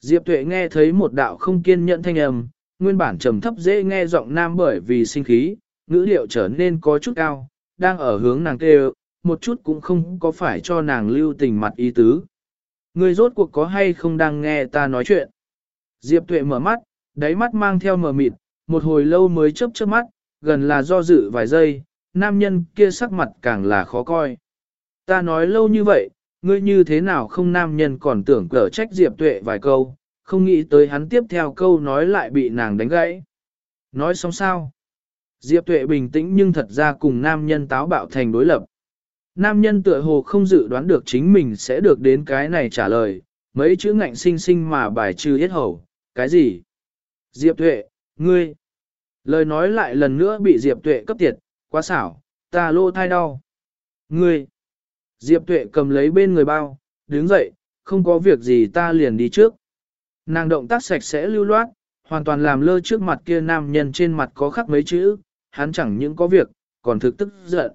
Diệp Tuệ nghe thấy một đạo không kiên nhẫn thanh âm, nguyên bản trầm thấp dễ nghe giọng nam bởi vì sinh khí, ngữ liệu trở nên có chút cao, đang ở hướng nàng kêu, một chút cũng không có phải cho nàng lưu tình mặt ý tứ. Người rốt cuộc có hay không đang nghe ta nói chuyện? Diệp Tuệ mở mắt, đáy mắt mang theo mờ mịt, một hồi lâu mới chớp chớp mắt, gần là do dự vài giây, nam nhân kia sắc mặt càng là khó coi. Ta nói lâu như vậy, ngươi như thế nào không nam nhân còn tưởng cở trách Diệp Tuệ vài câu, không nghĩ tới hắn tiếp theo câu nói lại bị nàng đánh gãy. Nói xong sao? Diệp Tuệ bình tĩnh nhưng thật ra cùng nam nhân táo bạo thành đối lập. Nam nhân tựa hồ không dự đoán được chính mình sẽ được đến cái này trả lời, mấy chữ ngạnh sinh sinh mà bài trừ hết hầu, cái gì? Diệp Tuệ, ngươi. Lời nói lại lần nữa bị Diệp Tuệ cấp tiệt, quá xảo, ta lô thai đau. Ngươi. Diệp Tuệ cầm lấy bên người bao, đứng dậy, không có việc gì ta liền đi trước. Nàng động tác sạch sẽ lưu loát, hoàn toàn làm lơ trước mặt kia nam nhân trên mặt có khắc mấy chữ, hắn chẳng những có việc, còn thực tức giận.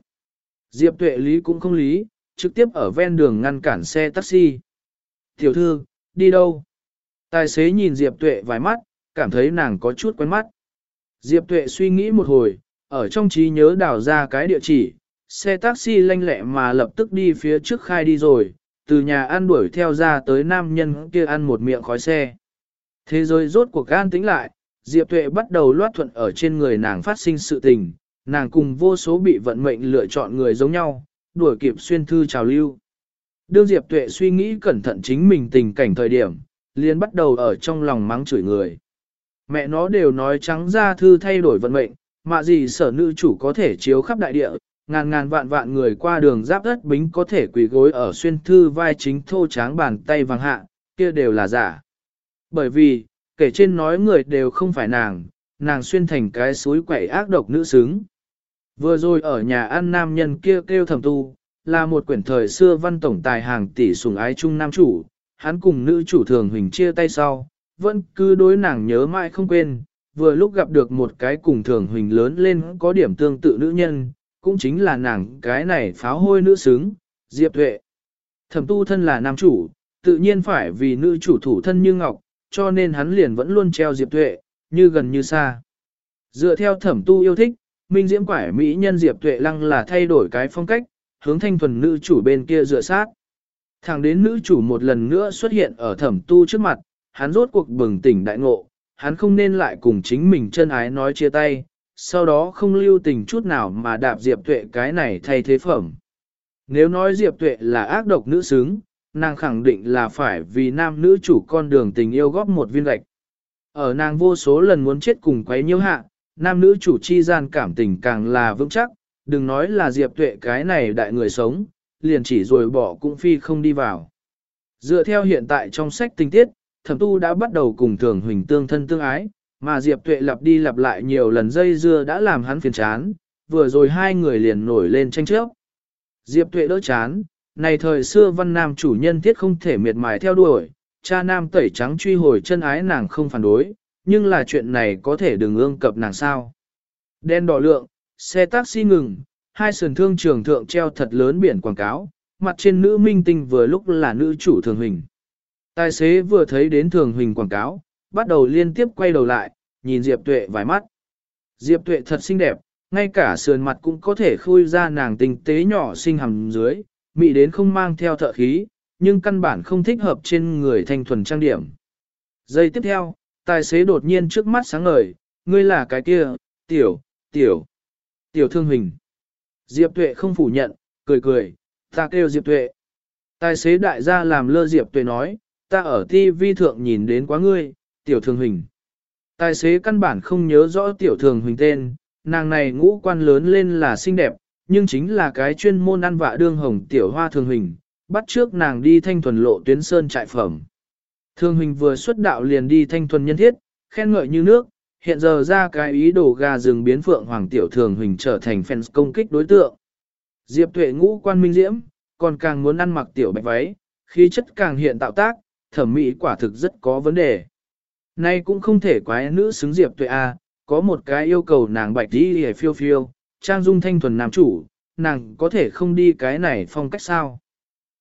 Diệp Tuệ lý cũng không lý, trực tiếp ở ven đường ngăn cản xe taxi. Tiểu thư, đi đâu? Tài xế nhìn Diệp Tuệ vài mắt, cảm thấy nàng có chút quen mắt. Diệp Tuệ suy nghĩ một hồi, ở trong trí nhớ đào ra cái địa chỉ, xe taxi lanh lẹ mà lập tức đi phía trước khai đi rồi, từ nhà ăn đuổi theo ra tới nam nhân kia ăn một miệng khói xe. Thế giới rốt cuộc gan tính lại, Diệp Tuệ bắt đầu loát thuận ở trên người nàng phát sinh sự tình, nàng cùng vô số bị vận mệnh lựa chọn người giống nhau, đuổi kịp xuyên thư trào lưu. Đương Diệp Tuệ suy nghĩ cẩn thận chính mình tình cảnh thời điểm, liền bắt đầu ở trong lòng mắng chửi người. Mẹ nó đều nói trắng ra thư thay đổi vận mệnh, mà gì sở nữ chủ có thể chiếu khắp đại địa, ngàn ngàn vạn vạn người qua đường giáp đất bính có thể quỳ gối ở xuyên thư vai chính thô tráng bàn tay vàng hạ, kia đều là giả. Bởi vì, kể trên nói người đều không phải nàng, nàng xuyên thành cái suối quẩy ác độc nữ xứng. Vừa rồi ở nhà ăn nam nhân kia kêu, kêu thầm tu, là một quyển thời xưa văn tổng tài hàng tỷ sùng ái trung nam chủ, hắn cùng nữ chủ thường huỳnh chia tay sau, vẫn cứ đối nàng nhớ mãi không quên, vừa lúc gặp được một cái cùng thường huỳnh lớn lên có điểm tương tự nữ nhân, cũng chính là nàng cái này pháo hôi nữ xứng, Diệp Tuệ. Thẩm tu thân là nam chủ, tự nhiên phải vì nữ chủ thủ thân như ngọc, cho nên hắn liền vẫn luôn treo Diệp Tuệ, như gần như xa. Dựa theo thẩm tu yêu thích, Minh Diễm quải Mỹ nhân Diệp Tuệ lăng là thay đổi cái phong cách, hướng thanh thuần nữ chủ bên kia dựa sát. Thẳng đến nữ chủ một lần nữa xuất hiện ở thẩm tu trước mặt, hắn rốt cuộc bừng tỉnh đại ngộ, hắn không nên lại cùng chính mình chân ái nói chia tay, sau đó không lưu tình chút nào mà đạp Diệp Tuệ cái này thay thế phẩm. Nếu nói Diệp Tuệ là ác độc nữ xứng, nàng khẳng định là phải vì nam nữ chủ con đường tình yêu góp một viên gạch. Ở nàng vô số lần muốn chết cùng quấy nhiễu hạ, nam nữ chủ chi gian cảm tình càng là vững chắc, đừng nói là Diệp Tuệ cái này đại người sống, liền chỉ rồi bỏ cũng phi không đi vào. Dựa theo hiện tại trong sách tình tiết, thẩm tu đã bắt đầu cùng thường huỳnh tương thân tương ái, mà Diệp Tuệ lặp đi lặp lại nhiều lần dây dưa đã làm hắn phiền chán, vừa rồi hai người liền nổi lên tranh chấp. Diệp Tuệ đỡ chán, này thời xưa văn nam chủ nhân thiết không thể miệt mài theo đuổi, cha nam tẩy trắng truy hồi chân ái nàng không phản đối, nhưng là chuyện này có thể đừng ương cập nàng sao. Đen đỏ lượng, xe taxi ngừng, hai sườn thương trường thượng treo thật lớn biển quảng cáo, mặt trên nữ minh tinh vừa lúc là nữ chủ thường hình. Tài xế vừa thấy đến thường hình quảng cáo, bắt đầu liên tiếp quay đầu lại, nhìn Diệp Tuệ vài mắt. Diệp Tuệ thật xinh đẹp, ngay cả sườn mặt cũng có thể khui ra nàng tinh tế nhỏ xinh hầm dưới, mị đến không mang theo thợ khí, nhưng căn bản không thích hợp trên người thanh thuần trang điểm. Giây tiếp theo, tài xế đột nhiên trước mắt sáng ngời, ngươi là cái kia, tiểu, tiểu, tiểu thương hình. Diệp Tuệ không phủ nhận, cười cười, ta kêu Diệp Tuệ. Tài xế đại gia làm lơ Diệp Tuệ nói, ta ở TV thượng nhìn đến quá ngươi, tiểu thường hình. Tài xế căn bản không nhớ rõ tiểu thường hình tên, nàng này ngũ quan lớn lên là xinh đẹp, nhưng chính là cái chuyên môn ăn vạ đương hồng tiểu hoa thường hình, bắt trước nàng đi thanh thuần lộ tuyến sơn trại phẩm. Thường hình vừa xuất đạo liền đi thanh thuần nhân thiết, khen ngợi như nước, hiện giờ ra cái ý đồ gà rừng biến phượng hoàng tiểu thường hình trở thành fans công kích đối tượng. Diệp tuệ ngũ quan minh diễm, còn càng muốn ăn mặc tiểu bạch váy, khí chất càng hiện tạo tác, thẩm mỹ quả thực rất có vấn đề. Nay cũng không thể quái nữ xứng Diệp Tuệ A, có một cái yêu cầu nàng bạch đi hề phiêu phiêu, trang dung thanh thuần nam chủ, nàng có thể không đi cái này phong cách sao.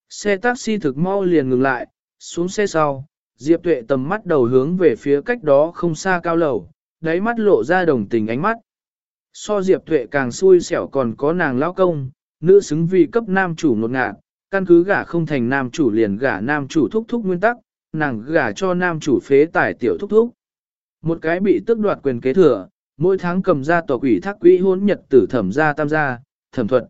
Xe taxi thực mau liền ngừng lại, xuống xe sau, Diệp Tuệ tầm mắt đầu hướng về phía cách đó không xa cao lầu, đáy mắt lộ ra đồng tình ánh mắt. So Diệp Tuệ càng xui xẻo còn có nàng lão công, nữ xứng vì cấp nam chủ nột ngạt, căn cứ gả không thành nam chủ liền gả nam chủ thúc thúc nguyên tắc, nàng gả cho nam chủ phế tài tiểu thúc thúc. Một cái bị tước đoạt quyền kế thừa, mỗi tháng cầm ra tòa quỷ thác quỹ hôn nhật tử thẩm gia tam gia, thẩm thuật.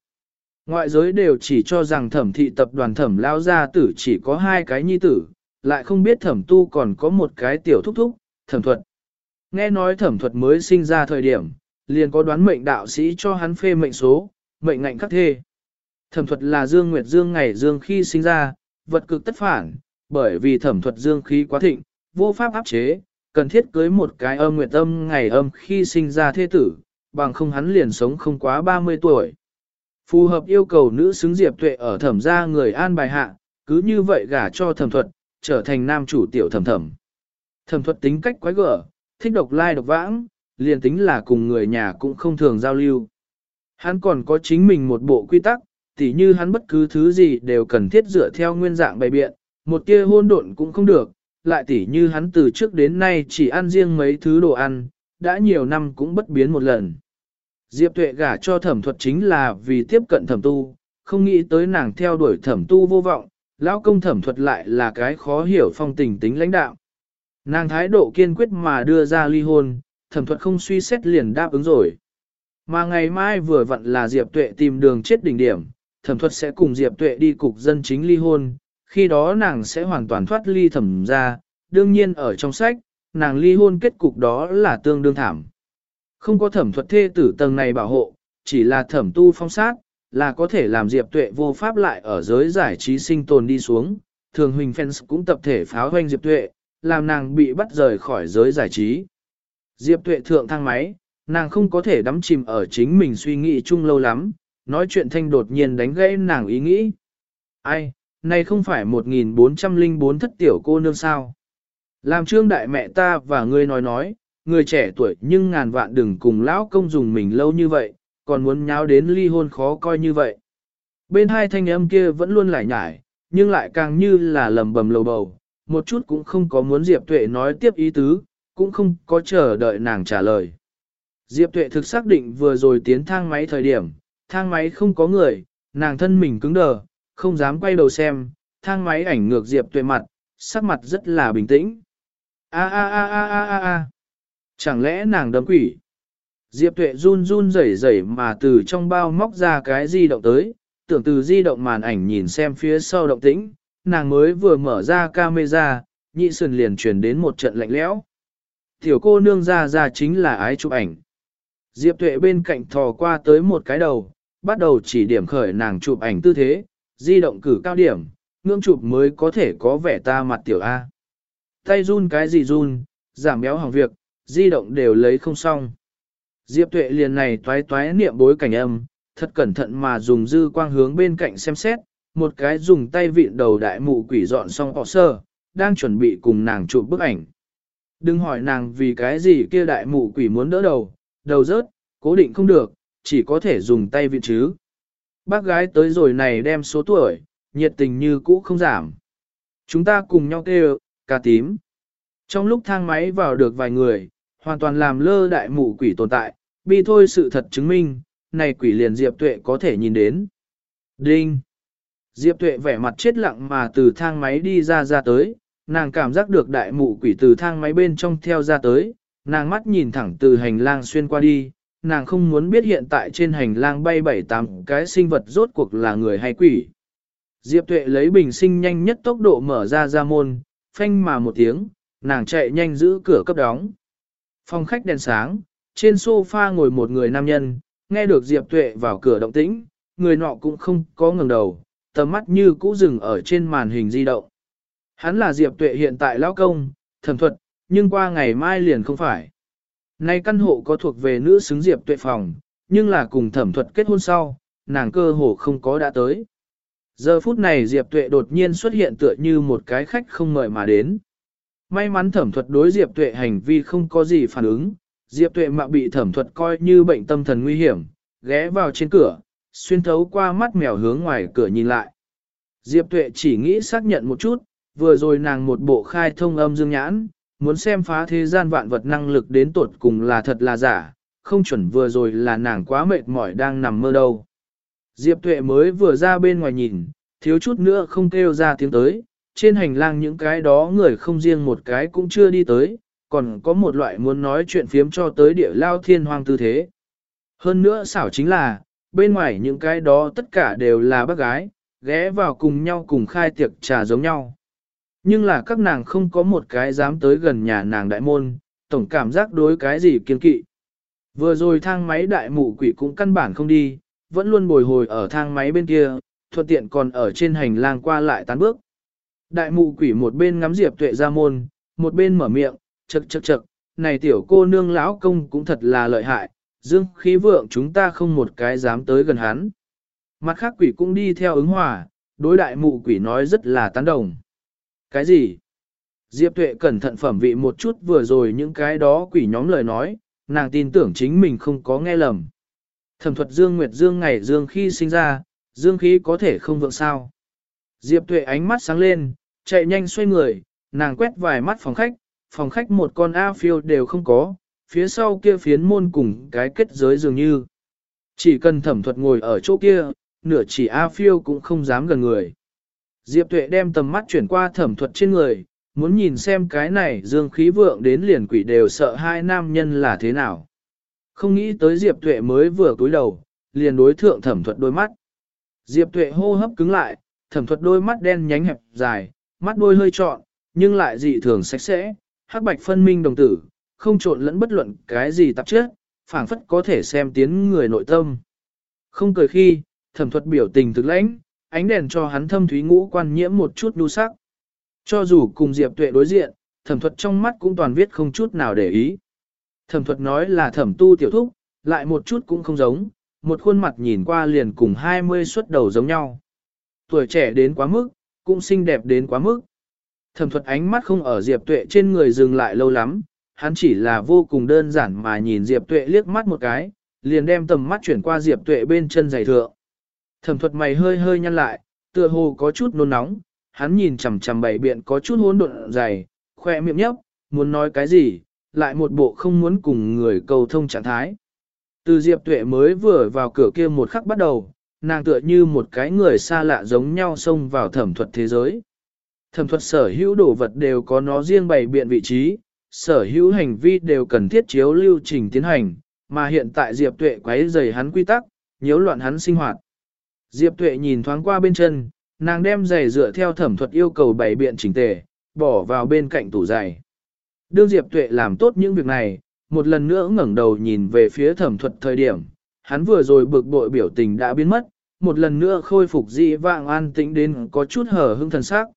Ngoại giới đều chỉ cho rằng thẩm thị tập đoàn thẩm lao gia tử chỉ có hai cái nhi tử, lại không biết thẩm tu còn có một cái tiểu thúc thúc, thẩm thuật. Nghe nói thẩm thuật mới sinh ra thời điểm, liền có đoán mệnh đạo sĩ cho hắn phê mệnh số, mệnh ngạnh khắc thê. Thẩm thuật là dương nguyệt dương ngày dương khi sinh ra, vật cực tất phản, bởi vì thẩm thuật dương khí quá thịnh, vô pháp áp chế, cần thiết cưới một cái âm nguyệt âm ngày âm khi sinh ra thế tử, bằng không hắn liền sống không quá 30 tuổi. Phù hợp yêu cầu nữ xứng diệp tuệ ở thẩm gia người an bài hạ, cứ như vậy gả cho thẩm thuật, trở thành nam chủ tiểu thẩm thẩm. Thẩm thuật tính cách quái gở, thích độc lai độc vãng, liền tính là cùng người nhà cũng không thường giao lưu. Hắn còn có chính mình một bộ quy tắc, tỉ như hắn bất cứ thứ gì đều cần thiết dựa theo nguyên dạng bày biện, một tia hôn độn cũng không được, lại tỉ như hắn từ trước đến nay chỉ ăn riêng mấy thứ đồ ăn, đã nhiều năm cũng bất biến một lần. Diệp tuệ gả cho thẩm thuật chính là vì tiếp cận thẩm tu, không nghĩ tới nàng theo đuổi thẩm tu vô vọng, lão công thẩm thuật lại là cái khó hiểu phong tình tính lãnh đạo. Nàng thái độ kiên quyết mà đưa ra ly hôn, thẩm thuật không suy xét liền đáp ứng rồi. Mà ngày mai vừa vặn là Diệp Tuệ tìm đường chết đỉnh điểm, thẩm thuật sẽ cùng Diệp Tuệ đi cục dân chính ly hôn, khi đó nàng sẽ hoàn toàn thoát ly thẩm ra, đương nhiên ở trong sách, nàng ly hôn kết cục đó là tương đương thảm. Không có thẩm thuật thê tử tầng này bảo hộ, chỉ là thẩm tu phong sát, là có thể làm Diệp Tuệ vô pháp lại ở giới giải trí sinh tồn đi xuống. Thường Huỳnh fans cũng tập thể pháo hoanh Diệp Tuệ, làm nàng bị bắt rời khỏi giới giải trí. Diệp Tuệ thượng thang máy, nàng không có thể đắm chìm ở chính mình suy nghĩ chung lâu lắm, nói chuyện thanh đột nhiên đánh gãy nàng ý nghĩ. Ai, này không phải 1404 thất tiểu cô nương sao? Làm trương đại mẹ ta và ngươi nói nói, người trẻ tuổi nhưng ngàn vạn đừng cùng lão công dùng mình lâu như vậy, còn muốn nháo đến ly hôn khó coi như vậy. Bên hai thanh âm kia vẫn luôn lải nhải, nhưng lại càng như là lầm bầm lầu bầu, một chút cũng không có muốn Diệp Tuệ nói tiếp ý tứ, cũng không có chờ đợi nàng trả lời. Diệp Tuệ thực xác định vừa rồi tiến thang máy thời điểm, thang máy không có người, nàng thân mình cứng đờ, không dám quay đầu xem, thang máy ảnh ngược Diệp Tuệ mặt, sắc mặt rất là bình tĩnh. A a a a a a a. Chẳng lẽ nàng đấm quỷ? Diệp Tuệ run run rẩy rẩy mà từ trong bao móc ra cái di động tới, tưởng từ di động màn ảnh nhìn xem phía sau động tĩnh, nàng mới vừa mở ra camera, nhị sườn liền truyền đến một trận lạnh lẽo. Tiểu cô nương ra ra chính là ái chụp ảnh. Diệp Tuệ bên cạnh thò qua tới một cái đầu, bắt đầu chỉ điểm khởi nàng chụp ảnh tư thế, di động cử cao điểm, ngưỡng chụp mới có thể có vẻ ta mặt tiểu A. Tay run cái gì run, giảm béo hỏng việc, di động đều lấy không xong. Diệp tuệ liền này toái toái niệm bối cảnh âm, thật cẩn thận mà dùng dư quang hướng bên cạnh xem xét, một cái dùng tay vịn đầu đại mụ quỷ dọn xong họ sơ, đang chuẩn bị cùng nàng chụp bức ảnh. Đừng hỏi nàng vì cái gì kia đại mụ quỷ muốn đỡ đầu, đầu rớt, cố định không được, chỉ có thể dùng tay vịn chứ. Bác gái tới rồi này đem số tuổi, nhiệt tình như cũ không giảm. Chúng ta cùng nhau kêu, cà tím. Trong lúc thang máy vào được vài người, hoàn toàn làm lơ đại mụ quỷ tồn tại, bi thôi sự thật chứng minh, này quỷ liền Diệp Tuệ có thể nhìn đến. Đinh! Diệp Tuệ vẻ mặt chết lặng mà từ thang máy đi ra ra tới, nàng cảm giác được đại mụ quỷ từ thang máy bên trong theo ra tới, nàng mắt nhìn thẳng từ hành lang xuyên qua đi, nàng không muốn biết hiện tại trên hành lang bay bảy tám cái sinh vật rốt cuộc là người hay quỷ. Diệp Tuệ lấy bình sinh nhanh nhất tốc độ mở ra ra môn, phanh mà một tiếng, nàng chạy nhanh giữ cửa cấp đóng. Phòng khách đèn sáng, trên sofa ngồi một người nam nhân, nghe được Diệp Tuệ vào cửa động tĩnh, người nọ cũng không có ngẩng đầu, tầm mắt như cũ dừng ở trên màn hình di động. Hắn là Diệp Tuệ hiện tại lão công, thẩm thuật, nhưng qua ngày mai liền không phải. Nay căn hộ có thuộc về nữ xứng Diệp Tuệ phòng, nhưng là cùng thẩm thuật kết hôn sau, nàng cơ hồ không có đã tới. Giờ phút này Diệp Tuệ đột nhiên xuất hiện tựa như một cái khách không mời mà đến. May mắn thẩm thuật đối Diệp Tuệ hành vi không có gì phản ứng, Diệp Tuệ mà bị thẩm thuật coi như bệnh tâm thần nguy hiểm, ghé vào trên cửa, xuyên thấu qua mắt mèo hướng ngoài cửa nhìn lại. Diệp Tuệ chỉ nghĩ xác nhận một chút, vừa rồi nàng một bộ khai thông âm dương nhãn, muốn xem phá thế gian vạn vật năng lực đến tột cùng là thật là giả, không chuẩn vừa rồi là nàng quá mệt mỏi đang nằm mơ đâu. Diệp Tuệ mới vừa ra bên ngoài nhìn, thiếu chút nữa không kêu ra tiếng tới, trên hành lang những cái đó người không riêng một cái cũng chưa đi tới, còn có một loại muốn nói chuyện phiếm cho tới địa lao thiên hoang tư thế. Hơn nữa xảo chính là, bên ngoài những cái đó tất cả đều là bác gái, ghé vào cùng nhau cùng khai tiệc trà giống nhau. Nhưng là các nàng không có một cái dám tới gần nhà nàng đại môn, tổng cảm giác đối cái gì kiên kỵ. Vừa rồi thang máy đại mụ quỷ cũng căn bản không đi, vẫn luôn bồi hồi ở thang máy bên kia, thuận tiện còn ở trên hành lang qua lại tán bước. Đại mụ quỷ một bên ngắm Diệp Tuệ ra môn, một bên mở miệng, chật chật chật, này tiểu cô nương lão công cũng thật là lợi hại, dương khí vượng chúng ta không một cái dám tới gần hắn. Mặt khác quỷ cũng đi theo ứng hòa, đối đại mụ quỷ nói rất là tán đồng. Cái gì? Diệp Tuệ cẩn thận phẩm vị một chút vừa rồi những cái đó quỷ nhóm lời nói, nàng tin tưởng chính mình không có nghe lầm. Thẩm thuật Dương Nguyệt Dương ngày Dương khi sinh ra, Dương khí có thể không vượng sao. Diệp Tuệ ánh mắt sáng lên, chạy nhanh xoay người, nàng quét vài mắt phòng khách, phòng khách một con A phiêu đều không có, phía sau kia phiến môn cùng cái kết giới dường như. Chỉ cần thẩm thuật ngồi ở chỗ kia, nửa chỉ A phiêu cũng không dám gần người. Diệp Tuệ đem tầm mắt chuyển qua thẩm thuật trên người, muốn nhìn xem cái này dương khí vượng đến liền quỷ đều sợ hai nam nhân là thế nào. Không nghĩ tới Diệp Tuệ mới vừa cúi đầu, liền đối thượng thẩm thuật đôi mắt. Diệp Tuệ hô hấp cứng lại, thẩm thuật đôi mắt đen nhánh hẹp dài, mắt đôi hơi trọn, nhưng lại dị thường sạch sẽ, hắc bạch phân minh đồng tử, không trộn lẫn bất luận cái gì tạp chất, phảng phất có thể xem tiến người nội tâm. Không cười khi, thẩm thuật biểu tình thực lãnh, ánh đèn cho hắn thâm thúy ngũ quan nhiễm một chút nhu sắc. Cho dù cùng Diệp Tuệ đối diện, thẩm thuật trong mắt cũng toàn viết không chút nào để ý. Thẩm thuật nói là thẩm tu tiểu thúc, lại một chút cũng không giống, một khuôn mặt nhìn qua liền cùng 20 xuất đầu giống nhau. Tuổi trẻ đến quá mức, cũng xinh đẹp đến quá mức. Thẩm thuật ánh mắt không ở Diệp Tuệ trên người dừng lại lâu lắm, hắn chỉ là vô cùng đơn giản mà nhìn Diệp Tuệ liếc mắt một cái, liền đem tầm mắt chuyển qua Diệp Tuệ bên chân giày thượng. Thẩm thuật mày hơi hơi nhăn lại, tựa hồ có chút nôn nóng, hắn nhìn chằm chằm bảy biện có chút hỗn độn dày, khoe miệng nhấp, muốn nói cái gì, lại một bộ không muốn cùng người cầu thông trạng thái. Từ Diệp Tuệ mới vừa vào cửa kia một khắc bắt đầu, nàng tựa như một cái người xa lạ giống nhau xông vào thẩm thuật thế giới. Thẩm thuật sở hữu đồ vật đều có nó riêng bày biện vị trí, sở hữu hành vi đều cần thiết chiếu lưu trình tiến hành, mà hiện tại Diệp Tuệ quấy rầy hắn quy tắc, nhiễu loạn hắn sinh hoạt. Diệp Tuệ nhìn thoáng qua bên chân, nàng đem giày dựa theo thẩm thuật yêu cầu bày biện chỉnh tề, bỏ vào bên cạnh tủ giày. Đương Diệp Tuệ làm tốt những việc này, một lần nữa ngẩng đầu nhìn về phía thẩm thuật thời điểm, hắn vừa rồi bực bội biểu tình đã biến mất, một lần nữa khôi phục dị vạng an tĩnh đến có chút hở hững thần sắc.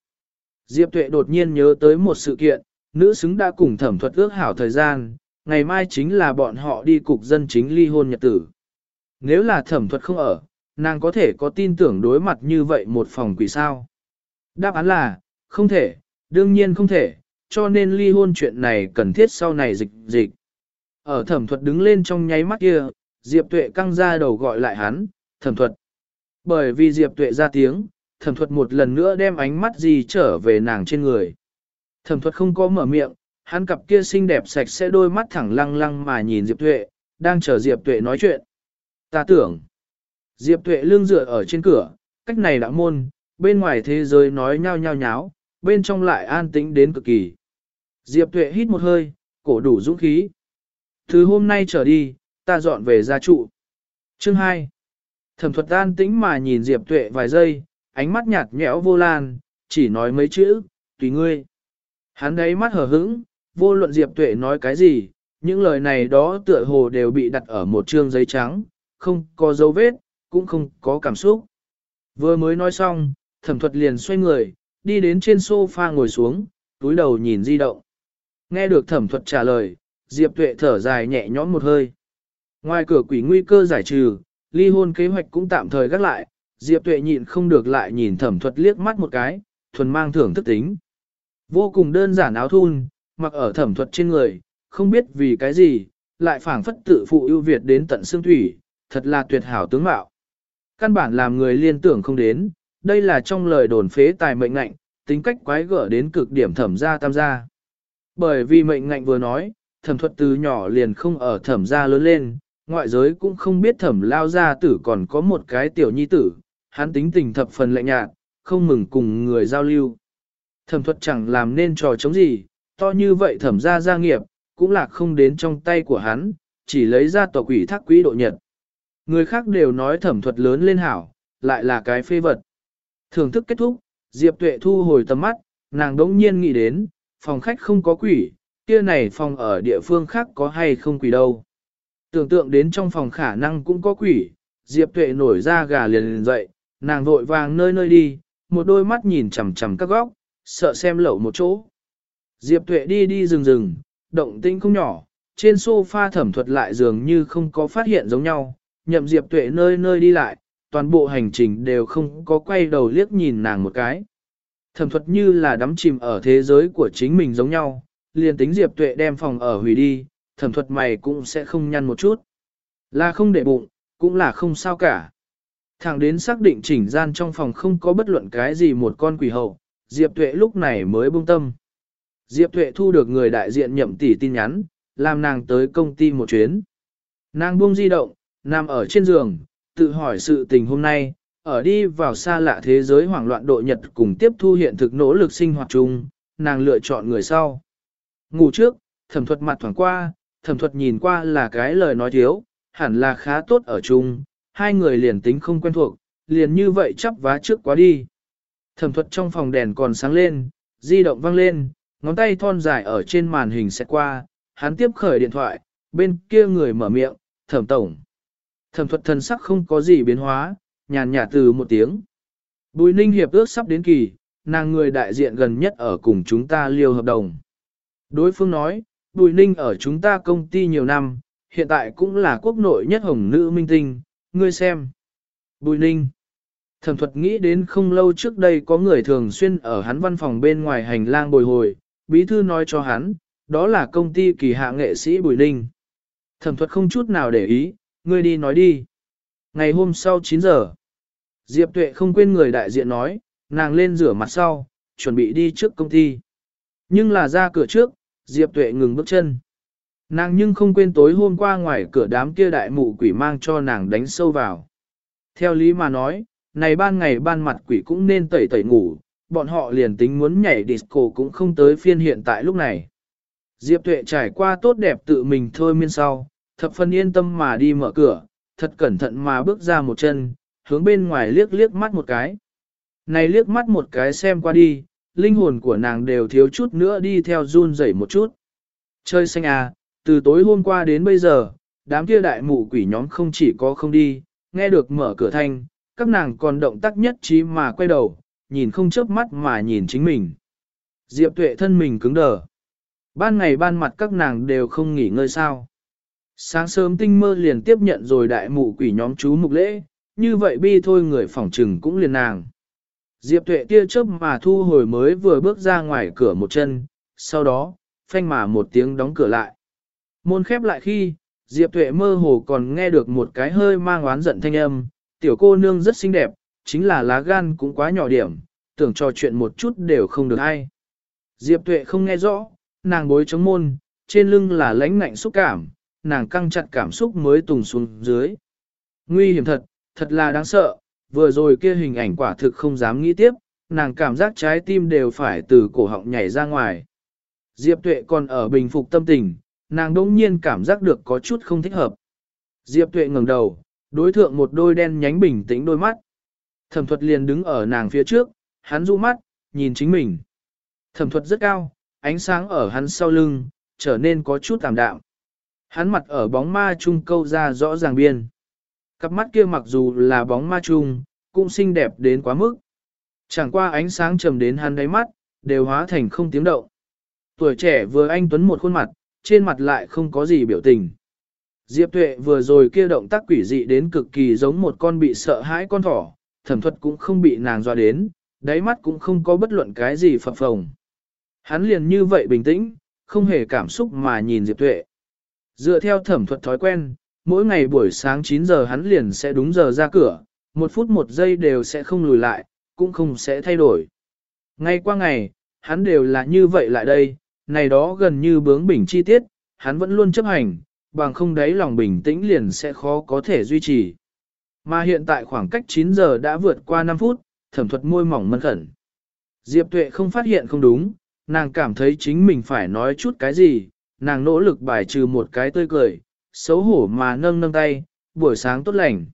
Diệp Tuệ đột nhiên nhớ tới một sự kiện, nữ xứng đã cùng thẩm thuật ước hảo thời gian, ngày mai chính là bọn họ đi cục dân chính ly hôn nhật tử. Nếu là thẩm thuật không ở, nàng có thể có tin tưởng đối mặt như vậy một phòng quỷ sao? Đáp án là, không thể, đương nhiên không thể, cho nên ly hôn chuyện này cần thiết sau này dịch dịch. Ở thẩm thuật đứng lên trong nháy mắt kia, Diệp Tuệ căng ra đầu gọi lại hắn, thẩm thuật. Bởi vì Diệp Tuệ ra tiếng, thẩm thuật một lần nữa đem ánh mắt gì trở về nàng trên người. Thẩm thuật không có mở miệng, hắn cặp kia xinh đẹp sạch sẽ đôi mắt thẳng lăng lăng mà nhìn Diệp Tuệ, đang chờ Diệp Tuệ nói chuyện. Ta tưởng, Diệp Tuệ lưng dựa ở trên cửa, cách này đã môn, bên ngoài thế giới nói nhao nhao nháo, bên trong lại an tĩnh đến cực kỳ. Diệp Tuệ hít một hơi, cổ đủ dũng khí. Từ hôm nay trở đi, ta dọn về gia trụ. Chương 2. Thẩm thuật an tĩnh mà nhìn Diệp Tuệ vài giây, ánh mắt nhạt nhẽo vô lan, chỉ nói mấy chữ, tùy ngươi. Hắn đấy mắt hở hững, vô luận Diệp Tuệ nói cái gì, những lời này đó tựa hồ đều bị đặt ở một chương giấy trắng, không có dấu vết, cũng không có cảm xúc. Vừa mới nói xong, thẩm thuật liền xoay người, đi đến trên sofa ngồi xuống, túi đầu nhìn di động. Nghe được thẩm thuật trả lời, Diệp Tuệ thở dài nhẹ nhõm một hơi. Ngoài cửa quỷ nguy cơ giải trừ, ly hôn kế hoạch cũng tạm thời gác lại, Diệp Tuệ nhịn không được lại nhìn thẩm thuật liếc mắt một cái, thuần mang thưởng thức tính. Vô cùng đơn giản áo thun, mặc ở thẩm thuật trên người, không biết vì cái gì, lại phảng phất tự phụ ưu việt đến tận xương thủy, thật là tuyệt hảo tướng mạo. Căn bản làm người liên tưởng không đến, đây là trong lời đồn phế tài mệnh ngạnh, tính cách quái gở đến cực điểm thẩm gia tam gia. Bởi vì mệnh ngạnh vừa nói, thẩm thuật từ nhỏ liền không ở thẩm gia lớn lên, ngoại giới cũng không biết thẩm lao gia tử còn có một cái tiểu nhi tử, hắn tính tình thập phần lạnh nhạt, không mừng cùng người giao lưu. Thẩm thuật chẳng làm nên trò chống gì, to như vậy thẩm gia gia nghiệp, cũng là không đến trong tay của hắn, chỉ lấy ra tòa quỷ thác quỹ độ nhật. Người khác đều nói thẩm thuật lớn lên hảo, lại là cái phê vật. Thưởng thức kết thúc, Diệp Tuệ thu hồi tầm mắt, nàng đống nhiên nghĩ đến, phòng khách không có quỷ, kia này phòng ở địa phương khác có hay không quỷ đâu. Tưởng tượng đến trong phòng khả năng cũng có quỷ, Diệp Tuệ nổi ra gà liền liền dậy, nàng vội vàng nơi nơi đi, một đôi mắt nhìn chằm chằm các góc, sợ xem lẩu một chỗ. Diệp Tuệ đi đi rừng rừng, động tĩnh không nhỏ, trên sofa thẩm thuật lại dường như không có phát hiện giống nhau, nhậm Diệp Tuệ nơi nơi đi lại, toàn bộ hành trình đều không có quay đầu liếc nhìn nàng một cái. Thẩm thuật như là đắm chìm ở thế giới của chính mình giống nhau, liền tính Diệp Tuệ đem phòng ở hủy đi, thẩm thuật mày cũng sẽ không nhăn một chút. Là không để bụng, cũng là không sao cả. Thẳng đến xác định chỉnh gian trong phòng không có bất luận cái gì một con quỷ hậu, Diệp Tuệ lúc này mới buông tâm. Diệp Tuệ thu được người đại diện nhậm tỷ tin nhắn, làm nàng tới công ty một chuyến. Nàng buông di động, nằm ở trên giường, tự hỏi sự tình hôm nay, ở đi vào xa lạ thế giới hoảng loạn độ nhật cùng tiếp thu hiện thực nỗ lực sinh hoạt chung, nàng lựa chọn người sau. Ngủ trước, thẩm thuật mặt thoảng qua, thẩm thuật nhìn qua là cái lời nói thiếu, hẳn là khá tốt ở chung, hai người liền tính không quen thuộc, liền như vậy chắp vá trước quá đi. Thẩm thuật trong phòng đèn còn sáng lên, di động vang lên, ngón tay thon dài ở trên màn hình sẽ qua, hắn tiếp khởi điện thoại, bên kia người mở miệng, thẩm tổng. Thẩm thuật thần sắc không có gì biến hóa, nhàn nhạt từ một tiếng. Bùi ninh hiệp ước sắp đến kỳ, nàng người đại diện gần nhất ở cùng chúng ta liêu hợp đồng. Đối phương nói, Bùi ninh ở chúng ta công ty nhiều năm, hiện tại cũng là quốc nội nhất hồng nữ minh tinh, ngươi xem. Bùi ninh. Thẩm thuật nghĩ đến không lâu trước đây có người thường xuyên ở hắn văn phòng bên ngoài hành lang bồi hồi, bí thư nói cho hắn, đó là công ty kỳ hạ nghệ sĩ Bùi Ninh. Thẩm thuật không chút nào để ý, ngươi đi nói đi. Ngày hôm sau 9 giờ, Diệp Tuệ không quên người đại diện nói, nàng lên rửa mặt sau, chuẩn bị đi trước công ty. Nhưng là ra cửa trước, Diệp Tuệ ngừng bước chân. Nàng nhưng không quên tối hôm qua ngoài cửa đám kia đại mụ quỷ mang cho nàng đánh sâu vào. Theo lý mà nói, này ban ngày ban mặt quỷ cũng nên tẩy tẩy ngủ, bọn họ liền tính muốn nhảy disco cũng không tới phiên hiện tại lúc này. Diệp Tuệ trải qua tốt đẹp tự mình thôi miên sau, thập phần yên tâm mà đi mở cửa, thật cẩn thận mà bước ra một chân, hướng bên ngoài liếc liếc mắt một cái. Này liếc mắt một cái xem qua đi, linh hồn của nàng đều thiếu chút nữa đi theo run rẩy một chút. Chơi xanh à, từ tối hôm qua đến bây giờ, đám kia đại mụ quỷ nhóm không chỉ có không đi, nghe được mở cửa thanh, các nàng còn động tác nhất trí mà quay đầu, nhìn không chớp mắt mà nhìn chính mình. Diệp tuệ thân mình cứng đờ. Ban ngày ban mặt các nàng đều không nghỉ ngơi sao. Sáng sớm tinh mơ liền tiếp nhận rồi đại mụ quỷ nhóm chú mục lễ, như vậy bi thôi người phỏng trừng cũng liền nàng. Diệp tuệ tia chớp mà thu hồi mới vừa bước ra ngoài cửa một chân, sau đó, phanh mà một tiếng đóng cửa lại. Môn khép lại khi, Diệp tuệ mơ hồ còn nghe được một cái hơi mang oán giận thanh âm, tiểu cô nương rất xinh đẹp, chính là lá gan cũng quá nhỏ điểm, tưởng trò chuyện một chút đều không được hay. Diệp tuệ không nghe rõ, nàng bối chống môn, trên lưng là lãnh ngạnh xúc cảm, nàng căng chặt cảm xúc mới tùng xuống dưới. Nguy hiểm thật, thật là đáng sợ, vừa rồi kia hình ảnh quả thực không dám nghĩ tiếp, nàng cảm giác trái tim đều phải từ cổ họng nhảy ra ngoài. Diệp tuệ còn ở bình phục tâm tình, nàng đỗng nhiên cảm giác được có chút không thích hợp. Diệp tuệ ngẩng đầu, đối thượng một đôi đen nhánh bình tĩnh đôi mắt. Thẩm thuật liền đứng ở nàng phía trước, hắn du mắt, nhìn chính mình. Thẩm thuật rất cao, ánh sáng ở hắn sau lưng, trở nên có chút tạm đạm. Hắn mặt ở bóng ma chung câu ra rõ ràng biên. Cặp mắt kia mặc dù là bóng ma chung, cũng xinh đẹp đến quá mức. Chẳng qua ánh sáng trầm đến hắn đáy mắt, đều hóa thành không tiếng động. Tuổi trẻ vừa anh tuấn một khuôn mặt, trên mặt lại không có gì biểu tình. Diệp Tuệ vừa rồi kia động tác quỷ dị đến cực kỳ giống một con bị sợ hãi con thỏ, thẩm thuật cũng không bị nàng dọa đến, đáy mắt cũng không có bất luận cái gì phập phồng. Hắn liền như vậy bình tĩnh, không hề cảm xúc mà nhìn Diệp Tuệ. Dựa theo thẩm thuật thói quen, mỗi ngày buổi sáng 9 giờ hắn liền sẽ đúng giờ ra cửa, một phút một giây đều sẽ không lùi lại, cũng không sẽ thay đổi. Ngay qua ngày, hắn đều là như vậy lại đây, này đó gần như bướng bỉnh chi tiết, hắn vẫn luôn chấp hành, bằng không đấy lòng bình tĩnh liền sẽ khó có thể duy trì. Mà hiện tại khoảng cách 9 giờ đã vượt qua 5 phút, thẩm thuật môi mỏng mân khẩn. Diệp tuệ không phát hiện không đúng, nàng cảm thấy chính mình phải nói chút cái gì, nàng nỗ lực bài trừ một cái tươi cười, xấu hổ mà nâng nâng tay, buổi sáng tốt lành.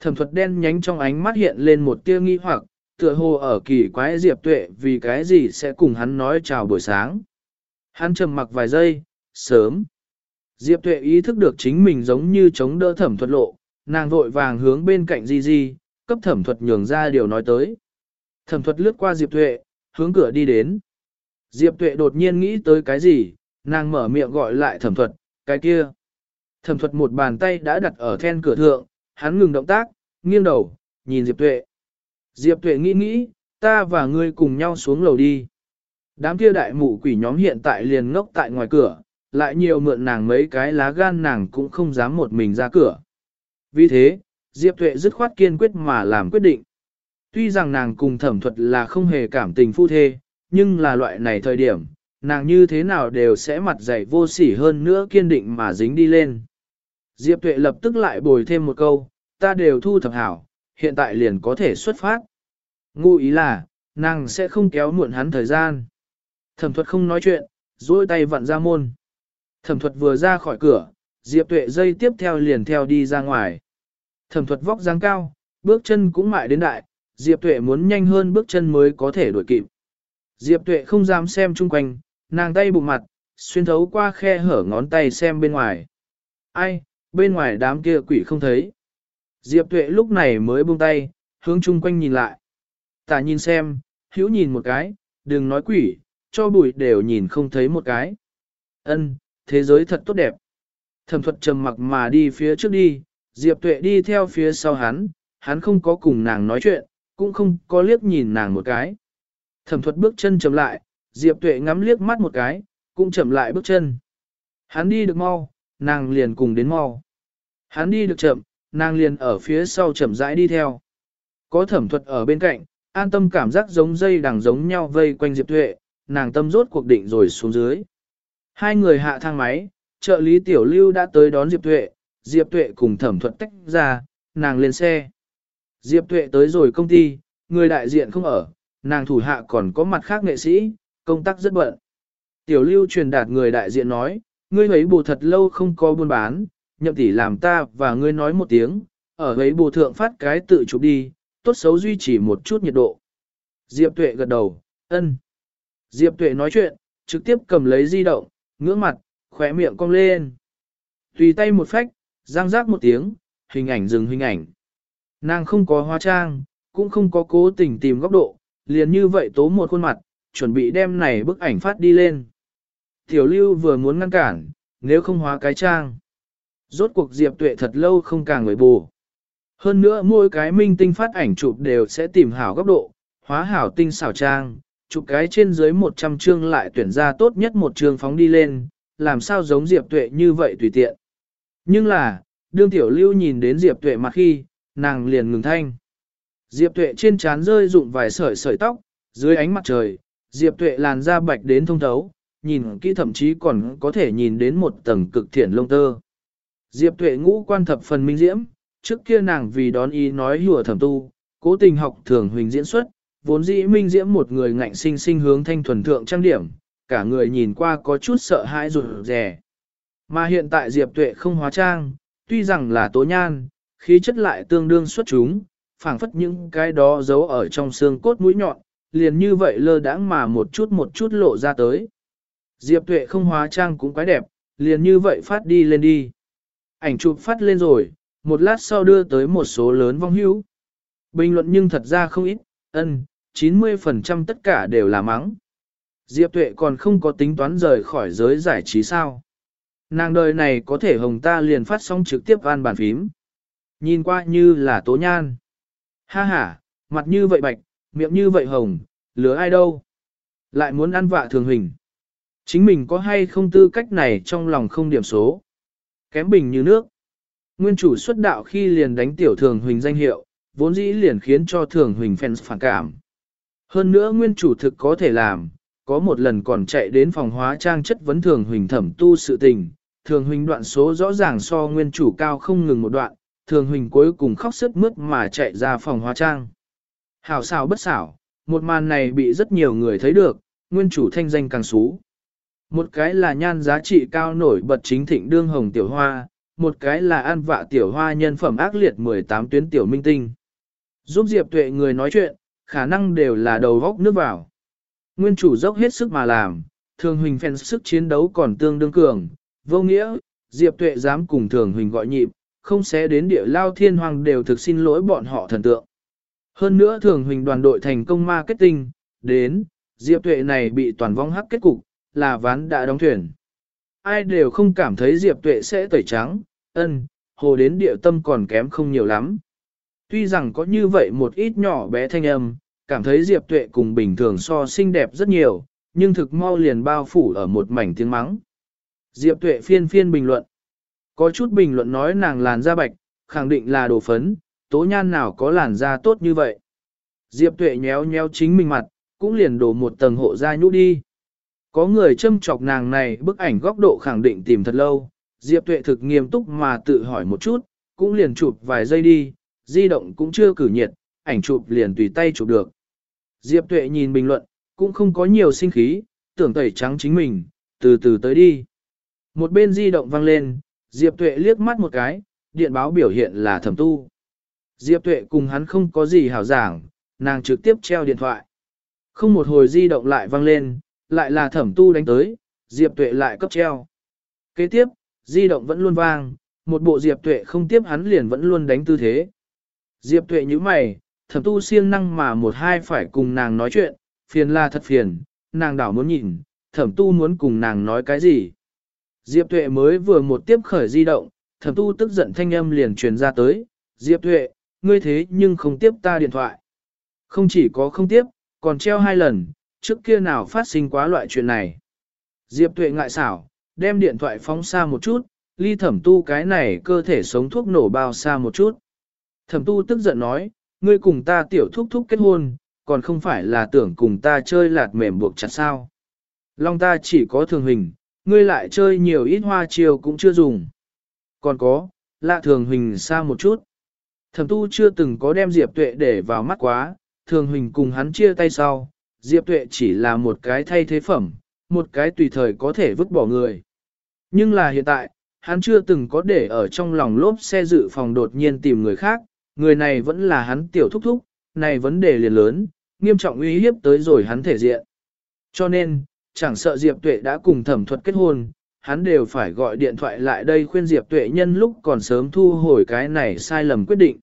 Thẩm thuật đen nhánh trong ánh mắt hiện lên một tia nghi hoặc, tựa hồ ở kỳ quái Diệp Tuệ vì cái gì sẽ cùng hắn nói chào buổi sáng. Hắn trầm mặc vài giây, sớm. Diệp Tuệ ý thức được chính mình giống như chống đỡ thẩm thuật lộ, nàng vội vàng hướng bên cạnh Di Di, cấp thẩm thuật nhường ra điều nói tới. Thẩm thuật lướt qua Diệp Tuệ, hướng cửa đi đến. Diệp Tuệ đột nhiên nghĩ tới cái gì, nàng mở miệng gọi lại thẩm thuật, cái kia. Thẩm thuật một bàn tay đã đặt ở then cửa thượng, hắn ngừng động tác, nghiêng đầu, nhìn Diệp Tuệ. Diệp Tuệ nghĩ nghĩ, ta và ngươi cùng nhau xuống lầu đi. Đám kia đại mụ quỷ nhóm hiện tại liền ngốc tại ngoài cửa, lại nhiều mượn nàng mấy cái lá gan nàng cũng không dám một mình ra cửa. Vì thế, Diệp Tuệ dứt khoát kiên quyết mà làm quyết định. Tuy rằng nàng cùng thẩm thuật là không hề cảm tình phu thê, nhưng là loại này thời điểm, nàng như thế nào đều sẽ mặt dày vô sỉ hơn nữa kiên định mà dính đi lên. Diệp Tuệ lập tức lại bồi thêm một câu, ta đều thu thập hảo, hiện tại liền có thể xuất phát. Ngụ ý là, nàng sẽ không kéo muộn hắn thời gian. Thẩm thuật không nói chuyện, duỗi tay vặn ra môn. Thẩm thuật vừa ra khỏi cửa, Diệp Tuệ dây tiếp theo liền theo đi ra ngoài. Thẩm thuật vóc dáng cao, bước chân cũng mại đến đại, Diệp Tuệ muốn nhanh hơn bước chân mới có thể đuổi kịp. Diệp Tuệ không dám xem chung quanh, nàng tay bụng mặt, xuyên thấu qua khe hở ngón tay xem bên ngoài. Ai, bên ngoài đám kia quỷ không thấy. Diệp Tuệ lúc này mới buông tay, hướng chung quanh nhìn lại. Tả nhìn xem, hữu nhìn một cái, đừng nói quỷ, cho bụi đều nhìn không thấy một cái. Ân, thế giới thật tốt đẹp. Thẩm thuật trầm mặc mà đi phía trước đi, Diệp Tuệ đi theo phía sau hắn, hắn không có cùng nàng nói chuyện, cũng không có liếc nhìn nàng một cái. Thẩm thuật bước chân chậm lại, Diệp Tuệ ngắm liếc mắt một cái, cũng chậm lại bước chân. Hắn đi được mau, nàng liền cùng đến mau. Hắn đi được chậm, nàng liền ở phía sau chậm rãi đi theo. Có thẩm thuật ở bên cạnh, an tâm cảm giác giống dây đằng giống nhau vây quanh Diệp Tuệ, nàng tâm rốt cuộc định rồi xuống dưới. Hai người hạ thang máy, trợ lý tiểu lưu đã tới đón Diệp Tuệ, Diệp Tuệ cùng thẩm thuật tách ra, nàng lên xe. Diệp Tuệ tới rồi công ty, người đại diện không ở, nàng thủ hạ còn có mặt khác nghệ sĩ, công tác rất bận. Tiểu lưu truyền đạt người đại diện nói, ngươi ấy bù thật lâu không có buôn bán, nhậm tỷ làm ta và ngươi nói một tiếng, ở ấy bù thượng phát cái tự chụp đi, tốt xấu duy trì một chút nhiệt độ. Diệp Tuệ gật đầu, ân. Diệp Tuệ nói chuyện, trực tiếp cầm lấy di động, ngưỡng mặt, khóe miệng cong lên. Tùy tay một phách, giang rác một tiếng, hình ảnh dừng hình ảnh. Nàng không có hóa trang, cũng không có cố tình tìm góc độ, liền như vậy tố một khuôn mặt, chuẩn bị đem này bức ảnh phát đi lên. Tiểu lưu vừa muốn ngăn cản, nếu không hóa cái trang. Rốt cuộc Diệp Tuệ thật lâu không càng người bù. Hơn nữa mỗi cái minh tinh phát ảnh chụp đều sẽ tìm hảo góc độ, hóa hảo tinh xảo trang, chụp cái trên dưới 100 chương lại tuyển ra tốt nhất một chương phóng đi lên, làm sao giống Diệp Tuệ như vậy tùy tiện. Nhưng là, đương tiểu lưu nhìn đến Diệp Tuệ mặt khi, nàng liền ngừng thanh. Diệp Tuệ trên trán rơi rụng vài sợi sợi tóc, dưới ánh mặt trời, Diệp Tuệ làn da bạch đến thông thấu, nhìn kỹ thậm chí còn có thể nhìn đến một tầng cực thiện lông tơ. Diệp Tuệ ngũ quan thập phần minh diễm, trước kia nàng vì đón ý nói hùa thẩm tu, cố tình học thường huỳnh diễn xuất, vốn dĩ minh diễm một người ngạnh sinh sinh hướng thanh thuần thượng trang điểm, cả người nhìn qua có chút sợ hãi rụt rè. Mà hiện tại Diệp Tuệ không hóa trang, tuy rằng là tố nhan, khí chất lại tương đương xuất chúng, phảng phất những cái đó giấu ở trong xương cốt mũi nhọn, liền như vậy lơ đãng mà một chút một chút lộ ra tới. Diệp Tuệ không hóa trang cũng quái đẹp, liền như vậy phát đi lên đi. Ảnh chụp phát lên rồi, một lát sau đưa tới một số lớn vong hữu. Bình luận nhưng thật ra không ít, ân, 90% tất cả đều là mắng. Diệp Tuệ còn không có tính toán rời khỏi giới giải trí sao. Nàng đời này có thể hồng ta liền phát xong trực tiếp an bàn phím. Nhìn qua như là tố nhan. Ha ha, mặt như vậy bạch, miệng như vậy hồng, lứa ai đâu. Lại muốn ăn vạ thường hình. Chính mình có hay không tư cách này trong lòng không điểm số. Kém bình như nước. Nguyên chủ xuất đạo khi liền đánh tiểu thường huỳnh danh hiệu, vốn dĩ liền khiến cho thường huỳnh fans phản cảm. Hơn nữa nguyên chủ thực có thể làm, có một lần còn chạy đến phòng hóa trang chất vấn thường huỳnh thẩm tu sự tình, thường huỳnh đoạn số rõ ràng so nguyên chủ cao không ngừng một đoạn, thường huỳnh cuối cùng khóc sức mướt mà chạy ra phòng hóa trang. Hảo xảo bất xảo, một màn này bị rất nhiều người thấy được, nguyên chủ thanh danh càng xú. Một cái là nhan giá trị cao nổi bật chính thịnh đương hồng tiểu hoa, một cái là an vạ tiểu hoa nhân phẩm ác liệt 18 tuyến tiểu minh tinh. Giúp Diệp Tuệ người nói chuyện, khả năng đều là đầu góc nước vào. Nguyên chủ dốc hết sức mà làm, thường huỳnh phèn sức chiến đấu còn tương đương cường, vô nghĩa, Diệp Tuệ dám cùng thường huỳnh gọi nhịp, không sẽ đến địa lao thiên hoàng đều thực xin lỗi bọn họ thần tượng. Hơn nữa thường huỳnh đoàn đội thành công marketing, đến, Diệp Tuệ này bị toàn vong hắc kết cục, là ván đã đóng thuyền. Ai đều không cảm thấy Diệp Tuệ sẽ tẩy trắng, ân, hồ đến địa tâm còn kém không nhiều lắm. Tuy rằng có như vậy một ít nhỏ bé thanh âm, cảm thấy Diệp Tuệ cùng bình thường so xinh đẹp rất nhiều, nhưng thực mau liền bao phủ ở một mảnh tiếng mắng. Diệp Tuệ phiên phiên bình luận. Có chút bình luận nói nàng làn da bạch, khẳng định là đồ phấn, tố nhan nào có làn da tốt như vậy. Diệp Tuệ nhéo nhéo chính mình mặt, cũng liền đổ một tầng hộ da nhũ đi. Có người châm chọc nàng này bức ảnh góc độ khẳng định tìm thật lâu, Diệp Tuệ thực nghiêm túc mà tự hỏi một chút, cũng liền chụp vài giây đi, di động cũng chưa cử nhiệt, ảnh chụp liền tùy tay chụp được. Diệp Tuệ nhìn bình luận, cũng không có nhiều sinh khí, tưởng tẩy trắng chính mình, từ từ tới đi. Một bên di động vang lên, Diệp Tuệ liếc mắt một cái, điện báo biểu hiện là thẩm tu. Diệp Tuệ cùng hắn không có gì hảo giảng, nàng trực tiếp treo điện thoại. Không một hồi di động lại vang lên, lại là thẩm tu đánh tới, Diệp Tuệ lại cấp treo. Kế tiếp, di động vẫn luôn vang, một bộ Diệp Tuệ không tiếp hắn liền vẫn luôn đánh tư thế. Diệp Tuệ như mày, thẩm tu siêng năng mà một hai phải cùng nàng nói chuyện, phiền là thật phiền, nàng đảo muốn nhìn, thẩm tu muốn cùng nàng nói cái gì. Diệp Tuệ mới vừa một tiếp khởi di động, thẩm tu tức giận thanh âm liền truyền ra tới, Diệp Tuệ, ngươi thế nhưng không tiếp ta điện thoại. Không chỉ có không tiếp, còn treo hai lần, trước kia nào phát sinh quá loại chuyện này. Diệp Tuệ ngại xảo, đem điện thoại phóng xa một chút, ly thẩm tu cái này cơ thể sống thuốc nổ bao xa một chút. Thẩm tu tức giận nói, ngươi cùng ta tiểu thúc thúc kết hôn, còn không phải là tưởng cùng ta chơi lạt mềm buộc chặt sao. Long ta chỉ có thường hình, ngươi lại chơi nhiều ít hoa chiều cũng chưa dùng. Còn có, lạ thường hình xa một chút. Thẩm tu chưa từng có đem Diệp Tuệ để vào mắt quá, thường hình cùng hắn chia tay sau, Diệp Tuệ chỉ là một cái thay thế phẩm, một cái tùy thời có thể vứt bỏ người. Nhưng là hiện tại, hắn chưa từng có để ở trong lòng lốp xe dự phòng đột nhiên tìm người khác, người này vẫn là hắn tiểu thúc thúc, này vấn đề liền lớn, nghiêm trọng uy hiếp tới rồi hắn thể diện. Cho nên, chẳng sợ Diệp Tuệ đã cùng thẩm thuật kết hôn, hắn đều phải gọi điện thoại lại đây khuyên Diệp Tuệ nhân lúc còn sớm thu hồi cái này sai lầm quyết định.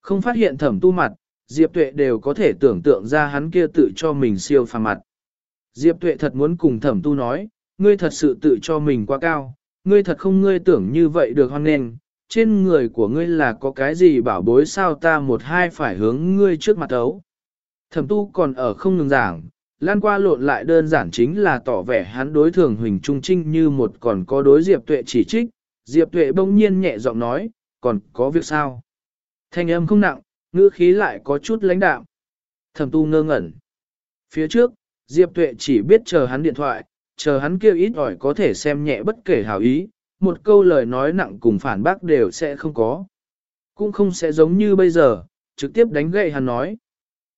Không phát hiện thẩm tu mặt, Diệp Tuệ đều có thể tưởng tượng ra hắn kia tự cho mình siêu phàm mặt. Diệp Tuệ thật muốn cùng thẩm tu nói, ngươi thật sự tự cho mình quá cao, ngươi thật không ngươi tưởng như vậy được hoan nghênh, trên người của ngươi là có cái gì bảo bối sao ta một hai phải hướng ngươi trước mặt ấu. Thẩm tu còn ở không ngừng giảng, lan qua lộn lại đơn giản chính là tỏ vẻ hắn đối thường Huỳnh Trung Trinh như một còn có đối Diệp Tuệ chỉ trích, Diệp Tuệ bỗng nhiên nhẹ giọng nói, còn có việc sao? Thanh âm không nặng, ngữ khí lại có chút lãnh đạm. Thẩm tu ngơ ngẩn. Phía trước, Diệp Tuệ chỉ biết chờ hắn điện thoại, chờ hắn kêu ít ỏi có thể xem nhẹ bất kể hảo ý, một câu lời nói nặng cùng phản bác đều sẽ không có. Cũng không sẽ giống như bây giờ, trực tiếp đánh gậy hắn nói.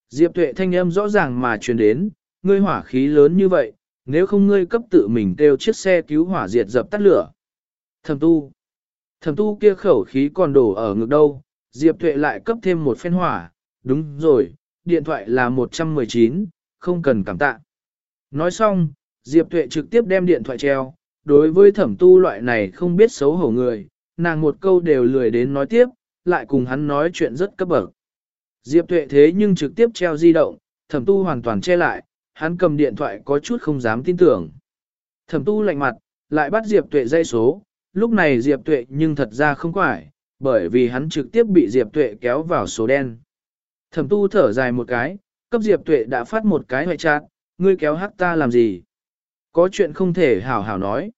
Diệp Tuệ thanh âm rõ ràng mà truyền đến, ngươi hỏa khí lớn như vậy, nếu không ngươi cấp tự mình kêu chiếc xe cứu hỏa diệt dập tắt lửa. Thẩm tu. Thẩm tu kia khẩu khí còn đổ ở ngực đâu, Diệp Tuệ lại cấp thêm một phen hỏa, đúng rồi, điện thoại là 119, không cần cảm tạ. Nói xong, Diệp Tuệ trực tiếp đem điện thoại treo, đối với thẩm tu loại này không biết xấu hổ người, nàng một câu đều lười đến nói tiếp, lại cùng hắn nói chuyện rất cấp bậc. Diệp Tuệ thế nhưng trực tiếp treo di động, thẩm tu hoàn toàn che lại, hắn cầm điện thoại có chút không dám tin tưởng. Thẩm tu lạnh mặt, lại bắt Diệp Tuệ dây số, lúc này Diệp Tuệ nhưng thật ra không quải, bởi vì hắn trực tiếp bị Diệp Tuệ kéo vào số đen. Thẩm tu thở dài một cái, cấp Diệp Tuệ đã phát một cái hoại chát, ngươi kéo hắc ta làm gì? Có chuyện không thể hảo hảo nói.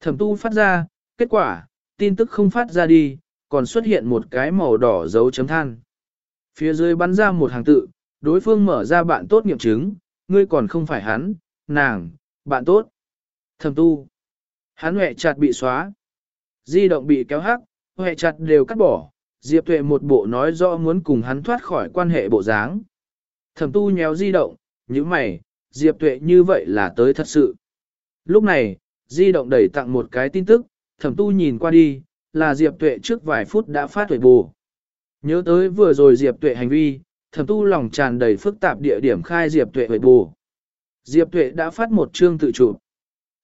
Thẩm tu phát ra, kết quả, tin tức không phát ra đi, còn xuất hiện một cái màu đỏ dấu chấm than. Phía dưới bắn ra một hàng tự, đối phương mở ra bạn tốt nghiệm chứng, ngươi còn không phải hắn, nàng, bạn tốt. Thẩm tu. Hắn hệ chặt bị xóa. Di động bị kéo hắc, hệ chặt đều cắt bỏ. Diệp tuệ một bộ nói rõ muốn cùng hắn thoát khỏi quan hệ bộ dáng. Thẩm tu nhéo di động, như mày, Diệp tuệ như vậy là tới thật sự. Lúc này, di động đẩy tặng một cái tin tức, thẩm tu nhìn qua đi, là Diệp tuệ trước vài phút đã phát tuệ bù. Nhớ tới vừa rồi Diệp tuệ hành vi, thẩm tu lòng tràn đầy phức tạp địa điểm khai Diệp tuệ huệ bù. Diệp tuệ đã phát một chương tự chụp.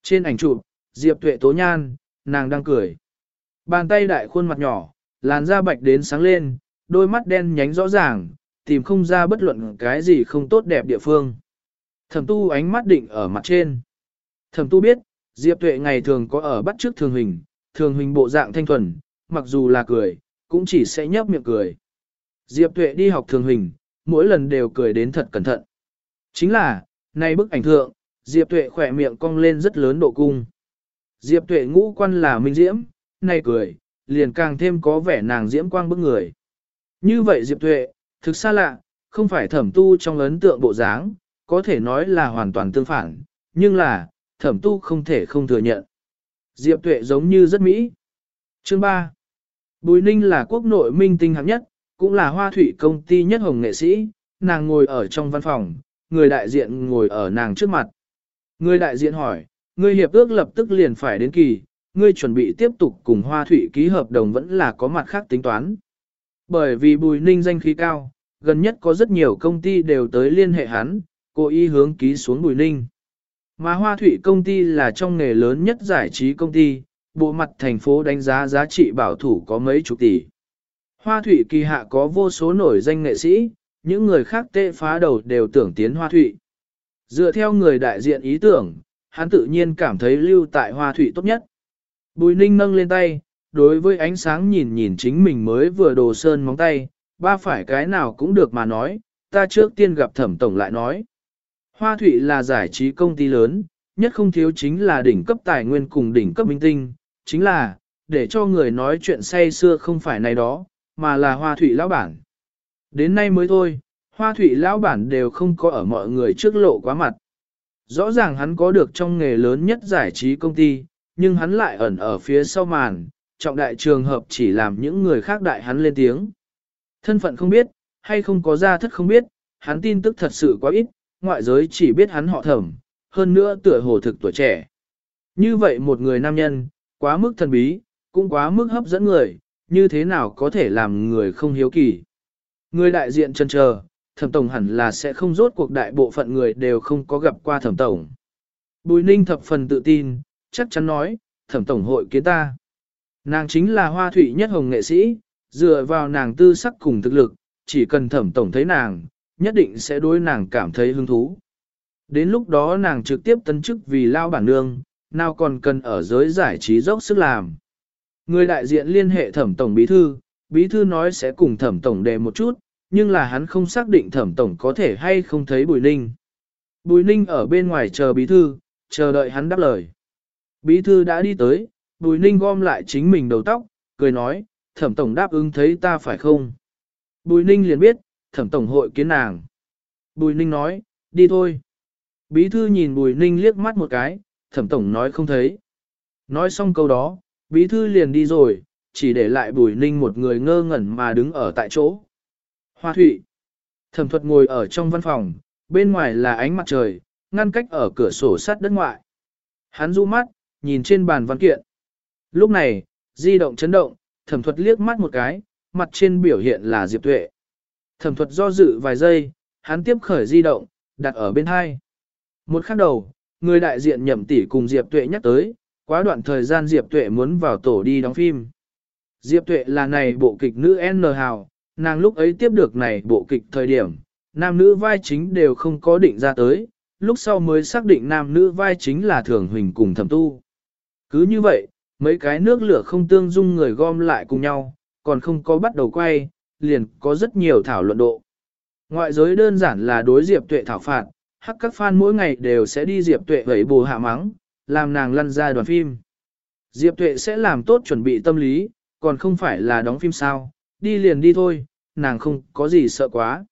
Trên ảnh chụp, Diệp tuệ tố nhan, nàng đang cười. Bàn tay đại khuôn mặt nhỏ, làn da bạch đến sáng lên, đôi mắt đen nhánh rõ ràng, tìm không ra bất luận cái gì không tốt đẹp địa phương. Thẩm tu ánh mắt định ở mặt trên. Thẩm tu biết, Diệp tuệ ngày thường có ở bắt trước thường hình, thường hình bộ dạng thanh thuần, mặc dù là cười, cũng chỉ sẽ nhấp miệng cười. Diệp tuệ đi học thường hình, mỗi lần đều cười đến thật cẩn thận. Chính là, nay bức ảnh thượng, Diệp tuệ khỏe miệng cong lên rất lớn độ cung. Diệp tuệ ngũ quan là minh diễm, nay cười, liền càng thêm có vẻ nàng diễm quang bức người. Như vậy Diệp tuệ, thực xa lạ, không phải thẩm tu trong ấn tượng bộ dáng, có thể nói là hoàn toàn tương phản, nhưng là, thẩm tu không thể không thừa nhận. Diệp tuệ giống như rất mỹ. Chương 3. Bùi Ninh là quốc nội minh tinh hạng nhất, cũng là hoa thủy công ty nhất hồng nghệ sĩ, nàng ngồi ở trong văn phòng, người đại diện ngồi ở nàng trước mặt. Người đại diện hỏi, người hiệp ước lập tức liền phải đến kỳ, ngươi chuẩn bị tiếp tục cùng hoa thủy ký hợp đồng vẫn là có mặt khác tính toán. Bởi vì bùi ninh danh khí cao, gần nhất có rất nhiều công ty đều tới liên hệ hắn, cố ý hướng ký xuống bùi ninh. Mà hoa thủy công ty là trong nghề lớn nhất giải trí công ty, bộ mặt thành phố đánh giá giá trị bảo thủ có mấy chục tỷ. Hoa thủy kỳ hạ có vô số nổi danh nghệ sĩ, những người khác tê phá đầu đều tưởng tiến hoa thủy. Dựa theo người đại diện ý tưởng, hắn tự nhiên cảm thấy lưu tại hoa thủy tốt nhất. Bùi ninh nâng lên tay, đối với ánh sáng nhìn nhìn chính mình mới vừa đồ sơn móng tay, ba phải cái nào cũng được mà nói, ta trước tiên gặp thẩm tổng lại nói. Hoa thủy là giải trí công ty lớn, nhất không thiếu chính là đỉnh cấp tài nguyên cùng đỉnh cấp minh tinh, chính là, để cho người nói chuyện say xưa không phải này đó, mà là hoa thủy lão bản. Đến nay mới thôi, hoa thủy lão bản đều không có ở mọi người trước lộ quá mặt. Rõ ràng hắn có được trong nghề lớn nhất giải trí công ty, nhưng hắn lại ẩn ở phía sau màn, trọng đại trường hợp chỉ làm những người khác đại hắn lên tiếng. Thân phận không biết, hay không có gia thất không biết, hắn tin tức thật sự quá ít, ngoại giới chỉ biết hắn họ thẩm, hơn nữa tựa hồ thực tuổi trẻ. Như vậy một người nam nhân, quá mức thần bí, cũng quá mức hấp dẫn người, như thế nào có thể làm người không hiếu kỳ. Người đại diện chân chờ, thẩm tổng hẳn là sẽ không rốt cuộc đại bộ phận người đều không có gặp qua thẩm tổng. Bùi ninh thập phần tự tin, chắc chắn nói, thẩm tổng hội kiến ta. Nàng chính là hoa thủy nhất hồng nghệ sĩ, dựa vào nàng tư sắc cùng thực lực, chỉ cần thẩm tổng thấy nàng, nhất định sẽ đối nàng cảm thấy hứng thú. Đến lúc đó nàng trực tiếp tấn chức vì lao bản nương, nào còn cần ở giới giải trí dốc sức làm. Người đại diện liên hệ thẩm tổng bí thư, bí thư nói sẽ cùng thẩm tổng đề một chút, nhưng là hắn không xác định thẩm tổng có thể hay không thấy Bùi Ninh. Bùi Ninh ở bên ngoài chờ bí thư, chờ đợi hắn đáp lời. Bí thư đã đi tới, Bùi Ninh gom lại chính mình đầu tóc, cười nói, thẩm tổng đáp ứng thấy ta phải không? Bùi Ninh liền biết, thẩm tổng hội kiến nàng. Bùi Ninh nói, đi thôi. Bí thư nhìn Bùi Ninh liếc mắt một cái, thẩm tổng nói không thấy. Nói xong câu đó, bí thư liền đi rồi, chỉ để lại Bùi Ninh một người ngơ ngẩn mà đứng ở tại chỗ. Hoa thụy. Thẩm thuật ngồi ở trong văn phòng, bên ngoài là ánh mặt trời, ngăn cách ở cửa sổ sắt đất ngoại. Hắn du mắt, nhìn trên bàn văn kiện. Lúc này, di động chấn động, thẩm thuật liếc mắt một cái, mặt trên biểu hiện là Diệp Tuệ. Thẩm thuật do dự vài giây, hắn tiếp khởi di động, đặt ở bên hai. Một khắc đầu, người đại diện nhậm tỷ cùng Diệp Tuệ nhắc tới, quá đoạn thời gian Diệp Tuệ muốn vào tổ đi đóng phim. Diệp Tuệ là này bộ kịch nữ N hào, nàng lúc ấy tiếp được này bộ kịch thời điểm, nam nữ vai chính đều không có định ra tới, lúc sau mới xác định nam nữ vai chính là Thường Huỳnh cùng Thẩm Tu. Cứ như vậy, mấy cái nước lửa không tương dung người gom lại cùng nhau, còn không có bắt đầu quay, liền có rất nhiều thảo luận độ. Ngoại giới đơn giản là đối Diệp Tuệ thảo phạt, hắc các fan mỗi ngày đều sẽ đi Diệp Tuệ vẫy bù hạ mắng, làm nàng lăn ra đoàn phim. Diệp Tuệ sẽ làm tốt chuẩn bị tâm lý, còn không phải là đóng phim sao, đi liền đi thôi, nàng không có gì sợ quá.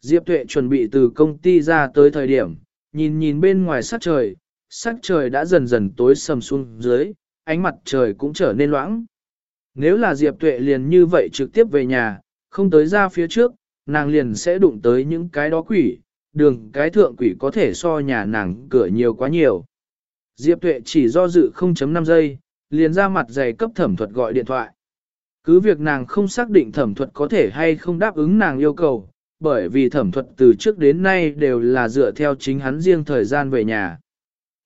Diệp Tuệ chuẩn bị từ công ty ra tới thời điểm, nhìn nhìn bên ngoài sắc trời, sắc trời đã dần dần tối sầm xuống dưới, ánh mặt trời cũng trở nên loãng. Nếu là Diệp Tuệ liền như vậy trực tiếp về nhà, không tới ra phía trước, nàng liền sẽ đụng tới những cái đó quỷ, đường cái thượng quỷ có thể so nhà nàng cửa nhiều quá nhiều. Diệp Tuệ chỉ do dự 0.5 giây, liền ra mặt dày cấp thẩm thuật gọi điện thoại. Cứ việc nàng không xác định thẩm thuật có thể hay không đáp ứng nàng yêu cầu, bởi vì thẩm thuật từ trước đến nay đều là dựa theo chính hắn riêng thời gian về nhà.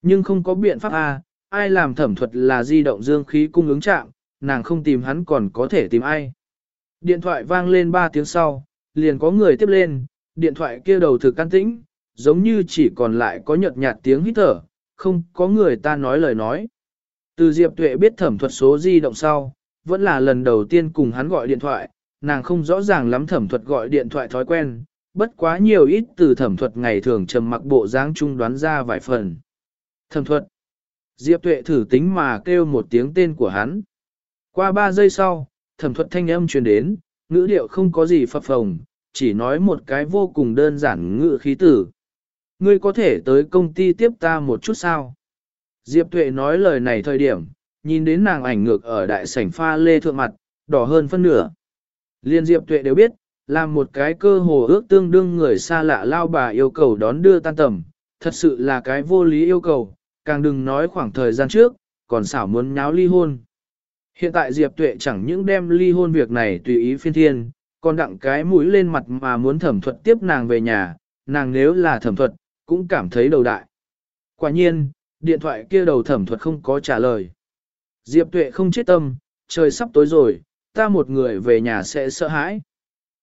Nhưng không có biện pháp A, ai làm thẩm thuật là di động dương khí cung ứng chạm, nàng không tìm hắn còn có thể tìm ai. Điện thoại vang lên 3 tiếng sau, liền có người tiếp lên, điện thoại kia đầu thực can tĩnh, giống như chỉ còn lại có nhợt nhạt tiếng hít thở, không có người ta nói lời nói. Từ Diệp Tuệ biết thẩm thuật số di động sau, vẫn là lần đầu tiên cùng hắn gọi điện thoại, nàng không rõ ràng lắm thẩm thuật gọi điện thoại thói quen, bất quá nhiều ít từ thẩm thuật ngày thường trầm mặc bộ dáng trung đoán ra vài phần. Thẩm thuật. Diệp Tuệ thử tính mà kêu một tiếng tên của hắn. Qua ba giây sau, thẩm thuật thanh âm truyền đến, ngữ điệu không có gì phập phồng, chỉ nói một cái vô cùng đơn giản ngữ khí tử. Ngươi có thể tới công ty tiếp ta một chút sao? Diệp Tuệ nói lời này thời điểm, nhìn đến nàng ảnh ngược ở đại sảnh pha lê thượng mặt, đỏ hơn phân nửa. Liên Diệp Tuệ đều biết, làm một cái cơ hồ ước tương đương người xa lạ lao bà yêu cầu đón đưa tan tầm, thật sự là cái vô lý yêu cầu, càng đừng nói khoảng thời gian trước, còn xảo muốn nháo ly hôn. Hiện tại Diệp Tuệ chẳng những đem ly hôn việc này tùy ý phiên thiên, còn đặng cái mũi lên mặt mà muốn thẩm thuật tiếp nàng về nhà, nàng nếu là thẩm thuật, cũng cảm thấy đầu đại. Quả nhiên, điện thoại kia đầu thẩm thuật không có trả lời. Diệp Tuệ không chết tâm, trời sắp tối rồi, ta một người về nhà sẽ sợ hãi.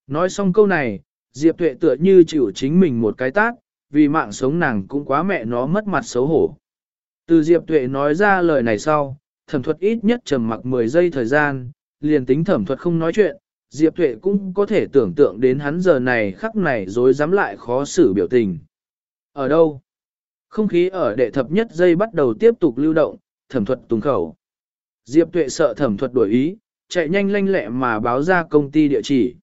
Nói xong câu này, Diệp Tuệ tựa như chịu chính mình một cái tát, vì mạng sống nàng cũng quá mẹ nó mất mặt xấu hổ. Từ Diệp Tuệ nói ra lời này sau, thẩm thuật ít nhất trầm mặc 10 giây thời gian, liền tính thẩm thuật không nói chuyện, Diệp Tuệ cũng có thể tưởng tượng đến hắn giờ này khắc này dối dám lại khó xử biểu tình. Ở đâu? Không khí ở đệ thập nhất giây bắt đầu tiếp tục lưu động, thẩm thuật tùng khẩu. Diệp Tuệ sợ thẩm thuật đổi ý, chạy nhanh lanh lẹ mà báo ra công ty địa chỉ.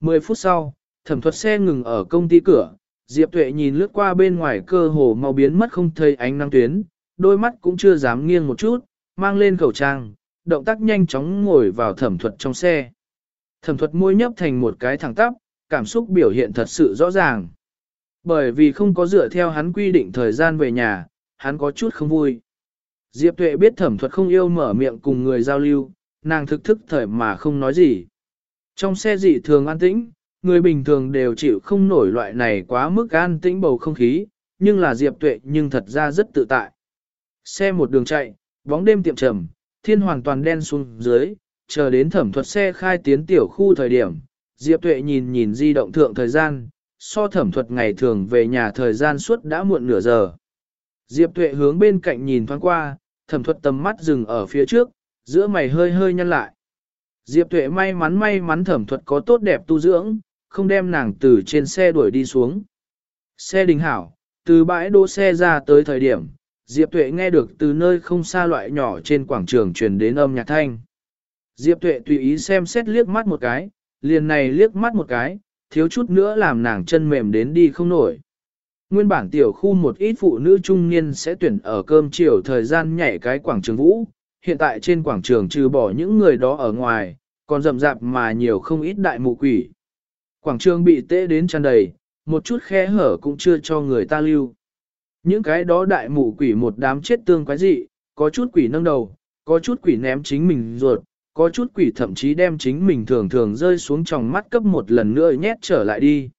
10 phút sau, thẩm thuật xe ngừng ở công ty cửa, Diệp Tuệ nhìn lướt qua bên ngoài cơ hồ mau biến mất không thấy ánh năng tuyến, đôi mắt cũng chưa dám nghiêng một chút, mang lên khẩu trang, động tác nhanh chóng ngồi vào thẩm thuật trong xe. Thẩm thuật môi nhấp thành một cái thẳng tắp, cảm xúc biểu hiện thật sự rõ ràng. Bởi vì không có dựa theo hắn quy định thời gian về nhà, hắn có chút không vui. Diệp Tuệ biết thẩm thuật không yêu mở miệng cùng người giao lưu, nàng thực thức thời mà không nói gì. Trong xe dị thường an tĩnh, người bình thường đều chịu không nổi loại này quá mức an tĩnh bầu không khí, nhưng là Diệp Tuệ nhưng thật ra rất tự tại. Xe một đường chạy, bóng đêm tiệm trầm, thiên hoàn toàn đen xuống dưới, chờ đến thẩm thuật xe khai tiến tiểu khu thời điểm, Diệp Tuệ nhìn nhìn di động thượng thời gian, so thẩm thuật ngày thường về nhà thời gian suốt đã muộn nửa giờ. Diệp Tuệ hướng bên cạnh nhìn thoáng qua, thẩm thuật tầm mắt dừng ở phía trước, giữa mày hơi hơi nhăn lại. Diệp Tuệ may mắn may mắn thẩm thuật có tốt đẹp tu dưỡng, không đem nàng từ trên xe đuổi đi xuống. Xe đình hảo, từ bãi đỗ xe ra tới thời điểm, Diệp Tuệ nghe được từ nơi không xa loại nhỏ trên quảng trường truyền đến âm nhạc thanh. Diệp Tuệ tùy ý xem xét liếc mắt một cái, liền này liếc mắt một cái, thiếu chút nữa làm nàng chân mềm đến đi không nổi. Nguyên bản tiểu khu một ít phụ nữ trung niên sẽ tuyển ở cơm chiều thời gian nhảy cái quảng trường vũ, hiện tại trên quảng trường trừ bỏ những người đó ở ngoài, còn rậm rạp mà nhiều không ít đại mụ quỷ. Quảng trường bị tê đến tràn đầy, một chút khe hở cũng chưa cho người ta lưu. Những cái đó đại mụ quỷ một đám chết tương quái dị, có chút quỷ nâng đầu, có chút quỷ ném chính mình ruột, có chút quỷ thậm chí đem chính mình thường thường rơi xuống trong mắt cấp một lần nữa nhét trở lại đi.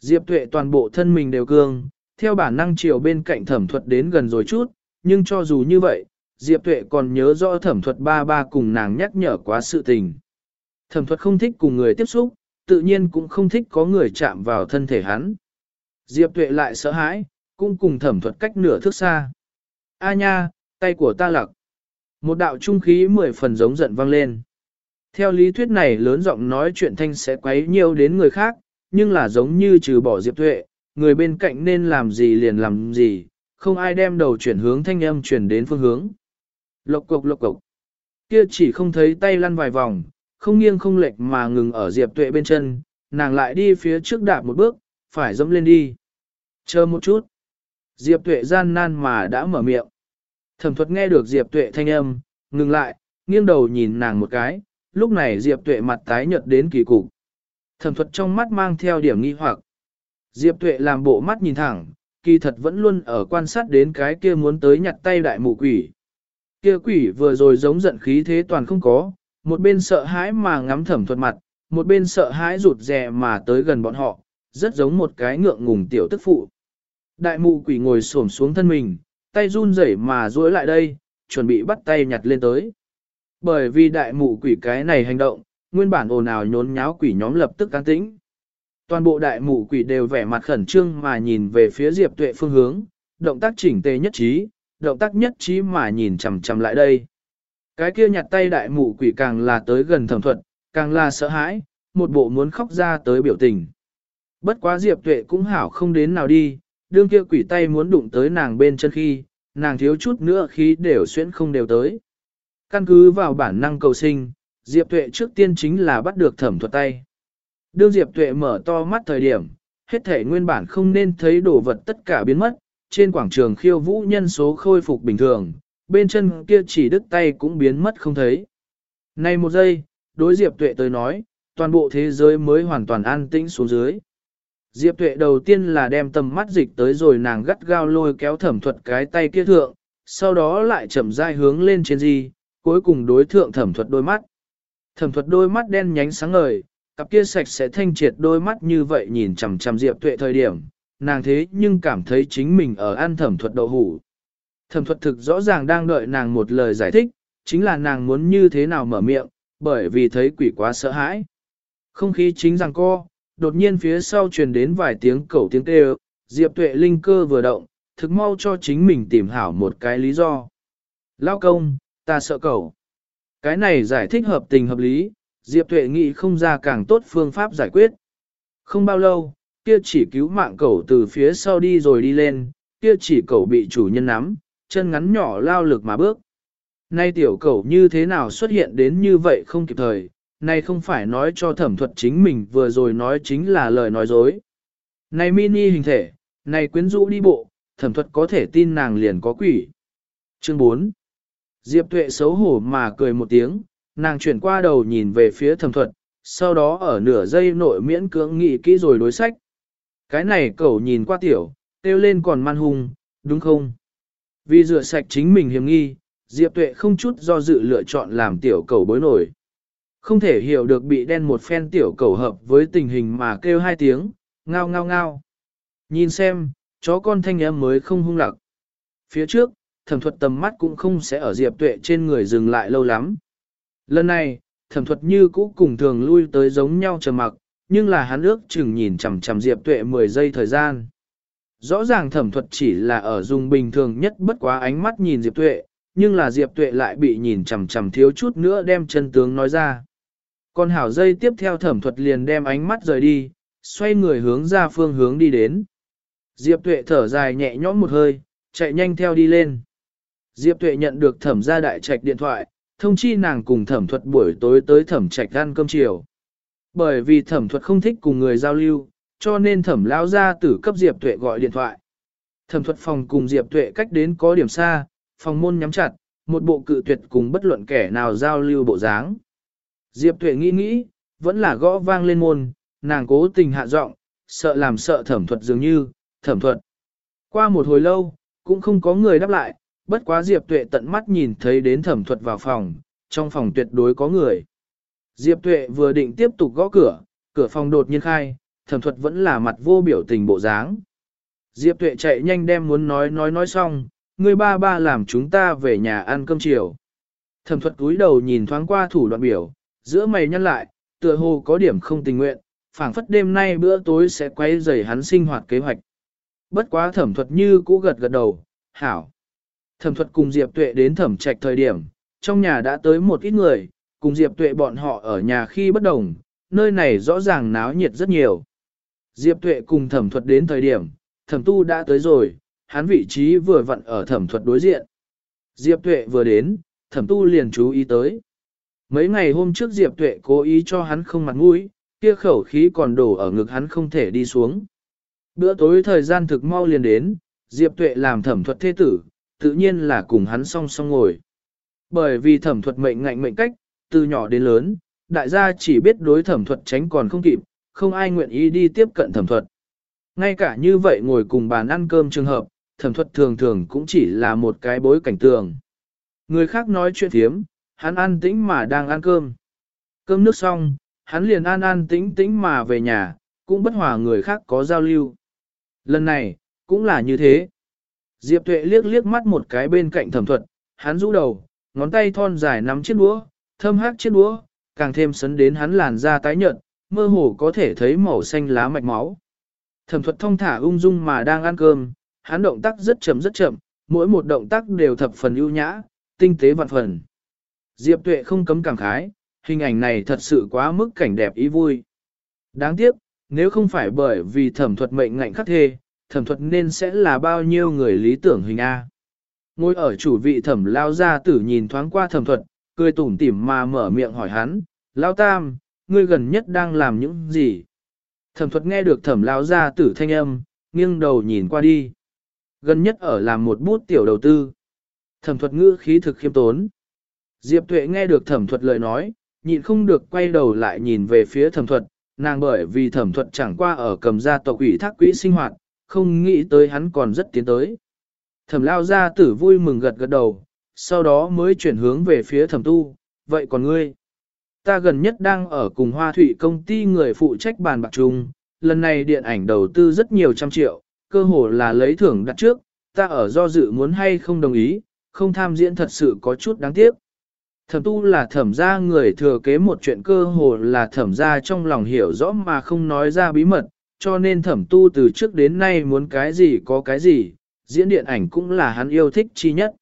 Diệp tuệ toàn bộ thân mình đều cương, theo bản năng chiều bên cạnh thẩm thuật đến gần rồi chút, nhưng cho dù như vậy, Diệp tuệ còn nhớ rõ thẩm thuật ba ba cùng nàng nhắc nhở quá sự tình. Thẩm thuật không thích cùng người tiếp xúc, tự nhiên cũng không thích có người chạm vào thân thể hắn. Diệp tuệ lại sợ hãi, cũng cùng thẩm thuật cách nửa thước xa. A nha, tay của ta lặc. Một đạo trung khí mười phần giống giận vang lên. Theo lý thuyết này lớn giọng nói chuyện thanh sẽ quấy nhiều đến người khác, nhưng là giống như trừ bỏ Diệp Tuệ, người bên cạnh nên làm gì liền làm gì, không ai đem đầu chuyển hướng thanh âm chuyển đến phương hướng. Lộc cục lộc cục. Kia chỉ không thấy tay lăn vài vòng, không nghiêng không lệch mà ngừng ở Diệp Tuệ bên chân, nàng lại đi phía trước đạp một bước, phải dẫm lên đi. Chờ một chút. Diệp tuệ gian nan mà đã mở miệng. Thẩm thuật nghe được Diệp tuệ thanh âm, ngừng lại, nghiêng đầu nhìn nàng một cái, lúc này Diệp tuệ mặt tái nhợt đến kỳ cục. Thẩm thuật trong mắt mang theo điểm nghi hoặc. Diệp tuệ làm bộ mắt nhìn thẳng, kỳ thật vẫn luôn ở quan sát đến cái kia muốn tới nhặt tay đại mụ quỷ. Kia quỷ vừa rồi giống giận khí thế toàn không có, một bên sợ hãi mà ngắm thẩm thuật mặt, một bên sợ hãi rụt rè mà tới gần bọn họ, rất giống một cái ngượng ngùng tiểu tức phụ. Đại mụ quỷ ngồi xổm xuống thân mình, tay run rẩy mà duỗi lại đây, chuẩn bị bắt tay nhặt lên tới. Bởi vì đại mụ quỷ cái này hành động, nguyên bản ồn ào nhốn nháo quỷ nhóm lập tức can tĩnh. Toàn bộ đại mụ quỷ đều vẻ mặt khẩn trương mà nhìn về phía Diệp Tuệ phương hướng, động tác chỉnh tề nhất trí, động tác nhất trí mà nhìn chằm chằm lại đây. Cái kia nhặt tay đại mụ quỷ càng là tới gần thẩm thuận, càng là sợ hãi, một bộ muốn khóc ra tới biểu tình. Bất quá Diệp Tuệ cũng hảo không đến nào đi, đương kia quỷ tay muốn đụng tới nàng bên chân khi, nàng thiếu chút nữa khí đều xuyễn không đều tới. Căn cứ vào bản năng cầu sinh, Diệp Tuệ trước tiên chính là bắt được thẩm thuật tay. Đương Diệp Tuệ mở to mắt thời điểm, hết thể nguyên bản không nên thấy đồ vật tất cả biến mất, trên quảng trường khiêu vũ nhân số khôi phục bình thường, bên chân kia chỉ đứt tay cũng biến mất không thấy. Này một giây, đối Diệp Tuệ tới nói, toàn bộ thế giới mới hoàn toàn an tĩnh xuống dưới. Diệp Tuệ đầu tiên là đem tầm mắt dịch tới rồi nàng gắt gao lôi kéo thẩm thuật cái tay kia thượng, sau đó lại chậm rãi hướng lên trên gì, cuối cùng đối thượng thẩm thuật đôi mắt. Thẩm thuật đôi mắt đen nhánh sáng ngời, cặp kia sạch sẽ thanh triệt đôi mắt như vậy nhìn chằm chằm Diệp Tuệ thời điểm, nàng thế nhưng cảm thấy chính mình ở ăn thẩm thuật đậu hủ. Thẩm thuật thực rõ ràng đang đợi nàng một lời giải thích, chính là nàng muốn như thế nào mở miệng, bởi vì thấy quỷ quá sợ hãi. Không khí chính rằng co, đột nhiên phía sau truyền đến vài tiếng cẩu tiếng kêu, Diệp Tuệ linh cơ vừa động, thực mau cho chính mình tìm hảo một cái lý do. Lao công, ta sợ cẩu. Cái này giải thích hợp tình hợp lý, Diệp Tuệ nghĩ không ra càng tốt phương pháp giải quyết. Không bao lâu, kia chỉ cứu mạng cẩu từ phía sau đi rồi đi lên, kia chỉ cẩu bị chủ nhân nắm, chân ngắn nhỏ lao lực mà bước. Nay tiểu cẩu như thế nào xuất hiện đến như vậy không kịp thời, này không phải nói cho thẩm thuật chính mình vừa rồi nói chính là lời nói dối. Này mini hình thể, này quyến rũ đi bộ, thẩm thuật có thể tin nàng liền có quỷ. Chương 4 Diệp tuệ xấu hổ mà cười một tiếng, nàng chuyển qua đầu nhìn về phía thẩm thuật, sau đó ở nửa giây nội miễn cưỡng nghĩ kỹ rồi đối sách. Cái này cậu nhìn qua tiểu, tiêu lên còn man hung, đúng không? Vì rửa sạch chính mình hiểm nghi, Diệp tuệ không chút do dự lựa chọn làm tiểu cầu bối nổi. Không thể hiểu được bị đen một phen tiểu cầu hợp với tình hình mà kêu hai tiếng, ngao ngao ngao. Nhìn xem, chó con thanh em mới không hung lặc. Phía trước, thẩm thuật tầm mắt cũng không sẽ ở Diệp Tuệ trên người dừng lại lâu lắm. Lần này, thẩm thuật như cũ cùng thường lui tới giống nhau trầm mặc, nhưng là hắn ước chừng nhìn chằm chằm Diệp Tuệ 10 giây thời gian. Rõ ràng thẩm thuật chỉ là ở dùng bình thường nhất bất quá ánh mắt nhìn Diệp Tuệ, nhưng là Diệp Tuệ lại bị nhìn chằm chằm thiếu chút nữa đem chân tướng nói ra con hảo dây tiếp theo thẩm thuật liền đem ánh mắt rời đi, xoay người hướng ra phương hướng đi đến. Diệp Tuệ thở dài nhẹ nhõm một hơi, chạy nhanh theo đi lên. Diệp Tuệ nhận được thẩm gia đại trạch điện thoại, thông chi nàng cùng thẩm thuật buổi tối tới thẩm trạch ăn cơm chiều. Bởi vì thẩm thuật không thích cùng người giao lưu, cho nên thẩm lão gia tử cấp Diệp Tuệ gọi điện thoại. Thẩm thuật phòng cùng Diệp Tuệ cách đến có điểm xa, phòng môn nhắm chặt, một bộ cự tuyệt cùng bất luận kẻ nào giao lưu bộ dáng. Diệp Tuệ nghĩ nghĩ, vẫn là gõ vang lên môn, nàng cố tình hạ giọng, sợ làm sợ thẩm thuật dường như, thẩm thuật. Qua một hồi lâu, cũng không có người đáp lại, bất quá Diệp Tuệ tận mắt nhìn thấy đến thẩm thuật vào phòng, trong phòng tuyệt đối có người. Diệp Tuệ vừa định tiếp tục gõ cửa, cửa phòng đột nhiên khai, thẩm thuật vẫn là mặt vô biểu tình bộ dáng. Diệp Tuệ chạy nhanh đem muốn nói nói nói xong, người ba ba làm chúng ta về nhà ăn cơm chiều. Thẩm thuật cúi đầu nhìn thoáng qua thủ đoạn biểu, giữa mày nhăn lại, tựa hồ có điểm không tình nguyện, phảng phất đêm nay bữa tối sẽ quay rầy hắn sinh hoạt kế hoạch. Bất quá thẩm thuật như cũ gật gật đầu, hảo. Thẩm thuật cùng Diệp Tuệ đến thẩm trạch thời điểm, trong nhà đã tới một ít người, cùng Diệp Tuệ bọn họ ở nhà khi bất đồng, nơi này rõ ràng náo nhiệt rất nhiều. Diệp Tuệ cùng thẩm thuật đến thời điểm, thẩm tu đã tới rồi, hắn vị trí vừa vặn ở thẩm thuật đối diện. Diệp Tuệ vừa đến, thẩm tu liền chú ý tới. Mấy ngày hôm trước Diệp Tuệ cố ý cho hắn không mặt mũi, kia khẩu khí còn đổ ở ngực hắn không thể đi xuống. Bữa tối thời gian thực mau liền đến, Diệp Tuệ làm thẩm thuật thế tử, tự nhiên là cùng hắn song song ngồi. Bởi vì thẩm thuật mệnh ngạnh mệnh cách, từ nhỏ đến lớn, đại gia chỉ biết đối thẩm thuật tránh còn không kịp, không ai nguyện ý đi tiếp cận thẩm thuật. Ngay cả như vậy ngồi cùng bàn ăn cơm trường hợp, thẩm thuật thường thường cũng chỉ là một cái bối cảnh tường. Người khác nói chuyện thiếm, hắn an tĩnh mà đang ăn cơm. Cơm nước xong, hắn liền an an tĩnh tĩnh mà về nhà, cũng bất hòa người khác có giao lưu. Lần này, cũng là như thế. Diệp tuệ liếc liếc mắt một cái bên cạnh thẩm thuật, hắn rũ đầu, ngón tay thon dài nắm chiếc đũa, thâm hắc chiếc đũa, càng thêm sấn đến hắn làn da tái nhợt, mơ hồ có thể thấy màu xanh lá mạch máu. Thẩm thuật thông thả ung dung mà đang ăn cơm, hắn động tác rất chậm rất chậm, mỗi một động tác đều thập phần ưu nhã, tinh tế vạn phần. Diệp tuệ không cấm cảm khái, hình ảnh này thật sự quá mức cảnh đẹp ý vui. Đáng tiếc, nếu không phải bởi vì thẩm thuật mệnh ngạnh khắc thê, thẩm thuật nên sẽ là bao nhiêu người lý tưởng hình A. Ngồi ở chủ vị thẩm lao ra tử nhìn thoáng qua thẩm thuật, cười tủm tỉm mà mở miệng hỏi hắn, lao tam, ngươi gần nhất đang làm những gì? Thẩm thuật nghe được thẩm lao ra tử thanh âm, nghiêng đầu nhìn qua đi. Gần nhất ở làm một bút tiểu đầu tư. Thẩm thuật ngữ khí thực khiêm tốn. Diệp tuệ nghe được thẩm thuật lời nói, nhịn không được quay đầu lại nhìn về phía thẩm thuật, nàng bởi vì thẩm thuật chẳng qua ở cầm gia tộc ủy thác quỹ sinh hoạt, không nghĩ tới hắn còn rất tiến tới. Thẩm lao gia tử vui mừng gật gật đầu, sau đó mới chuyển hướng về phía thẩm tu, vậy còn ngươi? Ta gần nhất đang ở cùng hoa thủy công ty người phụ trách bàn bạc chung, lần này điện ảnh đầu tư rất nhiều trăm triệu, cơ hồ là lấy thưởng đặt trước, ta ở do dự muốn hay không đồng ý, không tham diễn thật sự có chút đáng tiếc. Thẩm tu là thẩm gia người thừa kế một chuyện cơ hồ là thẩm gia trong lòng hiểu rõ mà không nói ra bí mật, cho nên thẩm tu từ trước đến nay muốn cái gì có cái gì, diễn điện ảnh cũng là hắn yêu thích chi nhất.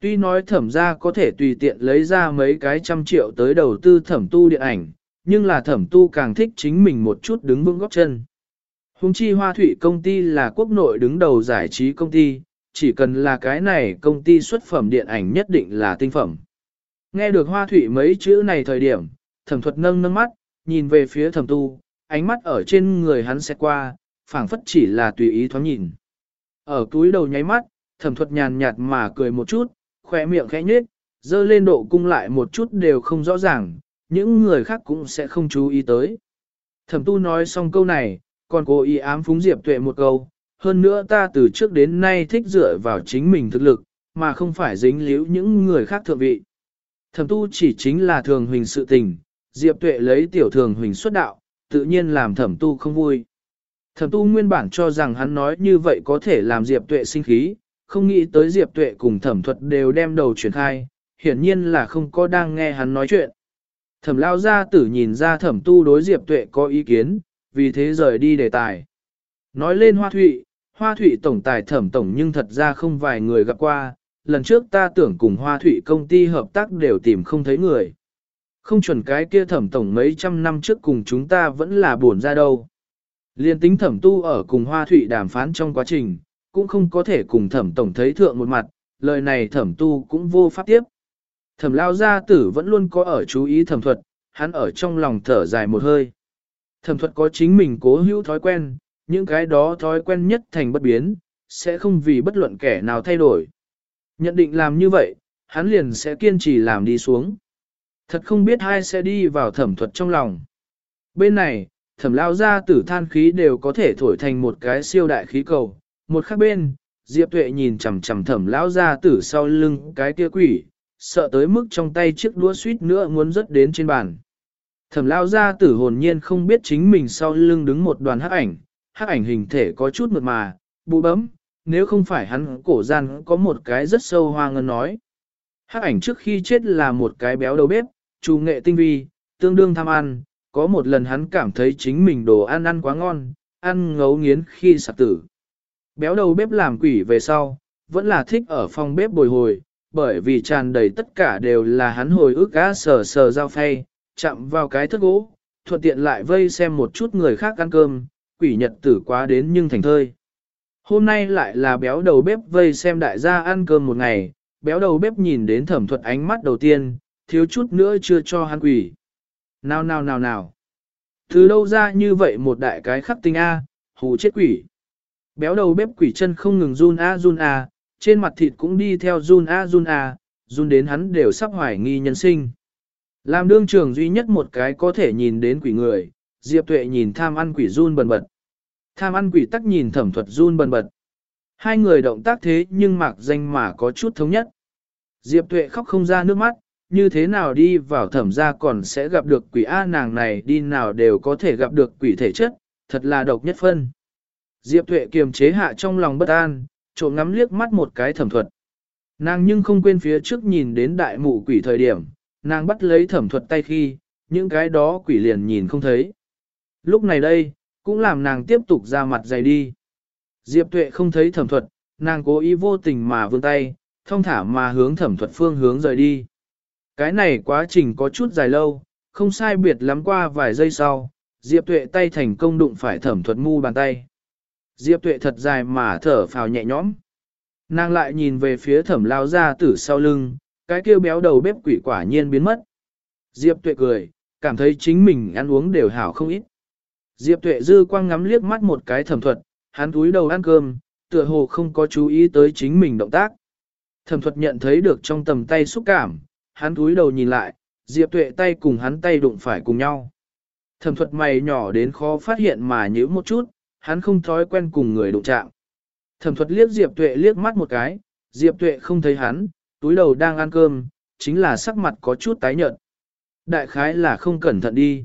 Tuy nói thẩm gia có thể tùy tiện lấy ra mấy cái trăm triệu tới đầu tư thẩm tu điện ảnh, nhưng là thẩm tu càng thích chính mình một chút đứng vững góc chân. Hùng chi hoa thủy công ty là quốc nội đứng đầu giải trí công ty, chỉ cần là cái này công ty xuất phẩm điện ảnh nhất định là tinh phẩm. Nghe được hoa thủy mấy chữ này thời điểm, thẩm thuật nâng nâng mắt, nhìn về phía thẩm tu, ánh mắt ở trên người hắn sẽ qua, phảng phất chỉ là tùy ý thoáng nhìn. Ở túi đầu nháy mắt, thẩm thuật nhàn nhạt mà cười một chút, khỏe miệng khẽ nhếch, dơ lên độ cung lại một chút đều không rõ ràng, những người khác cũng sẽ không chú ý tới. Thẩm tu nói xong câu này, còn cố ý ám phúng Diệp Tuệ một câu, hơn nữa ta từ trước đến nay thích dựa vào chính mình thực lực, mà không phải dính líu những người khác thượng vị. Thẩm tu chỉ chính là thường huỳnh sự tình, Diệp Tuệ lấy tiểu thường huỳnh xuất đạo, tự nhiên làm thẩm tu không vui. Thẩm tu nguyên bản cho rằng hắn nói như vậy có thể làm Diệp Tuệ sinh khí, không nghĩ tới Diệp Tuệ cùng thẩm thuật đều đem đầu chuyển khai, hiển nhiên là không có đang nghe hắn nói chuyện. Thẩm lao ra tử nhìn ra thẩm tu đối Diệp Tuệ có ý kiến, vì thế rời đi đề tài. Nói lên hoa thụy, hoa thụy tổng tài thẩm tổng nhưng thật ra không vài người gặp qua, lần trước ta tưởng cùng hoa thụy công ty hợp tác đều tìm không thấy người. Không chuẩn cái kia thẩm tổng mấy trăm năm trước cùng chúng ta vẫn là buồn ra đâu. Liên tính thẩm tu ở cùng hoa thụy đàm phán trong quá trình, cũng không có thể cùng thẩm tổng thấy thượng một mặt, lời này thẩm tu cũng vô pháp tiếp. Thẩm lao gia tử vẫn luôn có ở chú ý thẩm thuật, hắn ở trong lòng thở dài một hơi. Thẩm thuật có chính mình cố hữu thói quen, những cái đó thói quen nhất thành bất biến, sẽ không vì bất luận kẻ nào thay đổi. Nhận định làm như vậy, hắn liền sẽ kiên trì làm đi xuống. Thật không biết hai sẽ đi vào thẩm thuật trong lòng. Bên này, thẩm lao ra tử than khí đều có thể thổi thành một cái siêu đại khí cầu. Một khác bên, Diệp Tuệ nhìn chằm chằm thẩm lao ra tử sau lưng cái kia quỷ, sợ tới mức trong tay chiếc đũa suýt nữa muốn rớt đến trên bàn. Thẩm lao ra tử hồn nhiên không biết chính mình sau lưng đứng một đoàn hắc ảnh, hắc ảnh hình thể có chút mượt mà, bụ bấm, nếu không phải hắn cổ gian có một cái rất sâu hoa ngân nói. Hắc ảnh trước khi chết là một cái béo đầu bếp, chủ nghệ tinh vi, tương đương tham ăn, có một lần hắn cảm thấy chính mình đồ ăn ăn quá ngon, ăn ngấu nghiến khi sạc tử. Béo đầu bếp làm quỷ về sau, vẫn là thích ở phòng bếp bồi hồi, bởi vì tràn đầy tất cả đều là hắn hồi ức gã sờ sờ dao phay, chạm vào cái thất gỗ, thuận tiện lại vây xem một chút người khác ăn cơm, quỷ nhật tử quá đến nhưng thành thơi. Hôm nay lại là béo đầu bếp vây xem đại gia ăn cơm một ngày, béo đầu bếp nhìn đến thẩm thuật ánh mắt đầu tiên, thiếu chút nữa chưa cho hắn quỷ. Nào nào nào nào. Từ đâu ra như vậy một đại cái khắc tinh A, hù chết quỷ. Béo đầu bếp quỷ chân không ngừng run a run a, trên mặt thịt cũng đi theo run a run a, run đến hắn đều sắp hoài nghi nhân sinh. Làm đương trường duy nhất một cái có thể nhìn đến quỷ người, Diệp Tuệ nhìn tham ăn quỷ run bần bật. Tham ăn quỷ tắc nhìn thẩm thuật run bần bật. Hai người động tác thế nhưng mạc danh mà có chút thống nhất. Diệp Tuệ khóc không ra nước mắt, như thế nào đi vào thẩm ra còn sẽ gặp được quỷ A nàng này đi nào đều có thể gặp được quỷ thể chất, thật là độc nhất phân. Diệp Tuệ kiềm chế hạ trong lòng bất an, trộm ngắm liếc mắt một cái thẩm thuật. Nàng nhưng không quên phía trước nhìn đến đại mụ quỷ thời điểm, nàng bắt lấy thẩm thuật tay khi, những cái đó quỷ liền nhìn không thấy. Lúc này đây, cũng làm nàng tiếp tục ra mặt dày đi. Diệp tuệ không thấy thẩm thuật, nàng cố ý vô tình mà vươn tay, thông thả mà hướng thẩm thuật phương hướng rời đi. Cái này quá trình có chút dài lâu, không sai biệt lắm qua vài giây sau, Diệp tuệ tay thành công đụng phải thẩm thuật mu bàn tay. Diệp tuệ thật dài mà thở phào nhẹ nhõm. Nàng lại nhìn về phía thẩm lao ra tử sau lưng, cái kêu béo đầu bếp quỷ quả nhiên biến mất. Diệp tuệ cười, cảm thấy chính mình ăn uống đều hảo không ít. Diệp tuệ dư quang ngắm liếc mắt một cái thẩm thuật, hắn túi đầu ăn cơm, tựa hồ không có chú ý tới chính mình động tác. Thẩm thuật nhận thấy được trong tầm tay xúc cảm, hắn túi đầu nhìn lại, Diệp tuệ tay cùng hắn tay đụng phải cùng nhau. Thẩm thuật mày nhỏ đến khó phát hiện mà nhíu một chút, hắn không thói quen cùng người đụng chạm. Thẩm thuật liếc Diệp tuệ liếc mắt một cái, Diệp tuệ không thấy hắn, túi đầu đang ăn cơm, chính là sắc mặt có chút tái nhợt. Đại khái là không cẩn thận đi.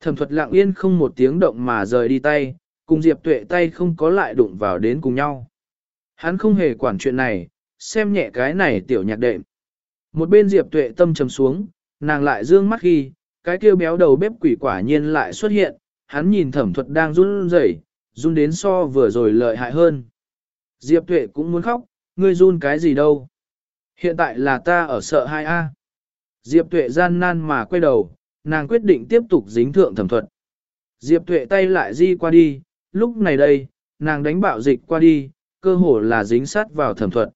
Thẩm thuật lặng yên không một tiếng động mà rời đi tay, cùng Diệp Tuệ tay không có lại đụng vào đến cùng nhau. Hắn không hề quản chuyện này, xem nhẹ cái này tiểu nhạc đệm. Một bên Diệp Tuệ tâm trầm xuống, nàng lại dương mắt khi, cái kêu béo đầu bếp quỷ quả nhiên lại xuất hiện, hắn nhìn thẩm thuật đang run rẩy, run đến so vừa rồi lợi hại hơn. Diệp Tuệ cũng muốn khóc, ngươi run cái gì đâu. Hiện tại là ta ở sợ hai a. Diệp Tuệ gian nan mà quay đầu, nàng quyết định tiếp tục dính thượng thẩm thuật. Diệp Tuệ tay lại di qua đi, lúc này đây, nàng đánh bạo dịch qua đi, cơ hồ là dính sát vào thẩm thuật.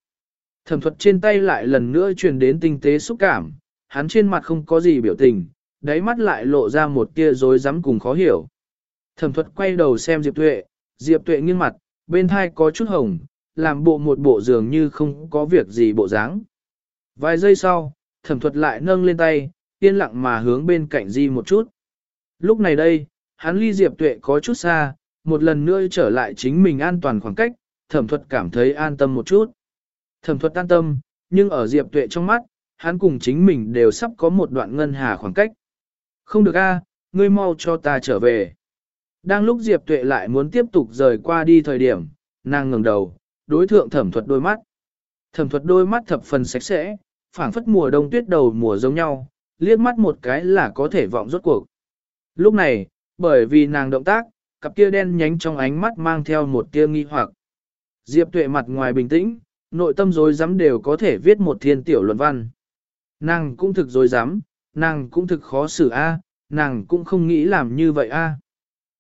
Thẩm thuật trên tay lại lần nữa truyền đến tinh tế xúc cảm, hắn trên mặt không có gì biểu tình, đáy mắt lại lộ ra một tia rối rắm cùng khó hiểu. Thẩm thuật quay đầu xem Diệp Tuệ, Diệp Tuệ nghiêng mặt, bên thai có chút hồng, làm bộ một bộ dường như không có việc gì bộ dáng. Vài giây sau, thẩm thuật lại nâng lên tay, yên lặng mà hướng bên cạnh di một chút. Lúc này đây, hắn ly Diệp Tuệ có chút xa, một lần nữa trở lại chính mình an toàn khoảng cách, thẩm thuật cảm thấy an tâm một chút. Thẩm thuật an tâm, nhưng ở Diệp Tuệ trong mắt, hắn cùng chính mình đều sắp có một đoạn ngân hà khoảng cách. Không được a, ngươi mau cho ta trở về. Đang lúc Diệp Tuệ lại muốn tiếp tục rời qua đi thời điểm, nàng ngẩng đầu, đối thượng thẩm thuật đôi mắt. Thẩm thuật đôi mắt thập phần sạch sẽ, phảng phất mùa đông tuyết đầu mùa giống nhau, liếc mắt một cái là có thể vọng rốt cuộc. Lúc này, bởi vì nàng động tác, cặp kia đen nhánh trong ánh mắt mang theo một tia nghi hoặc. Diệp tuệ mặt ngoài bình tĩnh, nội tâm dối rắm đều có thể viết một thiên tiểu luận văn. Nàng cũng thực dối rắm, nàng cũng thực khó xử a, nàng cũng không nghĩ làm như vậy a.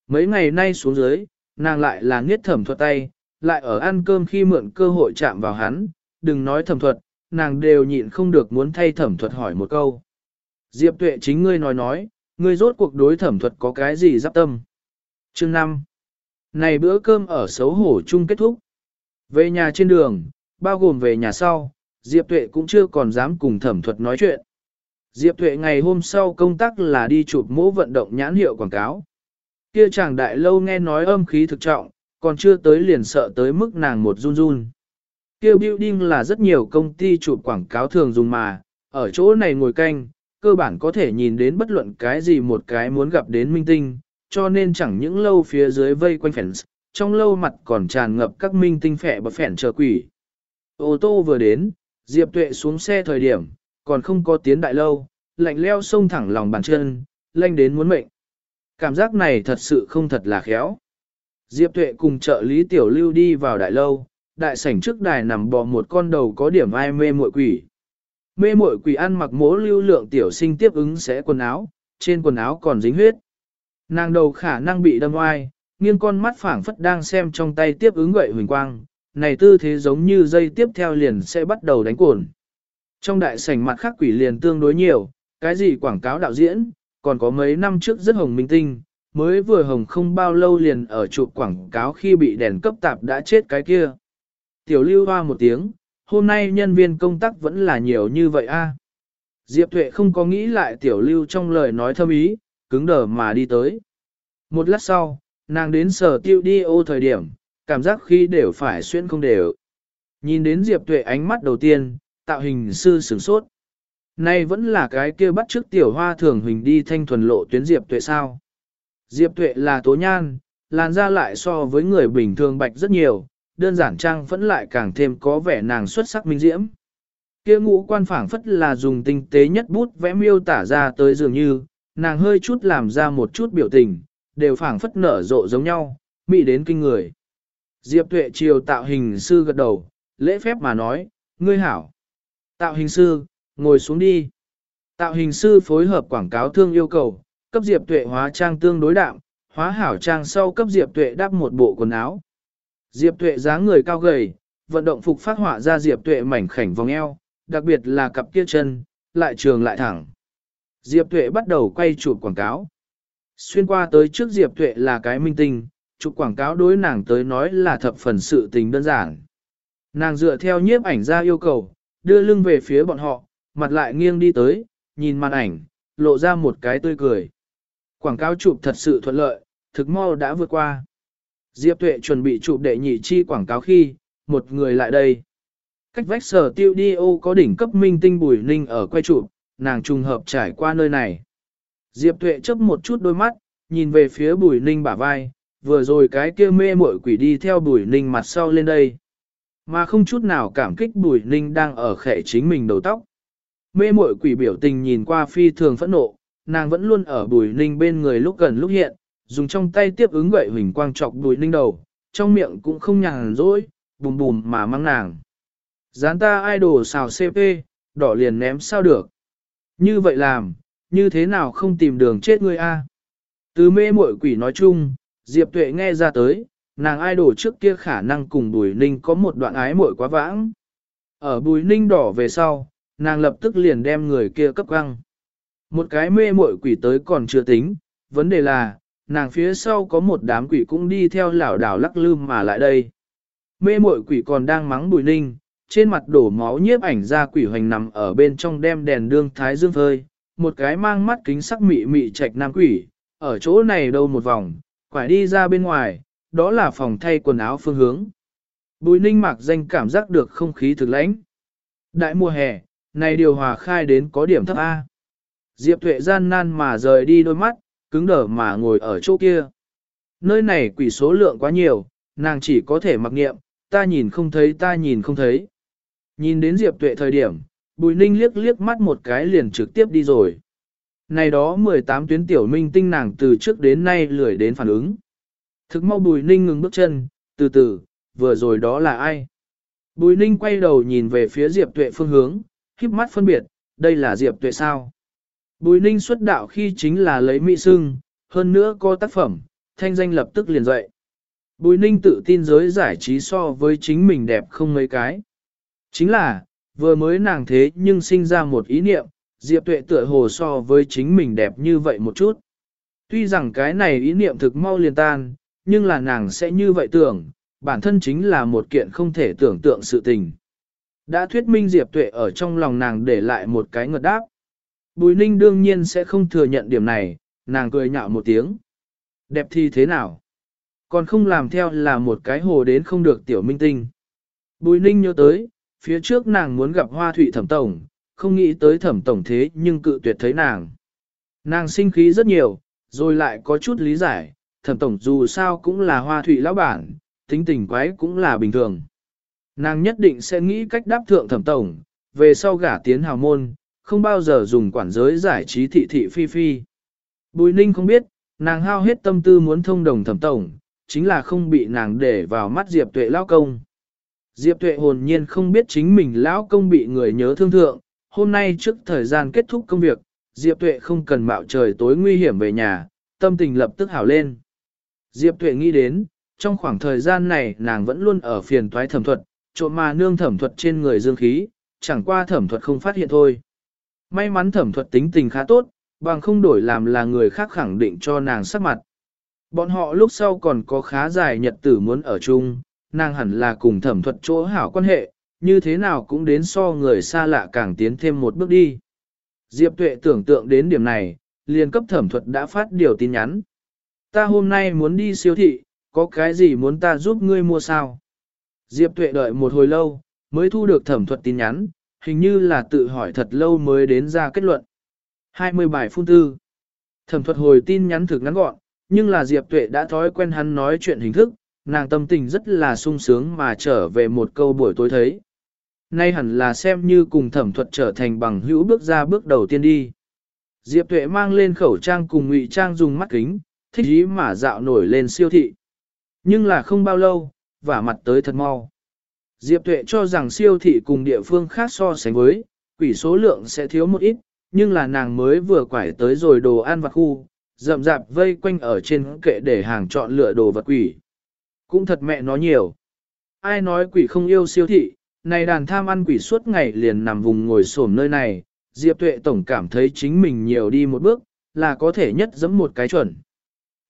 Mấy ngày nay xuống dưới, nàng lại là nghiết thẩm thuật tay, lại ở ăn cơm khi mượn cơ hội chạm vào hắn, đừng nói thẩm thuật, nàng đều nhịn không được muốn thay thẩm thuật hỏi một câu. Diệp tuệ chính ngươi nói nói, ngươi rốt cuộc đối thẩm thuật có cái gì giáp tâm. Chương 5. Này bữa cơm ở xấu hổ chung kết thúc. Về nhà trên đường, bao gồm về nhà sau, Diệp tuệ cũng chưa còn dám cùng thẩm thuật nói chuyện. Diệp tuệ ngày hôm sau công tác là đi chụp mũ vận động nhãn hiệu quảng cáo. Kia chàng đại lâu nghe nói âm khí thực trọng, còn chưa tới liền sợ tới mức nàng một run run. Kia building là rất nhiều công ty chụp quảng cáo thường dùng mà, ở chỗ này ngồi canh, cơ bản có thể nhìn đến bất luận cái gì một cái muốn gặp đến minh tinh, cho nên chẳng những lâu phía dưới vây quanh fans, trong lâu mặt còn tràn ngập các minh tinh phẹ và phèn chờ quỷ. Ô tô vừa đến, Diệp Tuệ xuống xe thời điểm, còn không có tiến đại lâu, lạnh leo sông thẳng lòng bàn chân, lanh đến muốn mệnh. Cảm giác này thật sự không thật là khéo. Diệp Tuệ cùng trợ lý tiểu lưu đi vào đại lâu, đại sảnh trước đài nằm bò một con đầu có điểm ai mê muội quỷ. Mê muội quỷ ăn mặc mố lưu lượng tiểu sinh tiếp ứng sẽ quần áo, trên quần áo còn dính huyết. Nàng đầu khả năng bị đâm oai, nghiêng con mắt phảng phất đang xem trong tay tiếp ứng gậy huỳnh quang, này tư thế giống như dây tiếp theo liền sẽ bắt đầu đánh cồn. Trong đại sảnh mặt khác quỷ liền tương đối nhiều, cái gì quảng cáo đạo diễn, còn có mấy năm trước rất hồng minh tinh, mới vừa hồng không bao lâu liền ở chụp quảng cáo khi bị đèn cấp tạp đã chết cái kia. Tiểu lưu hoa một tiếng, hôm nay nhân viên công tác vẫn là nhiều như vậy a. Diệp Tuệ không có nghĩ lại tiểu lưu trong lời nói thâm ý, cứng đờ mà đi tới. Một lát sau, nàng đến sở tiêu đi ô thời điểm, cảm giác khi đều phải xuyên không đều. Nhìn đến Diệp Tuệ ánh mắt đầu tiên, tạo hình sư sửng sốt. Nay vẫn là cái kia bắt trước tiểu hoa thường huỳnh đi thanh thuần lộ tuyến Diệp Tuệ sao. Diệp Tuệ là tố nhan, làn da lại so với người bình thường bạch rất nhiều, đơn giản trang vẫn lại càng thêm có vẻ nàng xuất sắc minh diễm. Kia ngũ quan phảng phất là dùng tinh tế nhất bút vẽ miêu tả ra tới dường như, nàng hơi chút làm ra một chút biểu tình, đều phảng phất nở rộ giống nhau, mỹ đến kinh người. Diệp Tuệ chiều tạo hình sư gật đầu, lễ phép mà nói, ngươi hảo. Tạo hình sư, ngồi xuống đi. Tạo hình sư phối hợp quảng cáo thương yêu cầu, cấp Diệp Tuệ hóa trang tương đối đạm, hóa hảo trang sau cấp Diệp Tuệ đắp một bộ quần áo. Diệp Tuệ dáng người cao gầy, vận động phục phát họa ra Diệp Tuệ mảnh khảnh vòng eo, đặc biệt là cặp kia chân, lại trường lại thẳng. Diệp Tuệ bắt đầu quay chụp quảng cáo. Xuyên qua tới trước Diệp Tuệ là cái minh tinh, chụp quảng cáo đối nàng tới nói là thập phần sự tình đơn giản. Nàng dựa theo nhiếp ảnh ra yêu cầu, đưa lưng về phía bọn họ, mặt lại nghiêng đi tới, nhìn màn ảnh, lộ ra một cái tươi cười. Quảng cáo chụp thật sự thuận lợi, thực mau đã vượt qua. Diệp Tuệ chuẩn bị chụp đệ nhị chi quảng cáo khi, một người lại đây. Cách vách sở tiêu đi ô có đỉnh cấp minh tinh Bùi Ninh ở quay chụp, nàng trùng hợp trải qua nơi này. Diệp Tuệ chấp một chút đôi mắt, nhìn về phía Bùi Ninh bả vai, vừa rồi cái kia mê muội quỷ đi theo Bùi Ninh mặt sau lên đây. Mà không chút nào cảm kích Bùi Ninh đang ở khẽ chính mình đầu tóc. Mê muội quỷ biểu tình nhìn qua phi thường phẫn nộ, nàng vẫn luôn ở Bùi Ninh bên người lúc gần lúc hiện, dùng trong tay tiếp ứng gậy huỳnh quang trọc Bùi Ninh đầu, trong miệng cũng không nhàn rỗi, bùm bùm mà mang nàng. Dán ta idol xào CP, đỏ liền ném sao được. Như vậy làm, như thế nào không tìm đường chết ngươi a? Từ mê muội quỷ nói chung, Diệp Tuệ nghe ra tới, nàng idol trước kia khả năng cùng Bùi Ninh có một đoạn ái muội quá vãng. Ở Bùi Ninh đỏ về sau, nàng lập tức liền đem người kia cấp găng. Một cái mê muội quỷ tới còn chưa tính, vấn đề là, nàng phía sau có một đám quỷ cũng đi theo lảo đảo lắc lư mà lại đây. Mê muội quỷ còn đang mắng Bùi Ninh, trên mặt đổ máu nhiếp ảnh ra quỷ hoành nằm ở bên trong đem đèn đương thái dương phơi, một cái mang mắt kính sắc mị mị trạch nam quỷ, ở chỗ này đâu một vòng, quải đi ra bên ngoài, đó là phòng thay quần áo phương hướng. Bùi ninh mặc danh cảm giác được không khí thực lãnh. Đại mùa hè, này điều hòa khai đến có điểm thấp A. Diệp tuệ gian nan mà rời đi đôi mắt, cứng đờ mà ngồi ở chỗ kia. Nơi này quỷ số lượng quá nhiều, nàng chỉ có thể mặc nghiệm, ta nhìn không thấy ta nhìn không thấy. Nhìn đến Diệp Tuệ thời điểm, Bùi Ninh liếc liếc mắt một cái liền trực tiếp đi rồi. Này đó 18 tuyến tiểu minh tinh nàng từ trước đến nay lười đến phản ứng. Thực mau Bùi Ninh ngừng bước chân, từ từ, vừa rồi đó là ai? Bùi Ninh quay đầu nhìn về phía Diệp Tuệ phương hướng, híp mắt phân biệt, đây là Diệp Tuệ sao? Bùi Ninh xuất đạo khi chính là lấy mỹ sưng, hơn nữa có tác phẩm, thanh danh lập tức liền dậy. Bùi Ninh tự tin giới giải trí so với chính mình đẹp không mấy cái. Chính là, vừa mới nàng thế nhưng sinh ra một ý niệm, Diệp Tuệ tựa hồ so với chính mình đẹp như vậy một chút. Tuy rằng cái này ý niệm thực mau liền tan, nhưng là nàng sẽ như vậy tưởng, bản thân chính là một kiện không thể tưởng tượng sự tình. Đã thuyết minh Diệp Tuệ ở trong lòng nàng để lại một cái ngợt đáp. Bùi Ninh đương nhiên sẽ không thừa nhận điểm này, nàng cười nhạo một tiếng. Đẹp thì thế nào? Còn không làm theo là một cái hồ đến không được tiểu minh tinh. Bùi Ninh nhớ tới, phía trước nàng muốn gặp hoa thủy thẩm tổng, không nghĩ tới thẩm tổng thế nhưng cự tuyệt thấy nàng. Nàng sinh khí rất nhiều, rồi lại có chút lý giải, thẩm tổng dù sao cũng là hoa thủy lão bản, tính tình quái cũng là bình thường. Nàng nhất định sẽ nghĩ cách đáp thượng thẩm tổng, về sau gả tiến hào môn, không bao giờ dùng quản giới giải trí thị thị phi phi. Bùi ninh không biết, nàng hao hết tâm tư muốn thông đồng thẩm tổng, chính là không bị nàng để vào mắt Diệp tuệ lao công. Diệp tuệ hồn nhiên không biết chính mình lão công bị người nhớ thương thượng, hôm nay trước thời gian kết thúc công việc, Diệp tuệ không cần mạo trời tối nguy hiểm về nhà, tâm tình lập tức hảo lên. Diệp tuệ nghĩ đến, trong khoảng thời gian này nàng vẫn luôn ở phiền toái thẩm thuật, trộm mà nương thẩm thuật trên người dương khí, chẳng qua thẩm thuật không phát hiện thôi. May mắn thẩm thuật tính tình khá tốt, bằng không đổi làm là người khác khẳng định cho nàng sắc mặt. Bọn họ lúc sau còn có khá dài nhật tử muốn ở chung, nàng hẳn là cùng thẩm thuật chỗ hảo quan hệ, như thế nào cũng đến so người xa lạ càng tiến thêm một bước đi. Diệp Tuệ tưởng tượng đến điểm này, liền cấp thẩm thuật đã phát điều tin nhắn. Ta hôm nay muốn đi siêu thị, có cái gì muốn ta giúp ngươi mua sao? Diệp Tuệ đợi một hồi lâu, mới thu được thẩm thuật tin nhắn, hình như là tự hỏi thật lâu mới đến ra kết luận. 20 bài phun tư. Thẩm thuật hồi tin nhắn thực ngắn gọn, nhưng là Diệp Tuệ đã thói quen hắn nói chuyện hình thức, nàng tâm tình rất là sung sướng mà trở về một câu buổi tối thấy. Nay hẳn là xem như cùng thẩm thuật trở thành bằng hữu bước ra bước đầu tiên đi. Diệp Tuệ mang lên khẩu trang cùng ngụy trang dùng mắt kính, thích ý mà dạo nổi lên siêu thị. Nhưng là không bao lâu, vả mặt tới thật mau. Diệp Tuệ cho rằng siêu thị cùng địa phương khác so sánh với, quỷ số lượng sẽ thiếu một ít, nhưng là nàng mới vừa quải tới rồi đồ ăn vặt khu, rậm rạp vây quanh ở trên kệ để hàng chọn lựa đồ vật quỷ. Cũng thật mẹ nó nhiều. Ai nói quỷ không yêu siêu thị, này đàn tham ăn quỷ suốt ngày liền nằm vùng ngồi xổm nơi này, Diệp Tuệ Tổng cảm thấy chính mình nhiều đi một bước, là có thể nhất giẫm một cái chuẩn.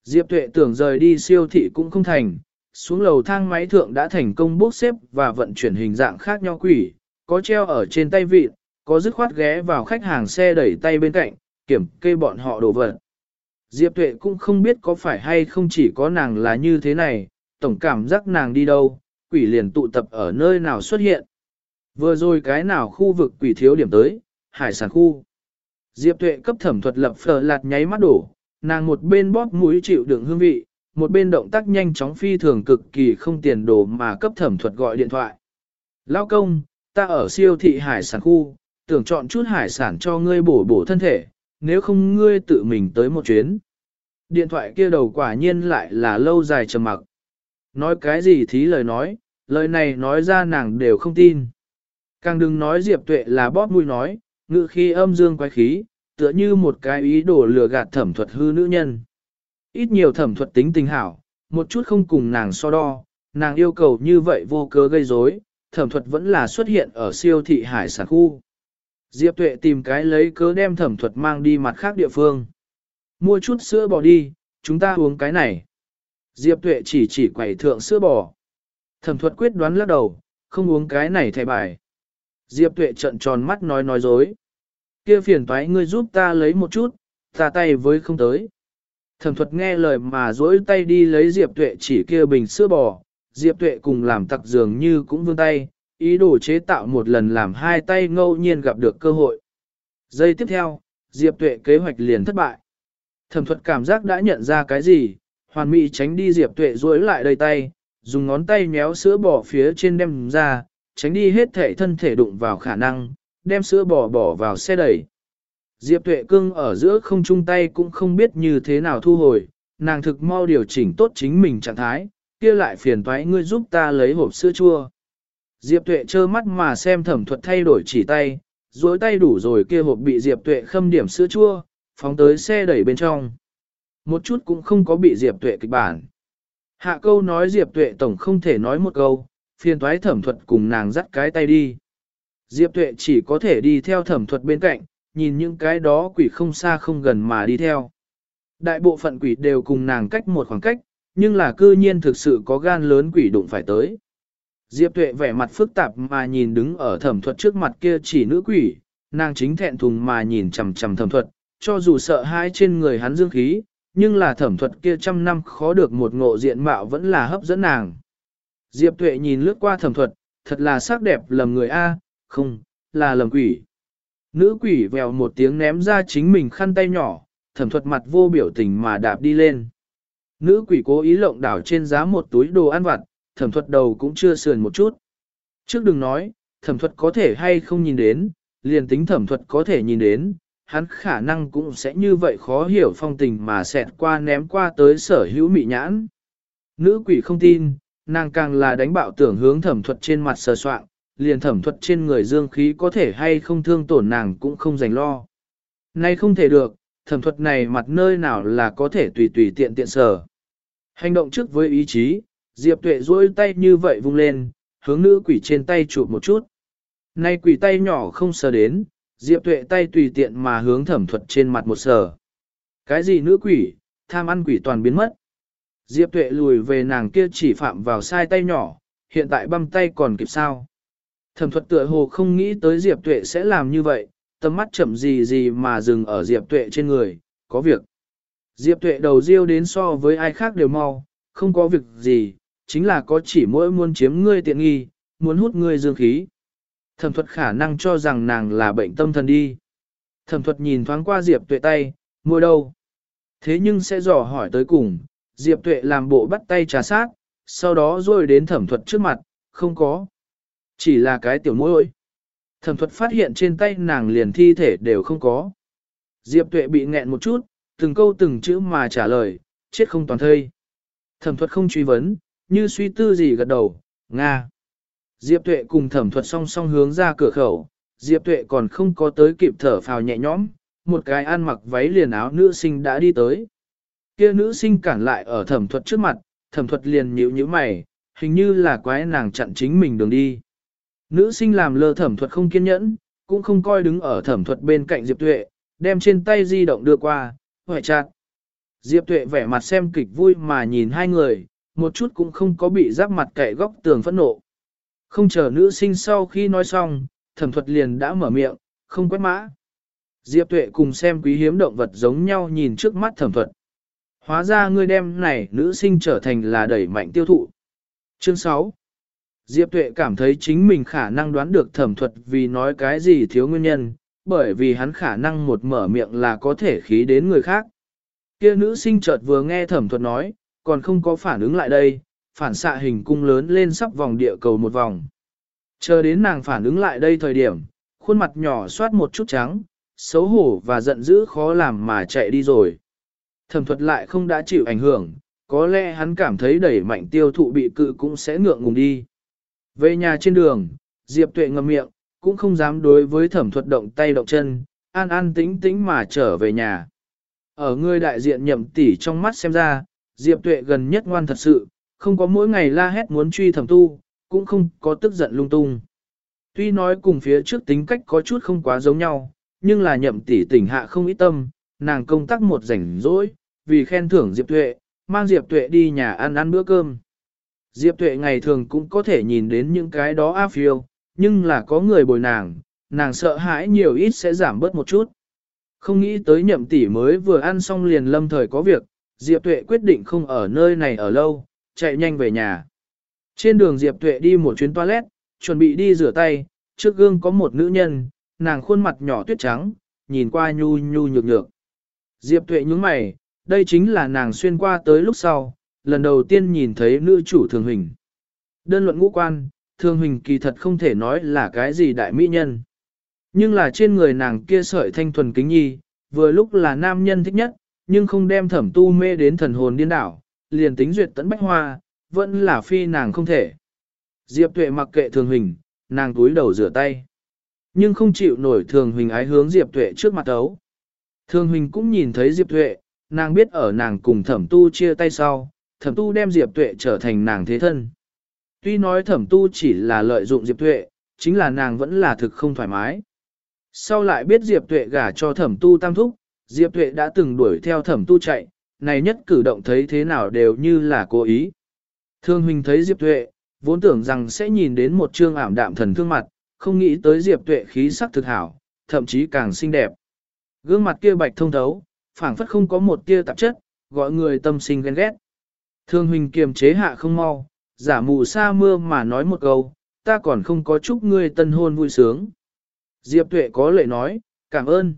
Diệp Tuệ tưởng rời đi siêu thị cũng không thành, xuống lầu thang máy thượng đã thành công bốc xếp và vận chuyển hình dạng khác nhau quỷ, có treo ở trên tay vịt, có dứt khoát ghé vào khách hàng xe đẩy tay bên cạnh, kiểm kê bọn họ đổ vật. Diệp Tuệ cũng không biết có phải hay không chỉ có nàng là như thế này, tổng cảm giác nàng đi đâu, quỷ liền tụ tập ở nơi nào xuất hiện. Vừa rồi cái nào khu vực quỷ thiếu điểm tới, hải sản khu. Diệp Tuệ cấp thẩm thuật lập phở lạt nháy mắt đổ, nàng một bên bóp mũi chịu đựng hương vị, một bên động tác nhanh chóng phi thường cực kỳ không tiền đồ mà cấp thẩm thuật gọi điện thoại. Lao công, ta ở siêu thị hải sản khu, tưởng chọn chút hải sản cho ngươi bổ bổ thân thể, nếu không ngươi tự mình tới một chuyến. Điện thoại kia đầu quả nhiên lại là lâu dài trầm mặc. Nói cái gì thí lời nói, lời này nói ra nàng đều không tin. Càng đừng nói Diệp Tuệ là bóp mũi nói, ngự khi âm dương quái khí, tựa như một cái ý đồ lừa gạt thẩm thuật hư nữ nhân. Ít nhiều thẩm thuật tính tình hảo, một chút không cùng nàng so đo, nàng yêu cầu như vậy vô cớ gây rối, thẩm thuật vẫn là xuất hiện ở siêu thị hải sản khu. Diệp Tuệ tìm cái lấy cớ đem thẩm thuật mang đi mặt khác địa phương. Mua chút sữa bò đi, chúng ta uống cái này. Diệp Tuệ chỉ chỉ quẩy thượng sữa bò. Thẩm thuật quyết đoán lắc đầu, không uống cái này thẻ bài. Diệp Tuệ trận tròn mắt nói nói dối. Kia phiền toái ngươi giúp ta lấy một chút, ta tay với không tới. Thẩm thuật nghe lời mà dỗi tay đi lấy Diệp Tuệ chỉ kia bình sữa bò. Diệp Tuệ cùng làm tặc dường như cũng vươn tay, ý đồ chế tạo một lần làm hai tay ngẫu nhiên gặp được cơ hội. Giây tiếp theo, Diệp Tuệ kế hoạch liền thất bại. Thẩm thuật cảm giác đã nhận ra cái gì, hoàn mỹ tránh đi Diệp Tuệ duỗi lại đầy tay, dùng ngón tay méo sữa bò phía trên đem ra, tránh đi hết thể thân thể đụng vào khả năng, đem sữa bò bỏ vào xe đẩy. Diệp Tuệ cưng ở giữa không chung tay cũng không biết như thế nào thu hồi, nàng thực mau điều chỉnh tốt chính mình trạng thái, kia lại phiền toái ngươi giúp ta lấy hộp sữa chua. Diệp Tuệ trơ mắt mà xem thẩm thuật thay đổi chỉ tay, duỗi tay đủ rồi kia hộp bị Diệp Tuệ khâm điểm sữa chua, phóng tới xe đẩy bên trong. Một chút cũng không có bị Diệp Tuệ kịch bản. Hạ câu nói Diệp Tuệ tổng không thể nói một câu, phiền toái thẩm thuật cùng nàng dắt cái tay đi. Diệp Tuệ chỉ có thể đi theo thẩm thuật bên cạnh, nhìn những cái đó quỷ không xa không gần mà đi theo. Đại bộ phận quỷ đều cùng nàng cách một khoảng cách, nhưng là cư nhiên thực sự có gan lớn quỷ đụng phải tới. Diệp Tuệ vẻ mặt phức tạp mà nhìn đứng ở thẩm thuật trước mặt kia chỉ nữ quỷ, nàng chính thẹn thùng mà nhìn chằm chằm thẩm thuật, cho dù sợ hãi trên người hắn dương khí, nhưng là thẩm thuật kia trăm năm khó được một ngộ diện mạo vẫn là hấp dẫn nàng. Diệp Tuệ nhìn lướt qua thẩm thuật, thật là sắc đẹp lầm người A, không, là lầm quỷ. Nữ quỷ vèo một tiếng ném ra chính mình khăn tay nhỏ, thẩm thuật mặt vô biểu tình mà đạp đi lên. Nữ quỷ cố ý lộng đảo trên giá một túi đồ ăn vặt, thẩm thuật đầu cũng chưa sườn một chút. Trước đừng nói, thẩm thuật có thể hay không nhìn đến, liền tính thẩm thuật có thể nhìn đến, hắn khả năng cũng sẽ như vậy khó hiểu phong tình mà xẹt qua ném qua tới sở hữu mị nhãn. Nữ quỷ không tin, nàng càng là đánh bạo tưởng hướng thẩm thuật trên mặt sờ soạn, liền thẩm thuật trên người dương khí có thể hay không thương tổn nàng cũng không dành lo. Nay không thể được, thẩm thuật này mặt nơi nào là có thể tùy tùy tiện tiện sở Hành động trước với ý chí, Diệp Tuệ duỗi tay như vậy vung lên, hướng nữ quỷ trên tay chụp một chút. Nay quỷ tay nhỏ không sờ đến, Diệp Tuệ tay tùy tiện mà hướng thẩm thuật trên mặt một sờ. Cái gì nữ quỷ, tham ăn quỷ toàn biến mất. Diệp tuệ lùi về nàng kia chỉ phạm vào sai tay nhỏ, hiện tại băm tay còn kịp sao. Thẩm thuật tựa hồ không nghĩ tới Diệp tuệ sẽ làm như vậy, tầm mắt chậm gì gì mà dừng ở Diệp tuệ trên người, có việc. Diệp tuệ đầu riêu đến so với ai khác đều mau, không có việc gì, chính là có chỉ mỗi muốn chiếm ngươi tiện nghi, muốn hút ngươi dương khí. Thẩm thuật khả năng cho rằng nàng là bệnh tâm thần đi. Thẩm thuật nhìn thoáng qua Diệp tuệ tay, mua đâu. Thế nhưng sẽ dò hỏi tới cùng, Diệp tuệ làm bộ bắt tay trà sát, sau đó rồi đến thẩm thuật trước mặt, không có. Chỉ là cái tiểu mũi Thẩm thuật phát hiện trên tay nàng liền thi thể đều không có. Diệp tuệ bị nghẹn một chút, từng câu từng chữ mà trả lời, chết không toàn thây. Thẩm thuật không truy vấn, như suy tư gì gật đầu, Nga. Diệp tuệ cùng thẩm thuật song song hướng ra cửa khẩu, Diệp tuệ còn không có tới kịp thở phào nhẹ nhõm, một cái ăn mặc váy liền áo nữ sinh đã đi tới. Kia nữ sinh cản lại ở thẩm thuật trước mặt, thẩm thuật liền nhíu nhíu mày, hình như là quái nàng chặn chính mình đường đi. Nữ sinh làm lơ thẩm thuật không kiên nhẫn, cũng không coi đứng ở thẩm thuật bên cạnh Diệp Tuệ, đem trên tay di động đưa qua, hỏi chặt. Diệp Tuệ vẻ mặt xem kịch vui mà nhìn hai người, một chút cũng không có bị giáp mặt cậy góc tường phẫn nộ. Không chờ nữ sinh sau khi nói xong, thẩm thuật liền đã mở miệng, không quét mã. Diệp Tuệ cùng xem quý hiếm động vật giống nhau nhìn trước mắt thẩm thuật. Hóa ra ngươi đem này nữ sinh trở thành là đẩy mạnh tiêu thụ. Chương 6 Diệp Tuệ cảm thấy chính mình khả năng đoán được thẩm thuật vì nói cái gì thiếu nguyên nhân, bởi vì hắn khả năng một mở miệng là có thể khí đến người khác. Kia nữ sinh chợt vừa nghe thẩm thuật nói, còn không có phản ứng lại đây, phản xạ hình cung lớn lên sắp vòng địa cầu một vòng. Chờ đến nàng phản ứng lại đây thời điểm, khuôn mặt nhỏ soát một chút trắng, xấu hổ và giận dữ khó làm mà chạy đi rồi. Thẩm thuật lại không đã chịu ảnh hưởng, có lẽ hắn cảm thấy đẩy mạnh tiêu thụ bị cự cũng sẽ ngượng ngùng đi. Về nhà trên đường, Diệp Tuệ ngậm miệng, cũng không dám đối với thẩm thuật động tay động chân, an an tĩnh tĩnh mà trở về nhà. Ở người đại diện nhậm tỷ trong mắt xem ra, Diệp Tuệ gần nhất ngoan thật sự, không có mỗi ngày la hét muốn truy thẩm tu, cũng không có tức giận lung tung. Tuy nói cùng phía trước tính cách có chút không quá giống nhau, nhưng là nhậm tỷ tỉnh hạ không ít tâm, nàng công tác một rảnh rỗi, vì khen thưởng Diệp Tuệ, mang Diệp Tuệ đi nhà ăn ăn bữa cơm. Diệp Tuệ ngày thường cũng có thể nhìn đến những cái đó áp phiêu, nhưng là có người bồi nàng, nàng sợ hãi nhiều ít sẽ giảm bớt một chút. Không nghĩ tới nhậm tỷ mới vừa ăn xong liền lâm thời có việc, Diệp Tuệ quyết định không ở nơi này ở lâu, chạy nhanh về nhà. Trên đường Diệp Tuệ đi một chuyến toilet, chuẩn bị đi rửa tay, trước gương có một nữ nhân, nàng khuôn mặt nhỏ tuyết trắng, nhìn qua nhu nhu nhược nhược. Diệp Tuệ nhướng mày, đây chính là nàng xuyên qua tới lúc sau, lần đầu tiên nhìn thấy nữ chủ thường hình. Đơn luận ngũ quan, thường hình kỳ thật không thể nói là cái gì đại mỹ nhân. Nhưng là trên người nàng kia sợi thanh thuần kính nhi, vừa lúc là nam nhân thích nhất, nhưng không đem thẩm tu mê đến thần hồn điên đảo, liền tính duyệt tấn bách hoa, vẫn là phi nàng không thể. Diệp tuệ mặc kệ thường hình, nàng túi đầu rửa tay. Nhưng không chịu nổi thường hình ái hướng Diệp tuệ trước mặt ấu. Thường hình cũng nhìn thấy Diệp tuệ, nàng biết ở nàng cùng thẩm tu chia tay sau, thẩm tu đem Diệp Tuệ trở thành nàng thế thân. Tuy nói thẩm tu chỉ là lợi dụng Diệp Tuệ, chính là nàng vẫn là thực không thoải mái. Sau lại biết Diệp Tuệ gả cho thẩm tu tam thúc, Diệp Tuệ đã từng đuổi theo thẩm tu chạy, này nhất cử động thấy thế nào đều như là cố ý. Thương huynh thấy Diệp Tuệ, vốn tưởng rằng sẽ nhìn đến một trương ảm đạm thần thương mặt, không nghĩ tới Diệp Tuệ khí sắc thực hảo, thậm chí càng xinh đẹp. Gương mặt kia bạch thông thấu, phảng phất không có một tia tạp chất, gọi người tâm sinh ghen ghét. Thương huynh kiềm chế hạ không mau, giả mù sa mưa mà nói một câu, ta còn không có chúc ngươi tân hôn vui sướng. Diệp tuệ có lệ nói, cảm ơn.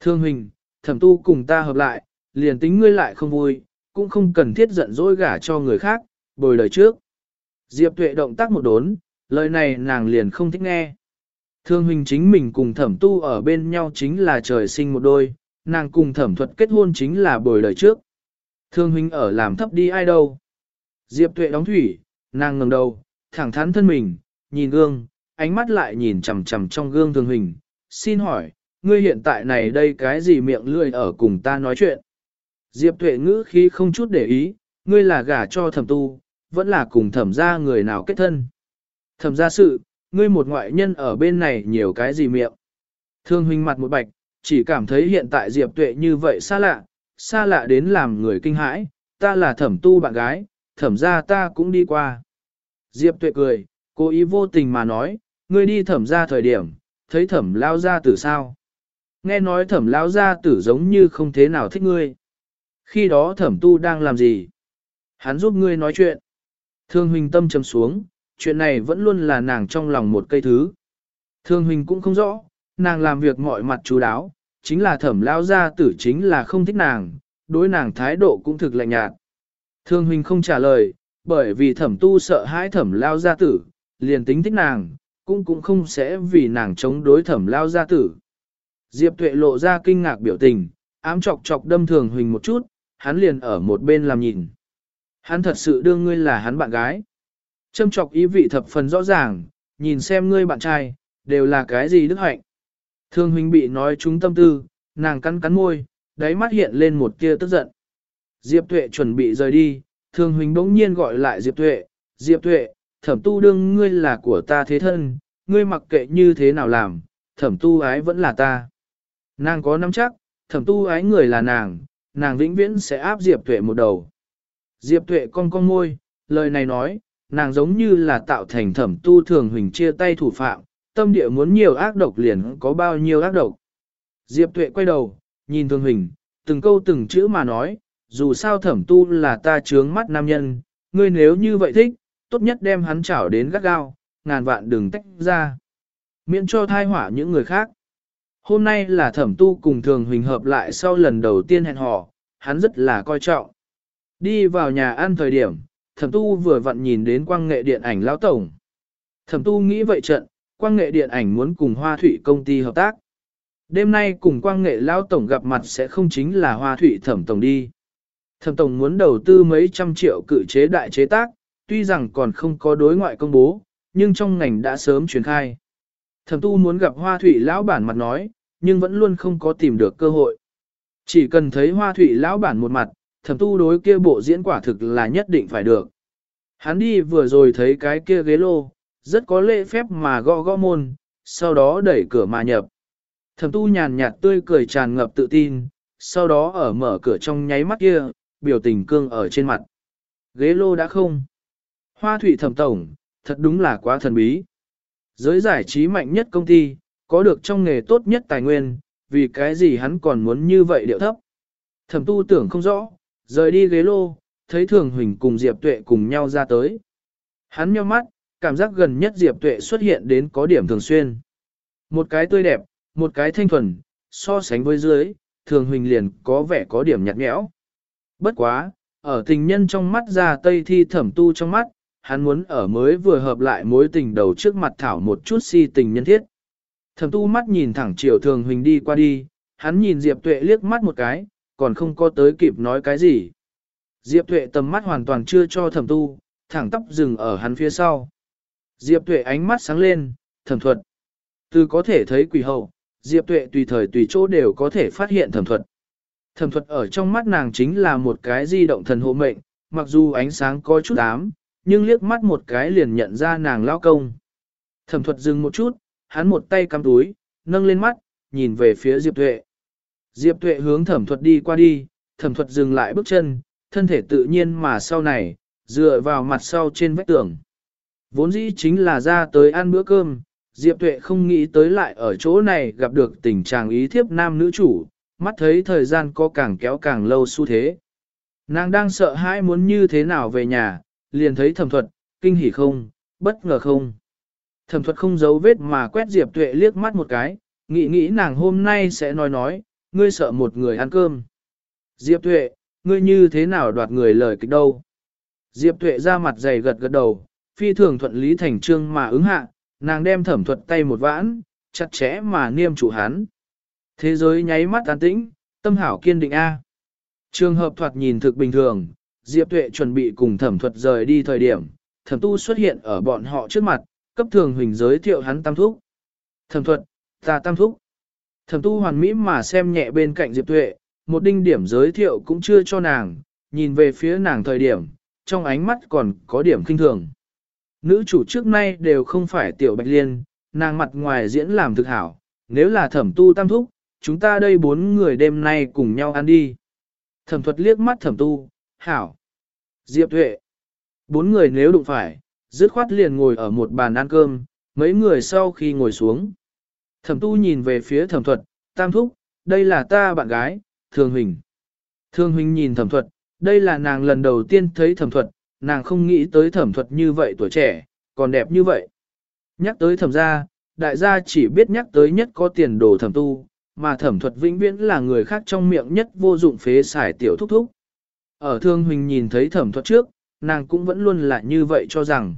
Thương huynh, thẩm tu cùng ta hợp lại, liền tính ngươi lại không vui, cũng không cần thiết giận dỗi gả cho người khác, bồi lời trước. Diệp tuệ động tác một đốn, lời này nàng liền không thích nghe. Thương huynh chính mình cùng thẩm tu ở bên nhau chính là trời sinh một đôi, nàng cùng thẩm thuật kết hôn chính là bồi lời trước. Thương huynh ở làm thấp đi ai đâu. Diệp tuệ đóng thủy, nàng ngẩng đầu, thẳng thắn thân mình, nhìn gương, ánh mắt lại nhìn chằm chằm trong gương thương huynh. Xin hỏi, ngươi hiện tại này đây cái gì miệng lươi ở cùng ta nói chuyện? Diệp tuệ ngữ khí không chút để ý, ngươi là gả cho thẩm tu, vẫn là cùng thẩm gia người nào kết thân. Thẩm gia sự, ngươi một ngoại nhân ở bên này nhiều cái gì miệng. Thương huynh mặt một bạch, chỉ cảm thấy hiện tại Diệp tuệ như vậy xa lạ, xa lạ đến làm người kinh hãi, ta là thẩm tu bạn gái, thẩm ra ta cũng đi qua. Diệp tuệ cười, cố ý vô tình mà nói, ngươi đi thẩm ra thời điểm, thấy thẩm lao ra tử sao. Nghe nói thẩm lao ra tử giống như không thế nào thích ngươi. Khi đó thẩm tu đang làm gì? Hắn giúp ngươi nói chuyện. Thương huynh tâm trầm xuống, chuyện này vẫn luôn là nàng trong lòng một cây thứ. Thương huynh cũng không rõ, nàng làm việc mọi mặt chú đáo, chính là thẩm lao gia tử chính là không thích nàng, đối nàng thái độ cũng thực lạnh nhạt. Thương huynh không trả lời, bởi vì thẩm tu sợ hãi thẩm lao gia tử, liền tính thích nàng, cũng cũng không sẽ vì nàng chống đối thẩm lao gia tử. Diệp tuệ lộ ra kinh ngạc biểu tình, ám chọc chọc đâm thường huỳnh một chút, hắn liền ở một bên làm nhìn. Hắn thật sự đương ngươi là hắn bạn gái. Châm chọc ý vị thập phần rõ ràng, nhìn xem ngươi bạn trai, đều là cái gì đức hạnh. Thương huynh bị nói trúng tâm tư, nàng cắn cắn môi, đáy mắt hiện lên một tia tức giận. Diệp Tuệ chuẩn bị rời đi, thương huynh bỗng nhiên gọi lại Diệp Tuệ, Diệp Tuệ, thẩm tu đương ngươi là của ta thế thân, ngươi mặc kệ như thế nào làm, thẩm tu ái vẫn là ta. Nàng có nắm chắc, thẩm tu ái người là nàng, nàng vĩnh viễn sẽ áp Diệp Tuệ một đầu. Diệp Tuệ con con môi, lời này nói, nàng giống như là tạo thành thẩm tu thường huỳnh chia tay thủ phạm, tâm địa muốn nhiều ác độc liền có bao nhiêu ác độc. Diệp Tuệ quay đầu, nhìn thường hình, từng câu từng chữ mà nói, dù sao thẩm tu là ta trướng mắt nam nhân, ngươi nếu như vậy thích, tốt nhất đem hắn chảo đến gắt gao, ngàn vạn đừng tách ra. Miễn cho thai hỏa những người khác. Hôm nay là thẩm tu cùng thường huỳnh hợp lại sau lần đầu tiên hẹn hò, hắn rất là coi trọng. Đi vào nhà ăn thời điểm, thẩm tu vừa vặn nhìn đến quang nghệ điện ảnh lão tổng. Thẩm tu nghĩ vậy trận, quang nghệ điện ảnh muốn cùng hoa thủy công ty hợp tác. Đêm nay cùng quang nghệ lão tổng gặp mặt sẽ không chính là hoa thủy thẩm tổng đi. Thẩm tổng muốn đầu tư mấy trăm triệu cự chế đại chế tác, tuy rằng còn không có đối ngoại công bố, nhưng trong ngành đã sớm truyền khai. Thẩm tu muốn gặp hoa thủy lão bản mặt nói, nhưng vẫn luôn không có tìm được cơ hội. Chỉ cần thấy hoa thủy lão bản một mặt, thẩm tu đối kia bộ diễn quả thực là nhất định phải được. Hắn đi vừa rồi thấy cái kia ghế lô, rất có lễ phép mà gõ gõ môn, sau đó đẩy cửa mà nhập. Thẩm tu nhàn nhạt tươi cười tràn ngập tự tin, sau đó ở mở cửa trong nháy mắt kia, biểu tình cương ở trên mặt. Ghế lô đã không. Hoa thủy thẩm tổng, thật đúng là quá thần bí. Giới giải trí mạnh nhất công ty, có được trong nghề tốt nhất tài nguyên, vì cái gì hắn còn muốn như vậy điệu thấp. Thẩm tu tưởng không rõ, rời đi ghế lô, thấy Thường Huỳnh cùng Diệp Tuệ cùng nhau ra tới. Hắn nhíu mắt, cảm giác gần nhất Diệp Tuệ xuất hiện đến có điểm thường xuyên. Một cái tươi đẹp, một cái thanh thuần, so sánh với dưới, Thường Huỳnh liền có vẻ có điểm nhạt nhẽo. Bất quá, ở tình nhân trong mắt ra tây thi thẩm tu trong mắt, hắn muốn ở mới vừa hợp lại mối tình đầu trước mặt thảo một chút si tình nhân thiết. Thẩm tu mắt nhìn thẳng chiều Thường Huỳnh đi qua đi, hắn nhìn Diệp Tuệ liếc mắt một cái, còn không có tới kịp nói cái gì. Diệp Tuệ tầm mắt hoàn toàn chưa cho thẩm tu, thẳng tóc dừng ở hắn phía sau. Diệp Tuệ ánh mắt sáng lên, thẩm thuật. Từ có thể thấy quỷ hậu, Diệp Tuệ tùy thời tùy chỗ đều có thể phát hiện thẩm thuật. Thẩm thuật ở trong mắt nàng chính là một cái di động thần hộ mệnh, mặc dù ánh sáng có chút ám, nhưng liếc mắt một cái liền nhận ra nàng lao công. Thẩm thuật dừng một chút, hắn một tay cắm túi, nâng lên mắt, nhìn về phía Diệp Tuệ. Diệp Tuệ hướng thẩm thuật đi qua đi, thẩm thuật dừng lại bước chân, thân thể tự nhiên mà sau này, dựa vào mặt sau trên vách tường. Vốn dĩ chính là ra tới ăn bữa cơm, Diệp Tuệ không nghĩ tới lại ở chỗ này gặp được tình trạng ý thiếp nam nữ chủ, mắt thấy thời gian có càng kéo càng lâu xu thế. Nàng đang sợ hãi muốn như thế nào về nhà, liền thấy thẩm thuật, kinh hỉ không, bất ngờ không. Thẩm thuật không giấu vết mà quét Diệp Tuệ liếc mắt một cái, nghĩ nghĩ nàng hôm nay sẽ nói nói, ngươi sợ một người ăn cơm. Diệp Tuệ, ngươi như thế nào đoạt người lời kịch đâu? Diệp Tuệ ra mặt dày gật gật đầu, phi thường thuận lý thành trương mà ứng hạ, nàng đem thẩm thuật tay một vãn, chặt chẽ mà niêm chủ hắn. Thế giới nháy mắt an tĩnh, tâm hảo kiên định A. Trường hợp thoạt nhìn thực bình thường, Diệp Tuệ chuẩn bị cùng thẩm thuật rời đi thời điểm, thẩm tu xuất hiện ở bọn họ trước mặt, cấp thường huỳnh giới thiệu hắn tam thúc. Thẩm thuật, ta tam thúc. Thẩm tu hoàn mỹ mà xem nhẹ bên cạnh Diệp Tuệ, một đinh điểm giới thiệu cũng chưa cho nàng, nhìn về phía nàng thời điểm, trong ánh mắt còn có điểm kinh thường. Nữ chủ trước nay đều không phải tiểu bạch liên, nàng mặt ngoài diễn làm thực hảo, nếu là thẩm tu tam thúc, chúng ta đây bốn người đêm nay cùng nhau ăn đi. Thẩm thuật liếc mắt thẩm tu, hảo. Diệp Tuệ. Bốn người nếu đụng phải, dứt khoát liền ngồi ở một bàn ăn cơm, mấy người sau khi ngồi xuống. Thẩm tu nhìn về phía thẩm thuật, tam thúc, đây là ta bạn gái, Thường hình. Thường hình nhìn thẩm thuật, đây là nàng lần đầu tiên thấy thẩm thuật, nàng không nghĩ tới thẩm thuật như vậy tuổi trẻ, còn đẹp như vậy. Nhắc tới thẩm gia, đại gia chỉ biết nhắc tới nhất có tiền đồ thẩm tu, mà thẩm thuật vĩnh viễn là người khác trong miệng nhất vô dụng phế xài tiểu thúc thúc. Ở Thương Huỳnh nhìn thấy thẩm thuật trước, nàng cũng vẫn luôn là như vậy cho rằng.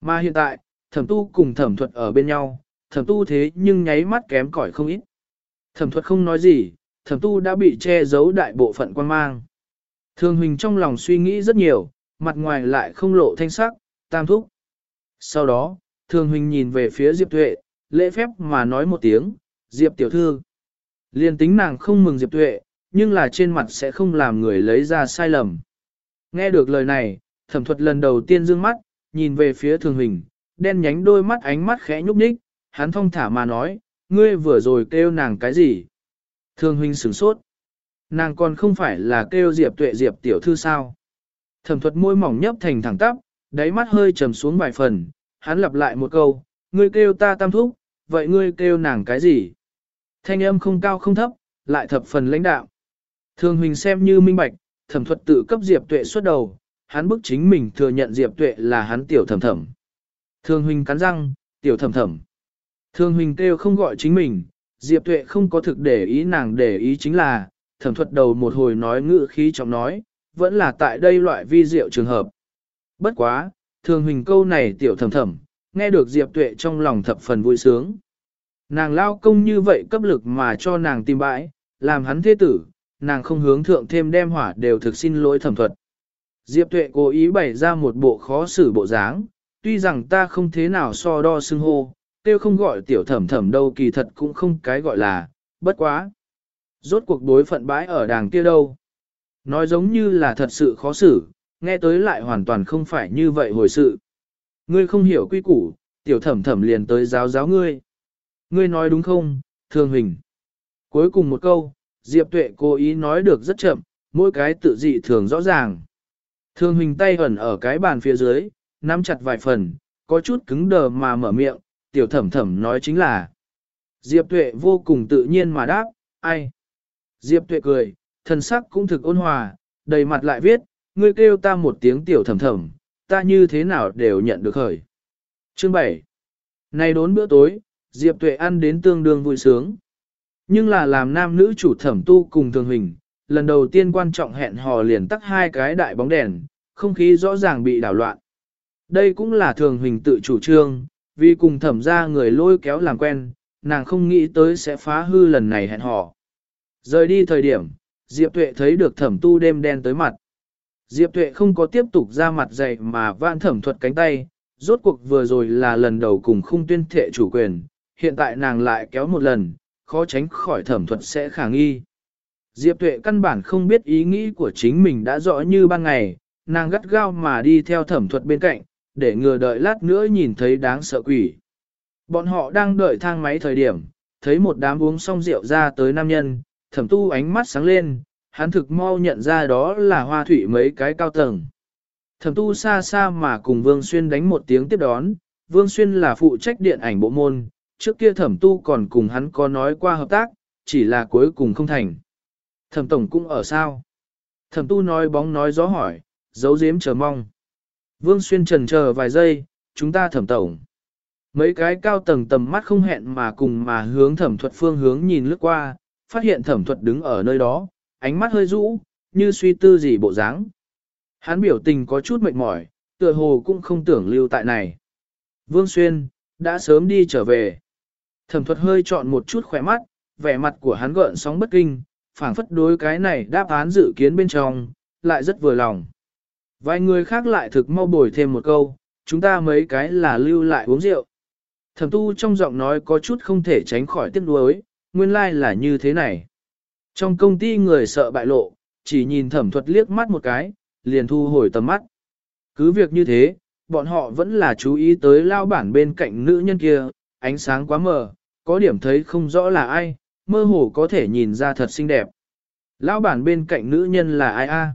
Mà hiện tại, thẩm tu cùng thẩm thuật ở bên nhau, thẩm tu thế nhưng nháy mắt kém cỏi không ít. Thẩm thuật không nói gì, thẩm tu đã bị che giấu đại bộ phận quan mang. Thương Huỳnh trong lòng suy nghĩ rất nhiều, mặt ngoài lại không lộ thanh sắc, tam thúc. Sau đó, thường huynh nhìn về phía Diệp Tuệ, lễ phép mà nói một tiếng, Diệp tiểu thư. Liên tính nàng không mừng Diệp Tuệ, nhưng là trên mặt sẽ không làm người lấy ra sai lầm. Nghe được lời này, thẩm thuật lần đầu tiên dương mắt, nhìn về phía Thường huynh đen nhánh đôi mắt ánh mắt khẽ nhúc nhích, hắn thong thả mà nói, ngươi vừa rồi kêu nàng cái gì? Thường huynh sửng sốt. Nàng còn không phải là kêu Diệp Tuệ Diệp tiểu thư sao? Thẩm thuật môi mỏng nhấp thành thẳng tắp, đáy mắt hơi trầm xuống vài phần, hắn lặp lại một câu, ngươi kêu ta tam thúc, vậy ngươi kêu nàng cái gì? Thanh âm không cao không thấp, lại thập phần lãnh đạo. Thường Huỳnh xem như minh bạch, thẩm thuật tự cấp Diệp Tuệ xuất đầu, hắn bức chính mình thừa nhận Diệp Tuệ là hắn tiểu thẩm thẩm. Thường Huỳnh cắn răng, tiểu thẩm thẩm. Thường Huỳnh kêu không gọi chính mình, Diệp Tuệ không có thực để ý nàng để ý chính là, thẩm thuật đầu một hồi nói ngữ khí trọng nói, vẫn là tại đây loại vi diệu trường hợp. Bất quá, Thường hình câu này tiểu thẩm thẩm, nghe được Diệp Tuệ trong lòng thập phần vui sướng. Nàng lao công như vậy cấp lực mà cho nàng tìm bãi, làm hắn thế tử, nàng không hướng thượng thêm đem hỏa đều thực xin lỗi thẩm thuật. Diệp tuệ cố ý bày ra một bộ khó xử bộ dáng, tuy rằng ta không thế nào so đo xưng hô, tiêu không gọi tiểu thẩm thẩm đâu kỳ thật cũng không cái gọi là, bất quá. Rốt cuộc đối phận bãi ở đàng kia đâu. Nói giống như là thật sự khó xử, nghe tới lại hoàn toàn không phải như vậy hồi sự. Ngươi không hiểu quy củ, tiểu thẩm thẩm liền tới giáo giáo ngươi. Ngươi nói đúng không, thương hình. Cuối cùng một câu, Diệp Tuệ cố ý nói được rất chậm, mỗi cái tự dị thường rõ ràng. Thương hình tay ẩn ở cái bàn phía dưới, nắm chặt vài phần, có chút cứng đờ mà mở miệng, tiểu thẩm thẩm nói chính là. Diệp Tuệ vô cùng tự nhiên mà đáp, ai? Diệp Tuệ cười, thần sắc cũng thực ôn hòa, đầy mặt lại viết, ngươi kêu ta một tiếng tiểu thầm thầm, ta như thế nào đều nhận được khởi. Chương 7 nay đốn bữa tối, Diệp Tuệ ăn đến tương đương vui sướng. Nhưng là làm nam nữ chủ thẩm tu cùng thường hình, lần đầu tiên quan trọng hẹn hò liền tắt hai cái đại bóng đèn, không khí rõ ràng bị đảo loạn. Đây cũng là thường hình tự chủ trương, vì cùng thẩm ra người lôi kéo làm quen, nàng không nghĩ tới sẽ phá hư lần này hẹn hò. Rời đi thời điểm, Diệp Tuệ thấy được thẩm tu đêm đen tới mặt. Diệp Tuệ không có tiếp tục ra mặt dày mà vạn thẩm thuật cánh tay, rốt cuộc vừa rồi là lần đầu cùng khung tuyên thệ chủ quyền, hiện tại nàng lại kéo một lần, khó tránh khỏi thẩm thuật sẽ khả nghi. Diệp Tuệ căn bản không biết ý nghĩ của chính mình đã rõ như ban ngày, nàng gắt gao mà đi theo thẩm thuật bên cạnh, để ngừa đợi lát nữa nhìn thấy đáng sợ quỷ. Bọn họ đang đợi thang máy thời điểm, thấy một đám uống xong rượu ra tới nam nhân, thẩm tu ánh mắt sáng lên, hắn thực mau nhận ra đó là hoa thủy mấy cái cao tầng. Thẩm tu xa xa mà cùng Vương Xuyên đánh một tiếng tiếp đón, Vương Xuyên là phụ trách điện ảnh bộ môn, trước kia thẩm tu còn cùng hắn có nói qua hợp tác, chỉ là cuối cùng không thành. Thẩm tổng cũng ở sao? Thẩm tu nói bóng nói gió hỏi, giấu giếm chờ mong. Vương Xuyên trần chờ vài giây, chúng ta thẩm tổng. Mấy cái cao tầng tầm mắt không hẹn mà cùng mà hướng thẩm thuật phương hướng nhìn lướt qua, phát hiện thẩm thuật đứng ở nơi đó, ánh mắt hơi rũ, như suy tư gì bộ dáng. Hắn biểu tình có chút mệt mỏi, tựa hồ cũng không tưởng lưu tại này. Vương Xuyên, đã sớm đi trở về. Thẩm thuật hơi chọn một chút khỏe mắt, vẻ mặt của hắn gợn sóng bất kinh, phảng phất đối cái này đáp án dự kiến bên trong, lại rất vừa lòng. Vài người khác lại thực mau bồi thêm một câu, chúng ta mấy cái là lưu lại uống rượu. Thẩm tu trong giọng nói có chút không thể tránh khỏi tiếc nuối, nguyên lai like là như thế này. Trong công ty người sợ bại lộ, chỉ nhìn thẩm thuật liếc mắt một cái, liền thu hồi tầm mắt. Cứ việc như thế, bọn họ vẫn là chú ý tới lao bản bên cạnh nữ nhân kia, ánh sáng quá mờ, có điểm thấy không rõ là ai, mơ hồ có thể nhìn ra thật xinh đẹp. Lão bản bên cạnh nữ nhân là ai a? À?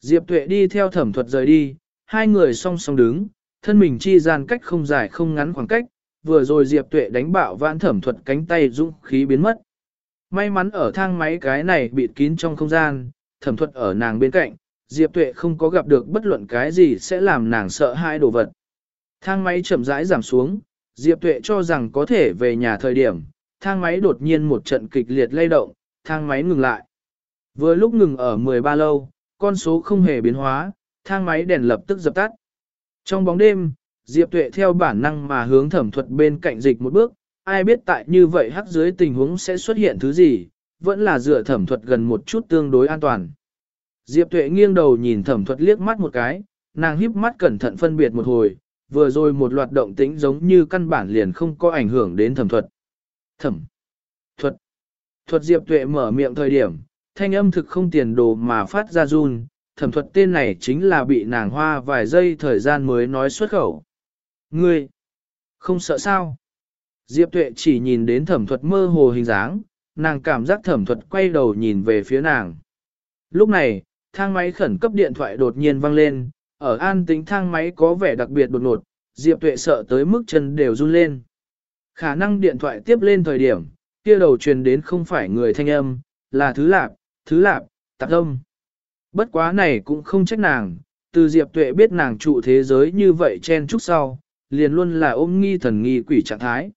Diệp Tuệ đi theo thẩm thuật rời đi, hai người song song đứng, thân mình chi gian cách không dài không ngắn khoảng cách, vừa rồi Diệp Tuệ đánh bạo vãn thẩm thuật cánh tay dũng khí biến mất. May mắn ở thang máy cái này bị kín trong không gian, thẩm thuật ở nàng bên cạnh, Diệp Tuệ không có gặp được bất luận cái gì sẽ làm nàng sợ hai đồ vật. Thang máy chậm rãi giảm xuống, Diệp Tuệ cho rằng có thể về nhà thời điểm, thang máy đột nhiên một trận kịch liệt lay động, thang máy ngừng lại. Vừa lúc ngừng ở 13 lâu, con số không hề biến hóa, thang máy đèn lập tức dập tắt. Trong bóng đêm, Diệp Tuệ theo bản năng mà hướng thẩm thuật bên cạnh dịch một bước, ai biết tại như vậy hắc dưới tình huống sẽ xuất hiện thứ gì, vẫn là dựa thẩm thuật gần một chút tương đối an toàn. Diệp Tuệ nghiêng đầu nhìn thẩm thuật liếc mắt một cái, nàng híp mắt cẩn thận phân biệt một hồi, vừa rồi một loạt động tĩnh giống như căn bản liền không có ảnh hưởng đến thẩm thuật. Thẩm thuật thuật Diệp Tuệ mở miệng thời điểm, thanh âm thực không tiền đồ mà phát ra run, thẩm thuật tên này chính là bị nàng hoa vài giây thời gian mới nói xuất khẩu. Ngươi, không sợ sao? Diệp Tuệ chỉ nhìn đến thẩm thuật mơ hồ hình dáng, nàng cảm giác thẩm thuật quay đầu nhìn về phía nàng. Lúc này, thang máy khẩn cấp điện thoại đột nhiên vang lên, ở an tính thang máy có vẻ đặc biệt đột ngột, Diệp Tuệ sợ tới mức chân đều run lên. Khả năng điện thoại tiếp lên thời điểm, kia đầu truyền đến không phải người thanh âm, là thứ lạp, thứ lạp, tạp âm. Bất quá này cũng không trách nàng, từ Diệp Tuệ biết nàng trụ thế giới như vậy chen chúc sau, liền luôn là ôm nghi thần nghi quỷ trạng thái.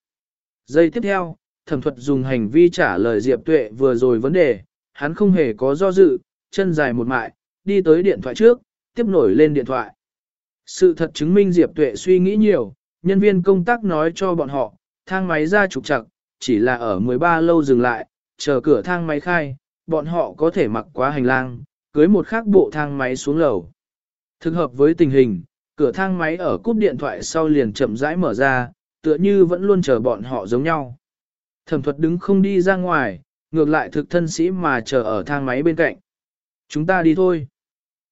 Giây tiếp theo, thẩm thuật dùng hành vi trả lời Diệp Tuệ vừa rồi vấn đề, hắn không hề có do dự, chân dài một mại, đi tới điện thoại trước, tiếp nổi lên điện thoại. Sự thật chứng minh Diệp Tuệ suy nghĩ nhiều, nhân viên công tác nói cho bọn họ, thang máy ra trục chặt, chỉ là ở 13 lâu dừng lại, chờ cửa thang máy khai, bọn họ có thể mặc quá hành lang, cưới một khác bộ thang máy xuống lầu. Thực hợp với tình hình, cửa thang máy ở cúp điện thoại sau liền chậm rãi mở ra, tựa như vẫn luôn chờ bọn họ giống nhau. Thẩm thuật đứng không đi ra ngoài, ngược lại thực thân sĩ mà chờ ở thang máy bên cạnh. Chúng ta đi thôi.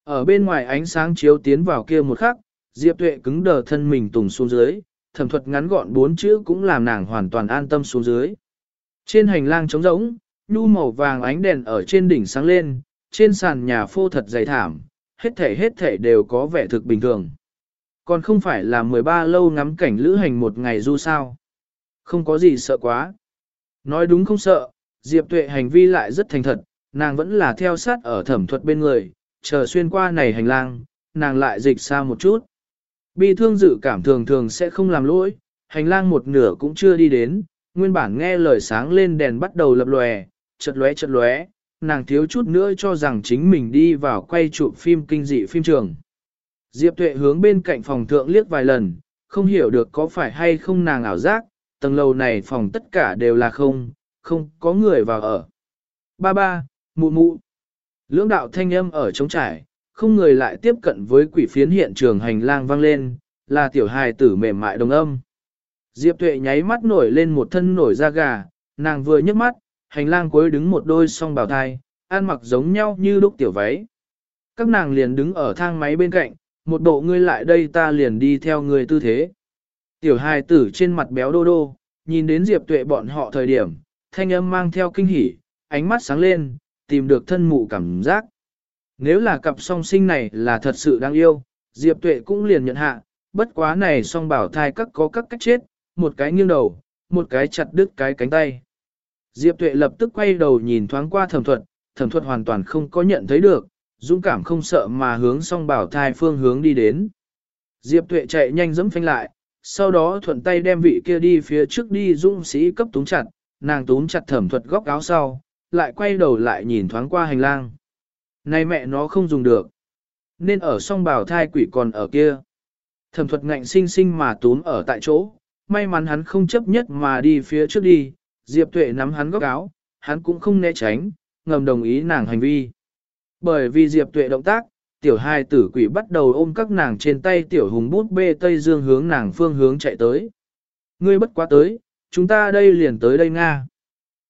Ở bên ngoài ánh sáng chiếu tiến vào kia một khắc, Diệp Tuệ cứng đờ thân mình tùng xuống dưới, thẩm thuật ngắn gọn bốn chữ cũng làm nàng hoàn toàn an tâm xuống dưới. Trên hành lang trống rỗng, nhu màu vàng ánh đèn ở trên đỉnh sáng lên, trên sàn nhà phô thật dày thảm, hết thể hết thể đều có vẻ thực bình thường. Còn không phải là 13 lâu ngắm cảnh lữ hành một ngày du sao. Không có gì sợ quá. Nói đúng không sợ, Diệp Tuệ hành vi lại rất thành thật, nàng vẫn là theo sát ở thẩm thuật bên người, chờ xuyên qua này hành lang, nàng lại dịch xa một chút. Bi thương dự cảm thường thường sẽ không làm lỗi, hành lang một nửa cũng chưa đi đến, nguyên bản nghe lời sáng lên đèn bắt đầu lập lòe, chật lóe chật lóe, nàng thiếu chút nữa cho rằng chính mình đi vào quay chụp phim kinh dị phim trường. Diệp Tuệ hướng bên cạnh phòng thượng liếc vài lần, không hiểu được có phải hay không nàng ảo giác, tầng lầu này phòng tất cả đều là không, không có người vào ở. Ba ba, mụ mụ. Lưỡng đạo thanh âm ở trống trải, không người lại tiếp cận với quỷ phiến hiện trường hành lang vang lên, là tiểu hài tử mềm mại đồng âm. Diệp Tuệ nháy mắt nổi lên một thân nổi da gà, nàng vừa nhấc mắt, hành lang cuối đứng một đôi song bào thai, ăn mặc giống nhau như lúc tiểu váy. Các nàng liền đứng ở thang máy bên cạnh, một bộ ngươi lại đây ta liền đi theo ngươi tư thế. Tiểu hài tử trên mặt béo đô đô, nhìn đến Diệp Tuệ bọn họ thời điểm, thanh âm mang theo kinh hỉ, ánh mắt sáng lên, tìm được thân mụ cảm giác. Nếu là cặp song sinh này là thật sự đáng yêu, Diệp Tuệ cũng liền nhận hạ, bất quá này song bảo thai các có các cách chết, một cái nghiêng đầu, một cái chặt đứt cái cánh tay. Diệp Tuệ lập tức quay đầu nhìn thoáng qua thẩm thuật, thẩm thuật hoàn toàn không có nhận thấy được, dũng cảm không sợ mà hướng song bảo thai phương hướng đi đến. Diệp Tuệ chạy nhanh dẫm phanh lại, sau đó thuận tay đem vị kia đi phía trước đi dũng sĩ cấp túng chặt, nàng túm chặt thẩm thuật góc áo sau, lại quay đầu lại nhìn thoáng qua hành lang. Này mẹ nó không dùng được. Nên ở song bảo thai quỷ còn ở kia. Thẩm thuật ngạnh sinh sinh mà túm ở tại chỗ, may mắn hắn không chấp nhất mà đi phía trước đi, Diệp Tuệ nắm hắn góc áo, hắn cũng không né tránh, ngầm đồng ý nàng hành vi. Bởi vì Diệp Tuệ động tác, tiểu hai tử quỷ bắt đầu ôm các nàng trên tay tiểu hùng bút bê Tây Dương hướng nàng phương hướng chạy tới. Ngươi bất quá tới, chúng ta đây liền tới đây Nga.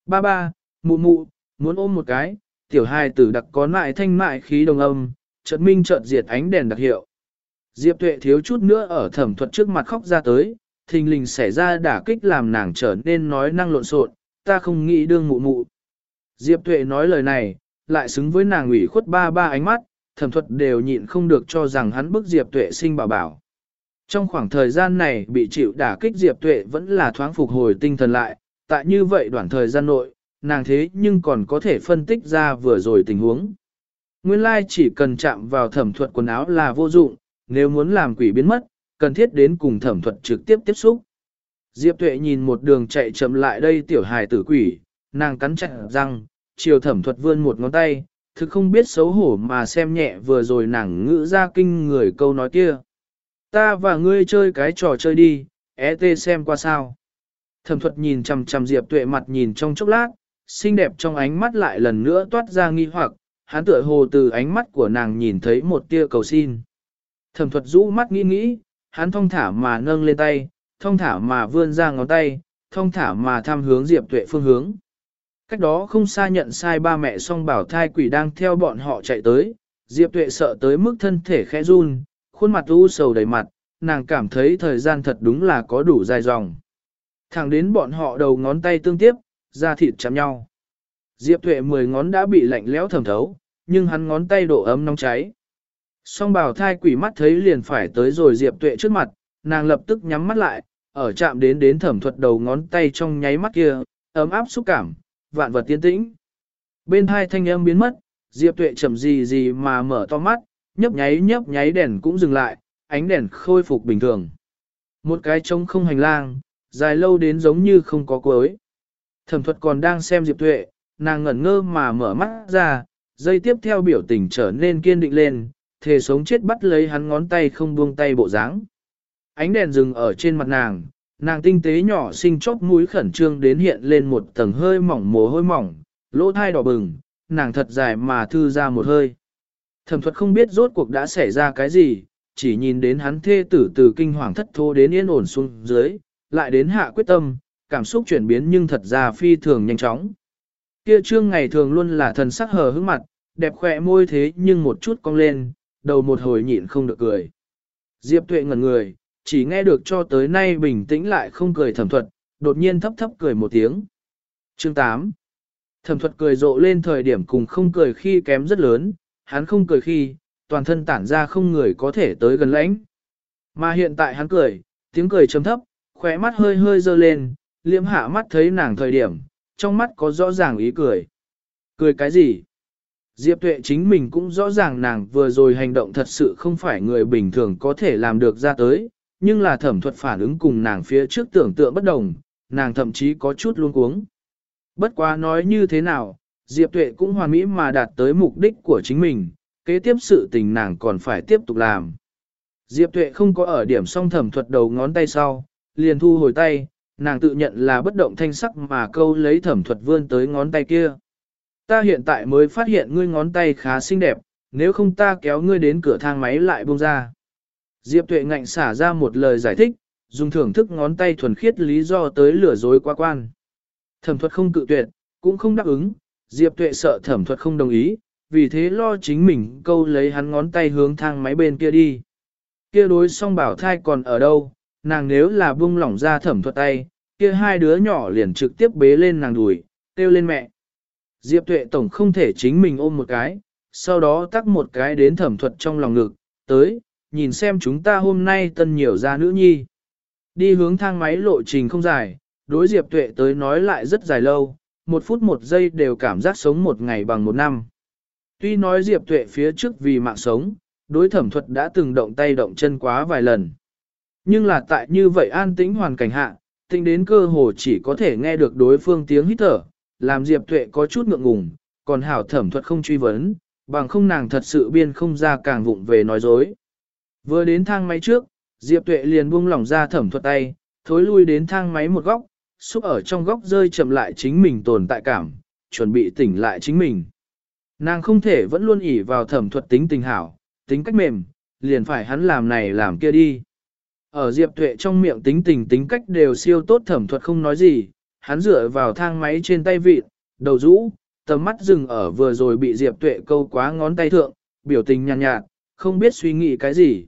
Ba ba, mụ mụ, muốn ôm một cái, tiểu hai tử đặc có lại thanh mại khí đồng âm, chợt minh chợt diệt ánh đèn đặc hiệu. Diệp tuệ thiếu chút nữa ở thẩm thuật trước mặt khóc ra tới, thình lình xảy ra đả kích làm nàng trở nên nói năng lộn xộn, ta không nghĩ đương mụ mụ. Diệp tuệ nói lời này, lại xứng với nàng ủy khuất ba ba ánh mắt, thẩm thuật đều nhịn không được cho rằng hắn bức Diệp Tuệ sinh bảo bảo. Trong khoảng thời gian này bị chịu đả kích Diệp Tuệ vẫn là thoáng phục hồi tinh thần lại, tại như vậy đoạn thời gian nội, nàng thế nhưng còn có thể phân tích ra vừa rồi tình huống. Nguyên lai chỉ cần chạm vào thẩm thuật quần áo là vô dụng, nếu muốn làm quỷ biến mất, cần thiết đến cùng thẩm thuật trực tiếp tiếp xúc. Diệp Tuệ nhìn một đường chạy chậm lại đây tiểu hài tử quỷ, nàng cắn chặt răng, chiều thẩm thuật vươn một ngón tay, thực không biết xấu hổ mà xem nhẹ vừa rồi nàng ngữ ra kinh người câu nói kia. Ta và ngươi chơi cái trò chơi đi, é tê xem qua sao. Thẩm thuật nhìn chằm chằm Diệp Tuệ mặt nhìn trong chốc lát, xinh đẹp trong ánh mắt lại lần nữa toát ra nghi hoặc, hắn tựa hồ từ ánh mắt của nàng nhìn thấy một tia cầu xin. Thẩm thuật rũ mắt nghĩ nghĩ, hắn thong thả mà nâng lên tay, thong thả mà vươn ra ngón tay, thong thả mà tham hướng Diệp Tuệ phương hướng. Cách đó không xa nhận sai ba mẹ song bảo thai quỷ đang theo bọn họ chạy tới, Diệp Tuệ sợ tới mức thân thể khẽ run, khuôn mặt u sầu đầy mặt, nàng cảm thấy thời gian thật đúng là có đủ dài dòng. Thẳng đến bọn họ đầu ngón tay tương tiếp, da thịt chạm nhau. Diệp Tuệ mười ngón đã bị lạnh lẽo thẩm thấu, nhưng hắn ngón tay độ ấm nóng cháy. Song bảo thai quỷ mắt thấy liền phải tới rồi Diệp Tuệ trước mặt, nàng lập tức nhắm mắt lại, ở chạm đến đến thẩm thuật đầu ngón tay trong nháy mắt kia, ấm áp xúc cảm, vạn vật tiến tĩnh. Bên hai thanh âm biến mất, Diệp Tuệ chậm gì gì mà mở to mắt, nhấp nháy nhấp nháy đèn cũng dừng lại, ánh đèn khôi phục bình thường. Một cái trống không hành lang, dài lâu đến giống như không có cuối. Thẩm thuật còn đang xem Diệp Tuệ, nàng ngẩn ngơ mà mở mắt ra, dây tiếp theo biểu tình trở nên kiên định lên, thề sống chết bắt lấy hắn ngón tay không buông tay bộ dáng. Ánh đèn dừng ở trên mặt nàng, nàng tinh tế nhỏ xinh chóp mũi khẩn trương đến hiện lên một tầng hơi mỏng mồ hôi mỏng, lỗ thai đỏ bừng, nàng thật dài mà thư ra một hơi. Thẩm thuật không biết rốt cuộc đã xảy ra cái gì, chỉ nhìn đến hắn thê tử từ kinh hoàng thất thô đến yên ổn xuống dưới, lại đến hạ quyết tâm, cảm xúc chuyển biến nhưng thật ra phi thường nhanh chóng. Kia trương ngày thường luôn là thần sắc hờ hững mặt, đẹp khỏe môi thế nhưng một chút cong lên, đầu một hồi nhịn không được cười. Diệp tuệ ngẩn người, chỉ nghe được cho tới nay bình tĩnh lại không cười thẩm thuật, đột nhiên thấp thấp cười một tiếng. Chương 8 Thẩm thuật cười rộ lên thời điểm cùng không cười khi kém rất lớn, hắn không cười khi, toàn thân tản ra không người có thể tới gần lãnh. Mà hiện tại hắn cười, tiếng cười chấm thấp, khóe mắt hơi hơi dơ lên, liễm hạ mắt thấy nàng thời điểm, trong mắt có rõ ràng ý cười. Cười cái gì? Diệp tuệ chính mình cũng rõ ràng nàng vừa rồi hành động thật sự không phải người bình thường có thể làm được ra tới, nhưng là thẩm thuật phản ứng cùng nàng phía trước tưởng tượng bất đồng, nàng thậm chí có chút luống cuống. Bất quá nói như thế nào, Diệp tuệ cũng hoàn mỹ mà đạt tới mục đích của chính mình, kế tiếp sự tình nàng còn phải tiếp tục làm. Diệp tuệ không có ở điểm song thẩm thuật đầu ngón tay sau, liền thu hồi tay, nàng tự nhận là bất động thanh sắc mà câu lấy thẩm thuật vươn tới ngón tay kia. Ta hiện tại mới phát hiện ngươi ngón tay khá xinh đẹp, nếu không ta kéo ngươi đến cửa thang máy lại buông ra. Diệp tuệ ngạnh xả ra một lời giải thích, dùng thưởng thức ngón tay thuần khiết lý do tới lừa dối qua quan. Thẩm thuật không cự tuyệt, cũng không đáp ứng, Diệp tuệ sợ thẩm thuật không đồng ý, vì thế lo chính mình câu lấy hắn ngón tay hướng thang máy bên kia đi. Kia đối song bảo thai còn ở đâu, nàng nếu là buông lỏng ra thẩm thuật tay, kia hai đứa nhỏ liền trực tiếp bế lên nàng đùi, kêu lên mẹ. Diệp tuệ tổng không thể chính mình ôm một cái, sau đó tắt một cái đến thẩm thuật trong lòng ngực, tới, nhìn xem chúng ta hôm nay tân nhiều ra nữ nhi. Đi hướng thang máy lộ trình không dài, đối Diệp tuệ tới nói lại rất dài lâu, một phút một giây đều cảm giác sống một ngày bằng một năm. Tuy nói Diệp tuệ phía trước vì mạng sống, đối thẩm thuật đã từng động tay động chân quá vài lần. Nhưng là tại như vậy an tĩnh hoàn cảnh hạ, tính đến cơ hồ chỉ có thể nghe được đối phương tiếng hít thở, làm Diệp Tuệ có chút ngượng ngùng, còn hảo thẩm thuật không truy vấn, bằng không nàng thật sự biên không ra càng vụng về nói dối. Vừa đến thang máy trước, Diệp Tuệ liền buông lỏng ra thẩm thuật tay, thối lui đến thang máy một góc, xúc ở trong góc rơi chậm lại chính mình tồn tại cảm, chuẩn bị tỉnh lại chính mình. Nàng không thể vẫn luôn ỉ vào thẩm thuật tính tình hảo, tính cách mềm, liền phải hắn làm này làm kia đi. Ở Diệp Tuệ trong miệng tính tình tính cách đều siêu tốt thẩm thuật không nói gì, hắn dựa vào thang máy trên tay vịt, đầu rũ, tầm mắt dừng ở vừa rồi bị Diệp Tuệ câu quá ngón tay thượng, biểu tình nhàn nhạt, nhạt, không biết suy nghĩ cái gì.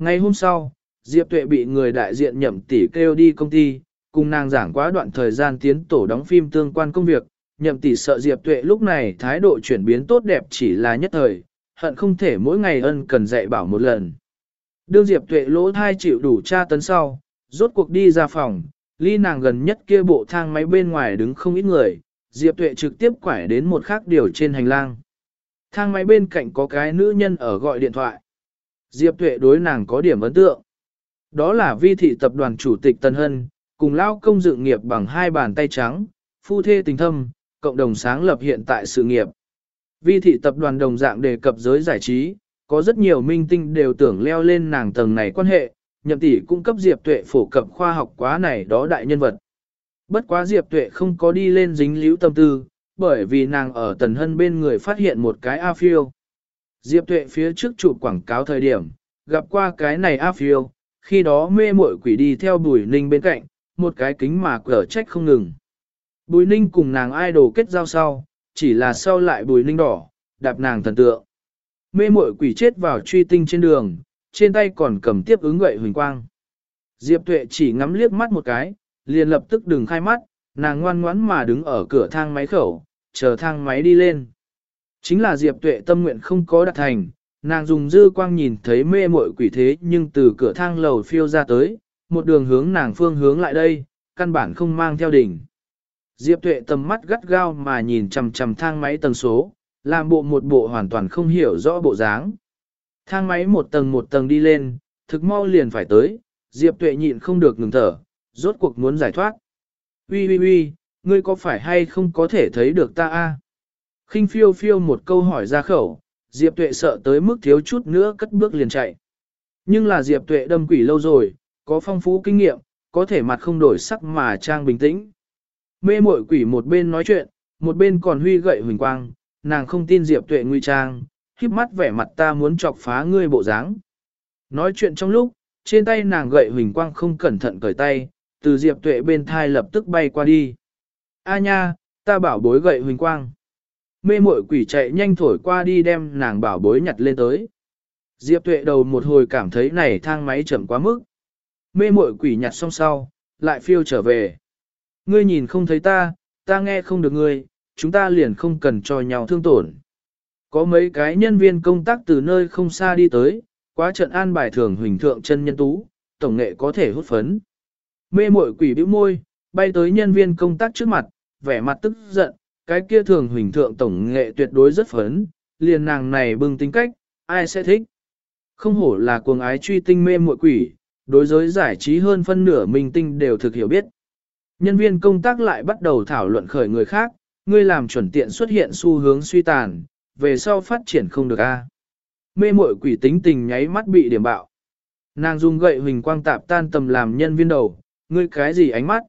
Ngày hôm sau, Diệp Tuệ bị người đại diện nhậm tỷ kêu đi công ty, cùng nàng giảng quá đoạn thời gian tiến tổ đóng phim tương quan công việc, nhậm tỷ sợ Diệp Tuệ lúc này thái độ chuyển biến tốt đẹp chỉ là nhất thời, hận không thể mỗi ngày ân cần dạy bảo một lần. Đương Diệp Tuệ lỗ thai chịu đủ tra tấn sau, rốt cuộc đi ra phòng, ly nàng gần nhất kia bộ thang máy bên ngoài đứng không ít người, Diệp Tuệ trực tiếp quải đến một khác điều trên hành lang. Thang máy bên cạnh có cái nữ nhân ở gọi điện thoại. Diệp Tuệ đối nàng có điểm ấn tượng. Đó là vi thị tập đoàn chủ tịch Tân Hân, cùng lao công dự nghiệp bằng hai bàn tay trắng, phu thê tình thâm, cộng đồng sáng lập hiện tại sự nghiệp. Vi thị tập đoàn đồng dạng đề cập giới giải trí, có rất nhiều minh tinh đều tưởng leo lên nàng tầng này quan hệ, nhậm tỷ cung cấp Diệp Tuệ phổ cập khoa học quá này đó đại nhân vật. Bất quá Diệp Tuệ không có đi lên dính liễu tâm tư, bởi vì nàng ở Tần Hân bên người phát hiện một cái A phiêu. Diệp Tuệ phía trước chụp quảng cáo thời điểm, gặp qua cái này A phiêu, khi đó mê muội quỷ đi theo Bùi Ninh bên cạnh, một cái kính mà cở trách không ngừng. Bùi Ninh cùng nàng idol kết giao sau, chỉ là sau lại Bùi Ninh đỏ, đạp nàng thần tượng. Mê muội quỷ chết vào truy tinh trên đường, trên tay còn cầm tiếp ứng gậy huỳnh quang. Diệp Tuệ chỉ ngắm liếc mắt một cái, liền lập tức đừng khai mắt, nàng ngoan ngoãn mà đứng ở cửa thang máy khẩu, chờ thang máy đi lên. Chính là Diệp Tuệ tâm nguyện không có đạt thành, nàng dùng dư quang nhìn thấy mê muội quỷ thế nhưng từ cửa thang lầu phiêu ra tới, một đường hướng nàng phương hướng lại đây, căn bản không mang theo đỉnh. Diệp Tuệ tầm mắt gắt gao mà nhìn chằm chằm thang máy tầng số, làm bộ một bộ hoàn toàn không hiểu rõ bộ dáng. Thang máy một tầng một tầng đi lên, thực mau liền phải tới, Diệp Tuệ nhịn không được ngừng thở, rốt cuộc muốn giải thoát. Ui ui ui, ngươi có phải hay không có thể thấy được ta a? Khinh phiêu phiêu một câu hỏi ra khẩu, Diệp Tuệ sợ tới mức thiếu chút nữa cất bước liền chạy. Nhưng là Diệp Tuệ đâm quỷ lâu rồi, có phong phú kinh nghiệm, có thể mặt không đổi sắc mà trang bình tĩnh. Mê mội quỷ một bên nói chuyện, một bên còn huy gậy huỳnh quang, nàng không tin Diệp Tuệ nguy trang, khiếp mắt vẻ mặt ta muốn chọc phá ngươi bộ dáng. Nói chuyện trong lúc, trên tay nàng gậy huỳnh quang không cẩn thận cởi tay, từ Diệp Tuệ bên thai lập tức bay qua đi. A nha, ta bảo bối gậy huỳnh quang. Mê mội quỷ chạy nhanh thổi qua đi đem nàng bảo bối nhặt lên tới. Diệp Tuệ đầu một hồi cảm thấy này thang máy chậm quá mức. Mê mội quỷ nhặt xong sau, lại phiêu trở về. Ngươi nhìn không thấy ta, ta nghe không được ngươi, chúng ta liền không cần cho nhau thương tổn. Có mấy cái nhân viên công tác từ nơi không xa đi tới, quá trận an bài thường huỳnh thượng chân nhân tú, tổng nghệ có thể hút phấn. Mê mội quỷ bĩu môi, bay tới nhân viên công tác trước mặt, vẻ mặt tức giận, cái kia thường huỳnh thượng tổng nghệ tuyệt đối rất phấn, liền nàng này bưng tính cách, ai sẽ thích. Không hổ là cuồng ái truy tinh mê muội quỷ, đối giới giải trí hơn phân nửa minh tinh đều thực hiểu biết. Nhân viên công tác lại bắt đầu thảo luận khởi người khác, ngươi làm chuẩn tiện xuất hiện xu hướng suy tàn, về sau phát triển không được a. Mê muội quỷ tính tình nháy mắt bị điểm bạo. Nàng dùng gậy huỳnh quang tạp tan tầm làm nhân viên đầu, ngươi cái gì ánh mắt?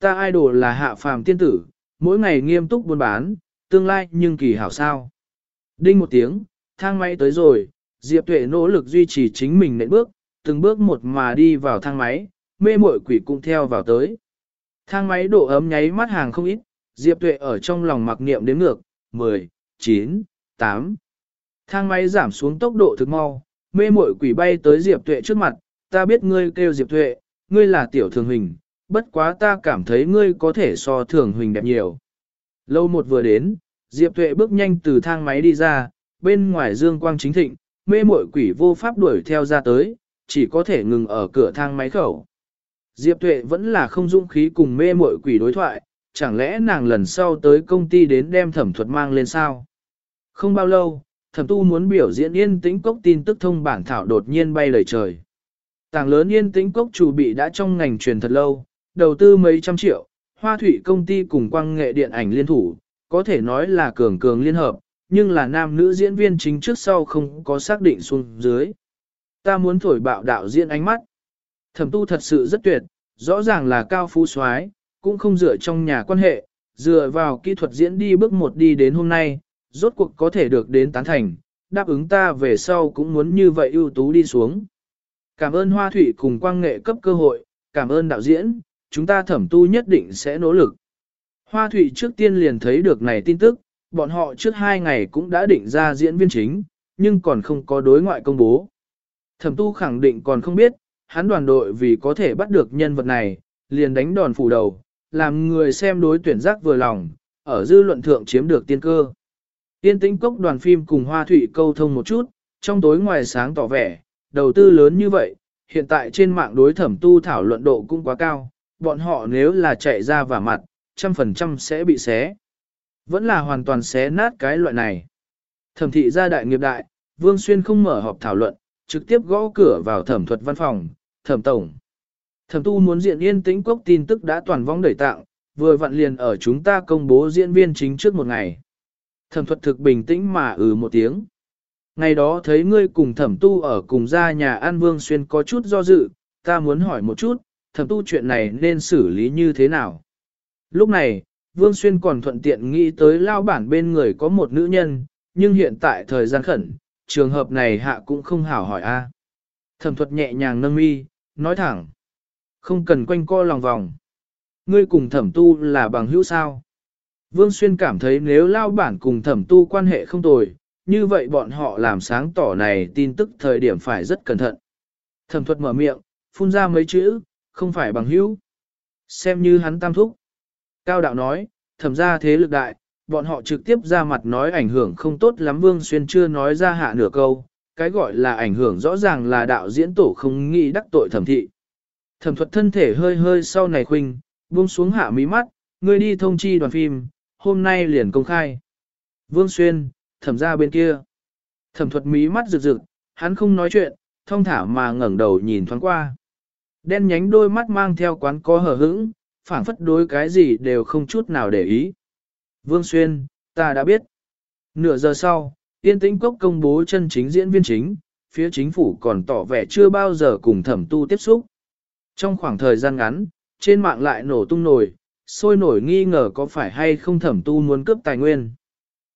Ta idol là hạ phàm tiên tử, mỗi ngày nghiêm túc buôn bán, tương lai nhưng kỳ hảo sao. Đinh một tiếng, thang máy tới rồi, Diệp Tuệ nỗ lực duy trì chính mình nệm bước, từng bước một mà đi vào thang máy, mê muội quỷ cũng theo vào tới. Thang máy độ ấm nháy mắt hàng không ít, Diệp Tuệ ở trong lòng mặc niệm đến ngược, 10, 9, 8. Thang máy giảm xuống tốc độ thực mau, mê muội quỷ bay tới Diệp Tuệ trước mặt, ta biết ngươi kêu Diệp Tuệ, ngươi là tiểu thường hình, bất quá ta cảm thấy ngươi có thể so thường huỳnh đẹp nhiều. Lâu một vừa đến, Diệp Tuệ bước nhanh từ thang máy đi ra, bên ngoài dương quang chính thịnh, mê muội quỷ vô pháp đuổi theo ra tới, chỉ có thể ngừng ở cửa thang máy khẩu. Diệp Tuệ vẫn là không dũng khí cùng mê muội quỷ đối thoại, chẳng lẽ nàng lần sau tới công ty đến đem thẩm thuật mang lên sao? Không bao lâu, thẩm tu muốn biểu diễn yên tĩnh cốc tin tức thông bản thảo đột nhiên bay lời trời. Tảng lớn yên tĩnh cốc chủ bị đã trong ngành truyền thật lâu, đầu tư mấy trăm triệu, hoa thủy công ty cùng quang nghệ điện ảnh liên thủ, có thể nói là cường cường liên hợp, nhưng là nam nữ diễn viên chính trước sau không có xác định xuống dưới. Ta muốn thổi bạo đạo diễn ánh mắt. Thẩm tu thật sự rất tuyệt, rõ ràng là cao phú soái, cũng không dựa trong nhà quan hệ, dựa vào kỹ thuật diễn đi bước một đi đến hôm nay, rốt cuộc có thể được đến tán thành, đáp ứng ta về sau cũng muốn như vậy ưu tú đi xuống. Cảm ơn Hoa Thủy cùng quang nghệ cấp cơ hội, cảm ơn đạo diễn, chúng ta thẩm tu nhất định sẽ nỗ lực. Hoa Thủy trước tiên liền thấy được này tin tức, bọn họ trước hai ngày cũng đã định ra diễn viên chính, nhưng còn không có đối ngoại công bố. Thẩm tu khẳng định còn không biết, hắn đoàn đội vì có thể bắt được nhân vật này, liền đánh đòn phủ đầu, làm người xem đối tuyển giác vừa lòng, ở dư luận thượng chiếm được tiên cơ. Yên tĩnh cốc đoàn phim cùng Hoa Thụy câu thông một chút, trong tối ngoài sáng tỏ vẻ, đầu tư lớn như vậy, hiện tại trên mạng đối thẩm tu thảo luận độ cũng quá cao, bọn họ nếu là chạy ra và mặt, trăm phần trăm sẽ bị xé. Vẫn là hoàn toàn xé nát cái loại này. Thẩm thị gia đại nghiệp đại, Vương Xuyên không mở họp thảo luận, trực tiếp gõ cửa vào thẩm thuật văn phòng, thẩm tổng. Thẩm tu muốn diện yên tĩnh cốc tin tức đã toàn vong đẩy tặng, vừa vặn liền ở chúng ta công bố diễn viên chính trước một ngày. Thẩm thuật thực bình tĩnh mà ừ một tiếng. Ngày đó thấy ngươi cùng thẩm tu ở cùng gia nhà An Vương Xuyên có chút do dự, ta muốn hỏi một chút, thẩm tu chuyện này nên xử lý như thế nào? Lúc này, Vương Xuyên còn thuận tiện nghĩ tới lao bản bên người có một nữ nhân, nhưng hiện tại thời gian khẩn, trường hợp này hạ cũng không hảo hỏi a. Thẩm thuật nhẹ nhàng nâng mi, nói thẳng. Không cần quanh co lòng vòng. Ngươi cùng thẩm tu là bằng hữu sao? Vương Xuyên cảm thấy nếu lao bản cùng thẩm tu quan hệ không tồi, như vậy bọn họ làm sáng tỏ này tin tức thời điểm phải rất cẩn thận. Thẩm thuật mở miệng, phun ra mấy chữ, không phải bằng hữu. Xem như hắn tam thúc. Cao đạo nói, thẩm ra thế lực đại, bọn họ trực tiếp ra mặt nói ảnh hưởng không tốt lắm Vương Xuyên chưa nói ra hạ nửa câu, cái gọi là ảnh hưởng rõ ràng là đạo diễn tổ không nghĩ đắc tội thẩm thị. Thẩm thuật thân thể hơi hơi sau này khuynh, buông xuống hạ mí mắt, ngươi đi thông chi đoàn phim, hôm nay liền công khai. Vương Xuyên, thẩm ra bên kia. Thẩm thuật mí mắt rực rực, hắn không nói chuyện, thông thả mà ngẩng đầu nhìn thoáng qua. Đen nhánh đôi mắt mang theo quán có hở hững, phảng phất đối cái gì đều không chút nào để ý. Vương Xuyên, ta đã biết. Nửa giờ sau, Tiên Tĩnh Cốc công bố chân chính diễn viên chính, phía chính phủ còn tỏ vẻ chưa bao giờ cùng thẩm tu tiếp xúc. Trong khoảng thời gian ngắn, trên mạng lại nổ tung nổi, sôi nổi nghi ngờ có phải hay không thẩm tu muốn cướp tài nguyên.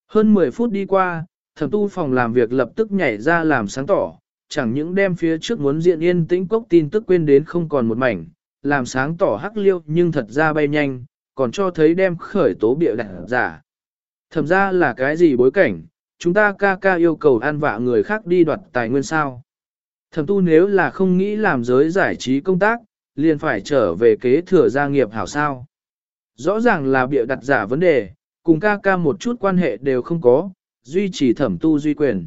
Hơn 10 phút đi qua, thẩm tu phòng làm việc lập tức nhảy ra làm sáng tỏ, chẳng những đem phía trước muốn diện yên tĩnh cốc tin tức quên đến không còn một mảnh, làm sáng tỏ hắc liêu nhưng thật ra bay nhanh, còn cho thấy đem khởi tố bịa đặt giả. Thẩm ra là cái gì bối cảnh, chúng ta ca ca yêu cầu an vạ người khác đi đoạt tài nguyên sao. Thẩm tu nếu là không nghĩ làm giới giải trí công tác, liền phải trở về kế thừa gia nghiệp hảo sao. Rõ ràng là bịa đặt giả vấn đề, cùng ca ca một chút quan hệ đều không có, duy trì thẩm tu duy quyền.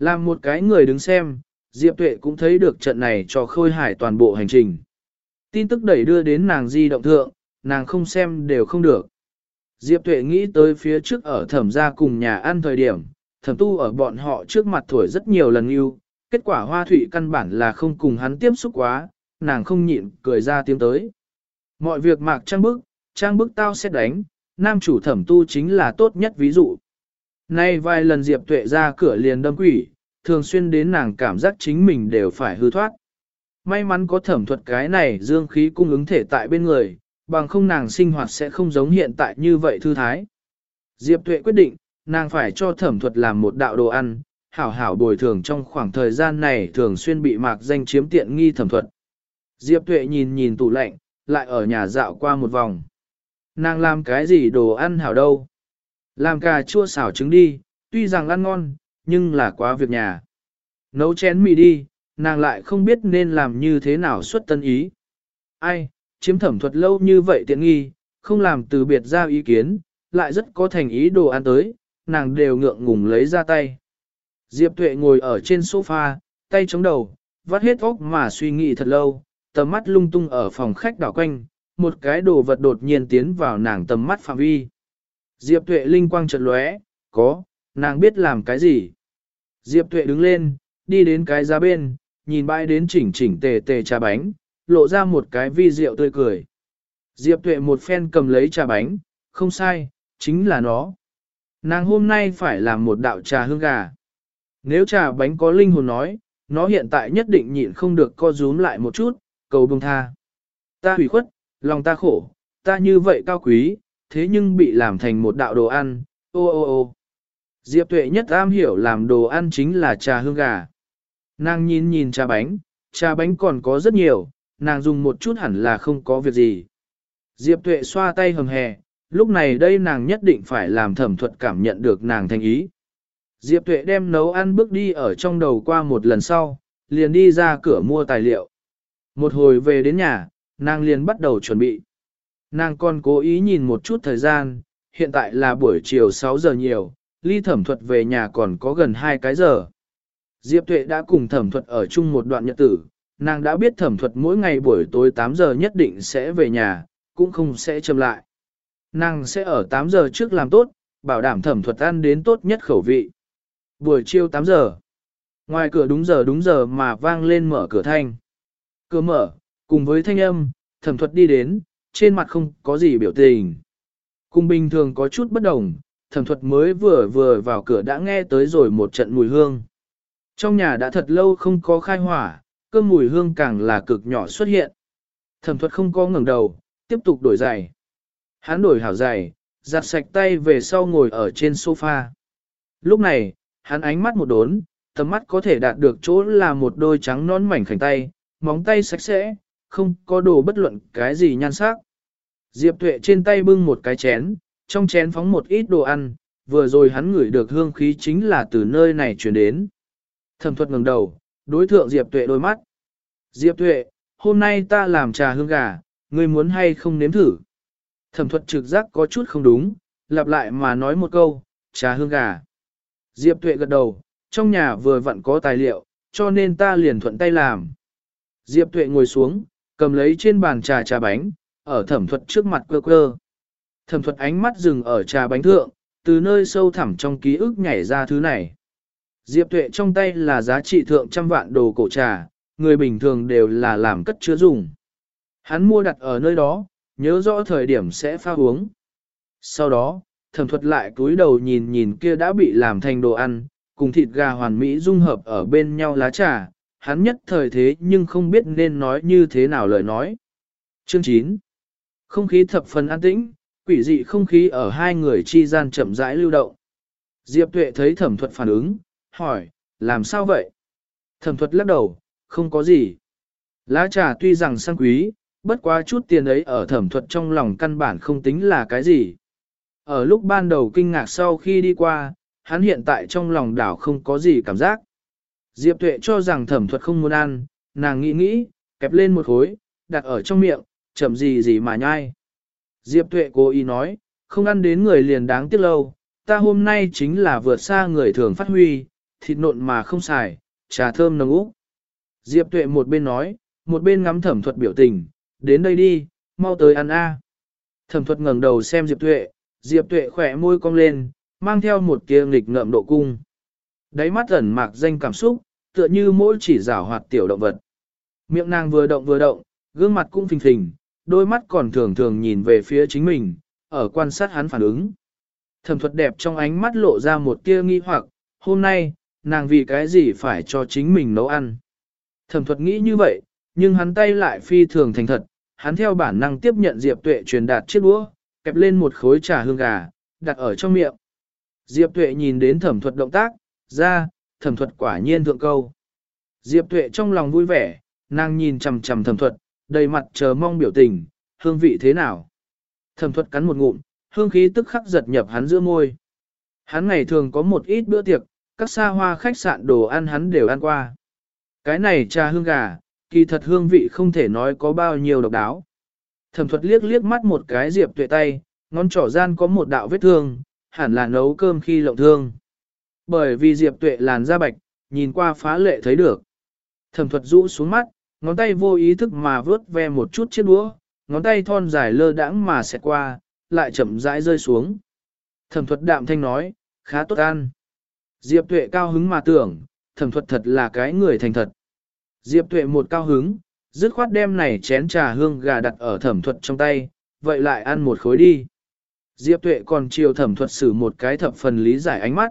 Làm một cái người đứng xem, Diệp Tuệ cũng thấy được trận này cho khôi hải toàn bộ hành trình. Tin tức đẩy đưa đến nàng di động thượng, nàng không xem đều không được. Diệp Tuệ nghĩ tới phía trước ở thẩm gia cùng nhà ăn thời điểm, thẩm tu ở bọn họ trước mặt thổi rất nhiều lần yêu, kết quả hoa thủy căn bản là không cùng hắn tiếp xúc quá, nàng không nhịn cười ra tiếng tới. Mọi việc mạc trang bức, trang bức tao sẽ đánh, nam chủ thẩm tu chính là tốt nhất ví dụ. Nay vài lần Diệp Tuệ ra cửa liền đâm quỷ, thường xuyên đến nàng cảm giác chính mình đều phải hư thoát. May mắn có thẩm thuật cái này dương khí cung ứng thể tại bên người, bằng không nàng sinh hoạt sẽ không giống hiện tại như vậy thư thái. Diệp Tuệ quyết định, nàng phải cho thẩm thuật làm một đạo đồ ăn, hảo hảo bồi thường trong khoảng thời gian này thường xuyên bị mạc danh chiếm tiện nghi thẩm thuật. Diệp Tuệ nhìn nhìn tủ lạnh, lại ở nhà dạo qua một vòng. Nàng làm cái gì đồ ăn hảo đâu? Làm cà chua xào trứng đi, tuy rằng ăn ngon, nhưng là quá việc nhà. Nấu chén mì đi, nàng lại không biết nên làm như thế nào xuất tân ý. Ai, chiếm thẩm thuật lâu như vậy tiện nghi, không làm từ biệt ra ý kiến, lại rất có thành ý đồ ăn tới, nàng đều ngượng ngùng lấy ra tay. Diệp Tuệ ngồi ở trên sofa, tay chống đầu, vắt hết óc mà suy nghĩ thật lâu, tầm mắt lung tung ở phòng khách đảo quanh, một cái đồ vật đột nhiên tiến vào nàng tầm mắt phạm vi. Diệp Tuệ linh quang chợt lóe, có, nàng biết làm cái gì. Diệp Tuệ đứng lên, đi đến cái giá bên, nhìn bãi đến chỉnh chỉnh tề tề trà bánh, lộ ra một cái vi rượu tươi cười. Diệp Tuệ một phen cầm lấy trà bánh, không sai, chính là nó. Nàng hôm nay phải làm một đạo trà hương gà. Nếu trà bánh có linh hồn nói, nó hiện tại nhất định nhịn không được co rúm lại một chút, cầu bông tha. Ta hủy khuất, lòng ta khổ, ta như vậy cao quý, thế nhưng bị làm thành một đạo đồ ăn, ô ô ô. Diệp tuệ nhất am hiểu làm đồ ăn chính là trà hương gà. Nàng nhìn nhìn trà bánh, trà bánh còn có rất nhiều, nàng dùng một chút hẳn là không có việc gì. Diệp tuệ xoa tay hầm hè, lúc này đây nàng nhất định phải làm thẩm thuật cảm nhận được nàng thành ý. Diệp tuệ đem nấu ăn bước đi ở trong đầu qua một lần sau, liền đi ra cửa mua tài liệu. Một hồi về đến nhà, nàng liền bắt đầu chuẩn bị. Nàng còn cố ý nhìn một chút thời gian, hiện tại là buổi chiều 6 giờ nhiều, ly thẩm thuật về nhà còn có gần 2 cái giờ. Diệp Tuệ đã cùng thẩm thuật ở chung một đoạn nhật tử, nàng đã biết thẩm thuật mỗi ngày buổi tối 8 giờ nhất định sẽ về nhà, cũng không sẽ chậm lại. Nàng sẽ ở 8 giờ trước làm tốt, bảo đảm thẩm thuật ăn đến tốt nhất khẩu vị. Buổi chiều 8 giờ, ngoài cửa đúng giờ đúng giờ mà vang lên mở cửa thanh. Cửa mở, cùng với thanh âm, thẩm thuật đi đến, trên mặt không có gì biểu tình. Cùng bình thường có chút bất đồng, thẩm thuật mới vừa vừa vào cửa đã nghe tới rồi một trận mùi hương. Trong nhà đã thật lâu không có khai hỏa, cơm mùi hương càng là cực nhỏ xuất hiện. Thẩm thuật không có ngẩng đầu, tiếp tục đổi giày. Hắn đổi hảo giày, giặt sạch tay về sau ngồi ở trên sofa. Lúc này, hắn ánh mắt một đốn, tầm mắt có thể đạt được chỗ là một đôi trắng non mảnh khảnh tay, móng tay sạch sẽ, không có đồ bất luận cái gì nhan sắc. Diệp Tuệ trên tay bưng một cái chén, trong chén phóng một ít đồ ăn, vừa rồi hắn ngửi được hương khí chính là từ nơi này truyền đến. Thẩm thuật ngẩng đầu, đối thượng Diệp Tuệ đôi mắt. Diệp Tuệ, hôm nay ta làm trà hương gà, ngươi muốn hay không nếm thử? Thẩm thuật trực giác có chút không đúng, lặp lại mà nói một câu, trà hương gà. Diệp Tuệ gật đầu, trong nhà vừa vặn có tài liệu, cho nên ta liền thuận tay làm. Diệp Tuệ ngồi xuống, cầm lấy trên bàn trà trà bánh, ở thẩm thuật trước mặt cơ cơ Thẩm thuật ánh mắt dừng ở trà bánh thượng, từ nơi sâu thẳm trong ký ức nhảy ra thứ này. Diệp Tuệ trong tay là giá trị thượng trăm vạn đồ cổ trà, người bình thường đều là làm cất chứa dùng. Hắn mua đặt ở nơi đó, nhớ rõ thời điểm sẽ pha uống. Sau đó, thẩm thuật lại cúi đầu nhìn nhìn kia đã bị làm thành đồ ăn, cùng thịt gà hoàn mỹ dung hợp ở bên nhau lá trà, hắn nhất thời thế nhưng không biết nên nói như thế nào lời nói. Chương 9 Không khí thập phần an tĩnh, quỷ dị không khí ở hai người chi gian chậm rãi lưu động. Diệp Tuệ thấy thẩm thuật phản ứng, hỏi, làm sao vậy? Thẩm thuật lắc đầu, không có gì. Lá trà tuy rằng sang quý, bất quá chút tiền ấy ở thẩm thuật trong lòng căn bản không tính là cái gì. Ở lúc ban đầu kinh ngạc sau khi đi qua, hắn hiện tại trong lòng đảo không có gì cảm giác. Diệp Tuệ cho rằng thẩm thuật không muốn ăn, nàng nghĩ nghĩ, kẹp lên một khối, đặt ở trong miệng, chậm gì gì mà nhai. Diệp Tuệ cố ý nói, không ăn đến người liền đáng tiếc lâu, ta hôm nay chính là vượt xa người thường phát huy, thịt nộn mà không xài, trà thơm nồng úc. Diệp Tuệ một bên nói, một bên ngắm thẩm thuật biểu tình, đến đây đi, mau tới ăn a. Thẩm thuật ngẩng đầu xem Diệp Tuệ, Diệp Tuệ khỏe môi cong lên, mang theo một tia nghịch ngợm độ cung. Đáy mắt ẩn mạc danh cảm xúc, tựa như mỗi chỉ rảo hoạt tiểu động vật. Miệng nàng vừa động vừa động, gương mặt cũng phình phình, đôi mắt còn thường thường nhìn về phía chính mình, ở quan sát hắn phản ứng. Thẩm thuật đẹp trong ánh mắt lộ ra một tia nghi hoặc, hôm nay, nàng vì cái gì phải cho chính mình nấu ăn. Thẩm thuật nghĩ như vậy, nhưng hắn tay lại phi thường thành thật, hắn theo bản năng tiếp nhận Diệp Tuệ truyền đạt chiếc đũa, kẹp lên một khối trà hương gà, đặt ở trong miệng. Diệp Tuệ nhìn đến thẩm thuật động tác, ra, thẩm thuật quả nhiên thượng câu. Diệp Tuệ trong lòng vui vẻ, nàng nhìn chằm chằm thẩm thuật, đầy mặt chờ mong biểu tình, hương vị thế nào. Thẩm thuật cắn một ngụm, hương khí tức khắc giật nhập hắn giữa môi. Hắn ngày thường có một ít bữa tiệc, các xa hoa khách sạn đồ ăn hắn đều ăn qua. Cái này trà hương gà, kỳ thật hương vị không thể nói có bao nhiêu độc đáo. Thẩm thuật liếc liếc mắt một cái diệp tuệ tay, ngón trỏ gian có một đạo vết thương, hẳn là nấu cơm khi lộng thương. Bởi vì diệp tuệ làn da bạch, nhìn qua phá lệ thấy được. Thẩm thuật rũ xuống mắt, ngón tay vô ý thức mà vớt ve một chút chiếc đũa, ngón tay thon dài lơ đãng mà xẹt qua, lại chậm rãi rơi xuống. Thẩm thuật đạm thanh nói, khá tốt ăn. Diệp tuệ cao hứng mà tưởng, thẩm thuật thật là cái người thành thật. Diệp tuệ một cao hứng, dứt khoát đem này chén trà hương gà đặt ở thẩm thuật trong tay, vậy lại ăn một khối đi. Diệp tuệ còn chiều thẩm thuật xử một cái thập phần lý giải ánh mắt.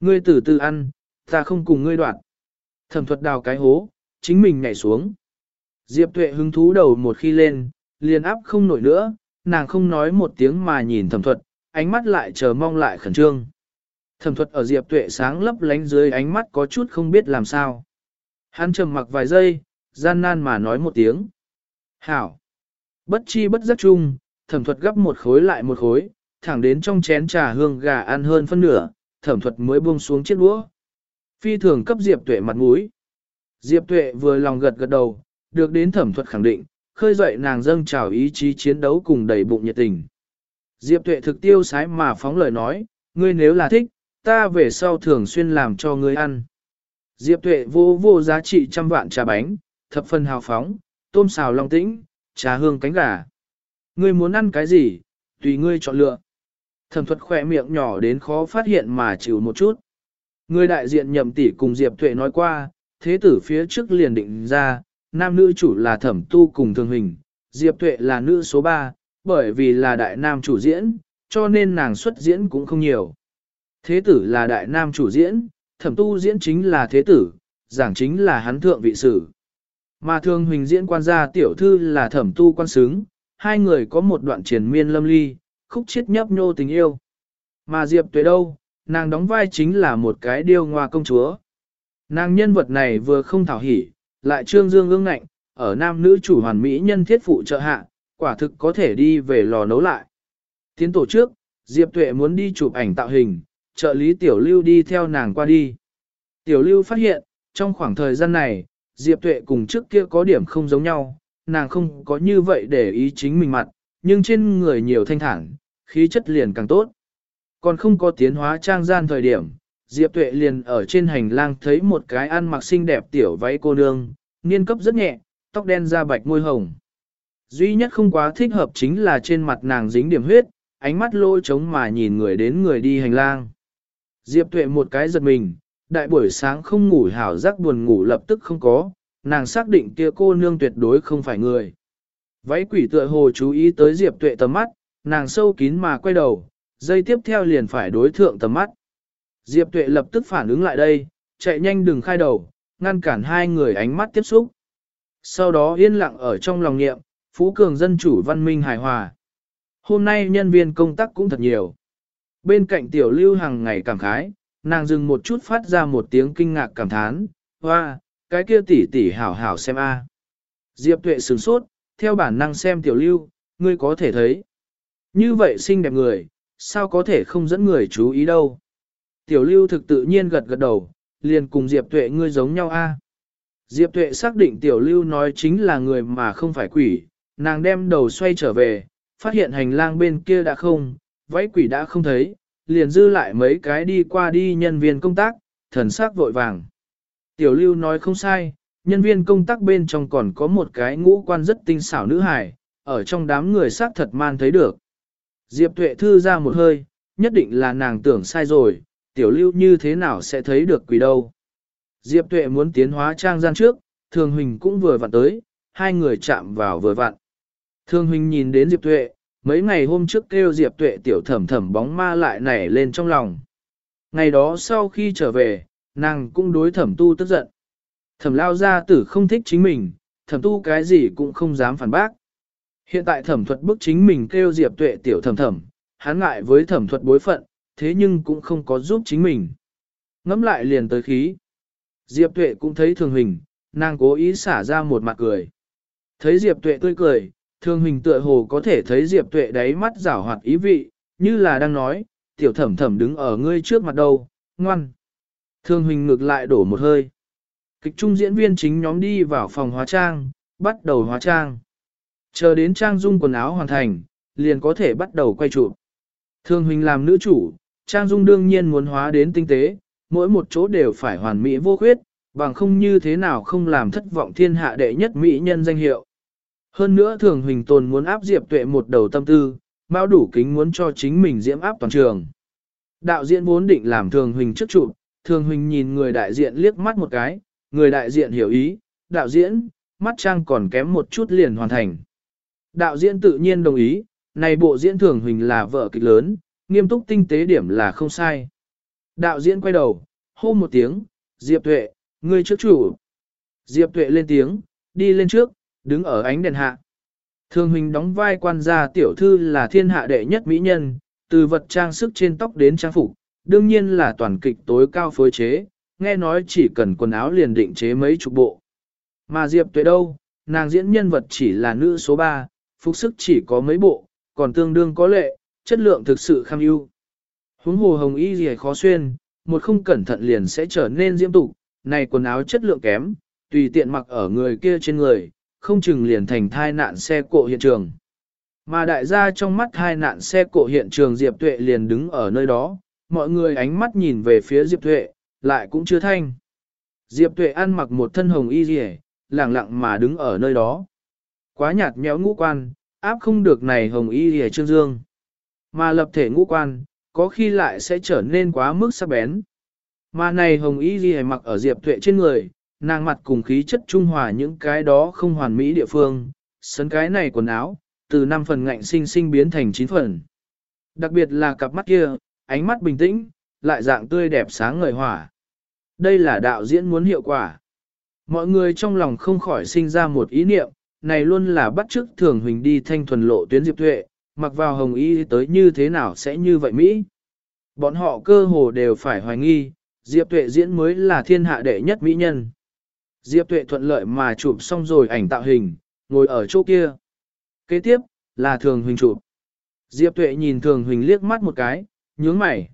Ngươi từ từ ăn, ta không cùng ngươi đoạn. Thẩm thuật đào cái hố, chính mình nhảy xuống. Diệp tuệ hứng thú đầu một khi lên, liền áp không nổi nữa, nàng không nói một tiếng mà nhìn thẩm thuật, ánh mắt lại chờ mong lại khẩn trương. Thẩm thuật ở Diệp tuệ sáng lấp lánh dưới ánh mắt có chút không biết làm sao. Hắn trầm mặc vài giây, gian nan mà nói một tiếng. Hảo! Bất chi bất giác chung, thẩm thuật gấp một khối lại một khối, thẳng đến trong chén trà hương gà ăn hơn phân nửa, thẩm thuật mới buông xuống chiếc đũa. Phi thường cấp Diệp Tuệ mặt mũi. Diệp Tuệ vừa lòng gật gật đầu, được đến thẩm thuật khẳng định, khơi dậy nàng dâng trào ý chí chiến đấu cùng đầy bụng nhiệt tình. Diệp Tuệ thực tiêu sái mà phóng lời nói, ngươi nếu là thích, ta về sau thường xuyên làm cho ngươi ăn. Diệp tuệ vô vô giá trị trăm vạn trà bánh, thập phần hào phóng, tôm xào long tĩnh, trà hương cánh gà. Ngươi muốn ăn cái gì, tùy ngươi chọn lựa. Thẩm thuật khỏe miệng nhỏ đến khó phát hiện mà chịu một chút. Người đại diện nhậm tỷ cùng Diệp Tuệ nói qua, thế tử phía trước liền định ra, nam nữ chủ là thẩm tu cùng thường hình, Diệp Tuệ là nữ số 3, bởi vì là đại nam chủ diễn, cho nên nàng xuất diễn cũng không nhiều. Thế tử là đại nam chủ diễn, thẩm tu diễn chính là thế tử, giảng chính là hắn thượng vị sử. Mà thường huỳnh diễn quan gia tiểu thư là thẩm tu quan xứng, hai người có một đoạn triển miên lâm ly, khúc chiết nhấp nhô tình yêu. Mà Diệp Tuệ đâu, nàng đóng vai chính là một cái điêu ngoa công chúa. Nàng nhân vật này vừa không thảo hỉ, lại trương dương ương ngạnh, ở nam nữ chủ hoàn mỹ nhân thiết phụ trợ hạ, quả thực có thể đi về lò nấu lại. Tiến tổ trước, Diệp Tuệ muốn đi chụp ảnh tạo hình, trợ lý Tiểu Lưu đi theo nàng qua đi. Tiểu Lưu phát hiện, trong khoảng thời gian này, Diệp Tuệ cùng trước kia có điểm không giống nhau, nàng không có như vậy để ý chính mình mặt, nhưng trên người nhiều thanh thản, khí chất liền càng tốt. Còn không có tiến hóa trang gian thời điểm, Diệp Tuệ liền ở trên hành lang thấy một cái ăn mặc xinh đẹp tiểu váy cô nương, niên cấp rất nhẹ, tóc đen da bạch môi hồng. Duy nhất không quá thích hợp chính là trên mặt nàng dính điểm huyết, ánh mắt lôi trống mà nhìn người đến người đi hành lang. Diệp Tuệ một cái giật mình, đại buổi sáng không ngủ hảo giác buồn ngủ lập tức không có, nàng xác định kia cô nương tuyệt đối không phải người. Váy quỷ tựa hồ chú ý tới Diệp Tuệ tầm mắt, nàng sâu kín mà quay đầu, dây tiếp theo liền phải đối thượng tầm mắt. Diệp Tuệ lập tức phản ứng lại đây, chạy nhanh đừng khai đầu, ngăn cản hai người ánh mắt tiếp xúc. Sau đó yên lặng ở trong lòng nghiệm, Phú Cường dân chủ văn minh hài hòa. Hôm nay nhân viên công tác cũng thật nhiều. Bên cạnh tiểu lưu hàng ngày cảm khái, nàng dừng một chút phát ra một tiếng kinh ngạc cảm thán, hoa, cái kia tỷ tỷ hảo hảo xem a. Diệp tuệ sửng sốt, theo bản năng xem tiểu lưu, ngươi có thể thấy. Như vậy xinh đẹp người, sao có thể không dẫn người chú ý đâu. Tiểu lưu thực tự nhiên gật gật đầu, liền cùng Diệp tuệ ngươi giống nhau a. Diệp tuệ xác định tiểu lưu nói chính là người mà không phải quỷ, nàng đem đầu xoay trở về, phát hiện hành lang bên kia đã không, váy quỷ đã không thấy, liền dư lại mấy cái đi qua đi nhân viên công tác, thần sắc vội vàng. Tiểu lưu nói không sai, nhân viên công tác bên trong còn có một cái ngũ quan rất tinh xảo nữ hài, ở trong đám người xác thật man thấy được. Diệp tuệ thư ra một hơi, nhất định là nàng tưởng sai rồi, tiểu lưu như thế nào sẽ thấy được quỷ đâu. Diệp tuệ muốn tiến hóa trang gian trước, thường huỳnh cũng vừa vặn tới, hai người chạm vào vừa vặn. Thường huỳnh nhìn đến Diệp tuệ, mấy ngày hôm trước kêu Diệp tuệ tiểu thẩm thẩm bóng ma lại nảy lên trong lòng. Ngày đó sau khi trở về, nàng cũng đối thẩm tu tức giận. Thẩm lao gia tử không thích chính mình, thẩm tu cái gì cũng không dám phản bác. Hiện tại thẩm thuật bức chính mình kêu Diệp tuệ tiểu thẩm thẩm, hắn ngại với thẩm thuật bối phận, thế nhưng cũng không có giúp chính mình. Ngắm lại liền tới khí. Diệp tuệ cũng thấy thường hình, nàng cố ý xả ra một mặt cười. Thấy Diệp tuệ tươi cười, thường hình tựa hồ có thể thấy Diệp tuệ đáy mắt rảo hoạt ý vị, như là đang nói, tiểu thẩm thẩm đứng ở ngươi trước mặt đâu, ngoan. Thường hình ngược lại đổ một hơi. Kịch trung diễn viên chính nhóm đi vào phòng hóa trang, bắt đầu hóa trang. Chờ đến trang dung quần áo hoàn thành, liền có thể bắt đầu quay chụp. Thương huỳnh làm nữ chủ, trang dung đương nhiên muốn hóa đến tinh tế, mỗi một chỗ đều phải hoàn mỹ vô khuyết, bằng không như thế nào không làm thất vọng thiên hạ đệ nhất mỹ nhân danh hiệu. Hơn nữa thường huỳnh tồn muốn áp diệp tuệ một đầu tâm tư, bao đủ kính muốn cho chính mình diễm áp toàn trường. Đạo diễn vốn định làm thường huỳnh trước trụ, thường huỳnh nhìn người đại diện liếc mắt một cái, người đại diện hiểu ý, đạo diễn, mắt trang còn kém một chút liền hoàn thành. Đạo diễn tự nhiên đồng ý, này bộ diễn thường hình là vợ kịch lớn, nghiêm túc tinh tế điểm là không sai. Đạo diễn quay đầu, hô một tiếng, Diệp Tuệ, ngươi trước chủ. Diệp Tuệ lên tiếng, đi lên trước, đứng ở ánh đèn hạ. Thường hình đóng vai quan gia tiểu thư là thiên hạ đệ nhất mỹ nhân, từ vật trang sức trên tóc đến trang phục, đương nhiên là toàn kịch tối cao phối chế, nghe nói chỉ cần quần áo liền định chế mấy chục bộ. Mà Diệp Tuệ đâu, nàng diễn nhân vật chỉ là nữ số 3, phục sức chỉ có mấy bộ, còn tương đương có lệ, chất lượng thực sự kham ưu. Huống hồ hồng y gì khó xuyên, một không cẩn thận liền sẽ trở nên diễm tục, này quần áo chất lượng kém, tùy tiện mặc ở người kia trên người, không chừng liền thành thai nạn xe cộ hiện trường. Mà đại gia trong mắt thai nạn xe cộ hiện trường Diệp Tuệ liền đứng ở nơi đó, mọi người ánh mắt nhìn về phía Diệp Tuệ, lại cũng chưa thanh. Diệp Tuệ ăn mặc một thân hồng y rìa, lặng lặng mà đứng ở nơi đó. Quá nhạt nhẽo ngũ quan, áp không được này hồng y rìa trương dương. Mà lập thể ngũ quan, có khi lại sẽ trở nên quá mức sắc bén. Mà này hồng y rìa mặc ở Diệp Tuệ trên người, nàng mặt cùng khí chất trung hòa những cái đó không hoàn mỹ địa phương, sấn cái này quần áo, từ 5 phần ngạnh sinh sinh biến thành 9 phần. Đặc biệt là cặp mắt kia, ánh mắt bình tĩnh, lại dạng tươi đẹp sáng ngời hỏa. Đây là đạo diễn muốn hiệu quả. Mọi người trong lòng không khỏi sinh ra một ý niệm, này luôn là bắt chước thường huỳnh đi thanh thuần lộ tuyến diệp tuệ, mặc vào hồng y tới như thế nào sẽ như vậy Mỹ. Bọn họ cơ hồ đều phải hoài nghi, diệp tuệ diễn mới là thiên hạ đệ nhất mỹ nhân. Diệp tuệ thuận lợi mà chụp xong rồi ảnh tạo hình, ngồi ở chỗ kia. Kế tiếp, là thường huỳnh chụp. Diệp tuệ nhìn thường huỳnh liếc mắt một cái, nhướng mày.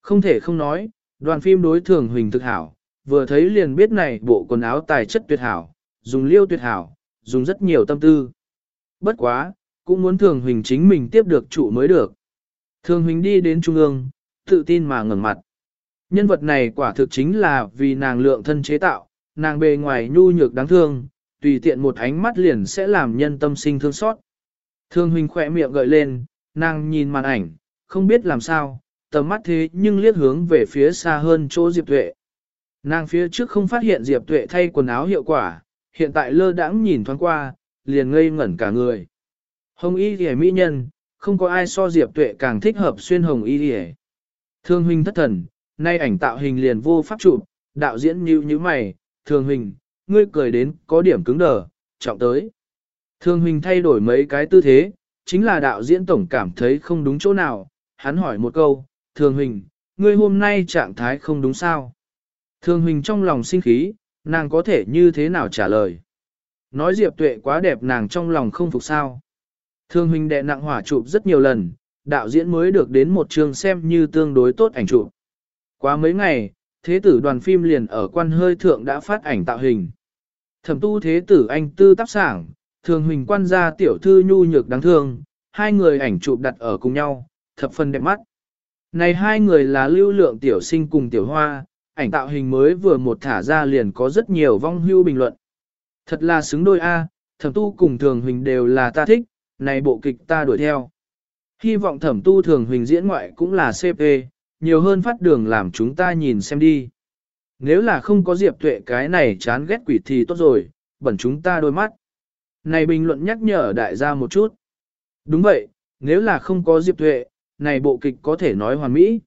Không thể không nói, đoàn phim đối thường huỳnh thực hảo, vừa thấy liền biết này bộ quần áo tài chất tuyệt hảo, dùng liêu tuyệt hảo, dùng rất nhiều tâm tư. Bất quá, cũng muốn thường huỳnh chính mình tiếp được trụ mới được. Thường huỳnh đi đến trung ương, tự tin mà ngẩng mặt. Nhân vật này quả thực chính là vì nàng lượng thân chế tạo, nàng bề ngoài nhu nhược đáng thương, tùy tiện một ánh mắt liền sẽ làm nhân tâm sinh thương xót. Thường huỳnh khỏe miệng gợi lên, nàng nhìn màn ảnh, không biết làm sao, tầm mắt thế nhưng liếc hướng về phía xa hơn chỗ Diệp Tuệ. Nàng phía trước không phát hiện Diệp Tuệ thay quần áo hiệu quả, hiện tại lơ đãng nhìn thoáng qua, liền ngây ngẩn cả người. Hồng y rìa mỹ nhân, không có ai so Diệp Tuệ càng thích hợp xuyên hồng y rìa. Thương huynh thất thần, nay ảnh tạo hình liền vô pháp chụp, đạo diễn như như mày, thương huynh, ngươi cười đến có điểm cứng đờ, trọng tới. Thương huynh thay đổi mấy cái tư thế, chính là đạo diễn tổng cảm thấy không đúng chỗ nào, hắn hỏi một câu, Thường Huỳnh, ngươi hôm nay trạng thái không đúng sao? Thường Huỳnh trong lòng sinh khí, nàng có thể như thế nào trả lời? Nói Diệp Tuệ quá đẹp nàng trong lòng không phục sao? Thường Huỳnh đệ nặng hỏa chụp rất nhiều lần, đạo diễn mới được đến một trường xem như tương đối tốt ảnh chụp. Quá mấy ngày, thế tử đoàn phim liền ở quan hơi thượng đã phát ảnh tạo hình. Thẩm tu thế tử anh tư tác sảng, thường huỳnh quan gia tiểu thư nhu nhược đáng thương, hai người ảnh chụp đặt ở cùng nhau, thập phần đẹp mắt. Này hai người là lưu lượng tiểu sinh cùng tiểu hoa, ảnh tạo hình mới vừa một thả ra liền có rất nhiều vong hưu bình luận. Thật là xứng đôi A, thẩm tu cùng thường huỳnh đều là ta thích, này bộ kịch ta đuổi theo. Hy vọng thẩm tu thường huỳnh diễn ngoại cũng là CP, nhiều hơn phát đường làm chúng ta nhìn xem đi. Nếu là không có diệp tuệ cái này chán ghét quỷ thì tốt rồi, bẩn chúng ta đôi mắt. Này bình luận nhắc nhở đại gia một chút. Đúng vậy, nếu là không có diệp tuệ, này bộ kịch có thể nói hoàn mỹ.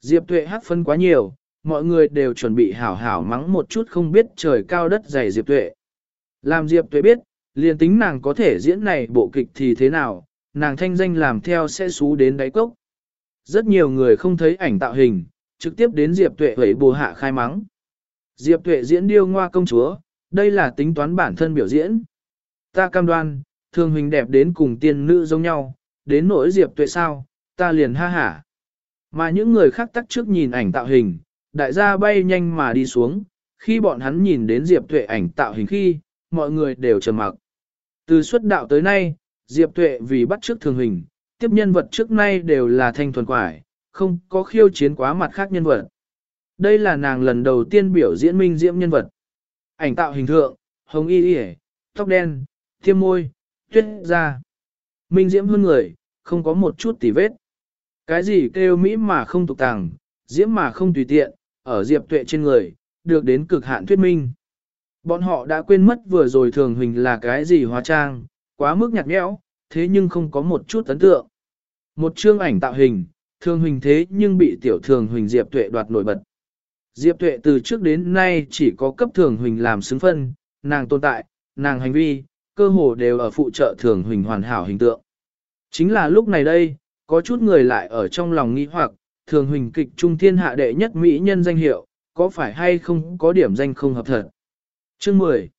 Diệp Tuệ hát phân quá nhiều, mọi người đều chuẩn bị hảo hảo mắng một chút không biết trời cao đất dày Diệp Tuệ. Làm Diệp Tuệ biết, liền tính nàng có thể diễn này bộ kịch thì thế nào, nàng thanh danh làm theo sẽ xú đến đáy cốc. Rất nhiều người không thấy ảnh tạo hình, trực tiếp đến Diệp Tuệ hủy bù hạ khai mắng. Diệp Tuệ diễn điêu ngoa công chúa, đây là tính toán bản thân biểu diễn. Ta cam đoan, thường hình đẹp đến cùng tiên nữ giống nhau, đến nỗi Diệp Tuệ sao, ta liền ha hả. Mà những người khác tắt trước nhìn ảnh tạo hình, đại gia bay nhanh mà đi xuống, khi bọn hắn nhìn đến Diệp Tuệ ảnh tạo hình khi, mọi người đều trầm mặc. Từ xuất đạo tới nay, Diệp Tuệ vì bắt trước thường hình, tiếp nhân vật trước nay đều là thanh thuần quải, không có khiêu chiến quá mặt khác nhân vật. Đây là nàng lần đầu tiên biểu diễn minh diễm nhân vật. Ảnh tạo hình thượng, hồng y y, tóc đen, tiêm môi, tuyết da. Minh diễm hơn người, không có một chút tỉ vết. Cái gì kêu Mỹ mà không tục tàng, diễm mà không tùy tiện, ở Diệp Tuệ trên người, được đến cực hạn thuyết minh. Bọn họ đã quên mất vừa rồi thường hình là cái gì hóa trang, quá mức nhạt nhẽo, thế nhưng không có một chút ấn tượng. Một chương ảnh tạo hình, thường hình thế nhưng bị tiểu thường hình Diệp Tuệ đoạt nổi bật. Diệp Tuệ từ trước đến nay chỉ có cấp thường hình làm xứng phân, nàng tồn tại, nàng hành vi, cơ hồ đều ở phụ trợ thường hình hoàn hảo hình tượng. Chính là lúc này đây, có chút người lại ở trong lòng nghĩ hoặc, thường huỳnh kịch trung thiên hạ đệ nhất mỹ nhân danh hiệu, có phải hay không có điểm danh không hợp thật. Chương 10.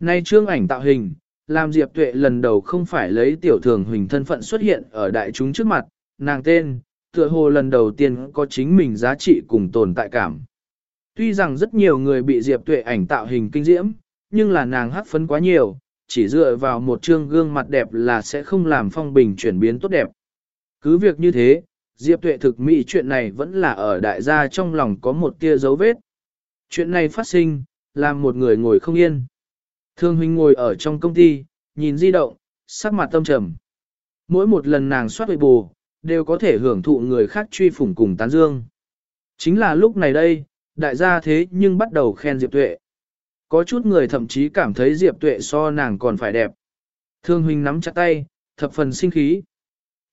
Nay chương ảnh tạo hình, làm Diệp Tuệ lần đầu không phải lấy tiểu thường huỳnh thân phận xuất hiện ở đại chúng trước mặt, nàng tên, tựa hồ lần đầu tiên có chính mình giá trị cùng tồn tại cảm. Tuy rằng rất nhiều người bị Diệp Tuệ ảnh tạo hình kinh diễm, nhưng là nàng hắc phấn quá nhiều, chỉ dựa vào một trương gương mặt đẹp là sẽ không làm phong bình chuyển biến tốt đẹp. Cứ việc như thế, Diệp Tuệ thực mỹ chuyện này vẫn là ở đại gia trong lòng có một tia dấu vết. Chuyện này phát sinh, làm một người ngồi không yên. Thương huynh ngồi ở trong công ty, nhìn di động, sắc mặt tâm trầm. Mỗi một lần nàng soát huệ bù, đều có thể hưởng thụ người khác truy phủng cùng tán dương. Chính là lúc này đây, đại gia thế nhưng bắt đầu khen Diệp Tuệ. Có chút người thậm chí cảm thấy Diệp Tuệ so nàng còn phải đẹp. Thương huynh nắm chặt tay, thập phần sinh khí.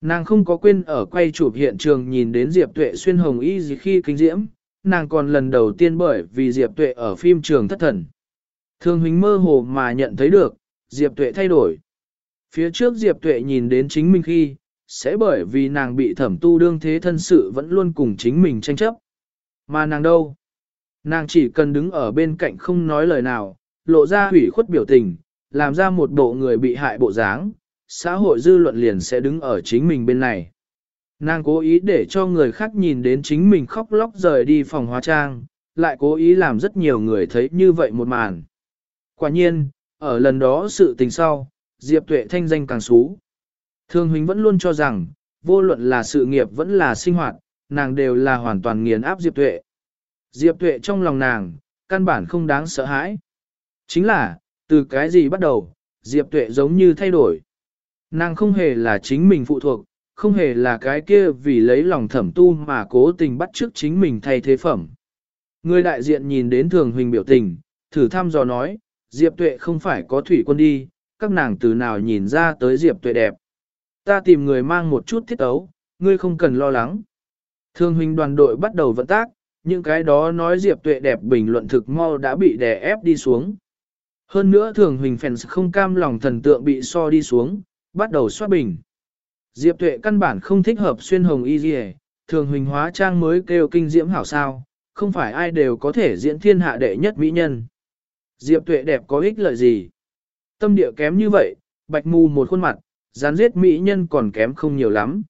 Nàng không có quên ở quay chụp hiện trường nhìn đến Diệp Tuệ xuyên hồng y gì khi kinh diễm, nàng còn lần đầu tiên bởi vì Diệp Tuệ ở phim trường thất thần. Thương huynh mơ hồ mà nhận thấy được, Diệp Tuệ thay đổi. Phía trước Diệp Tuệ nhìn đến chính mình khi, sẽ bởi vì nàng bị thẩm tu đương thế thân sự vẫn luôn cùng chính mình tranh chấp. Mà nàng đâu? Nàng chỉ cần đứng ở bên cạnh không nói lời nào, lộ ra hủy khuất biểu tình, làm ra một bộ người bị hại bộ dáng, xã hội dư luận liền sẽ đứng ở chính mình bên này. Nàng cố ý để cho người khác nhìn đến chính mình khóc lóc rời đi phòng hóa trang, lại cố ý làm rất nhiều người thấy như vậy một màn. Quả nhiên, ở lần đó sự tình sau, Diệp Tuệ thanh danh càng xú. Thương huynh vẫn luôn cho rằng, vô luận là sự nghiệp vẫn là sinh hoạt, nàng đều là hoàn toàn nghiền áp Diệp Tuệ. Diệp Tuệ trong lòng nàng, căn bản không đáng sợ hãi. Chính là, từ cái gì bắt đầu, Diệp Tuệ giống như thay đổi. Nàng không hề là chính mình phụ thuộc, không hề là cái kia vì lấy lòng thẩm tu mà cố tình bắt trước chính mình thay thế phẩm. Người đại diện nhìn đến thường huỳnh biểu tình, thử thăm dò nói, Diệp Tuệ không phải có thủy quân đi, các nàng từ nào nhìn ra tới Diệp Tuệ đẹp. Ta tìm người mang một chút thiết ấu, ngươi không cần lo lắng. Thường huỳnh đoàn đội bắt đầu vận tác, những cái đó nói Diệp Tuệ đẹp bình luận thực mau đã bị đè ép đi xuống. Hơn nữa thường huỳnh phèn không cam lòng thần tượng bị so đi xuống, bắt đầu xoát bình. Diệp Tuệ căn bản không thích hợp xuyên hồng y gì thường huỳnh hóa trang mới kêu kinh diễm hảo sao, không phải ai đều có thể diễn thiên hạ đệ nhất mỹ nhân. Diệp Tuệ đẹp có ích lợi gì? Tâm địa kém như vậy, bạch mù một khuôn mặt, gián giết mỹ nhân còn kém không nhiều lắm.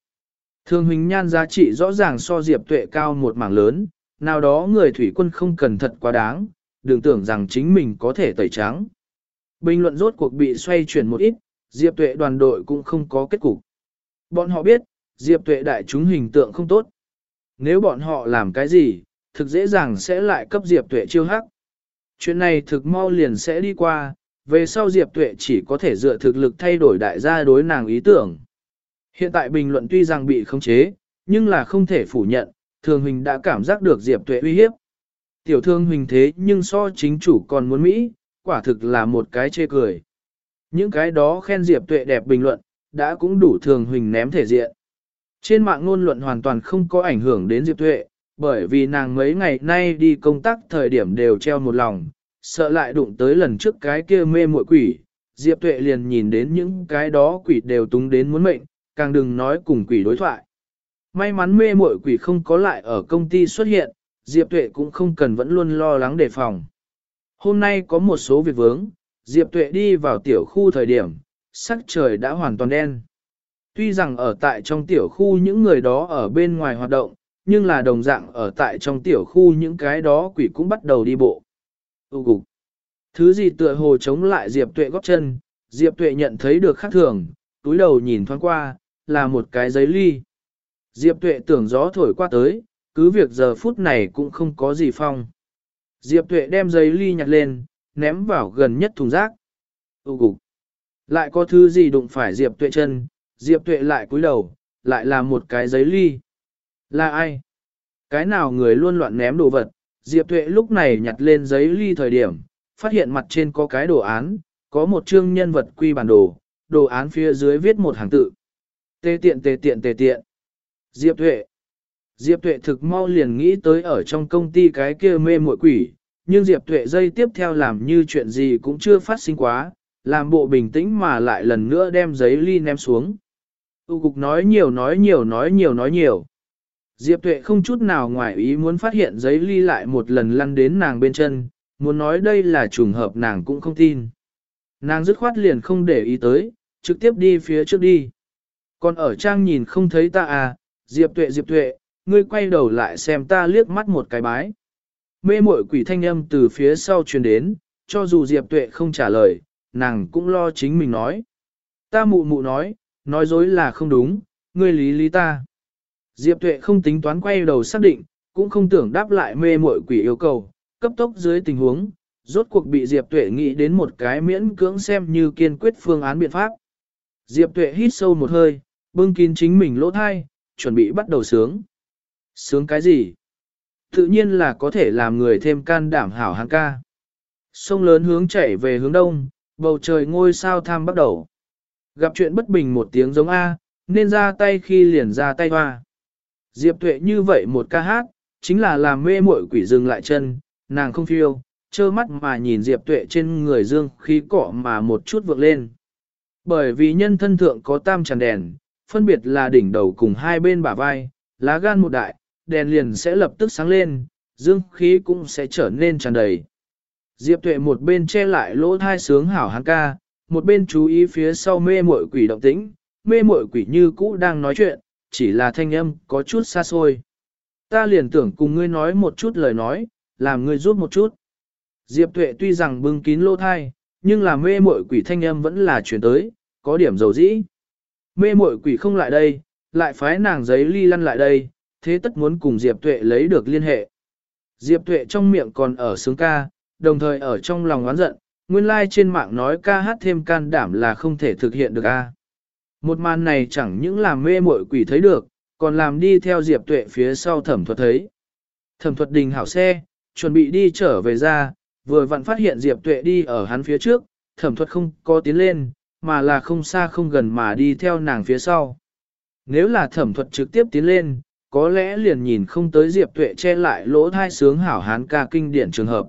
Thường huỳnh nhan giá trị rõ ràng so Diệp Tuệ cao một mảng lớn, nào đó người thủy quân không cần thật quá đáng, đừng tưởng rằng chính mình có thể tẩy trắng. Bình luận rốt cuộc bị xoay chuyển một ít, Diệp Tuệ đoàn đội cũng không có kết cục. Bọn họ biết, Diệp Tuệ đại chúng hình tượng không tốt. Nếu bọn họ làm cái gì, thực dễ dàng sẽ lại cấp Diệp Tuệ chiêu hắc. Chuyện này thực mau liền sẽ đi qua, về sau Diệp Tuệ chỉ có thể dựa thực lực thay đổi đại gia đối nàng ý tưởng. Hiện tại bình luận tuy rằng bị khống chế, nhưng là không thể phủ nhận, Thường Huỳnh đã cảm giác được Diệp Tuệ uy hiếp. Tiểu thương Huỳnh thế nhưng so chính chủ còn muốn Mỹ, quả thực là một cái chê cười. Những cái đó khen Diệp Tuệ đẹp bình luận, đã cũng đủ Thường Huỳnh ném thể diện. Trên mạng ngôn luận hoàn toàn không có ảnh hưởng đến Diệp Tuệ, bởi vì nàng mấy ngày nay đi công tác thời điểm đều treo một lòng, sợ lại đụng tới lần trước cái kia mê muội quỷ, Diệp Tuệ liền nhìn đến những cái đó quỷ đều túng đến muốn mệnh, càng đừng nói cùng quỷ đối thoại. May mắn mê muội quỷ không có lại ở công ty xuất hiện, Diệp Tuệ cũng không cần vẫn luôn lo lắng đề phòng. Hôm nay có một số việc vướng, Diệp Tuệ đi vào tiểu khu thời điểm, sắc trời đã hoàn toàn đen. Tuy rằng ở tại trong tiểu khu những người đó ở bên ngoài hoạt động, nhưng là đồng dạng ở tại trong tiểu khu những cái đó quỷ cũng bắt đầu đi bộ. Ú cục. Thứ gì tựa hồ chống lại Diệp Tuệ góp chân, Diệp Tuệ nhận thấy được khác thường, túi đầu nhìn thoáng qua, là một cái giấy ly. Diệp Tuệ tưởng gió thổi qua tới, cứ việc giờ phút này cũng không có gì phong. Diệp Tuệ đem giấy ly nhặt lên, ném vào gần nhất thùng rác. Ú cục. Lại có thứ gì đụng phải Diệp Tuệ chân, Diệp Tuệ lại cúi đầu, lại là một cái giấy ly. Là ai? Cái nào người luôn loạn ném đồ vật? Diệp Tuệ lúc này nhặt lên giấy ly thời điểm, phát hiện mặt trên có cái đồ án, có một chương nhân vật quy bản đồ, đồ án phía dưới viết một hàng tự. Tê tiện tê tiện tê tiện. Diệp Tuệ. Diệp Tuệ thực mau liền nghĩ tới ở trong công ty cái kia mê muội quỷ, nhưng Diệp Tuệ dây tiếp theo làm như chuyện gì cũng chưa phát sinh quá, làm bộ bình tĩnh mà lại lần nữa đem giấy ly ném xuống. Tu cục nói nhiều nói nhiều nói nhiều nói nhiều. Diệp Tuệ không chút nào ngoài ý muốn phát hiện giấy ly lại một lần lăn đến nàng bên chân, muốn nói đây là trùng hợp nàng cũng không tin. Nàng dứt khoát liền không để ý tới, trực tiếp đi phía trước đi. Còn ở trang nhìn không thấy ta à, Diệp Tuệ Diệp Tuệ, ngươi quay đầu lại xem ta liếc mắt một cái bái. Mê mội quỷ thanh âm từ phía sau truyền đến, cho dù Diệp Tuệ không trả lời, nàng cũng lo chính mình nói. Ta mụ mụ nói, nói dối là không đúng, ngươi lý lý ta. Diệp Tuệ không tính toán quay đầu xác định, cũng không tưởng đáp lại mê muội quỷ yêu cầu, cấp tốc dưới tình huống, rốt cuộc bị Diệp Tuệ nghĩ đến một cái miễn cưỡng xem như kiên quyết phương án biện pháp. Diệp Tuệ hít sâu một hơi, bưng kín chính mình lỗ thai, chuẩn bị bắt đầu sướng. Sướng cái gì? Tự nhiên là có thể làm người thêm can đảm hảo hàng ca. Sông lớn hướng chảy về hướng đông, bầu trời ngôi sao tham bắt đầu. Gặp chuyện bất bình một tiếng giống A, nên ra tay khi liền ra tay hoa. Diệp tuệ như vậy một ca hát, chính là làm mê muội quỷ dừng lại chân, nàng không phiêu, trơ mắt mà nhìn Diệp tuệ trên người dương khí cọ mà một chút vượt lên. Bởi vì nhân thân thượng có tam tràn đèn, phân biệt là đỉnh đầu cùng hai bên bả vai, lá gan một đại, đèn liền sẽ lập tức sáng lên, dương khí cũng sẽ trở nên tràn đầy. Diệp tuệ một bên che lại lỗ thai sướng hảo hán ca, một bên chú ý phía sau mê muội quỷ động tĩnh, mê muội quỷ như cũ đang nói chuyện, chỉ là thanh âm có chút xa xôi. Ta liền tưởng cùng ngươi nói một chút lời nói, làm ngươi giúp một chút. Diệp tuệ tuy rằng bưng kín lỗ thai, nhưng là mê muội quỷ thanh âm vẫn là chuyển tới, có điểm dầu dĩ. Mê muội quỷ không lại đây, lại phái nàng giấy ly lăn lại đây, thế tất muốn cùng Diệp Tuệ lấy được liên hệ. Diệp Tuệ trong miệng còn ở sướng ca, đồng thời ở trong lòng oán giận, nguyên lai like trên mạng nói ca hát thêm can đảm là không thể thực hiện được a. Một màn này chẳng những làm mê muội quỷ thấy được, còn làm đi theo Diệp Tuệ phía sau thẩm thuật thấy. Thẩm thuật đình hảo xe, chuẩn bị đi trở về ra, vừa vặn phát hiện Diệp Tuệ đi ở hắn phía trước, thẩm thuật không có tiến lên, mà là không xa không gần mà đi theo nàng phía sau. Nếu là thẩm thuật trực tiếp tiến lên, có lẽ liền nhìn không tới Diệp Tuệ che lại lỗ thai sướng hảo hán ca kinh điển trường hợp.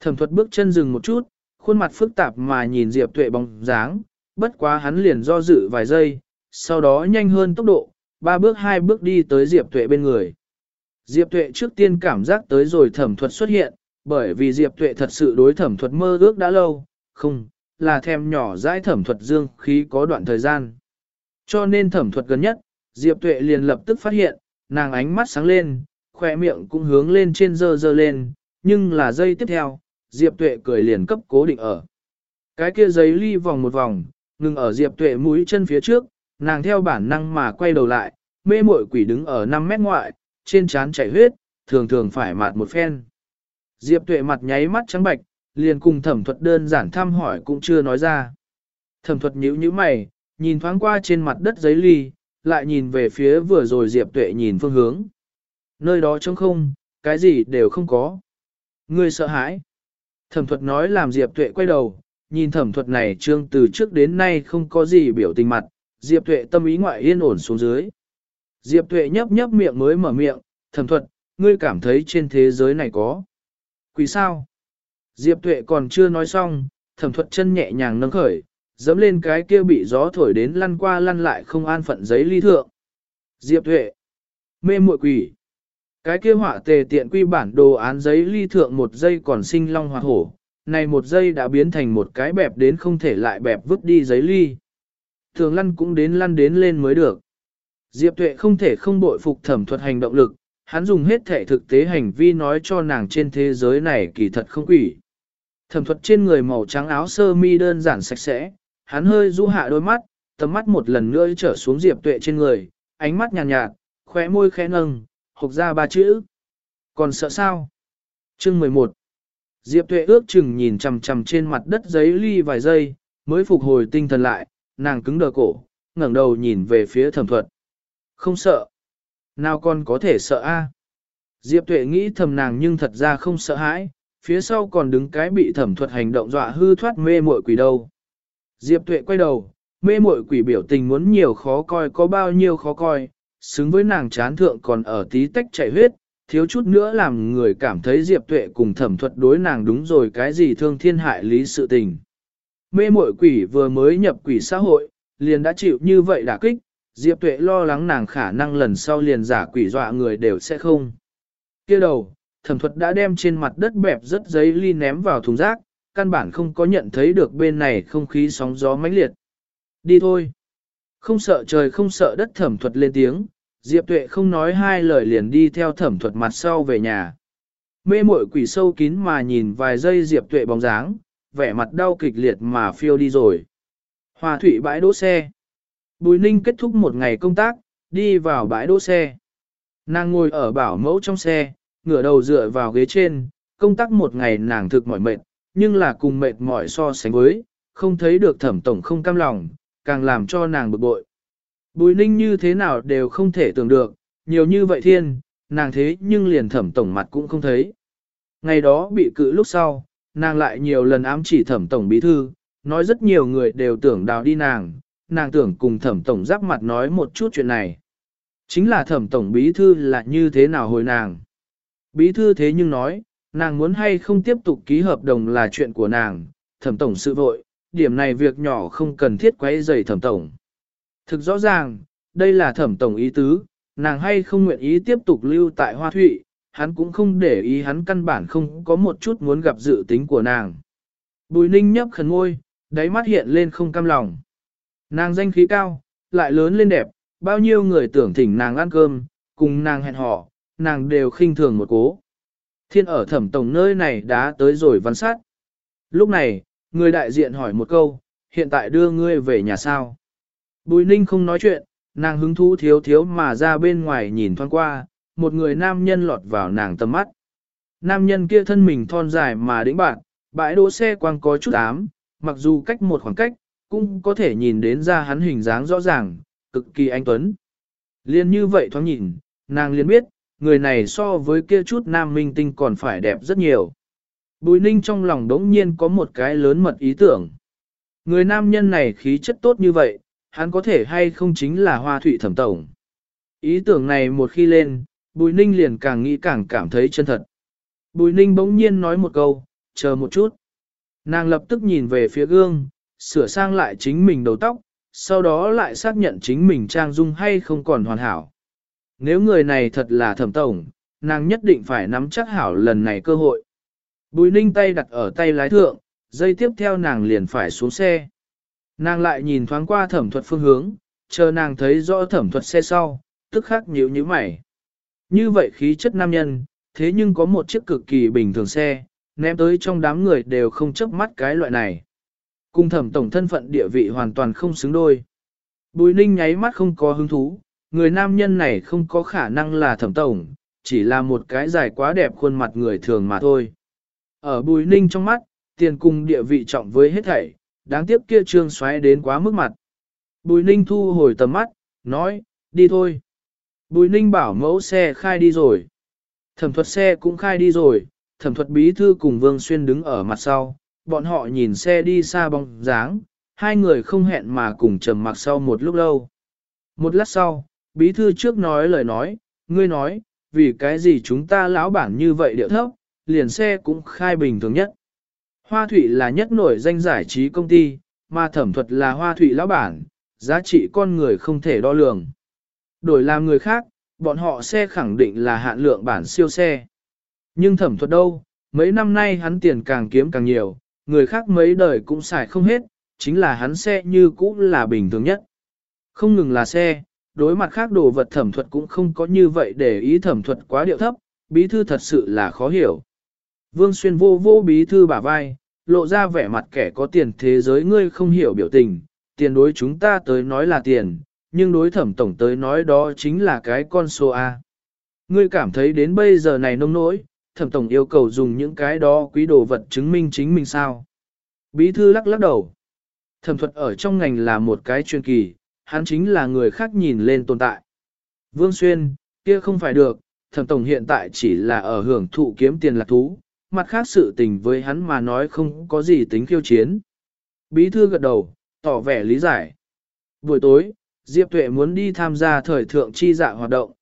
Thẩm thuật bước chân dừng một chút, khuôn mặt phức tạp mà nhìn Diệp Tuệ bóng dáng, bất quá hắn liền do dự vài giây, sau đó nhanh hơn tốc độ, ba bước hai bước đi tới Diệp Tuệ bên người. Diệp Tuệ trước tiên cảm giác tới rồi thẩm thuật xuất hiện, bởi vì Diệp Tuệ thật sự đối thẩm thuật mơ ước đã lâu, không, là thèm nhỏ dãi thẩm thuật dương khí có đoạn thời gian. Cho nên thẩm thuật gần nhất, Diệp Tuệ liền lập tức phát hiện, nàng ánh mắt sáng lên, khỏe miệng cũng hướng lên trên dơ dơ lên, nhưng là giây tiếp theo, Diệp Tuệ cười liền cấp cố định ở. Cái kia giấy ly vòng một vòng, ngừng ở Diệp Tuệ mũi chân phía trước, nàng theo bản năng mà quay đầu lại, mê muội quỷ đứng ở 5 mét ngoại, trên trán chảy huyết, thường thường phải mạt một phen. Diệp Tuệ mặt nháy mắt trắng bạch, liền cùng thẩm thuật đơn giản thăm hỏi cũng chưa nói ra. Thẩm thuật nhíu nhíu mày, nhìn thoáng qua trên mặt đất giấy ly, lại nhìn về phía vừa rồi Diệp Tuệ nhìn phương hướng. Nơi đó trống không, cái gì đều không có. Ngươi sợ hãi. Thẩm thuật nói làm Diệp Tuệ quay đầu, nhìn thẩm thuật này trương từ trước đến nay không có gì biểu tình mặt, Diệp Tuệ tâm ý ngoại yên ổn xuống dưới. Diệp Tuệ nhấp nhấp miệng mới mở miệng, thẩm thuật, ngươi cảm thấy trên thế giới này có. Quỷ sao? Diệp Tuệ còn chưa nói xong, thẩm thuật chân nhẹ nhàng nâng khởi, dẫm lên cái kia bị gió thổi đến lăn qua lăn lại không an phận giấy ly thượng. Diệp Thuệ, mê muội quỷ. Cái kia họa tề tiện quy bản đồ án giấy ly thượng một giây còn sinh long hoa hổ, này một giây đã biến thành một cái bẹp đến không thể lại bẹp vứt đi giấy ly. Thường lăn cũng đến lăn đến lên mới được. Diệp Tuệ không thể không bội phục thẩm thuật hành động lực, hắn dùng hết thể thực tế hành vi nói cho nàng trên thế giới này kỳ thật không quỷ. Thẩm thuật trên người màu trắng áo sơ mi đơn giản sạch sẽ, hắn hơi du hạ đôi mắt, tầm mắt một lần nữa trở xuống Diệp Tuệ trên người, ánh mắt nhàn nhạt, nhạt, khóe môi khẽ nâng, hộc ra ba chữ. Còn sợ sao? Chương 11 Diệp Tuệ ước chừng nhìn chằm chằm trên mặt đất giấy ly vài giây, mới phục hồi tinh thần lại, nàng cứng đờ cổ, ngẩng đầu nhìn về phía thẩm thuật. Không sợ. Nào con có thể sợ a? Diệp Tuệ nghĩ thầm nàng nhưng thật ra không sợ hãi, phía sau còn đứng cái bị thẩm thuật hành động dọa hư thoát mê muội quỷ đâu. Diệp Tuệ quay đầu, mê muội quỷ biểu tình muốn nhiều khó coi có bao nhiêu khó coi, xứng với nàng chán thượng còn ở tí tách chảy huyết, thiếu chút nữa làm người cảm thấy Diệp Tuệ cùng thẩm thuật đối nàng đúng rồi cái gì thương thiên hại lý sự tình. Mê muội quỷ vừa mới nhập quỷ xã hội, liền đã chịu như vậy đả kích, Diệp Tuệ lo lắng nàng khả năng lần sau liền giả quỷ dọa người đều sẽ không. kia đầu, thẩm thuật đã đem trên mặt đất bẹp rất giấy ly ném vào thùng rác, căn bản không có nhận thấy được bên này không khí sóng gió mãnh liệt. Đi thôi. Không sợ trời không sợ đất thẩm thuật lên tiếng, Diệp Tuệ không nói hai lời liền đi theo thẩm thuật mặt sau về nhà. Mê mội quỷ sâu kín mà nhìn vài giây Diệp Tuệ bóng dáng, vẻ mặt đau kịch liệt mà phiêu đi rồi. Hòa thủy bãi đỗ xe. Bùi Ninh kết thúc một ngày công tác, đi vào bãi đỗ xe. Nàng ngồi ở bảo mẫu trong xe, ngửa đầu dựa vào ghế trên, công tác một ngày nàng thực mỏi mệt, nhưng là cùng mệt mỏi so sánh với, không thấy được thẩm tổng không cam lòng, càng làm cho nàng bực bội. Bùi ninh như thế nào đều không thể tưởng được, nhiều như vậy thiên, nàng thế nhưng liền thẩm tổng mặt cũng không thấy. Ngày đó bị cự lúc sau, nàng lại nhiều lần ám chỉ thẩm tổng bí thư, nói rất nhiều người đều tưởng đào đi nàng, nàng tưởng cùng thẩm tổng giáp mặt nói một chút chuyện này. Chính là thẩm tổng bí thư là như thế nào hồi nàng. Bí thư thế nhưng nói, nàng muốn hay không tiếp tục ký hợp đồng là chuyện của nàng, thẩm tổng sự vội, điểm này việc nhỏ không cần thiết quấy rầy thẩm tổng. Thực rõ ràng, đây là thẩm tổng ý tứ, nàng hay không nguyện ý tiếp tục lưu tại Hoa Thụy, hắn cũng không để ý hắn căn bản không có một chút muốn gặp dự tính của nàng. Bùi ninh nhấp khẩn ngôi, đáy mắt hiện lên không cam lòng. Nàng danh khí cao, lại lớn lên đẹp, bao nhiêu người tưởng thỉnh nàng ăn cơm, cùng nàng hẹn hò, nàng đều khinh thường một cố. Thiên ở thẩm tổng nơi này đã tới rồi văn sát. Lúc này, người đại diện hỏi một câu, hiện tại đưa ngươi về nhà sao? Bùi ninh không nói chuyện, nàng hứng thú thiếu thiếu mà ra bên ngoài nhìn thoáng qua, một người nam nhân lọt vào nàng tầm mắt. Nam nhân kia thân mình thon dài mà đĩnh bạn, bãi đỗ xe quang có chút ám, mặc dù cách một khoảng cách, cũng có thể nhìn đến ra hắn hình dáng rõ ràng, cực kỳ anh tuấn. Liên như vậy thoáng nhìn, nàng liền biết, người này so với kia chút nam minh tinh còn phải đẹp rất nhiều. Bùi ninh trong lòng đống nhiên có một cái lớn mật ý tưởng. Người nam nhân này khí chất tốt như vậy, hắn có thể hay không chính là hoa thụy thẩm tổng. Ý tưởng này một khi lên, bùi ninh liền càng nghĩ càng cảm thấy chân thật. Bùi ninh bỗng nhiên nói một câu, chờ một chút. Nàng lập tức nhìn về phía gương, sửa sang lại chính mình đầu tóc, sau đó lại xác nhận chính mình trang dung hay không còn hoàn hảo. Nếu người này thật là thẩm tổng, nàng nhất định phải nắm chắc hảo lần này cơ hội. Bùi ninh tay đặt ở tay lái thượng, dây tiếp theo nàng liền phải xuống xe. Nàng lại nhìn thoáng qua thẩm thuật phương hướng, chờ nàng thấy rõ thẩm thuật xe sau, tức khắc nhíu nhíu mày. Như vậy khí chất nam nhân, thế nhưng có một chiếc cực kỳ bình thường xe, ném tới trong đám người đều không chấp mắt cái loại này. Cùng thẩm tổng thân phận địa vị hoàn toàn không xứng đôi. Bùi ninh nháy mắt không có hứng thú, người nam nhân này không có khả năng là thẩm tổng, chỉ là một cái dài quá đẹp khuôn mặt người thường mà thôi. Ở bùi ninh trong mắt, tiền cùng địa vị trọng với hết thảy, đáng tiếc kia trương xoáy đến quá mức mặt. Bùi ninh thu hồi tầm mắt, nói, đi thôi. Bùi ninh bảo mẫu xe khai đi rồi. Thẩm thuật xe cũng khai đi rồi, thẩm thuật bí thư cùng Vương Xuyên đứng ở mặt sau, bọn họ nhìn xe đi xa bóng dáng, hai người không hẹn mà cùng trầm mặc sau một lúc lâu. Một lát sau, bí thư trước nói lời nói, ngươi nói, vì cái gì chúng ta lão bản như vậy điệu thấp, liền xe cũng khai bình thường nhất. Hoa Thụy là nhất nổi danh giải trí công ty, mà thẩm thuật là Hoa Thụy lão bản, giá trị con người không thể đo lường. Đổi làm người khác, bọn họ xe khẳng định là hạn lượng bản siêu xe. Nhưng thẩm thuật đâu, mấy năm nay hắn tiền càng kiếm càng nhiều, người khác mấy đời cũng xài không hết, chính là hắn xe như cũ là bình thường nhất. Không ngừng là xe, đối mặt khác đồ vật thẩm thuật cũng không có như vậy để ý thẩm thuật quá điệu thấp, bí thư thật sự là khó hiểu. Vương Xuyên vô vô bí thư bả vai, lộ ra vẻ mặt kẻ có tiền thế giới ngươi không hiểu biểu tình, tiền đối chúng ta tới nói là tiền, nhưng đối thẩm tổng tới nói đó chính là cái con số A. Ngươi cảm thấy đến bây giờ này nông nỗi, thẩm tổng yêu cầu dùng những cái đó quý đồ vật chứng minh chính mình sao. Bí thư lắc lắc đầu. Thẩm thuật ở trong ngành là một cái chuyên kỳ, hắn chính là người khác nhìn lên tồn tại. Vương Xuyên, kia không phải được, thẩm tổng hiện tại chỉ là ở hưởng thụ kiếm tiền lạc thú, mặt khác sự tình với hắn mà nói không có gì tính khiêu chiến. Bí thư gật đầu, tỏ vẻ lý giải. Buổi tối, Diệp Tuệ muốn đi tham gia thời thượng chi dạ hoạt động.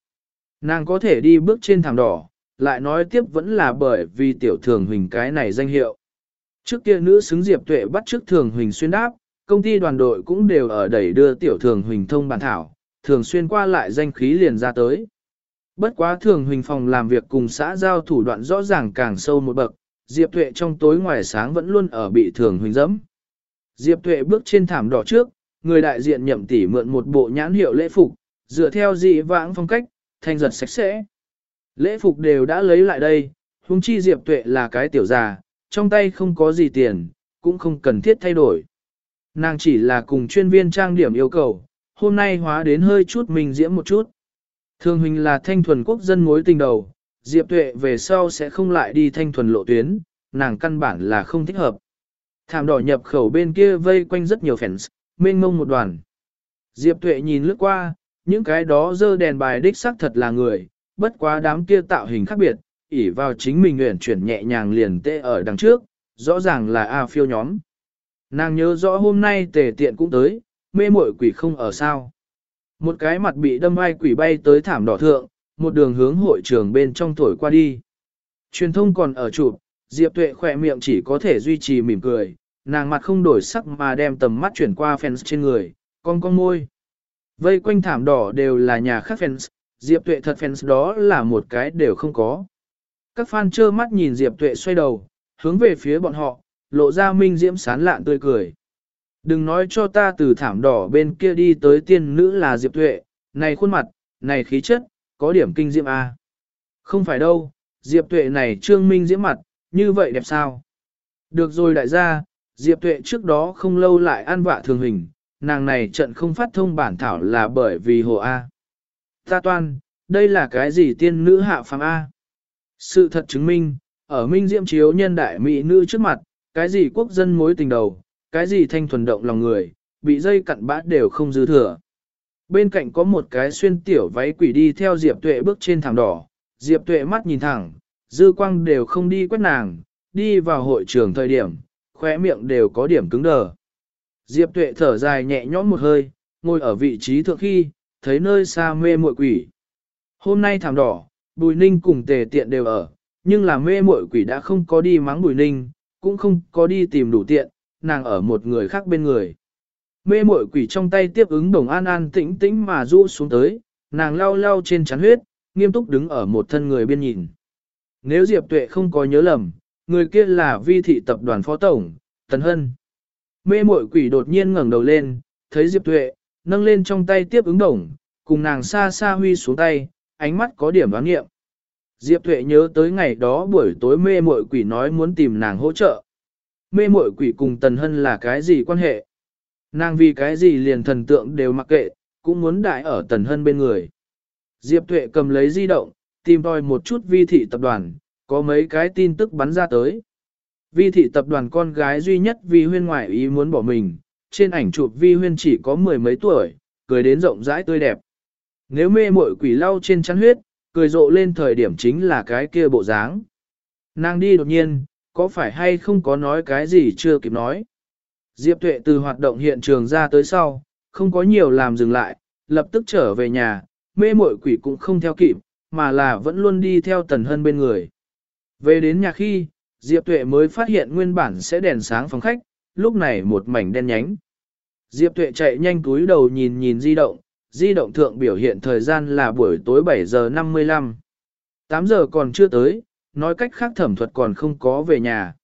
Nàng có thể đi bước trên thảm đỏ, lại nói tiếp vẫn là bởi vì tiểu thường huỳnh cái này danh hiệu. Trước kia nữ xứng Diệp Tuệ bắt trước thường huỳnh xuyên đáp, công ty đoàn đội cũng đều ở đẩy đưa tiểu thường huỳnh thông bản thảo, thường xuyên qua lại danh khí liền ra tới. Bất quá thường huỳnh phòng làm việc cùng xã giao thủ đoạn rõ ràng càng sâu một bậc, Diệp Tuệ trong tối ngoài sáng vẫn luôn ở bị thường huỳnh dẫm. Diệp Tuệ bước trên thảm đỏ trước, người đại diện nhậm tỷ mượn một bộ nhãn hiệu lễ phục, dựa theo dị vãng phong cách, thanh giật sạch sẽ. Lễ phục đều đã lấy lại đây, huống chi Diệp Tuệ là cái tiểu già, trong tay không có gì tiền, cũng không cần thiết thay đổi. Nàng chỉ là cùng chuyên viên trang điểm yêu cầu, hôm nay hóa đến hơi chút mình diễm một chút. Thường huynh là thanh thuần quốc dân mối tình đầu, Diệp Tuệ về sau sẽ không lại đi thanh thuần lộ tuyến, nàng căn bản là không thích hợp. Thảm đỏ nhập khẩu bên kia vây quanh rất nhiều fans, mênh mông một đoàn. Diệp Tuệ nhìn lướt qua, những cái đó dơ đèn bài đích xác thật là người, bất quá đám kia tạo hình khác biệt, ỉ vào chính mình nguyện chuyển nhẹ nhàng liền tê ở đằng trước, rõ ràng là A phiêu nhóm. Nàng nhớ rõ hôm nay tề tiện cũng tới, mê muội quỷ không ở sao. Một cái mặt bị đâm vai quỷ bay tới thảm đỏ thượng, một đường hướng hội trường bên trong thổi qua đi. Truyền thông còn ở chụp, Diệp Tuệ khỏe miệng chỉ có thể duy trì mỉm cười, nàng mặt không đổi sắc mà đem tầm mắt chuyển qua fans trên người, con con môi. Vây quanh thảm đỏ đều là nhà khác fans, Diệp Tuệ thật fans đó là một cái đều không có. Các fan trơ mắt nhìn Diệp Tuệ xoay đầu, hướng về phía bọn họ, lộ ra minh diễm sán lạn tươi cười. Đừng nói cho ta từ thảm đỏ bên kia đi tới tiên nữ là Diệp Tuệ, này khuôn mặt, này khí chất, có điểm kinh diễm A. Không phải đâu, Diệp Tuệ này trương minh diễm mặt, như vậy đẹp sao? Được rồi đại gia, Diệp Tuệ trước đó không lâu lại ăn vạ thường hình, nàng này trận không phát thông bản thảo là bởi vì hồ A. Ta toan, đây là cái gì tiên nữ hạ phàm A? Sự thật chứng minh, ở minh diễm chiếu nhân đại mỹ nữ trước mặt, cái gì quốc dân mối tình đầu, cái gì thanh thuần động lòng người, bị dây cặn bã đều không dư thừa. Bên cạnh có một cái xuyên tiểu váy quỷ đi theo Diệp Tuệ bước trên thảm đỏ, Diệp Tuệ mắt nhìn thẳng, dư quang đều không đi quét nàng, đi vào hội trường thời điểm, khóe miệng đều có điểm cứng đờ. Diệp Tuệ thở dài nhẹ nhõm một hơi, ngồi ở vị trí thượng khi, thấy nơi xa mê muội quỷ. Hôm nay thảm đỏ, Bùi Ninh cùng tề tiện đều ở, nhưng là mê muội quỷ đã không có đi mắng Bùi Ninh, cũng không có đi tìm đủ tiện, nàng ở một người khác bên người. Mê muội quỷ trong tay tiếp ứng đồng an an tĩnh tĩnh mà rũ xuống tới, nàng lau lau trên chắn huyết, nghiêm túc đứng ở một thân người bên nhìn. Nếu Diệp Tuệ không có nhớ lầm, người kia là vi thị tập đoàn phó tổng, Tần Hân. Mê muội quỷ đột nhiên ngẩng đầu lên, thấy Diệp Tuệ, nâng lên trong tay tiếp ứng đồng, cùng nàng xa xa huy xuống tay, ánh mắt có điểm đoán nghiệm. Diệp Thuệ nhớ tới ngày đó buổi tối mê muội quỷ nói muốn tìm nàng hỗ trợ. Mê muội quỷ cùng Tần Hân là cái gì quan hệ? Nàng vì cái gì liền thần tượng đều mặc kệ, cũng muốn đại ở Tần Hân bên người. Diệp Thuệ cầm lấy di động, tìm tòi một chút vi thị tập đoàn, có mấy cái tin tức bắn ra tới. Vi thị tập đoàn con gái duy nhất vi huyên ngoại ý muốn bỏ mình, trên ảnh chụp vi huyên chỉ có mười mấy tuổi, cười đến rộng rãi tươi đẹp. Nếu mê muội quỷ lau trên chắn huyết, cười rộ lên thời điểm chính là cái kia bộ dáng. Nàng đi đột nhiên, có phải hay không có nói cái gì chưa kịp nói. Diệp Tuệ từ hoạt động hiện trường ra tới sau, không có nhiều làm dừng lại, lập tức trở về nhà, mê Mội quỷ cũng không theo kịp, mà là vẫn luôn đi theo Tần Hân bên người. Về đến nhà khi, Diệp Tuệ mới phát hiện nguyên bản sẽ đèn sáng phòng khách, lúc này một mảnh đen nhánh. Diệp Tuệ chạy nhanh túi đầu nhìn nhìn di động, di động thượng biểu hiện thời gian là buổi tối 7 giờ 55. 8 giờ còn chưa tới, nói cách khác thẩm thuật còn không có về nhà.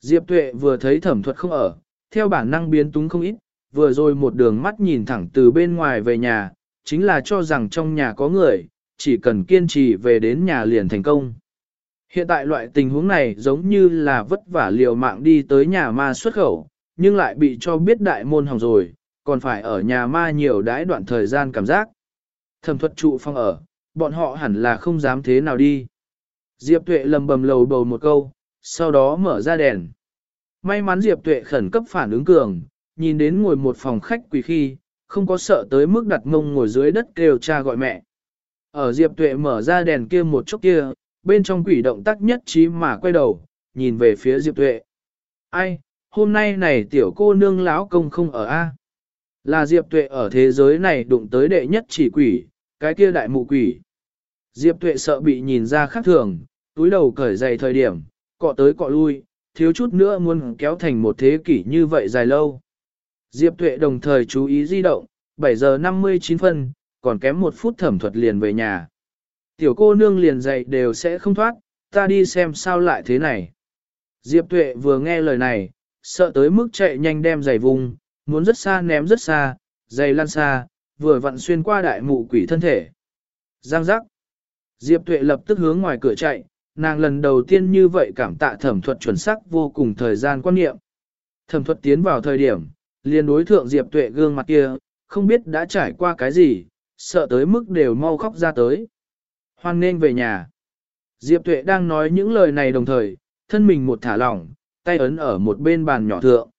Diệp Tuệ vừa thấy thẩm thuật không ở, theo bản năng biến túng không ít, vừa rồi một đường mắt nhìn thẳng từ bên ngoài về nhà, chính là cho rằng trong nhà có người, chỉ cần kiên trì về đến nhà liền thành công. Hiện tại loại tình huống này giống như là vất vả liều mạng đi tới nhà ma xuất khẩu, nhưng lại bị cho biết đại môn hỏng rồi, còn phải ở nhà ma nhiều đãi đoạn thời gian cảm giác. Thẩm thuật trụ phong ở, bọn họ hẳn là không dám thế nào đi. Diệp Tuệ lầm bầm lầu bầu một câu, sau đó mở ra đèn. May mắn Diệp Tuệ khẩn cấp phản ứng cường, nhìn đến ngồi một phòng khách quỷ khi, không có sợ tới mức đặt mông ngồi dưới đất kêu cha gọi mẹ. Ở Diệp Tuệ mở ra đèn kia một chút kia, bên trong quỷ động tác nhất trí mà quay đầu, nhìn về phía Diệp Tuệ. Ai, hôm nay này tiểu cô nương lão công không ở A. Là Diệp Tuệ ở thế giới này đụng tới đệ nhất chỉ quỷ, cái kia đại mụ quỷ. Diệp Tuệ sợ bị nhìn ra khác thường, túi đầu cởi giày thời điểm, cọ tới cọ lui, thiếu chút nữa muốn kéo thành một thế kỷ như vậy dài lâu. Diệp Tuệ đồng thời chú ý di động, 7 giờ 59 phân, còn kém một phút thẩm thuật liền về nhà. Tiểu cô nương liền dậy đều sẽ không thoát, ta đi xem sao lại thế này. Diệp Tuệ vừa nghe lời này, sợ tới mức chạy nhanh đem giày vùng, muốn rất xa ném rất xa, dày lan xa, vừa vặn xuyên qua đại mụ quỷ thân thể. Giang giác. Diệp Tuệ lập tức hướng ngoài cửa chạy, nàng lần đầu tiên như vậy cảm tạ thẩm thuật chuẩn xác vô cùng thời gian quan niệm. Thẩm thuật tiến vào thời điểm, liền đối thượng Diệp Tuệ gương mặt kia, không biết đã trải qua cái gì, sợ tới mức đều mau khóc ra tới. Hoan nên về nhà. Diệp Tuệ đang nói những lời này đồng thời, thân mình một thả lỏng, tay ấn ở một bên bàn nhỏ thượng.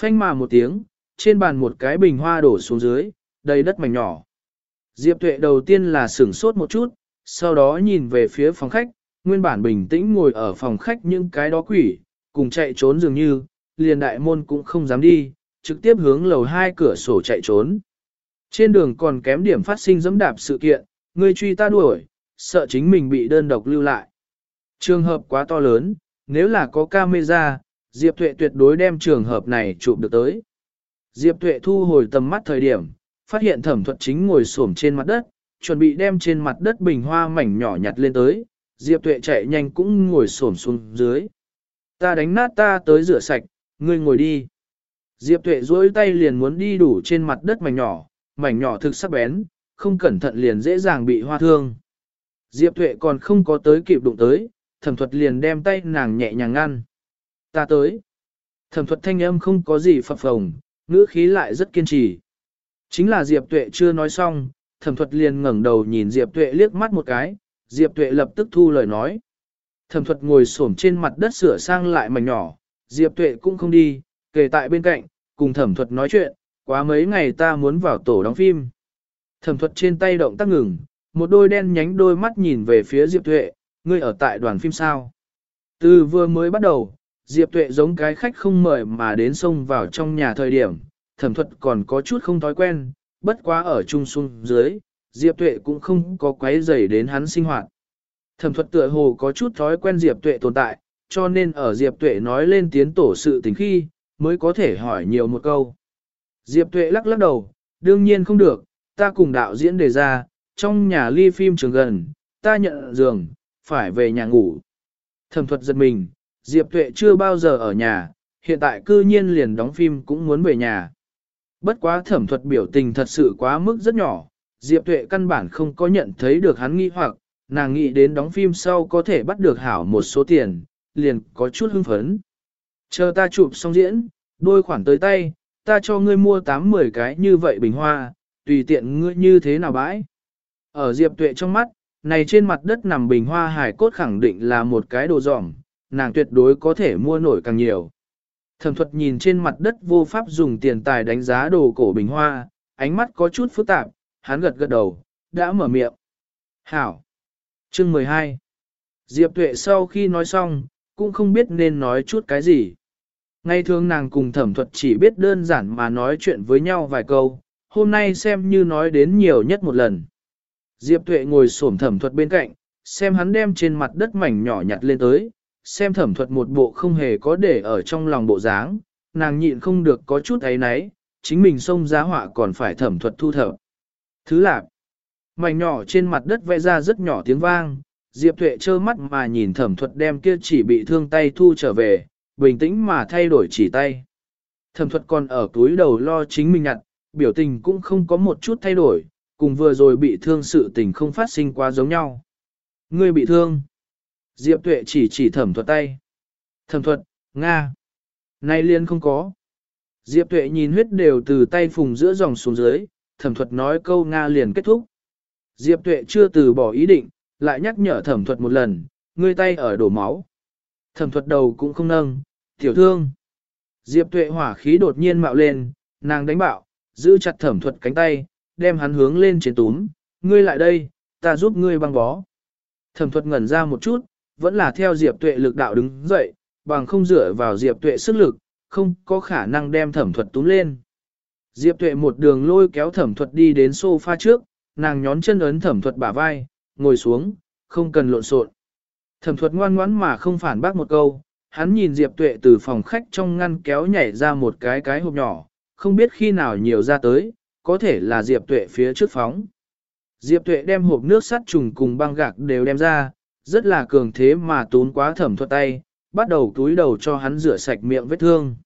Phanh mà một tiếng, trên bàn một cái bình hoa đổ xuống dưới, đầy đất mảnh nhỏ. Diệp Tuệ đầu tiên là sửng sốt một chút, sau đó nhìn về phía phòng khách, nguyên bản bình tĩnh ngồi ở phòng khách những cái đó quỷ, cùng chạy trốn dường như, liền đại môn cũng không dám đi, trực tiếp hướng lầu hai cửa sổ chạy trốn. Trên đường còn kém điểm phát sinh dẫm đạp sự kiện, người truy ta đuổi, sợ chính mình bị đơn độc lưu lại. Trường hợp quá to lớn, nếu là có camera, Diệp Tuệ tuyệt đối đem trường hợp này chụp được tới. Diệp Tuệ thu hồi tầm mắt thời điểm, phát hiện thẩm thuật chính ngồi xổm trên mặt đất, chuẩn bị đem trên mặt đất bình hoa mảnh nhỏ nhặt lên tới, Diệp Tuệ chạy nhanh cũng ngồi xổm xuống dưới. Ta đánh nát ta tới rửa sạch, ngươi ngồi đi. Diệp Tuệ duỗi tay liền muốn đi đủ trên mặt đất mảnh nhỏ, mảnh nhỏ thực sắc bén, không cẩn thận liền dễ dàng bị hoa thương. Diệp Tuệ còn không có tới kịp đụng tới, thẩm thuật liền đem tay nàng nhẹ nhàng ngăn. Ta tới. Thẩm thuật thanh âm không có gì phập phồng, ngữ khí lại rất kiên trì. Chính là Diệp Tuệ chưa nói xong, thẩm thuật liền ngẩng đầu nhìn Diệp Tuệ liếc mắt một cái, Diệp Tuệ lập tức thu lời nói. Thẩm thuật ngồi xổm trên mặt đất sửa sang lại mảnh nhỏ, Diệp Tuệ cũng không đi, kề tại bên cạnh, cùng thẩm thuật nói chuyện, quá mấy ngày ta muốn vào tổ đóng phim. Thẩm thuật trên tay động tác ngừng, một đôi đen nhánh đôi mắt nhìn về phía Diệp Tuệ, ngươi ở tại đoàn phim sao? Từ vừa mới bắt đầu, Diệp Tuệ giống cái khách không mời mà đến xông vào trong nhà thời điểm, thẩm thuật còn có chút không thói quen, bất quá ở Chung xuân dưới, Diệp Tuệ cũng không có quấy rầy đến hắn sinh hoạt. Thẩm thuật tựa hồ có chút thói quen Diệp Tuệ tồn tại, cho nên ở Diệp Tuệ nói lên tiến tổ sự tình khi, mới có thể hỏi nhiều một câu. Diệp Tuệ lắc lắc đầu, đương nhiên không được, ta cùng đạo diễn đề ra, trong nhà ly phim trường gần, ta nhận giường, phải về nhà ngủ. Thẩm thuật giật mình, Diệp Tuệ chưa bao giờ ở nhà, hiện tại cư nhiên liền đóng phim cũng muốn về nhà. Bất quá thẩm thuật biểu tình thật sự quá mức rất nhỏ, Diệp Tuệ căn bản không có nhận thấy được hắn nghi hoặc, nàng nghĩ đến đóng phim sau có thể bắt được hảo một số tiền, liền có chút hưng phấn. Chờ ta chụp xong diễn, đôi khoản tới tay, ta cho ngươi mua 8-10 cái như vậy bình hoa, tùy tiện ngươi như thế nào bãi. Ở Diệp Tuệ trong mắt, này trên mặt đất nằm bình hoa hải cốt khẳng định là một cái đồ dỏng, nàng tuyệt đối có thể mua nổi càng nhiều. Thẩm thuật nhìn trên mặt đất vô pháp dùng tiền tài đánh giá đồ cổ bình hoa, ánh mắt có chút phức tạp, hắn gật gật đầu, đã mở miệng. Hảo! Chương 12 Diệp Tuệ sau khi nói xong, cũng không biết nên nói chút cái gì. Ngay thường nàng cùng thẩm thuật chỉ biết đơn giản mà nói chuyện với nhau vài câu, hôm nay xem như nói đến nhiều nhất một lần. Diệp Tuệ ngồi xổm thẩm thuật bên cạnh, xem hắn đem trên mặt đất mảnh nhỏ nhặt lên tới, xem thẩm thuật một bộ không hề có để ở trong lòng bộ dáng, nàng nhịn không được có chút ấy náy, chính mình xông giá họa còn phải thẩm thuật thu thập. Thứ lạc, mảnh nhỏ trên mặt đất vẽ ra rất nhỏ tiếng vang, Diệp Tuệ trơ mắt mà nhìn thẩm thuật đem kia chỉ bị thương tay thu trở về, bình tĩnh mà thay đổi chỉ tay. Thẩm thuật còn ở túi đầu lo chính mình nhặt, biểu tình cũng không có một chút thay đổi, cùng vừa rồi bị thương sự tình không phát sinh quá giống nhau. Ngươi bị thương. Diệp Tuệ chỉ chỉ thẩm thuật tay. Thẩm thuật, Nga. Nay liên không có. Diệp Tuệ nhìn huyết đều từ tay phùng giữa dòng xuống dưới, thẩm thuật nói câu Nga liền kết thúc. Diệp Tuệ chưa từ bỏ ý định, lại nhắc nhở thẩm thuật một lần, ngươi tay ở đổ máu. Thẩm thuật đầu cũng không nâng, tiểu thương. Diệp Tuệ hỏa khí đột nhiên mạo lên, nàng đánh bạo, giữ chặt thẩm thuật cánh tay, đem hắn hướng lên trên túm, ngươi lại đây, ta giúp ngươi băng bó. Thẩm thuật ngẩn ra một chút, vẫn là theo Diệp Tuệ lực đạo đứng dậy, bằng không dựa vào Diệp Tuệ sức lực, không có khả năng đem thẩm thuật túm lên. Diệp Tuệ một đường lôi kéo thẩm thuật đi đến sofa trước, nàng nhón chân ấn thẩm thuật bả vai, ngồi xuống, không cần lộn xộn. Thẩm thuật ngoan ngoãn mà không phản bác một câu, hắn nhìn Diệp Tuệ từ phòng khách trong ngăn kéo nhảy ra một cái cái hộp nhỏ, không biết khi nào nhiều ra tới, có thể là Diệp Tuệ phía trước phóng. Diệp Tuệ đem hộp nước sắt trùng cùng băng gạc đều đem ra, rất là cường thế mà tốn quá thẩm thuật tay, bắt đầu túi đầu cho hắn rửa sạch miệng vết thương.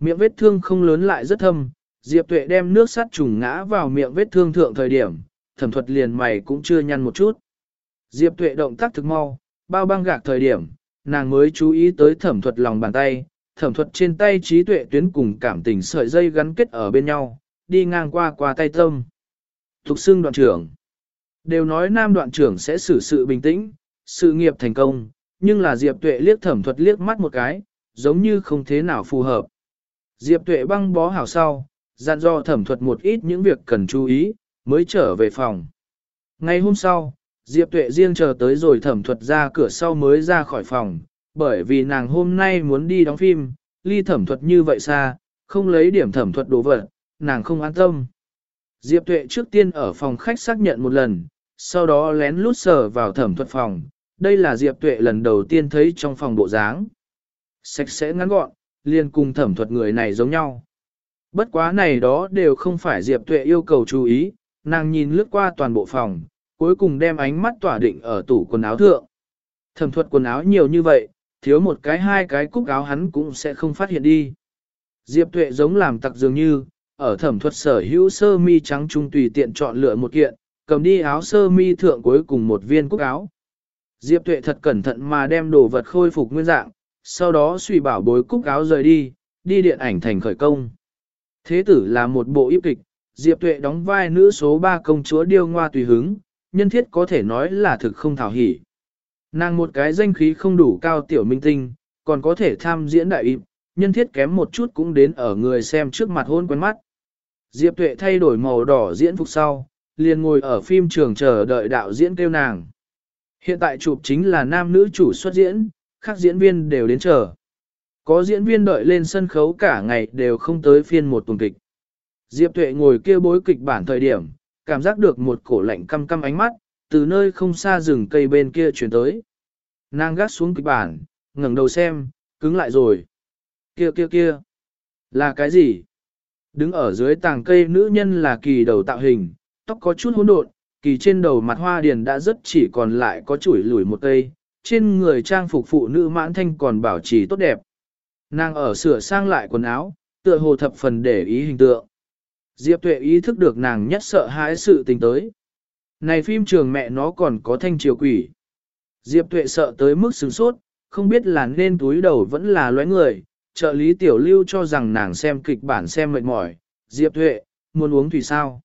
Miệng vết thương không lớn lại rất thâm, Diệp Tuệ đem nước sắt trùng ngã vào miệng vết thương thượng thời điểm, thẩm thuật liền mày cũng chưa nhăn một chút. Diệp Tuệ động tác thực mau, bao băng gạc thời điểm, nàng mới chú ý tới thẩm thuật lòng bàn tay, thẩm thuật trên tay trí tuệ tuyến cùng cảm tình sợi dây gắn kết ở bên nhau, đi ngang qua qua tay tâm. Thục xưng đoạn trưởng. Đều nói nam đoạn trưởng sẽ xử sự bình tĩnh, sự nghiệp thành công, nhưng là Diệp Tuệ liếc thẩm thuật liếc mắt một cái, giống như không thế nào phù hợp. Diệp Tuệ băng bó hảo sau, dặn dò thẩm thuật một ít những việc cần chú ý, mới trở về phòng. Ngày hôm sau, Diệp Tuệ riêng chờ tới rồi thẩm thuật ra cửa sau mới ra khỏi phòng, bởi vì nàng hôm nay muốn đi đóng phim, ly thẩm thuật như vậy xa, không lấy điểm thẩm thuật đồ vật, nàng không an tâm. Diệp Tuệ trước tiên ở phòng khách xác nhận một lần, sau đó lén lút sờ vào thẩm thuật phòng. Đây là Diệp Tuệ lần đầu tiên thấy trong phòng bộ dáng. Sạch sẽ ngắn gọn, liền cùng thẩm thuật người này giống nhau. Bất quá này đó đều không phải Diệp Tuệ yêu cầu chú ý, nàng nhìn lướt qua toàn bộ phòng, cuối cùng đem ánh mắt tỏa định ở tủ quần áo thượng. Thẩm thuật quần áo nhiều như vậy, thiếu một cái hai cái cúc áo hắn cũng sẽ không phát hiện đi. Diệp Tuệ giống làm tặc dường như, ở thẩm thuật sở hữu sơ mi trắng trung tùy tiện chọn lựa một kiện, cầm đi áo sơ mi thượng cuối cùng một viên cúc áo. Diệp Tuệ thật cẩn thận mà đem đồ vật khôi phục nguyên dạng, sau đó suy bảo bối cúc áo rời đi, đi điện ảnh thành khởi công. Thế tử là một bộ yếp kịch, Diệp Tuệ đóng vai nữ số 3 công chúa điêu ngoa tùy hứng, nhân thiết có thể nói là thực không thảo hỉ. Nàng một cái danh khí không đủ cao tiểu minh tinh, còn có thể tham diễn đại yếp, nhân thiết kém một chút cũng đến ở người xem trước mặt hôn quen mắt. Diệp Tuệ thay đổi màu đỏ diễn phục sau, liền ngồi ở phim trường chờ đợi đạo diễn kêu nàng. Hiện tại chụp chính là nam nữ chủ xuất diễn, các diễn viên đều đến chờ. Có diễn viên đợi lên sân khấu cả ngày đều không tới phiên một tuần kịch. Diệp Tuệ ngồi kia bối kịch bản thời điểm, cảm giác được một cổ lạnh căm căm ánh mắt, từ nơi không xa rừng cây bên kia chuyển tới. Nàng gác xuống kịch bản, ngẩng đầu xem, cứng lại rồi. Kia kia kia, là cái gì? Đứng ở dưới tàng cây nữ nhân là kỳ đầu tạo hình, tóc có chút hỗn độn, kỳ trên đầu mặt hoa điền đã rất chỉ còn lại có chuỗi lủi một cây, trên người trang phục phụ nữ mãn thanh còn bảo trì tốt đẹp. Nàng ở sửa sang lại quần áo, tựa hồ thập phần để ý hình tượng. Diệp tuệ ý thức được nàng nhất sợ hãi sự tình tới. Này phim trường mẹ nó còn có thanh triều quỷ. Diệp tuệ sợ tới mức sửng sốt, không biết là nên túi đầu vẫn là loé người. Trợ lý tiểu lưu cho rằng nàng xem kịch bản xem mệt mỏi. Diệp tuệ, muốn uống thủy sao?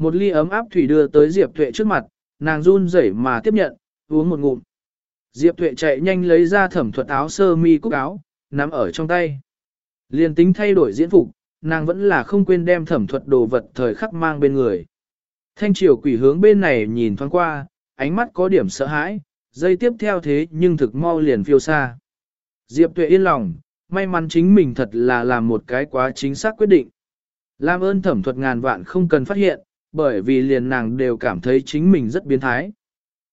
Một ly ấm áp thủy đưa tới Diệp tuệ trước mặt, nàng run rẩy mà tiếp nhận, uống một ngụm. Diệp tuệ chạy nhanh lấy ra thẩm thuật áo sơ mi cúc áo, nắm ở trong tay. Liên tính thay đổi diễn phục, nàng vẫn là không quên đem thẩm thuật đồ vật thời khắc mang bên người. Thanh triều quỷ hướng bên này nhìn thoáng qua, ánh mắt có điểm sợ hãi, dây tiếp theo thế nhưng thực mau liền phiêu xa. Diệp tuệ yên lòng, may mắn chính mình thật là làm một cái quá chính xác quyết định. Làm ơn thẩm thuật ngàn vạn không cần phát hiện, bởi vì liền nàng đều cảm thấy chính mình rất biến thái.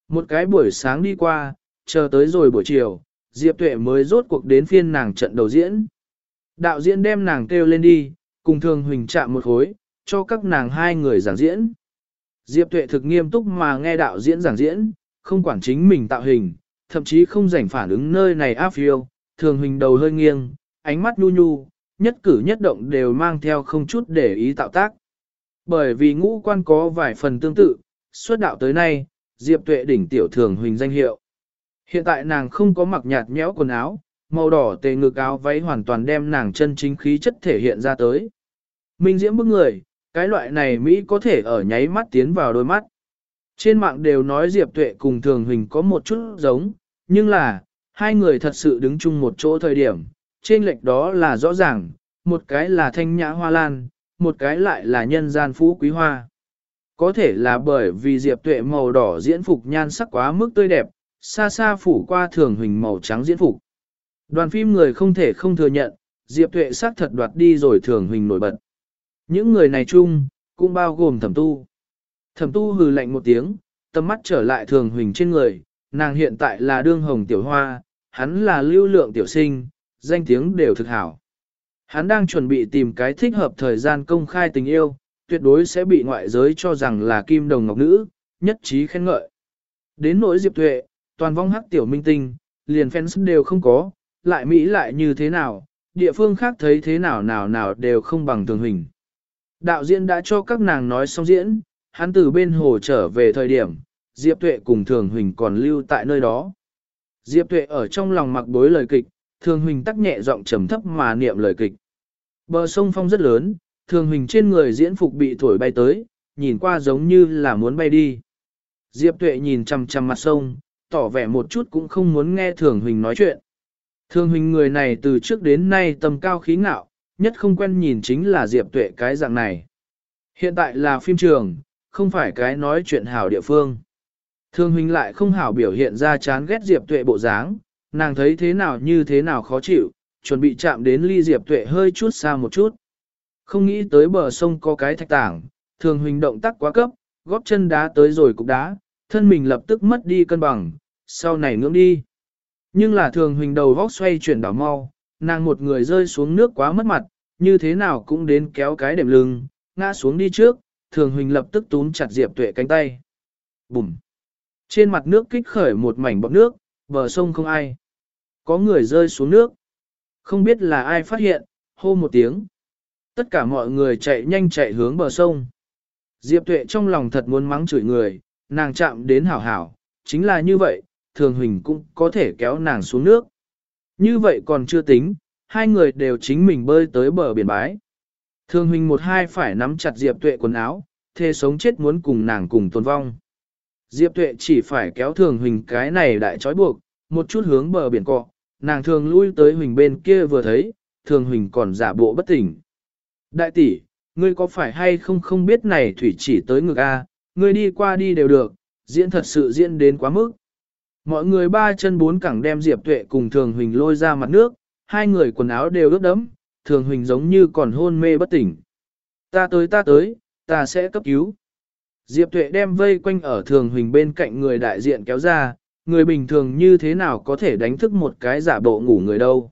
Một cái buổi sáng đi qua, chờ tới rồi buổi chiều, Diệp Tuệ mới rốt cuộc đến phiên nàng trận đầu diễn. Đạo diễn đem nàng kêu lên đi, cùng thường huỳnh chạm một khối, cho các nàng hai người giảng diễn. Diệp Tuệ thực nghiêm túc mà nghe đạo diễn giảng diễn, không quản chính mình tạo hình, thậm chí không rảnh phản ứng nơi này áp phiêu, thường huỳnh đầu hơi nghiêng, ánh mắt nhu nhu, nhất cử nhất động đều mang theo không chút để ý tạo tác. Bởi vì ngũ quan có vài phần tương tự, xuất đạo tới nay, Diệp Tuệ đỉnh tiểu thường huỳnh danh hiệu. Hiện tại nàng không có mặc nhạt nhẽo quần áo, màu đỏ tề ngực áo váy hoàn toàn đem nàng chân chính khí chất thể hiện ra tới. Minh diễm bức người, cái loại này Mỹ có thể ở nháy mắt tiến vào đôi mắt. Trên mạng đều nói Diệp Tuệ cùng Thường Huỳnh có một chút giống, nhưng là, hai người thật sự đứng chung một chỗ thời điểm, trên lệch đó là rõ ràng, một cái là thanh nhã hoa lan, một cái lại là nhân gian phú quý hoa. Có thể là bởi vì Diệp Tuệ màu đỏ diễn phục nhan sắc quá mức tươi đẹp, xa xa phủ qua thường huỳnh màu trắng diễn phục. Đoàn phim người không thể không thừa nhận, Diệp Tuệ sắc thật đoạt đi rồi thường huỳnh nổi bật. Những người này chung, cũng bao gồm thẩm tu. Thẩm tu hừ lạnh một tiếng, tầm mắt trở lại thường huỳnh trên người, nàng hiện tại là đương hồng tiểu hoa, hắn là lưu lượng tiểu sinh, danh tiếng đều thực hảo. Hắn đang chuẩn bị tìm cái thích hợp thời gian công khai tình yêu, tuyệt đối sẽ bị ngoại giới cho rằng là kim đồng ngọc nữ, nhất trí khen ngợi. Đến nỗi Diệp Tuệ, toàn vong hắc tiểu minh tinh, liền fans đều không có, lại Mỹ lại như thế nào, địa phương khác thấy thế nào nào nào đều không bằng thường hình. Đạo diễn đã cho các nàng nói xong diễn, hắn từ bên hồ trở về thời điểm, Diệp Tuệ cùng Thường Huỳnh còn lưu tại nơi đó. Diệp Tuệ ở trong lòng mặc bối lời kịch, Thường Huỳnh tắc nhẹ giọng trầm thấp mà niệm lời kịch. Bờ sông phong rất lớn, Thường Huỳnh trên người diễn phục bị thổi bay tới, nhìn qua giống như là muốn bay đi. Diệp Tuệ nhìn chằm chằm mặt sông, tỏ vẻ một chút cũng không muốn nghe Thường Huỳnh nói chuyện. Thường Huỳnh người này từ trước đến nay tầm cao khí ngạo, nhất không quen nhìn chính là Diệp Tuệ cái dạng này. Hiện tại là phim trường, không phải cái nói chuyện hảo địa phương. Thường Huỳnh lại không hảo biểu hiện ra chán ghét Diệp Tuệ bộ dáng, nàng thấy thế nào như thế nào khó chịu, chuẩn bị chạm đến ly Diệp Tuệ hơi chút xa một chút. Không nghĩ tới bờ sông có cái thạch tảng, Thường Huỳnh động tác quá cấp, góp chân đá tới rồi cục đá, thân mình lập tức mất đi cân bằng, sau này ngưỡng đi. Nhưng là Thường Huỳnh đầu vóc xoay chuyển đảo mau, nàng một người rơi xuống nước quá mất mặt, như thế nào cũng đến kéo cái đệm lưng, ngã xuống đi trước, Thường Huỳnh lập tức túm chặt Diệp Tuệ cánh tay. Bùm! Trên mặt nước kích khởi một mảnh bọt nước, bờ sông không ai. Có người rơi xuống nước. Không biết là ai phát hiện, hô một tiếng. Tất cả mọi người chạy nhanh chạy hướng bờ sông. Diệp Tuệ trong lòng thật muốn mắng chửi người, nàng chạm đến hảo hảo, chính là như vậy, thường huỳnh cũng có thể kéo nàng xuống nước. Như vậy còn chưa tính, hai người đều chính mình bơi tới bờ biển bái. Thường huỳnh một hai phải nắm chặt Diệp Tuệ quần áo, thề sống chết muốn cùng nàng cùng tồn vong. Diệp Tuệ chỉ phải kéo thường huỳnh cái này đại trói buộc, một chút hướng bờ biển cọ, nàng thường lui tới huỳnh bên kia vừa thấy, thường huỳnh còn giả bộ bất tỉnh. Đại tỷ, ngươi có phải hay không không biết này thủy chỉ tới ngực A, ngươi đi qua đi đều được, diễn thật sự diễn đến quá mức. Mọi người ba chân bốn cẳng đem Diệp Tuệ cùng Thường Huỳnh lôi ra mặt nước, hai người quần áo đều ướt đẫm, Thường Huỳnh giống như còn hôn mê bất tỉnh. Ta tới ta tới, ta sẽ cấp cứu. Diệp Tuệ đem vây quanh ở Thường Huỳnh bên cạnh người đại diện kéo ra, người bình thường như thế nào có thể đánh thức một cái giả bộ ngủ người đâu.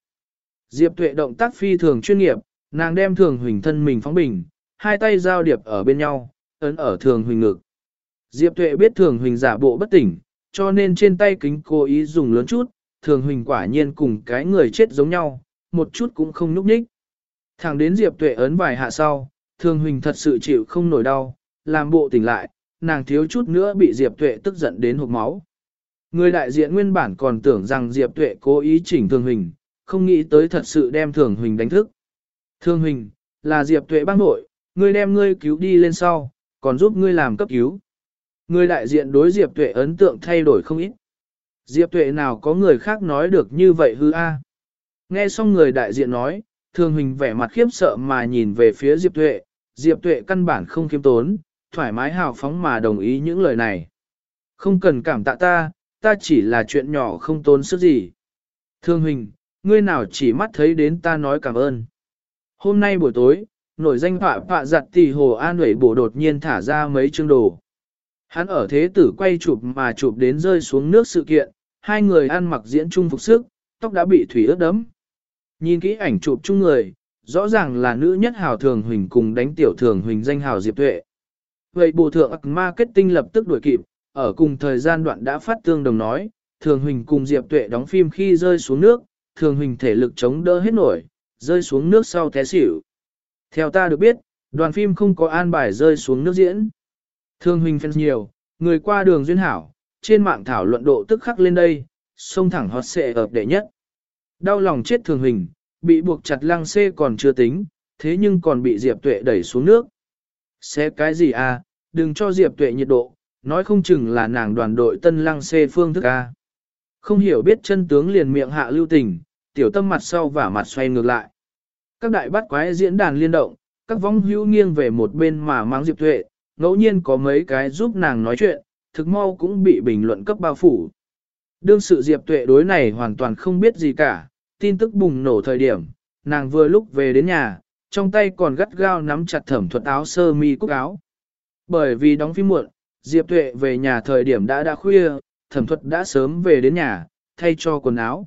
Diệp Tuệ động tác phi thường chuyên nghiệp, nàng đem Thường Huỳnh thân mình phóng bình, hai tay giao điệp ở bên nhau, ấn ở Thường Huỳnh ngực. Diệp Tuệ biết Thường Huỳnh giả bộ bất tỉnh, cho nên trên tay kính cố ý dùng lớn chút, Thường Huỳnh quả nhiên cùng cái người chết giống nhau, một chút cũng không núp nhích. Thẳng đến Diệp Tuệ ấn vài hạ sau, Thường Huỳnh thật sự chịu không nổi đau, làm bộ tỉnh lại, nàng thiếu chút nữa bị Diệp Tuệ tức giận đến hộp máu. Người đại diện nguyên bản còn tưởng rằng Diệp Tuệ cố ý chỉnh Thường Huỳnh, không nghĩ tới thật sự đem Thường Huỳnh đánh thức. Thường Huỳnh, là Diệp Tuệ bác nội, ngươi đem ngươi cứu đi lên sau, còn giúp ngươi làm cấp cứu. Người đại diện đối Diệp Tuệ ấn tượng thay đổi không ít. Diệp Tuệ nào có người khác nói được như vậy hư a? Nghe xong người đại diện nói, Thường Huỳnh vẻ mặt khiếp sợ mà nhìn về phía Diệp Tuệ, Diệp Tuệ căn bản không khiêm tốn, thoải mái hào phóng mà đồng ý những lời này. Không cần cảm tạ ta, ta chỉ là chuyện nhỏ không tốn sức gì. Thương Huỳnh, ngươi nào chỉ mắt thấy đến ta nói cảm ơn. Hôm nay buổi tối, nổi danh họa họa giặt tỷ hồ an huệ bổ đột nhiên thả ra mấy chương đồ. Hắn ở thế tử quay chụp mà chụp đến rơi xuống nước sự kiện, hai người ăn mặc diễn chung phục sức, tóc đã bị thủy ướt đẫm. Nhìn kỹ ảnh chụp chung người, rõ ràng là nữ nhất hào thường huỳnh cùng đánh tiểu thường huỳnh danh hào Diệp Tuệ. Vậy bộ thượng marketing lập tức đuổi kịp, ở cùng thời gian đoạn đã phát tương đồng nói, thường huỳnh cùng Diệp Tuệ đóng phim khi rơi xuống nước, thường huỳnh thể lực chống đỡ hết nổi, rơi xuống nước sau té xỉu. Theo ta được biết, đoàn phim không có an bài rơi xuống nước diễn. Thường huỳnh fans nhiều, người qua đường duyên hảo, trên mạng thảo luận độ tức khắc lên đây, xông thẳng hot xệ ập đệ nhất. Đau lòng chết thường huỳnh, bị buộc chặt lăng xê còn chưa tính, thế nhưng còn bị Diệp Tuệ đẩy xuống nước. Xé cái gì à, đừng cho Diệp Tuệ nhiệt độ, nói không chừng là nàng đoàn đội tân lăng xê phương thức à. Không hiểu biết chân tướng liền miệng hạ lưu tình, tiểu tâm mặt sau và mặt xoay ngược lại. Các đại bắt quái diễn đàn liên động, các vong hữu nghiêng về một bên mà mang Diệp Tuệ, ngẫu nhiên có mấy cái giúp nàng nói chuyện, thực mau cũng bị bình luận cấp bao phủ. Đương sự Diệp Tuệ đối này hoàn toàn không biết gì cả, tin tức bùng nổ thời điểm, nàng vừa lúc về đến nhà, trong tay còn gắt gao nắm chặt thẩm thuật áo sơ mi cúc áo. Bởi vì đóng phim muộn, Diệp Tuệ về nhà thời điểm đã đã khuya, thẩm thuật đã sớm về đến nhà, thay cho quần áo.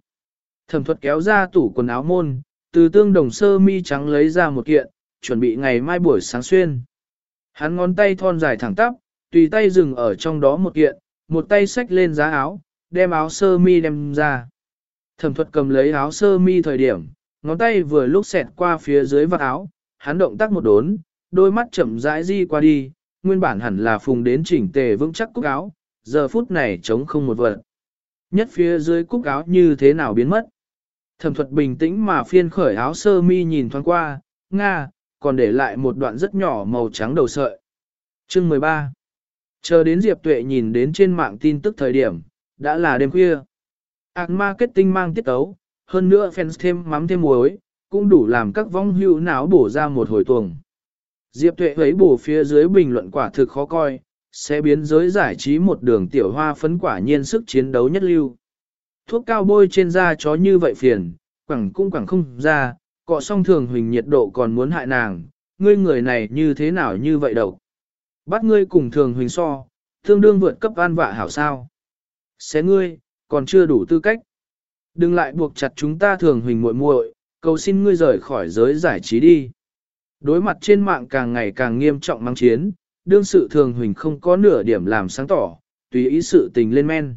Thẩm thuật kéo ra tủ quần áo môn, từ tương đồng sơ mi trắng lấy ra một kiện, chuẩn bị ngày mai buổi sáng xuyên. Hắn ngón tay thon dài thẳng tắp, tùy tay dừng ở trong đó một kiện, một tay xách lên giá áo, đem áo sơ mi đem ra. Thẩm thuật cầm lấy áo sơ mi thời điểm, ngón tay vừa lúc xẹt qua phía dưới vạt áo, hắn động tác một đốn, đôi mắt chậm rãi di qua đi, nguyên bản hẳn là phùng đến chỉnh tề vững chắc cúc áo, giờ phút này trống không một vật. Nhất phía dưới cúc áo như thế nào biến mất. Thẩm thuật bình tĩnh mà phiên khởi áo sơ mi nhìn thoáng qua, Nga, còn để lại một đoạn rất nhỏ màu trắng đầu sợi. Chương 13 Chờ đến Diệp Tuệ nhìn đến trên mạng tin tức thời điểm, đã là đêm khuya. Ác marketing mang tiết tấu, hơn nữa fans thêm mắm thêm muối, cũng đủ làm các vong hữu não bổ ra một hồi tuồng. Diệp Tuệ thấy bổ phía dưới bình luận quả thực khó coi, sẽ biến giới giải trí một đường tiểu hoa phấn quả nhiên sức chiến đấu nhất lưu. Thuốc cao bôi trên da chó như vậy phiền, quẳng cũng quẳng không ra, cọ song thường huỳnh nhiệt độ còn muốn hại nàng, ngươi người này như thế nào như vậy đâu. Bắt ngươi cùng thường huỳnh so, tương đương vượt cấp an vạ hảo sao. Xé ngươi, còn chưa đủ tư cách. Đừng lại buộc chặt chúng ta thường huỳnh muội muội, cầu xin ngươi rời khỏi giới giải trí đi. Đối mặt trên mạng càng ngày càng nghiêm trọng mang chiến, đương sự thường huỳnh không có nửa điểm làm sáng tỏ, tùy ý sự tình lên men.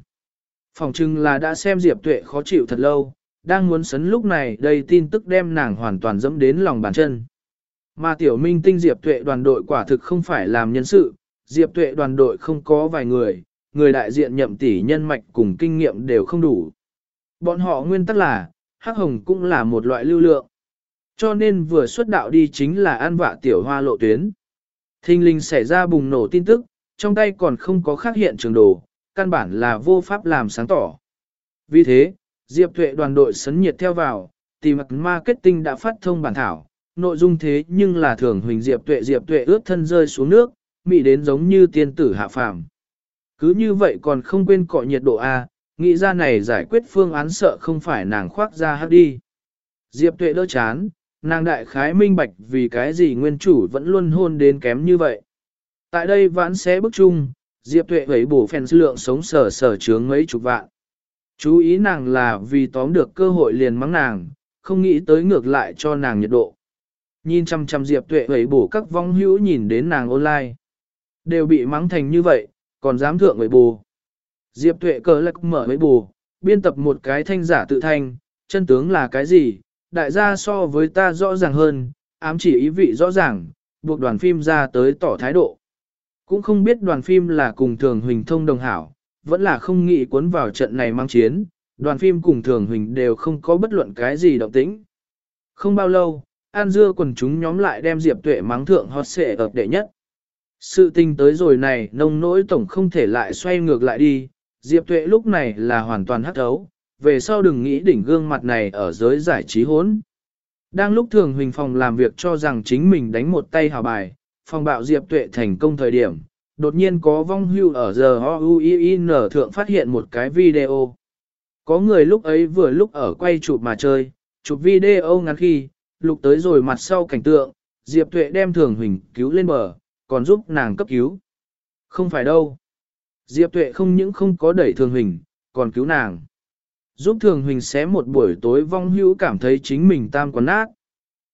Phòng trưng là đã xem Diệp Tuệ khó chịu thật lâu, đang muốn sấn lúc này đây tin tức đem nàng hoàn toàn dẫm đến lòng bàn chân. Mà tiểu minh tinh Diệp Tuệ đoàn đội quả thực không phải làm nhân sự, Diệp Tuệ đoàn đội không có vài người, người đại diện nhậm tỷ nhân mạch cùng kinh nghiệm đều không đủ. Bọn họ nguyên tắc là, hắc hồng cũng là một loại lưu lượng. Cho nên vừa xuất đạo đi chính là an vạ tiểu hoa lộ tuyến. Thinh linh xảy ra bùng nổ tin tức, trong tay còn không có khắc hiện trường đồ, căn bản là vô pháp làm sáng tỏ. Vì thế, Diệp Tuệ đoàn đội sấn nhiệt theo vào, tìm mặt marketing đã phát thông bản thảo, nội dung thế nhưng là thường huỳnh Diệp Tuệ Diệp Tuệ ướt thân rơi xuống nước, mị đến giống như tiên tử hạ phàm. Cứ như vậy còn không quên cọ nhiệt độ A, nghĩ ra này giải quyết phương án sợ không phải nàng khoác ra hát đi. Diệp Tuệ đỡ chán, nàng đại khái minh bạch vì cái gì nguyên chủ vẫn luôn hôn đến kém như vậy. Tại đây vãn xé bức chung, Diệp Tuệ ấy bổ phèn lượng sống sở sở chướng mấy chục vạn. Chú ý nàng là vì tóm được cơ hội liền mắng nàng, không nghĩ tới ngược lại cho nàng nhiệt độ. Nhìn chăm chăm Diệp Tuệ ấy bổ các vong hữu nhìn đến nàng online. Đều bị mắng thành như vậy, còn dám thượng với bù. Diệp Tuệ cờ lạc mở với bù, biên tập một cái thanh giả tự thanh, chân tướng là cái gì, đại gia so với ta rõ ràng hơn, ám chỉ ý vị rõ ràng, buộc đoàn phim ra tới tỏ thái độ. Cũng không biết đoàn phim là cùng thường huỳnh thông đồng hảo, vẫn là không nghĩ cuốn vào trận này mang chiến, đoàn phim cùng thường huỳnh đều không có bất luận cái gì động tĩnh. Không bao lâu, An Dưa quần chúng nhóm lại đem Diệp Tuệ mắng thượng hot xệ ập đệ nhất. Sự tình tới rồi này nông nỗi tổng không thể lại xoay ngược lại đi, Diệp Tuệ lúc này là hoàn toàn hắc thấu, về sau đừng nghĩ đỉnh gương mặt này ở giới giải trí hốn. Đang lúc thường huỳnh phòng làm việc cho rằng chính mình đánh một tay hào bài, phòng bạo Diệp Tuệ thành công thời điểm, đột nhiên có vong hưu ở giờ OUIN thượng phát hiện một cái video. Có người lúc ấy vừa lúc ở quay chụp mà chơi, chụp video ngắn khi, lục tới rồi mặt sau cảnh tượng, Diệp Tuệ đem thường huỳnh cứu lên bờ, còn giúp nàng cấp cứu. Không phải đâu. Diệp Tuệ không những không có đẩy thường huỳnh, còn cứu nàng. Giúp thường huỳnh xé một buổi tối vong hữu cảm thấy chính mình tam quán nát.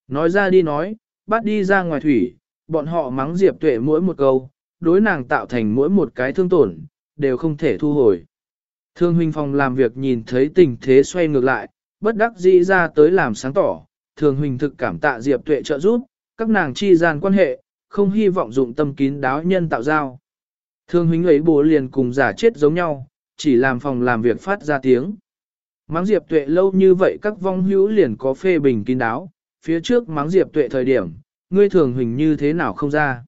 Nói ra đi nói, bắt đi ra ngoài thủy, bọn họ mắng Diệp Tuệ mỗi một câu, đối nàng tạo thành mỗi một cái thương tổn, đều không thể thu hồi. Thương huynh phòng làm việc nhìn thấy tình thế xoay ngược lại, bất đắc dĩ ra tới làm sáng tỏ, thường huynh thực cảm tạ Diệp Tuệ trợ giúp, các nàng chi gian quan hệ, không hy vọng dụng tâm kín đáo nhân tạo giao. Thương huynh ấy bố liền cùng giả chết giống nhau, chỉ làm phòng làm việc phát ra tiếng. Mắng Diệp Tuệ lâu như vậy các vong hữu liền có phê bình kín đáo, phía trước mắng Diệp Tuệ thời điểm, ngươi thường huynh như thế nào không ra.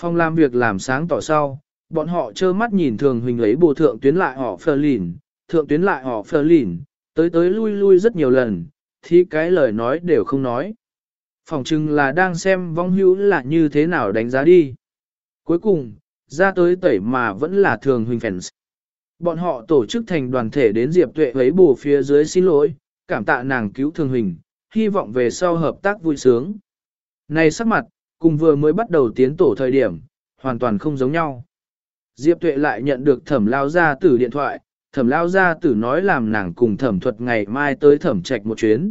Phòng làm việc làm sáng tỏ sau, bọn họ trơ mắt nhìn thường huynh ấy bồ thượng tuyến lại họ phờ lìn, thượng tuyến lại họ phờ lìn, tới tới lui lui rất nhiều lần, thì cái lời nói đều không nói. Phòng chừng là đang xem vong hữu là như thế nào đánh giá đi. Cuối cùng, ra tới tẩy mà vẫn là thường huynh fans. Bọn họ tổ chức thành đoàn thể đến Diệp Tuệ ấy bù phía dưới xin lỗi, cảm tạ nàng cứu thường huynh, hy vọng về sau hợp tác vui sướng. Này sắc mặt, cùng vừa mới bắt đầu tiến tổ thời điểm, hoàn toàn không giống nhau. Diệp Tuệ lại nhận được thẩm lao gia tử điện thoại, thẩm lao gia tử nói làm nàng cùng thẩm thuật ngày mai tới thẩm trạch một chuyến.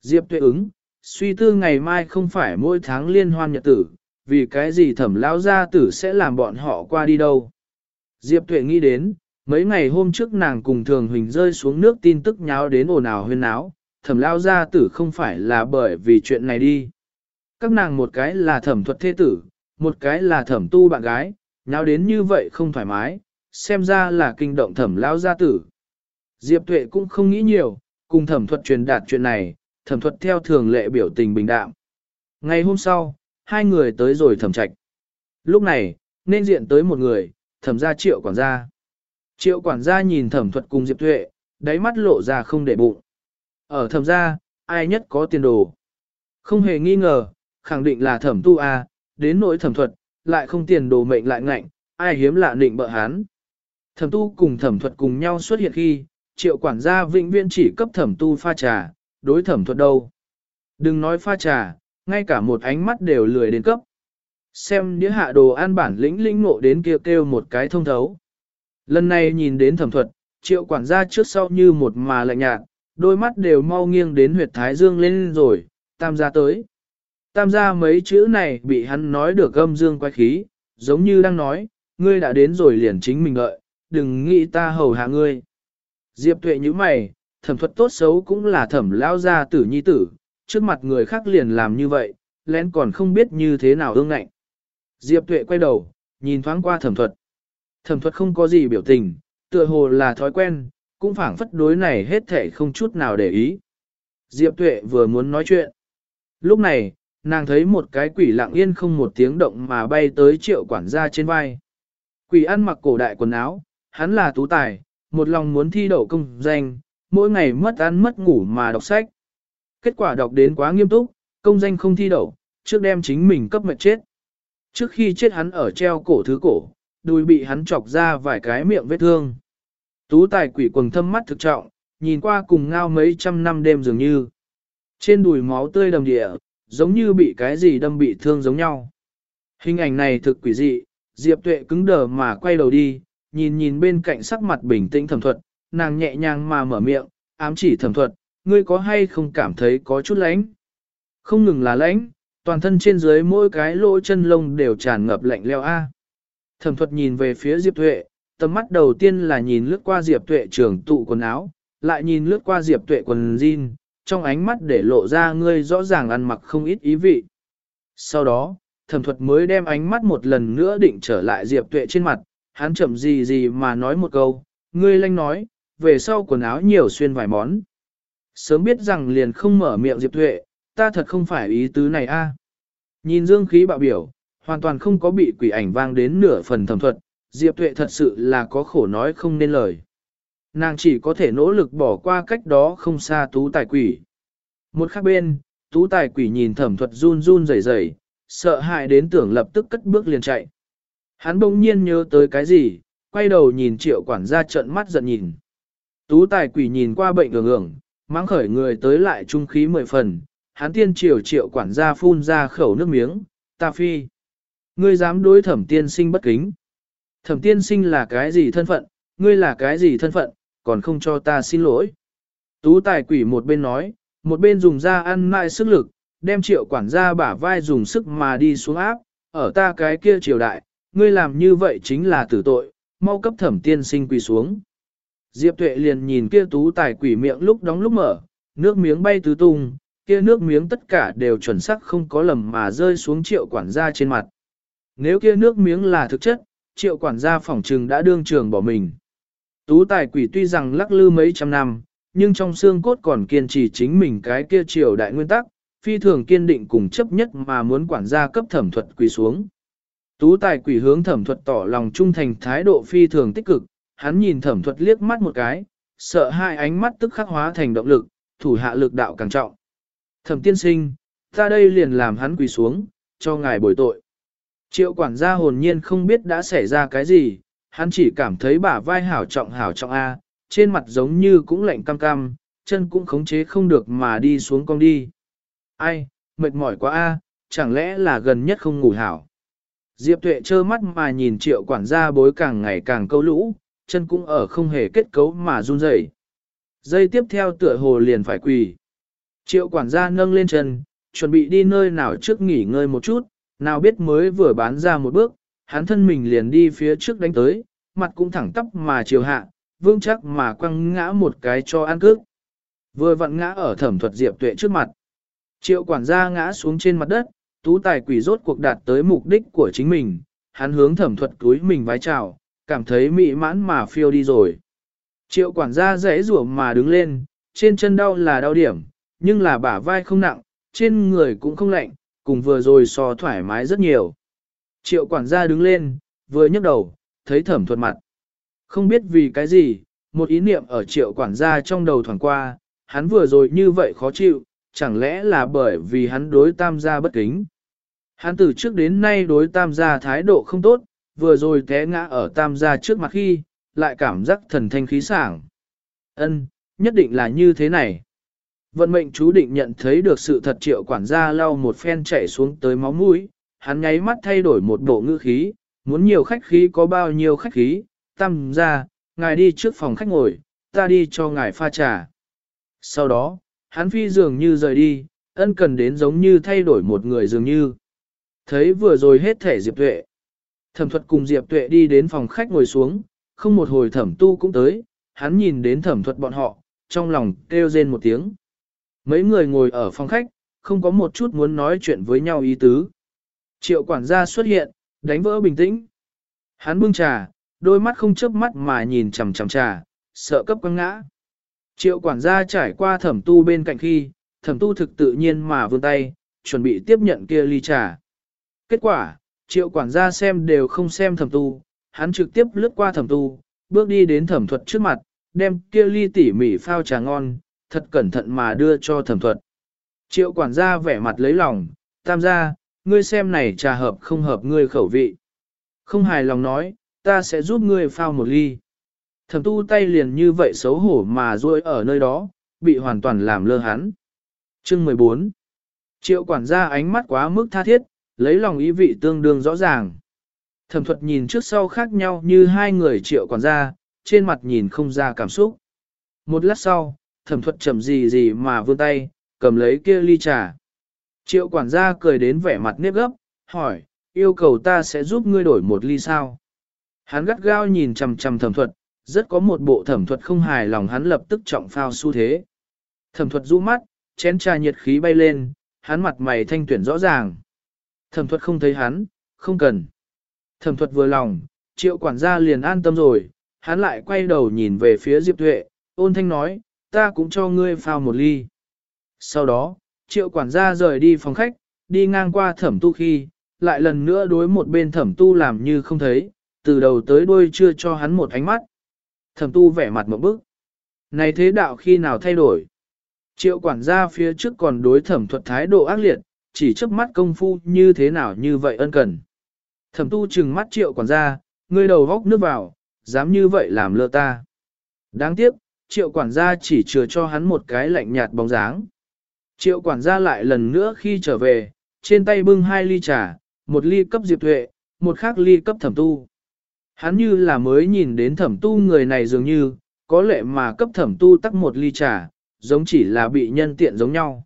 Diệp Tuệ ứng, suy tư ngày mai không phải mỗi tháng liên hoan nhật tử, vì cái gì thẩm lao gia tử sẽ làm bọn họ qua đi đâu. Diệp Tuệ nghĩ đến, mấy ngày hôm trước nàng cùng thường huỳnh rơi xuống nước tin tức nháo đến ồn ào huyên náo, thẩm lao gia tử không phải là bởi vì chuyện này đi. Các nàng một cái là thẩm thuật thế tử, một cái là thẩm tu bạn gái, nháo đến như vậy không thoải mái, xem ra là kinh động thẩm lao gia tử. Diệp Tuệ cũng không nghĩ nhiều, cùng thẩm thuật truyền đạt chuyện này, thẩm thuật theo thường lệ biểu tình bình đạm. Ngày hôm sau, hai người tới rồi thẩm trạch. Lúc này, nên diện tới một người, thẩm ra triệu quản gia. Triệu quản gia nhìn thẩm thuật cùng Diệp Tuệ, đáy mắt lộ ra không để bụng. Ở thẩm gia, ai nhất có tiền đồ. Không hề nghi ngờ, khẳng định là thẩm tu A, đến nỗi thẩm thuật, lại không tiền đồ mệnh lại ngạnh, ai hiếm lạ định bợ hán Thẩm tu cùng thẩm thuật cùng nhau xuất hiện khi, triệu quản gia vĩnh viễn chỉ cấp thẩm tu pha trà, đối thẩm thuật đâu. Đừng nói pha trà, ngay cả một ánh mắt đều lười đến cấp. Xem đĩa hạ đồ ăn bản lĩnh lĩnh ngộ đến kia kêu, kêu một cái thông thấu. Lần này nhìn đến thẩm thuật, triệu quản gia trước sau như một mà lạnh nhạt, đôi mắt đều mau nghiêng đến huyệt thái dương lên rồi, tam gia tới. Tam gia mấy chữ này bị hắn nói được gâm dương quay khí, giống như đang nói, ngươi đã đến rồi liền chính mình lợi, đừng nghĩ ta hầu hạ ngươi. Diệp tuệ như mày, thẩm thuật tốt xấu cũng là thẩm lao gia tử nhi tử, trước mặt người khác liền làm như vậy, lén còn không biết như thế nào ương ngạnh. Diệp tuệ quay đầu, nhìn thoáng qua thẩm thuật. Thẩm thuật không có gì biểu tình, tựa hồ là thói quen, cũng phảng phất đối này hết thể không chút nào để ý. Diệp tuệ vừa muốn nói chuyện. Lúc này, nàng thấy một cái quỷ lặng yên không một tiếng động mà bay tới triệu quản gia trên vai. Quỷ ăn mặc cổ đại quần áo, hắn là tú tài, một lòng muốn thi đậu công danh, mỗi ngày mất ăn mất ngủ mà đọc sách. Kết quả đọc đến quá nghiêm túc, công danh không thi đậu, trước đem chính mình cấp mệt chết. Trước khi chết hắn ở treo cổ thứ cổ, đùi bị hắn chọc ra vài cái miệng vết thương. Tú tài quỷ quần thâm mắt thực trọng, nhìn qua cùng ngao mấy trăm năm đêm dường như. Trên đùi máu tươi đầm địa, giống như bị cái gì đâm bị thương giống nhau. Hình ảnh này thực quỷ dị, Diệp Tuệ cứng đờ mà quay đầu đi, nhìn nhìn bên cạnh sắc mặt bình tĩnh thẩm thuật, nàng nhẹ nhàng mà mở miệng, ám chỉ thẩm thuật, ngươi có hay không cảm thấy có chút lạnh? Không ngừng là lánh, toàn thân trên dưới mỗi cái lỗ chân lông đều tràn ngập lạnh leo a. Thẩm thuật nhìn về phía Diệp Tuệ, tầm mắt đầu tiên là nhìn lướt qua Diệp Tuệ trưởng tụ quần áo, lại nhìn lướt qua Diệp Tuệ quần jean, trong ánh mắt để lộ ra ngươi rõ ràng ăn mặc không ít ý vị. Sau đó, thẩm thuật mới đem ánh mắt một lần nữa định trở lại Diệp Tuệ trên mặt, hắn chậm gì gì mà nói một câu, ngươi lanh nói, về sau quần áo nhiều xuyên vài món. Sớm biết rằng liền không mở miệng Diệp Tuệ, ta thật không phải ý tứ này a. Nhìn dương khí bạo biểu, hoàn toàn không có bị quỷ ảnh vang đến nửa phần thẩm thuật, Diệp Tuệ thật sự là có khổ nói không nên lời. Nàng chỉ có thể nỗ lực bỏ qua cách đó không xa tú tài quỷ. Một khác bên, tú tài quỷ nhìn thẩm thuật run run rẩy rẩy, sợ hãi đến tưởng lập tức cất bước liền chạy. Hắn bỗng nhiên nhớ tới cái gì, quay đầu nhìn triệu quản gia trợn mắt giận nhìn. Tú tài quỷ nhìn qua bệnh ngưỡng ngưỡng, mắng khởi người tới lại trung khí mười phần, hắn tiên triều triệu quản gia phun ra khẩu nước miếng, ta phi. Ngươi dám đối thẩm tiên sinh bất kính. Thẩm tiên sinh là cái gì thân phận, ngươi là cái gì thân phận, còn không cho ta xin lỗi. Tú tài quỷ một bên nói, một bên dùng ra ăn mại sức lực, đem triệu quản gia bả vai dùng sức mà đi xuống áp, ở ta cái kia triều đại, ngươi làm như vậy chính là tử tội, mau cấp thẩm tiên sinh quỳ xuống. Diệp tuệ liền nhìn kia tú tài quỷ miệng lúc đóng lúc mở, nước miếng bay tứ tung, kia nước miếng tất cả đều chuẩn xác không có lầm mà rơi xuống triệu quản gia trên mặt. Nếu kia nước miếng là thực chất, triệu quản gia phỏng trừng đã đương trường bỏ mình. Tú tài quỷ tuy rằng lắc lư mấy trăm năm, nhưng trong xương cốt còn kiên trì chính mình cái kia triều đại nguyên tắc, phi thường kiên định cùng chấp nhất mà muốn quản gia cấp thẩm thuật quỷ xuống. Tú tài quỷ hướng thẩm thuật tỏ lòng trung thành thái độ phi thường tích cực, hắn nhìn thẩm thuật liếc mắt một cái, sợ hai ánh mắt tức khắc hóa thành động lực, thủ hạ lực đạo càng trọng. Thẩm tiên sinh, ta đây liền làm hắn quỳ xuống, cho ngài bồi tội. Triệu quản gia hồn nhiên không biết đã xảy ra cái gì, hắn chỉ cảm thấy bả vai hảo trọng hảo trọng A, trên mặt giống như cũng lạnh cam cam, chân cũng khống chế không được mà đi xuống con đi. Ai, mệt mỏi quá A, chẳng lẽ là gần nhất không ngủ hảo. Diệp tuệ trơ mắt mà nhìn triệu quản gia bối càng ngày càng câu lũ, chân cũng ở không hề kết cấu mà run rẩy. Dây tiếp theo tựa hồ liền phải quỳ. Triệu quản gia nâng lên chân, chuẩn bị đi nơi nào trước nghỉ ngơi một chút, nào biết mới vừa bán ra một bước, hắn thân mình liền đi phía trước đánh tới, mặt cũng thẳng tắp mà chiều hạ, vương chắc mà quăng ngã một cái cho ăn cước. Vừa vặn ngã ở thẩm thuật diệp tuệ trước mặt. Triệu quản gia ngã xuống trên mặt đất, tú tài quỷ rốt cuộc đạt tới mục đích của chính mình, hắn hướng thẩm thuật túi mình vái chào, cảm thấy mị mãn mà phiêu đi rồi. Triệu quản gia rẽ rủa mà đứng lên, trên chân đau là đau điểm, nhưng là bả vai không nặng, trên người cũng không lạnh, cùng vừa rồi so thoải mái rất nhiều. Triệu quản gia đứng lên, vừa nhấc đầu, thấy thẩm thuật mặt. Không biết vì cái gì, một ý niệm ở triệu quản gia trong đầu thoảng qua, hắn vừa rồi như vậy khó chịu, chẳng lẽ là bởi vì hắn đối tam gia bất kính. Hắn từ trước đến nay đối tam gia thái độ không tốt, vừa rồi té ngã ở tam gia trước mặt khi, lại cảm giác thần thanh khí sảng. Ân, nhất định là như thế này. Vận mệnh chú định nhận thấy được sự thật triệu quản gia lau một phen chạy xuống tới máu mũi, hắn nháy mắt thay đổi một bộ ngữ khí, muốn nhiều khách khí có bao nhiêu khách khí, tam gia, ngài đi trước phòng khách ngồi, ta đi cho ngài pha trà. Sau đó, hắn phi dường như rời đi, ân cần đến giống như thay đổi một người dường như. Thấy vừa rồi hết thể Diệp Tuệ. Thẩm thuật cùng Diệp Tuệ đi đến phòng khách ngồi xuống, không một hồi thẩm tu cũng tới, hắn nhìn đến thẩm thuật bọn họ, trong lòng kêu rên một tiếng. Mấy người ngồi ở phòng khách, không có một chút muốn nói chuyện với nhau ý tứ. Triệu quản gia xuất hiện, đánh vỡ bình tĩnh. Hắn bưng trà, đôi mắt không chớp mắt mà nhìn chằm chằm trà, sợ cấp quăng ngã. Triệu quản gia trải qua thẩm tu bên cạnh khi, thẩm tu thực tự nhiên mà vươn tay, chuẩn bị tiếp nhận kia ly trà. Kết quả, triệu quản gia xem đều không xem thẩm tu, hắn trực tiếp lướt qua thẩm tu, bước đi đến thẩm thuật trước mặt, đem kia ly tỉ mỉ phao trà ngon, thật cẩn thận mà đưa cho thẩm thuật. Triệu quản gia vẻ mặt lấy lòng, tam gia, ngươi xem này trà hợp không hợp ngươi khẩu vị. Không hài lòng nói, ta sẽ giúp ngươi phao một ly. Thẩm tu tay liền như vậy xấu hổ mà ruôi ở nơi đó, bị hoàn toàn làm lơ hắn. Chương 14 Triệu quản gia ánh mắt quá mức tha thiết, lấy lòng ý vị tương đương rõ ràng. Thẩm thuật nhìn trước sau khác nhau như hai người triệu quản gia, trên mặt nhìn không ra cảm xúc. Một lát sau, thẩm thuật chậm gì gì mà vươn tay, cầm lấy kia ly trà. Triệu quản gia cười đến vẻ mặt nếp gấp, hỏi, yêu cầu ta sẽ giúp ngươi đổi một ly sao. Hắn gắt gao nhìn chằm chằm thẩm thuật, rất có một bộ thẩm thuật không hài lòng hắn lập tức trọng phao xu thế. Thẩm thuật rũ mắt, chén trà nhiệt khí bay lên, hắn mặt mày thanh tuyển rõ ràng. Thẩm thuật không thấy hắn, không cần. Thẩm thuật vừa lòng, triệu quản gia liền an tâm rồi, hắn lại quay đầu nhìn về phía Diệp Tuệ, ôn thanh nói, ta cũng cho ngươi phao một ly. Sau đó, triệu quản gia rời đi phòng khách, đi ngang qua thẩm tu khi, lại lần nữa đối một bên thẩm tu làm như không thấy, từ đầu tới đuôi chưa cho hắn một ánh mắt. Thẩm tu vẻ mặt một bức. Này thế đạo khi nào thay đổi? Triệu quản gia phía trước còn đối thẩm thuật thái độ ác liệt, chỉ chớp mắt công phu như thế nào như vậy ân cần. Thẩm tu trừng mắt triệu quản gia, ngươi đầu góc nước vào, dám như vậy làm lơ ta. Đáng tiếc, triệu quản gia chỉ chừa cho hắn một cái lạnh nhạt bóng dáng. Triệu quản gia lại lần nữa khi trở về, trên tay bưng hai ly trà, một ly cấp diệp tuệ, một khác ly cấp thẩm tu. Hắn như là mới nhìn đến thẩm tu người này dường như, có lệ mà cấp thẩm tu tắc một ly trà, giống chỉ là bị nhân tiện giống nhau.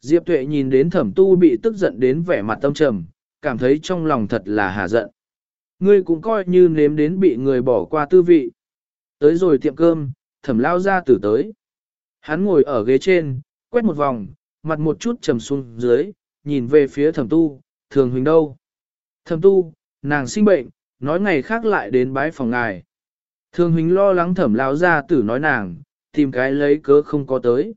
Diệp tuệ nhìn đến thẩm tu bị tức giận đến vẻ mặt tâm trầm, cảm thấy trong lòng thật là hà giận. Ngươi cũng coi như nếm đến bị người bỏ qua tư vị. Tới rồi tiệm cơm, thẩm lao ra tử tới. Hắn ngồi ở ghế trên, quét một vòng, mặt một chút trầm xuống dưới, nhìn về phía thẩm tu, thường huỳnh đâu. Thẩm tu, nàng sinh bệnh, nói ngày khác lại đến bái phòng ngài. Thường huỳnh lo lắng thẩm lao ra tử nói nàng, tìm cái lấy cớ không có tới.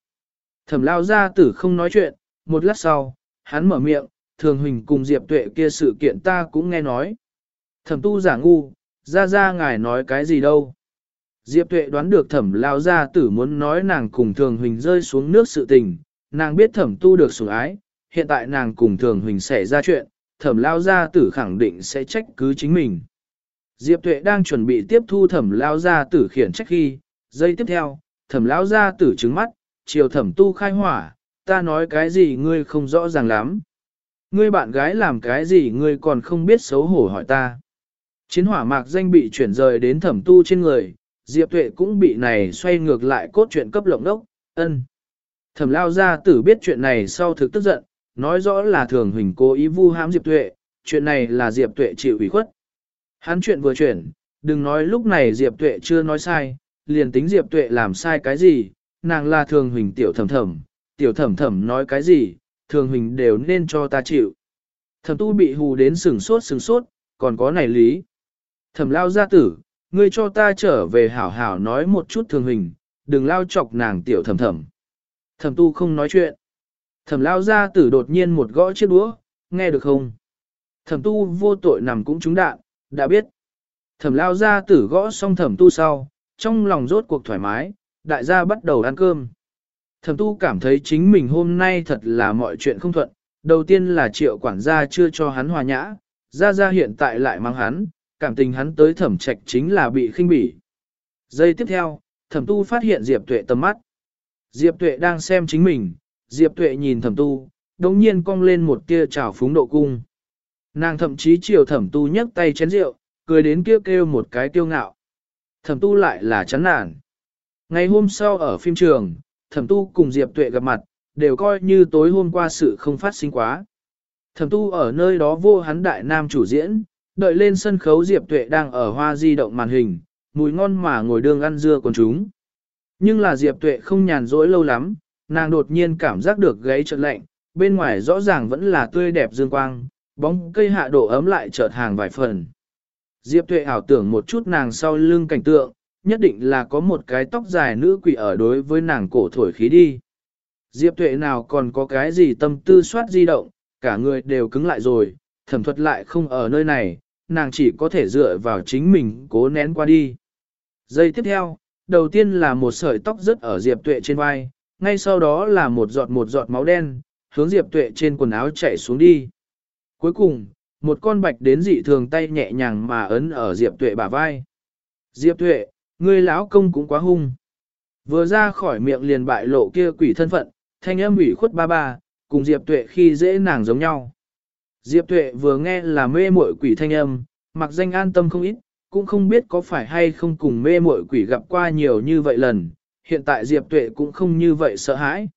Thẩm lao ra tử không nói chuyện, một lát sau, hắn mở miệng, thường huỳnh cùng Diệp Tuệ kia sự kiện ta cũng nghe nói. Thẩm tu giả ngu, ra ra ngài nói cái gì đâu. Diệp Tuệ đoán được thẩm lao gia tử muốn nói nàng cùng thường huỳnh rơi xuống nước sự tình, nàng biết thẩm tu được sủng ái, hiện tại nàng cùng thường huỳnh xảy ra chuyện, thẩm lao gia tử khẳng định sẽ trách cứ chính mình. Diệp Tuệ đang chuẩn bị tiếp thu thẩm lao gia tử khiển trách khi, giây tiếp theo, thẩm lao gia tử trứng mắt, chiều thẩm tu khai hỏa, ta nói cái gì ngươi không rõ ràng lắm. Ngươi bạn gái làm cái gì ngươi còn không biết xấu hổ hỏi ta. Chiến hỏa mạc danh bị chuyển rời đến thẩm tu trên người, Diệp Tuệ cũng bị này xoay ngược lại cốt chuyện cấp lộng đốc, ân. Thẩm lao gia tử biết chuyện này sau thực tức giận, nói rõ là thường huỳnh cố ý vu hãm Diệp Tuệ, chuyện này là Diệp Tuệ chịu ủy khuất. Hắn chuyện vừa chuyển, đừng nói lúc này Diệp Tuệ chưa nói sai, liền tính Diệp Tuệ làm sai cái gì, nàng là thường huỳnh tiểu thẩm thẩm, tiểu thẩm thẩm nói cái gì, thường huỳnh đều nên cho ta chịu. Thẩm tu bị hù đến sừng sốt sừng sốt, còn có này lý. Thẩm lao gia tử, ngươi cho ta trở về hảo hảo nói một chút thường huỳnh, đừng lao chọc nàng tiểu thẩm thẩm. Thẩm tu không nói chuyện. Thẩm lao gia tử đột nhiên một gõ chiếc đũa, nghe được không? Thẩm tu vô tội nằm cũng trúng đạn, Đã biết. Thẩm lao gia tử gõ xong thẩm tu sau, trong lòng rốt cuộc thoải mái, đại gia bắt đầu ăn cơm. Thẩm tu cảm thấy chính mình hôm nay thật là mọi chuyện không thuận, đầu tiên là triệu quản gia chưa cho hắn hòa nhã, gia gia hiện tại lại mang hắn, cảm tình hắn tới thẩm trạch chính là bị khinh bỉ. Giây tiếp theo, thẩm tu phát hiện Diệp Tuệ tầm mắt. Diệp Tuệ đang xem chính mình, Diệp Tuệ nhìn thẩm tu, đồng nhiên cong lên một tia trào phúng độ cung. Nàng thậm chí chiều thẩm tu nhấc tay chén rượu, cười đến kêu kêu một cái tiêu ngạo. Thẩm tu lại là chán nản. Ngày hôm sau ở phim trường, thẩm tu cùng Diệp Tuệ gặp mặt, đều coi như tối hôm qua sự không phát sinh quá. Thẩm tu ở nơi đó vô hắn đại nam chủ diễn, đợi lên sân khấu Diệp Tuệ đang ở hoa di động màn hình, mùi ngon mà ngồi đường ăn dưa con chúng. Nhưng là Diệp Tuệ không nhàn rỗi lâu lắm, nàng đột nhiên cảm giác được gáy chợt lạnh, bên ngoài rõ ràng vẫn là tươi đẹp dương quang, bóng cây hạ độ ấm lại chợt hàng vài phần. Diệp Tuệ ảo tưởng một chút nàng sau lưng cảnh tượng, nhất định là có một cái tóc dài nữ quỷ ở đối với nàng cổ thổi khí đi. Diệp Tuệ nào còn có cái gì tâm tư soát di động, cả người đều cứng lại rồi, thẩm thuật lại không ở nơi này, nàng chỉ có thể dựa vào chính mình cố nén qua đi. Giây tiếp theo, đầu tiên là một sợi tóc rớt ở Diệp Tuệ trên vai, ngay sau đó là một giọt một giọt máu đen, hướng Diệp Tuệ trên quần áo chảy xuống đi. Cuối cùng, một con bạch đến dị thường tay nhẹ nhàng mà ấn ở Diệp Tuệ bả vai. Diệp Tuệ, ngươi lão công cũng quá hung. Vừa ra khỏi miệng liền bại lộ kia quỷ thân phận, thanh âm ủy khuất ba ba, cùng Diệp Tuệ khi dễ nàng giống nhau. Diệp Tuệ vừa nghe là mê muội quỷ thanh âm, mặc danh an tâm không ít, cũng không biết có phải hay không cùng mê muội quỷ gặp qua nhiều như vậy lần, hiện tại Diệp Tuệ cũng không như vậy sợ hãi.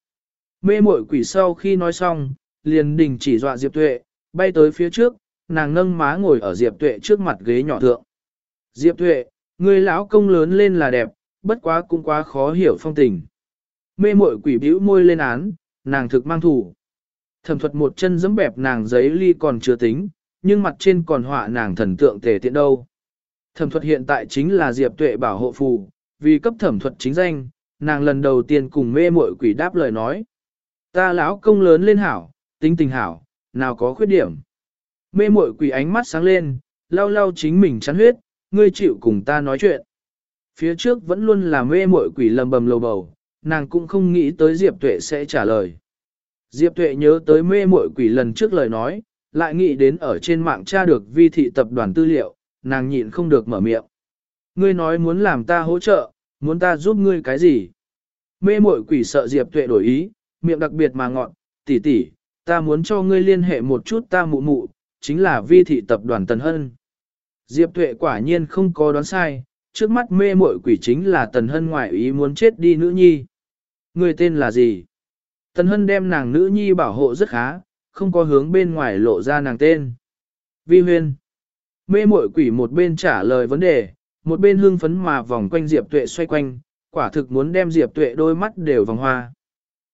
Mê muội quỷ sau khi nói xong, liền đình chỉ dọa Diệp Tuệ, bay tới phía trước, nàng nâng má ngồi ở Diệp Tuệ trước mặt ghế nhỏ thượng. Diệp Tuệ, người lão công lớn lên là đẹp, bất quá cũng quá khó hiểu phong tình. Mê muội quỷ bĩu môi lên án, nàng thực mang thủ. Thẩm thuật một chân giẫm bẹp nàng giấy ly còn chưa tính, nhưng mặt trên còn họa nàng thần tượng tề tiện đâu. Thẩm thuật hiện tại chính là Diệp Tuệ bảo hộ phù, vì cấp thẩm thuật chính danh, nàng lần đầu tiên cùng mê muội quỷ đáp lời nói. Ta lão công lớn lên hảo, tính tình hảo, nào có khuyết điểm. Mê muội quỷ ánh mắt sáng lên, lau lau chính mình chán huyết, ngươi chịu cùng ta nói chuyện. Phía trước vẫn luôn là mê muội quỷ lầm bầm lầu bầu, nàng cũng không nghĩ tới Diệp Tuệ sẽ trả lời. Diệp Tuệ nhớ tới mê muội quỷ lần trước lời nói, lại nghĩ đến ở trên mạng tra được vi thị tập đoàn tư liệu, nàng nhịn không được mở miệng. Ngươi nói muốn làm ta hỗ trợ, muốn ta giúp ngươi cái gì? Mê muội quỷ sợ Diệp Tuệ đổi ý, miệng đặc biệt mà ngọn, tỷ tỷ, ta muốn cho ngươi liên hệ một chút ta mụ mụ, chính là vi thị tập đoàn Tần Hân. Diệp Tuệ quả nhiên không có đoán sai, trước mắt mê muội quỷ chính là Tần Hân ngoại ý muốn chết đi nữ nhi. Người tên là gì? Tần Hân đem nàng nữ nhi bảo hộ rất khá, không có hướng bên ngoài lộ ra nàng tên. Vi huyên. Mê muội quỷ một bên trả lời vấn đề, một bên hưng phấn mà vòng quanh Diệp Tuệ xoay quanh, quả thực muốn đem Diệp Tuệ đôi mắt đều vòng hoa.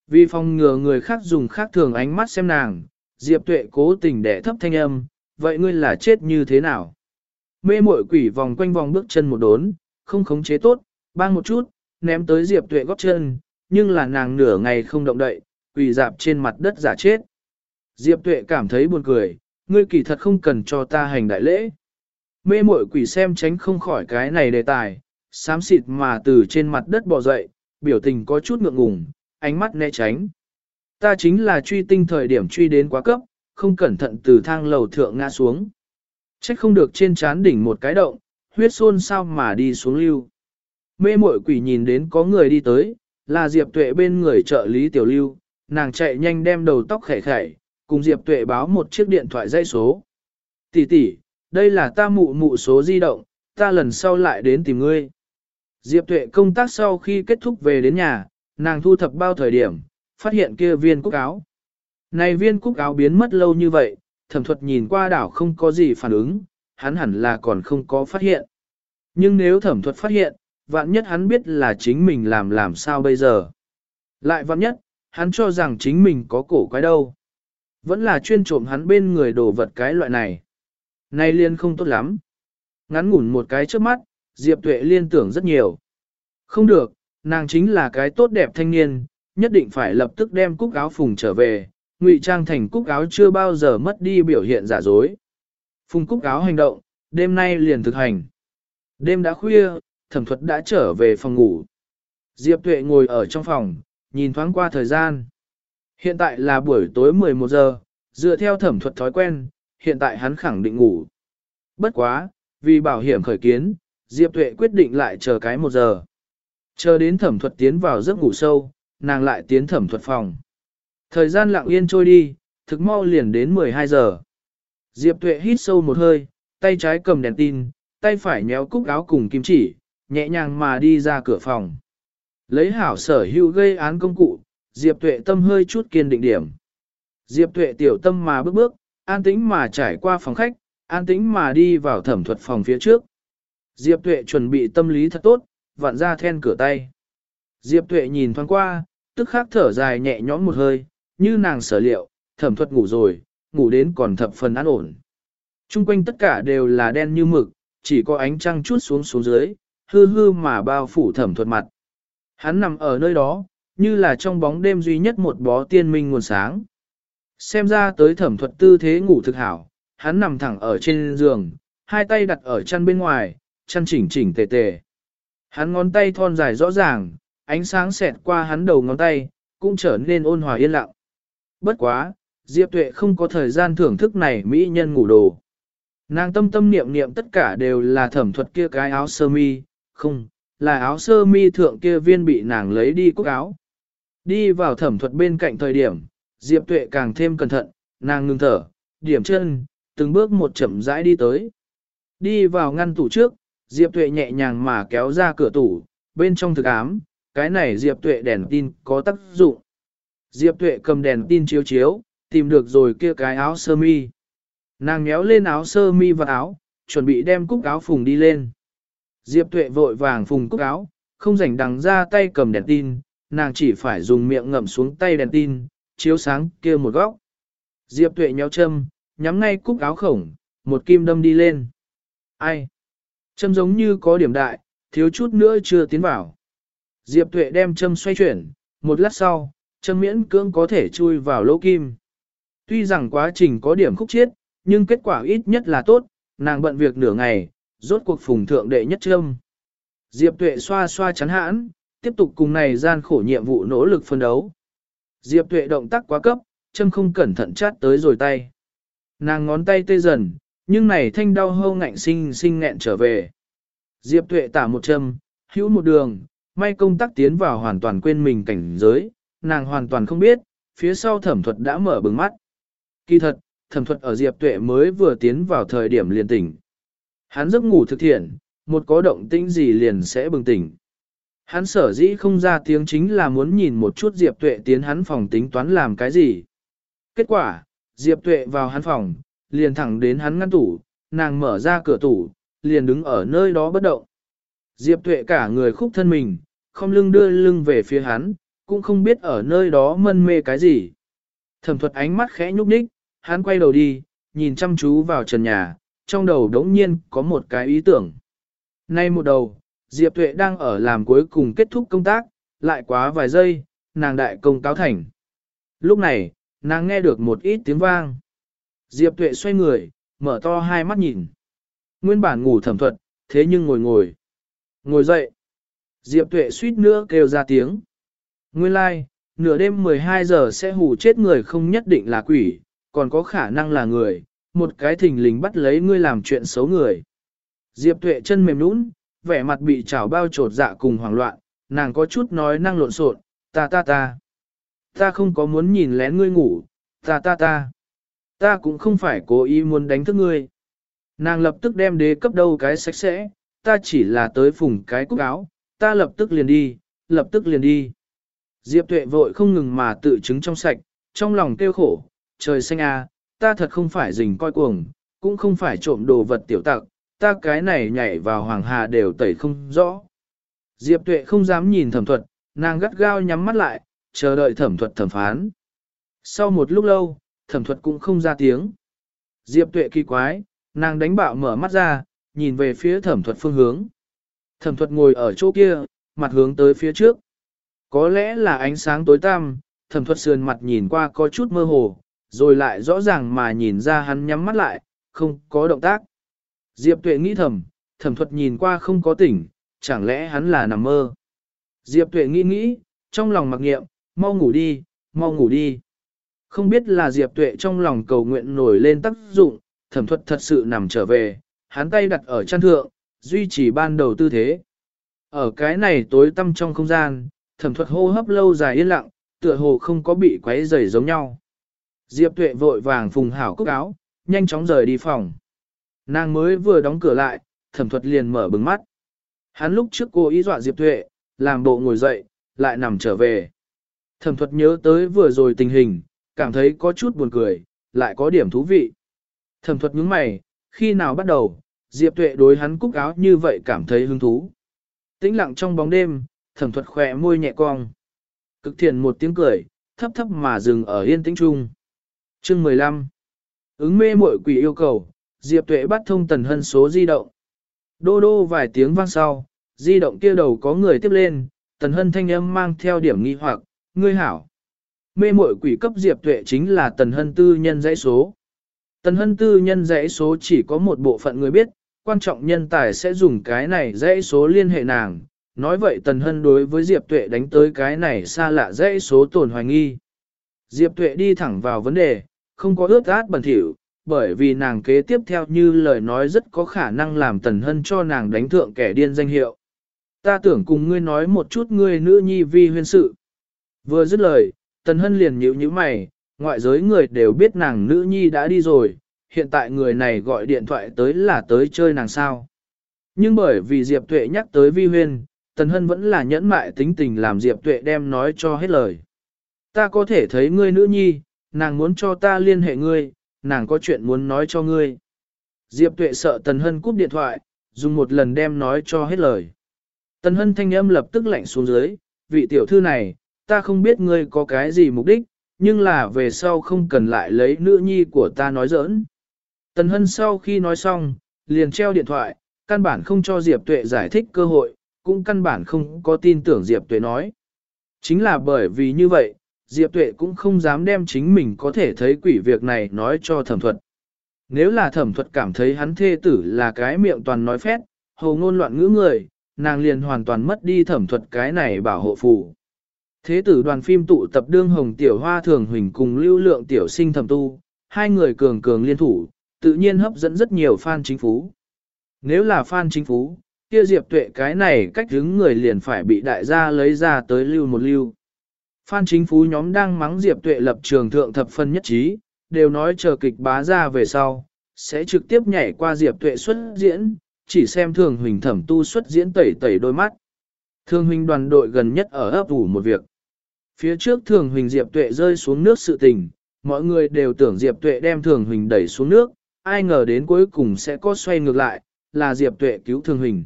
Vì phòng ngừa người khác dùng khác thường ánh mắt xem nàng, Diệp Tuệ cố tình để thấp thanh âm, vậy ngươi là chết như thế nào? Mê muội quỷ vòng quanh vòng bước chân một đốn, không khống chế tốt, bang một chút, ném tới Diệp Tuệ góp chân, nhưng là nàng nửa ngày không động đậy, quỳ dạp trên mặt đất giả chết. Diệp Tuệ cảm thấy buồn cười, ngươi kỳ thật không cần cho ta hành đại lễ. Mê muội quỷ xem tránh không khỏi cái này đề tài, xám xịt mà từ trên mặt đất bò dậy, biểu tình có chút ngượng ngùng, ánh mắt né tránh. Ta chính là truy tinh thời điểm truy đến quá cấp, không cẩn thận từ thang lầu thượng ngã xuống. Trách không được trên chán đỉnh một cái động, huyết xôn sao mà đi xuống lưu. Mê muội quỷ nhìn đến có người đi tới, là Diệp Tuệ bên người trợ lý tiểu lưu, nàng chạy nhanh đem đầu tóc khẻ khẻ, cùng Diệp Tuệ báo một chiếc điện thoại dây số. Tỷ tỷ, đây là ta mụ mụ số di động, ta lần sau lại đến tìm ngươi. Diệp Tuệ công tác sau khi kết thúc về đến nhà, nàng thu thập bao thời điểm, phát hiện kia viên cúc áo. Này viên cúc áo biến mất lâu như vậy, thẩm thuật nhìn qua đảo không có gì phản ứng, hắn hẳn là còn không có phát hiện. Nhưng nếu thẩm thuật phát hiện, vạn nhất hắn biết là chính mình làm làm sao bây giờ. Lại vạn nhất, hắn cho rằng chính mình có cổ quái đâu. Vẫn là chuyên trộm hắn bên người đồ vật cái loại này. Nay liên không tốt lắm. Ngắn ngủn một cái trước mắt, Diệp Tuệ liên tưởng rất nhiều. Không được, nàng chính là cái tốt đẹp thanh niên, nhất định phải lập tức đem cúc áo phùng trở về, ngụy trang thành cúc áo chưa bao giờ mất đi biểu hiện giả dối. Phùng cúc áo hành động, đêm nay liền thực hành. Đêm đã khuya, thẩm thuật đã trở về phòng ngủ. Diệp Tuệ ngồi ở trong phòng, nhìn thoáng qua thời gian. Hiện tại là buổi tối 11 giờ, dựa theo thẩm thuật thói quen, hiện tại hắn khẳng định ngủ. Bất quá, vì bảo hiểm khởi kiến, Diệp Tuệ quyết định lại chờ cái một giờ. Chờ đến thẩm thuật tiến vào giấc ngủ sâu, nàng lại tiến thẩm thuật phòng. Thời gian lặng yên trôi đi, thực mau liền đến 12 giờ. Diệp Tuệ hít sâu một hơi, tay trái cầm đèn tin, tay phải nhéo cúc áo cùng kim chỉ, nhẹ nhàng mà đi ra cửa phòng. Lấy hảo sở hữu gây án công cụ, Diệp Tuệ tâm hơi chút kiên định điểm. Diệp Tuệ tiểu tâm mà bước bước, an tĩnh mà trải qua phòng khách, an tĩnh mà đi vào thẩm thuật phòng phía trước. Diệp Tuệ chuẩn bị tâm lý thật tốt, vặn ra then cửa tay. Diệp Tuệ nhìn thoáng qua, tức khắc thở dài nhẹ nhõm một hơi, như nàng sở liệu, thẩm thuật ngủ rồi, ngủ đến còn thập phần an ổn. Trung quanh tất cả đều là đen như mực, chỉ có ánh trăng chút xuống xuống dưới, hư hư mà bao phủ thẩm thuật mặt. Hắn nằm ở nơi đó, như là trong bóng đêm duy nhất một bó tiên minh nguồn sáng. Xem ra tới thẩm thuật tư thế ngủ thực hảo, hắn nằm thẳng ở trên giường, hai tay đặt ở chân bên ngoài, chân chỉnh chỉnh tề tề. Hắn ngón tay thon dài rõ ràng, ánh sáng xẹt qua hắn đầu ngón tay, cũng trở nên ôn hòa yên lặng. Bất quá, Diệp Tuệ không có thời gian thưởng thức này mỹ nhân ngủ đồ. Nàng tâm tâm niệm niệm tất cả đều là thẩm thuật kia cái áo sơ mi, không, là áo sơ mi thượng kia viên bị nàng lấy đi cúc áo. Đi vào thẩm thuật bên cạnh thời điểm, Diệp Tuệ càng thêm cẩn thận, nàng ngừng thở, điểm chân, từng bước một chậm rãi đi tới. Đi vào ngăn tủ trước, Diệp Tuệ nhẹ nhàng mà kéo ra cửa tủ, bên trong thực ám, cái này Diệp Tuệ đèn tin có tác dụng. Diệp Tuệ cầm đèn tin chiếu chiếu, tìm được rồi kia cái áo sơ mi. Nàng méo lên áo sơ mi và áo, chuẩn bị đem cúc áo phùng đi lên. Diệp Tuệ vội vàng phùng cúc áo, không rảnh đằng ra tay cầm đèn tin, nàng chỉ phải dùng miệng ngậm xuống tay đèn tin, chiếu sáng kia một góc. Diệp Tuệ nhéo châm, nhắm ngay cúc áo khổng, một kim đâm đi lên. Ai? Châm giống như có điểm đại, thiếu chút nữa chưa tiến vào. Diệp Tuệ đem châm xoay chuyển, một lát sau, châm miễn cưỡng có thể chui vào lỗ kim. Tuy rằng quá trình có điểm khúc chiết, nhưng kết quả ít nhất là tốt, nàng bận việc nửa ngày, rốt cuộc phùng thượng đệ nhất châm. Diệp Tuệ xoa xoa chắn hãn, tiếp tục cùng này gian khổ nhiệm vụ nỗ lực phân đấu. Diệp Tuệ động tác quá cấp, châm không cẩn thận chát tới rồi tay. Nàng ngón tay tê dần, nhưng này thanh đau hâu ngạnh sinh sinh nghẹn trở về. Diệp Tuệ tả một châm, hữu một đường, may công tác tiến vào hoàn toàn quên mình cảnh giới, nàng hoàn toàn không biết, phía sau thẩm thuật đã mở bừng mắt. Kỳ thật, thẩm thuật ở Diệp Tuệ mới vừa tiến vào thời điểm liền tỉnh. Hắn giấc ngủ thực thiện, một có động tĩnh gì liền sẽ bừng tỉnh. Hắn sở dĩ không ra tiếng chính là muốn nhìn một chút Diệp Tuệ tiến hắn phòng tính toán làm cái gì. Kết quả, Diệp Tuệ vào hắn phòng, liền thẳng đến hắn ngăn tủ, nàng mở ra cửa tủ, liền đứng ở nơi đó bất động. Diệp Tuệ cả người khúc thân mình, không lưng đưa lưng về phía hắn, cũng không biết ở nơi đó mân mê cái gì. Thẩm thuật ánh mắt khẽ nhúc nhích, hắn quay đầu đi, nhìn chăm chú vào trần nhà, trong đầu đống nhiên có một cái ý tưởng. Nay một đầu, Diệp Tuệ đang ở làm cuối cùng kết thúc công tác, lại quá vài giây, nàng đại công cáo thành. Lúc này, nàng nghe được một ít tiếng vang. Diệp Tuệ xoay người, mở to hai mắt nhìn. Nguyên bản ngủ thẩm thuật, thế nhưng ngồi ngồi. Ngồi dậy. Diệp Tuệ suýt nữa kêu ra tiếng. Nguyên lai, like, nửa đêm 12 giờ sẽ hù chết người không nhất định là quỷ, còn có khả năng là người, một cái thình lình bắt lấy ngươi làm chuyện xấu người. Diệp Tuệ chân mềm nũng, vẻ mặt bị trào bao trột dạ cùng hoảng loạn, nàng có chút nói năng lộn xộn, ta ta ta. Ta không có muốn nhìn lén ngươi ngủ, ta ta ta. Ta cũng không phải cố ý muốn đánh thức ngươi. Nàng lập tức đem đế cấp đâu cái sạch sẽ, ta chỉ là tới phùng cái cúc áo, ta lập tức liền đi, lập tức liền đi. Diệp tuệ vội không ngừng mà tự chứng trong sạch, trong lòng kêu khổ, trời xanh à, ta thật không phải rình coi cuồng, cũng không phải trộm đồ vật tiểu tặc, ta cái này nhảy vào hoàng hà đều tẩy không rõ. Diệp tuệ không dám nhìn thẩm thuật, nàng gắt gao nhắm mắt lại, chờ đợi thẩm thuật thẩm phán. Sau một lúc lâu, thẩm thuật cũng không ra tiếng. Diệp tuệ kỳ quái, nàng đánh bạo mở mắt ra, nhìn về phía thẩm thuật phương hướng. Thẩm thuật ngồi ở chỗ kia, mặt hướng tới phía trước. Có lẽ là ánh sáng tối tăm, thẩm thuật sườn mặt nhìn qua có chút mơ hồ, rồi lại rõ ràng mà nhìn ra hắn nhắm mắt lại, không có động tác. Diệp tuệ nghĩ thầm, thẩm thuật nhìn qua không có tỉnh, chẳng lẽ hắn là nằm mơ. Diệp tuệ nghĩ nghĩ, trong lòng mặc nghiệm, mau ngủ đi, mau ngủ đi. Không biết là Diệp tuệ trong lòng cầu nguyện nổi lên tác dụng, thẩm thuật thật sự nằm trở về, hắn tay đặt ở chăn thượng, duy trì ban đầu tư thế. Ở cái này tối tăm trong không gian, thẩm thuật hô hấp lâu dài yên lặng, tựa hồ không có bị quấy rầy giống nhau. Diệp tuệ vội vàng phùng hảo cúc áo, nhanh chóng rời đi phòng. Nàng mới vừa đóng cửa lại, thẩm thuật liền mở bừng mắt. Hắn lúc trước cô ý dọa Diệp tuệ, làm bộ ngồi dậy, lại nằm trở về. Thẩm thuật nhớ tới vừa rồi tình hình, cảm thấy có chút buồn cười, lại có điểm thú vị. Thẩm thuật nhướng mày, khi nào bắt đầu, Diệp tuệ đối hắn cúc áo như vậy cảm thấy hứng thú. Tĩnh lặng trong bóng đêm, thẩm thuật khỏe môi nhẹ cong. Cực thiền một tiếng cười, thấp thấp mà dừng ở yên tĩnh trung. Chương 15 Ứng mê muội quỷ yêu cầu, Diệp Tuệ bắt thông tần hân số di động. Đô đô vài tiếng vang sau, di động kia đầu có người tiếp lên, tần hân thanh âm mang theo điểm nghi hoặc, ngươi hảo. Mê muội quỷ cấp Diệp Tuệ chính là tần hân tư nhân dãy số. Tần hân tư nhân dãy số chỉ có một bộ phận người biết, quan trọng nhân tài sẽ dùng cái này dãy số liên hệ nàng. Nói vậy Tần Hân đối với Diệp Tuệ đánh tới cái này xa lạ dãy số tổn hoài nghi. Diệp Tuệ đi thẳng vào vấn đề, không có ướt át bẩn thỉu, bởi vì nàng kế tiếp theo như lời nói rất có khả năng làm Tần Hân cho nàng đánh thượng kẻ điên danh hiệu. Ta tưởng cùng ngươi nói một chút ngươi nữ nhi vi huyên sự. Vừa dứt lời, Tần Hân liền nhíu nhíu mày, ngoại giới người đều biết nàng nữ nhi đã đi rồi, hiện tại người này gọi điện thoại tới là tới chơi nàng sao. Nhưng bởi vì Diệp Tuệ nhắc tới vi huyên, Tần Hân vẫn là nhẫn mại tính tình làm Diệp Tuệ đem nói cho hết lời. Ta có thể thấy ngươi nữ nhi, nàng muốn cho ta liên hệ ngươi, nàng có chuyện muốn nói cho ngươi. Diệp Tuệ sợ Tần Hân cúp điện thoại, dùng một lần đem nói cho hết lời. Tần Hân thanh âm lập tức lạnh xuống dưới, vị tiểu thư này, ta không biết ngươi có cái gì mục đích, nhưng là về sau không cần lại lấy nữ nhi của ta nói giỡn. Tần Hân sau khi nói xong, liền treo điện thoại, căn bản không cho Diệp Tuệ giải thích cơ hội, cũng căn bản không có tin tưởng Diệp Tuệ nói. Chính là bởi vì như vậy, Diệp Tuệ cũng không dám đem chính mình có thể thấy quỷ việc này nói cho thẩm thuật. Nếu là thẩm thuật cảm thấy hắn thê tử là cái miệng toàn nói phét, hầu ngôn loạn ngữ người, nàng liền hoàn toàn mất đi thẩm thuật cái này bảo hộ phù. Thế tử đoàn phim tụ tập đương hồng tiểu hoa thường huỳnh cùng lưu lượng tiểu sinh thẩm tu, hai người cường cường liên thủ, tự nhiên hấp dẫn rất nhiều fan chính phú. Nếu là fan chính phú, kia Diệp Tuệ cái này cách đứng người liền phải bị đại gia lấy ra tới lưu một lưu. Phan chính phú nhóm đang mắng Diệp Tuệ lập trường thượng thập phân nhất trí, đều nói chờ kịch bá ra về sau, sẽ trực tiếp nhảy qua Diệp Tuệ xuất diễn, chỉ xem thường huỳnh thẩm tu xuất diễn tẩy tẩy đôi mắt. Thường huỳnh đoàn đội gần nhất ở ấp ủ một việc. Phía trước thường huỳnh Diệp Tuệ rơi xuống nước sự tình, mọi người đều tưởng Diệp Tuệ đem thường huỳnh đẩy xuống nước, ai ngờ đến cuối cùng sẽ có xoay ngược lại, là Diệp Tuệ cứu thường huỳnh.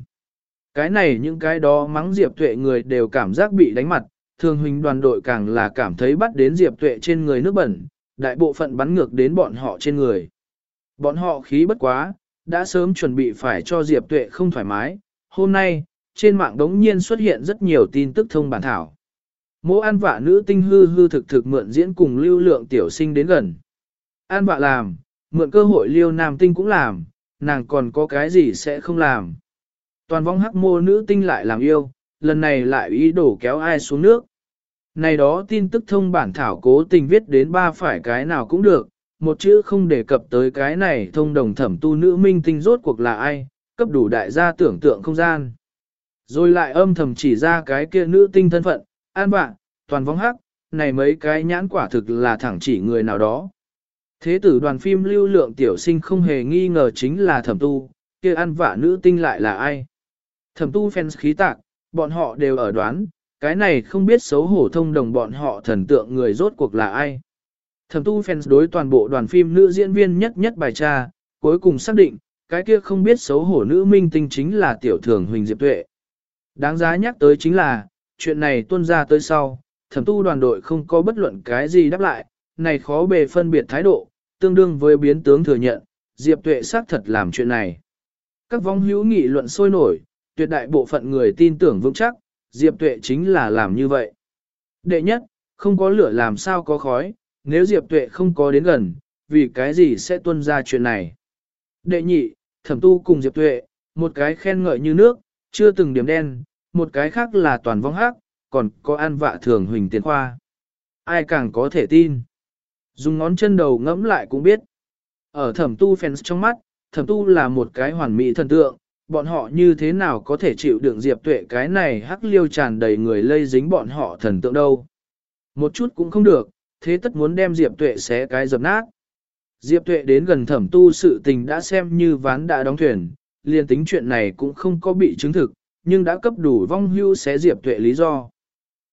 Cái này những cái đó mắng Diệp Tuệ người đều cảm giác bị đánh mặt, thường huynh đoàn đội càng là cảm thấy bắt đến Diệp Tuệ trên người nước bẩn, đại bộ phận bắn ngược đến bọn họ trên người. Bọn họ khí bất quá, đã sớm chuẩn bị phải cho Diệp Tuệ không thoải mái, hôm nay, trên mạng đống nhiên xuất hiện rất nhiều tin tức thông bản thảo. Mô an vạ nữ tinh hư hư thực thực mượn diễn cùng lưu lượng tiểu sinh đến gần. An vạ làm, mượn cơ hội liêu nam tinh cũng làm, nàng còn có cái gì sẽ không làm. Toàn vong hắc mô nữ tinh lại làm yêu, lần này lại ý đồ kéo ai xuống nước. Này đó tin tức thông bản thảo cố tình viết đến ba phải cái nào cũng được, một chữ không đề cập tới cái này thông đồng thẩm tu nữ minh tinh rốt cuộc là ai, cấp đủ đại gia tưởng tượng không gian. Rồi lại âm thầm chỉ ra cái kia nữ tinh thân phận, an bạn, toàn vong hắc, này mấy cái nhãn quả thực là thẳng chỉ người nào đó. Thế tử đoàn phim lưu lượng tiểu sinh không hề nghi ngờ chính là thẩm tu, kia ăn vạ nữ tinh lại là ai. Thẩm tu fans khí tạc, bọn họ đều ở đoán, cái này không biết xấu hổ thông đồng bọn họ thần tượng người rốt cuộc là ai. Thẩm tu fans đối toàn bộ đoàn phim nữ diễn viên nhất nhất bài tra, cuối cùng xác định, cái kia không biết xấu hổ nữ minh tinh chính là tiểu thường Huỳnh Diệp Tuệ. Đáng giá nhắc tới chính là, chuyện này tuân ra tới sau, thẩm tu đoàn đội không có bất luận cái gì đáp lại, này khó bề phân biệt thái độ, tương đương với biến tướng thừa nhận, Diệp Tuệ xác thật làm chuyện này. Các vong hữu nghị luận sôi nổi, tuyệt đại bộ phận người tin tưởng vững chắc, Diệp Tuệ chính là làm như vậy. Đệ nhất, không có lửa làm sao có khói, nếu Diệp Tuệ không có đến gần, vì cái gì sẽ tuân ra chuyện này. Đệ nhị, thẩm tu cùng Diệp Tuệ, một cái khen ngợi như nước, chưa từng điểm đen, một cái khác là toàn vong hắc, còn có an vạ thường huỳnh tiền khoa. Ai càng có thể tin. Dùng ngón chân đầu ngẫm lại cũng biết. Ở thẩm tu fans trong mắt, thẩm tu là một cái hoàn mỹ thần tượng, bọn họ như thế nào có thể chịu đựng Diệp Tuệ cái này hắc liêu tràn đầy người lây dính bọn họ thần tượng đâu. Một chút cũng không được, thế tất muốn đem Diệp Tuệ xé cái dập nát. Diệp Tuệ đến gần thẩm tu sự tình đã xem như ván đã đóng thuyền, liền tính chuyện này cũng không có bị chứng thực, nhưng đã cấp đủ vong hưu xé Diệp Tuệ lý do.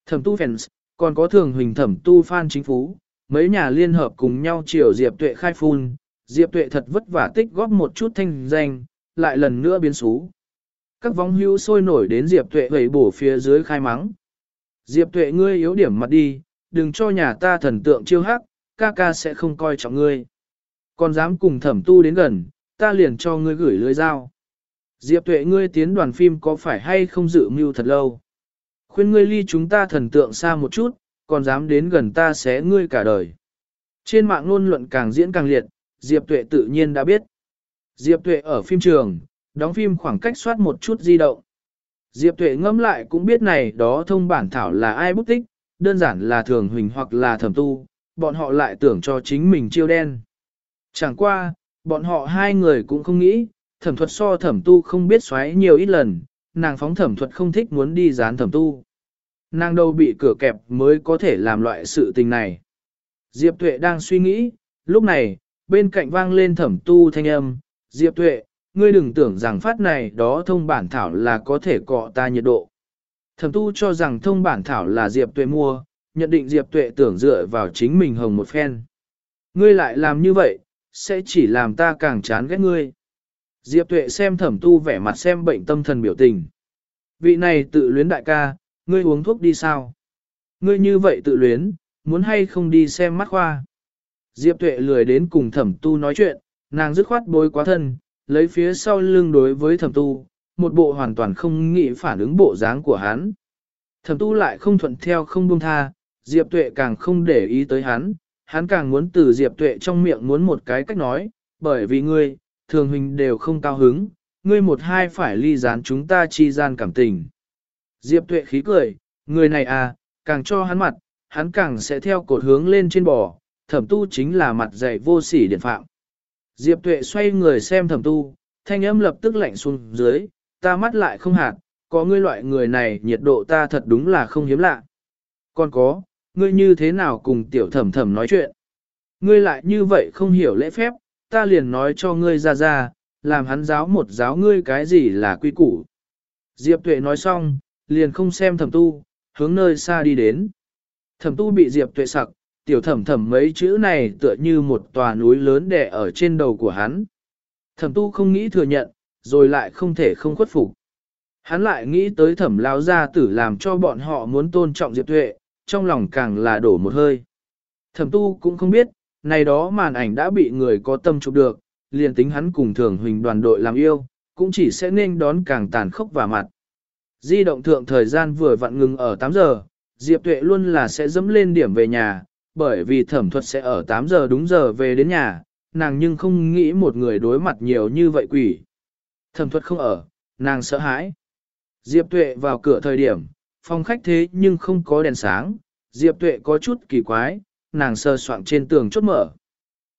Thẩm tu fans, còn có thường huỳnh thẩm tu fan chính phú, mấy nhà liên hợp cùng nhau chiều Diệp Tuệ khai phun, Diệp Tuệ thật vất vả tích góp một chút thanh danh, lại lần nữa biến xú. Các vong hưu sôi nổi đến Diệp Tuệ hầy bổ phía dưới khai mắng. Diệp Tuệ ngươi yếu điểm mặt đi, đừng cho nhà ta thần tượng chiêu hắc, ca ca sẽ không coi trọng ngươi. Còn dám cùng thẩm tu đến gần, ta liền cho ngươi gửi lưới dao. Diệp tuệ ngươi tiến đoàn phim có phải hay không dự mưu thật lâu? Khuyên ngươi ly chúng ta thần tượng xa một chút, còn dám đến gần ta sẽ ngươi cả đời. Trên mạng luôn luận càng diễn càng liệt, Diệp tuệ tự nhiên đã biết. Diệp tuệ ở phim trường, đóng phim khoảng cách soát một chút di động. Diệp tuệ ngẫm lại cũng biết này đó thông bản thảo là ai bút tích, đơn giản là thường huỳnh hoặc là thẩm tu, bọn họ lại tưởng cho chính mình chiêu đen. Chẳng qua, bọn họ hai người cũng không nghĩ, thẩm thuật so thẩm tu không biết xoáy nhiều ít lần, nàng phóng thẩm thuật không thích muốn đi dán thẩm tu. Nàng đâu bị cửa kẹp mới có thể làm loại sự tình này. Diệp Tuệ đang suy nghĩ, lúc này, bên cạnh vang lên thẩm tu thanh âm, Diệp Tuệ, ngươi đừng tưởng rằng phát này đó thông bản thảo là có thể cọ ta nhiệt độ. Thẩm tu cho rằng thông bản thảo là Diệp Tuệ mua, nhận định Diệp Tuệ tưởng dựa vào chính mình hồng một phen. Ngươi lại làm như vậy, sẽ chỉ làm ta càng chán ghét ngươi. Diệp Tuệ xem thẩm tu vẻ mặt xem bệnh tâm thần biểu tình. Vị này tự luyến đại ca, ngươi uống thuốc đi sao? Ngươi như vậy tự luyến, muốn hay không đi xem mắt khoa? Diệp Tuệ lười đến cùng thẩm tu nói chuyện, nàng dứt khoát bối quá thân, lấy phía sau lưng đối với thẩm tu, một bộ hoàn toàn không nghĩ phản ứng bộ dáng của hắn. Thẩm tu lại không thuận theo không buông tha, Diệp Tuệ càng không để ý tới hắn, hắn càng muốn từ Diệp Tuệ trong miệng muốn một cái cách nói, bởi vì ngươi, thường hình đều không cao hứng, ngươi một hai phải ly gián chúng ta chi gian cảm tình. Diệp Tuệ khí cười, người này à, càng cho hắn mặt, hắn càng sẽ theo cột hướng lên trên bò, thẩm tu chính là mặt dày vô sỉ điện phạm. Diệp Tuệ xoay người xem thẩm tu, thanh âm lập tức lạnh xuống dưới, ta mắt lại không hạt, có ngươi loại người này nhiệt độ ta thật đúng là không hiếm lạ. Còn có, ngươi như thế nào cùng tiểu thẩm thẩm nói chuyện? Ngươi lại như vậy không hiểu lễ phép, ta liền nói cho ngươi ra ra, làm hắn giáo một giáo ngươi cái gì là quy củ. Diệp tuệ nói xong, liền không xem thẩm tu, hướng nơi xa đi đến. Thẩm tu bị diệp tuệ sặc, tiểu thẩm thẩm mấy chữ này tựa như một tòa núi lớn đè ở trên đầu của hắn. Thẩm tu không nghĩ thừa nhận, rồi lại không thể không khuất phục. Hắn lại nghĩ tới thẩm lao gia tử làm cho bọn họ muốn tôn trọng diệp tuệ, trong lòng càng là đổ một hơi. Thẩm tu cũng không biết, này đó màn ảnh đã bị người có tâm chụp được, liền tính hắn cùng thường huỳnh đoàn đội làm yêu, cũng chỉ sẽ nên đón càng tàn khốc và mặt. Di động thượng thời gian vừa vặn ngừng ở 8 giờ, Diệp Tuệ luôn là sẽ dẫm lên điểm về nhà, bởi vì thẩm thuật sẽ ở 8 giờ đúng giờ về đến nhà, nàng nhưng không nghĩ một người đối mặt nhiều như vậy quỷ. Thẩm thuật không ở, nàng sợ hãi. Diệp Tuệ vào cửa thời điểm, phòng khách thế nhưng không có đèn sáng, Diệp Tuệ có chút kỳ quái, nàng sơ soạn trên tường chốt mở.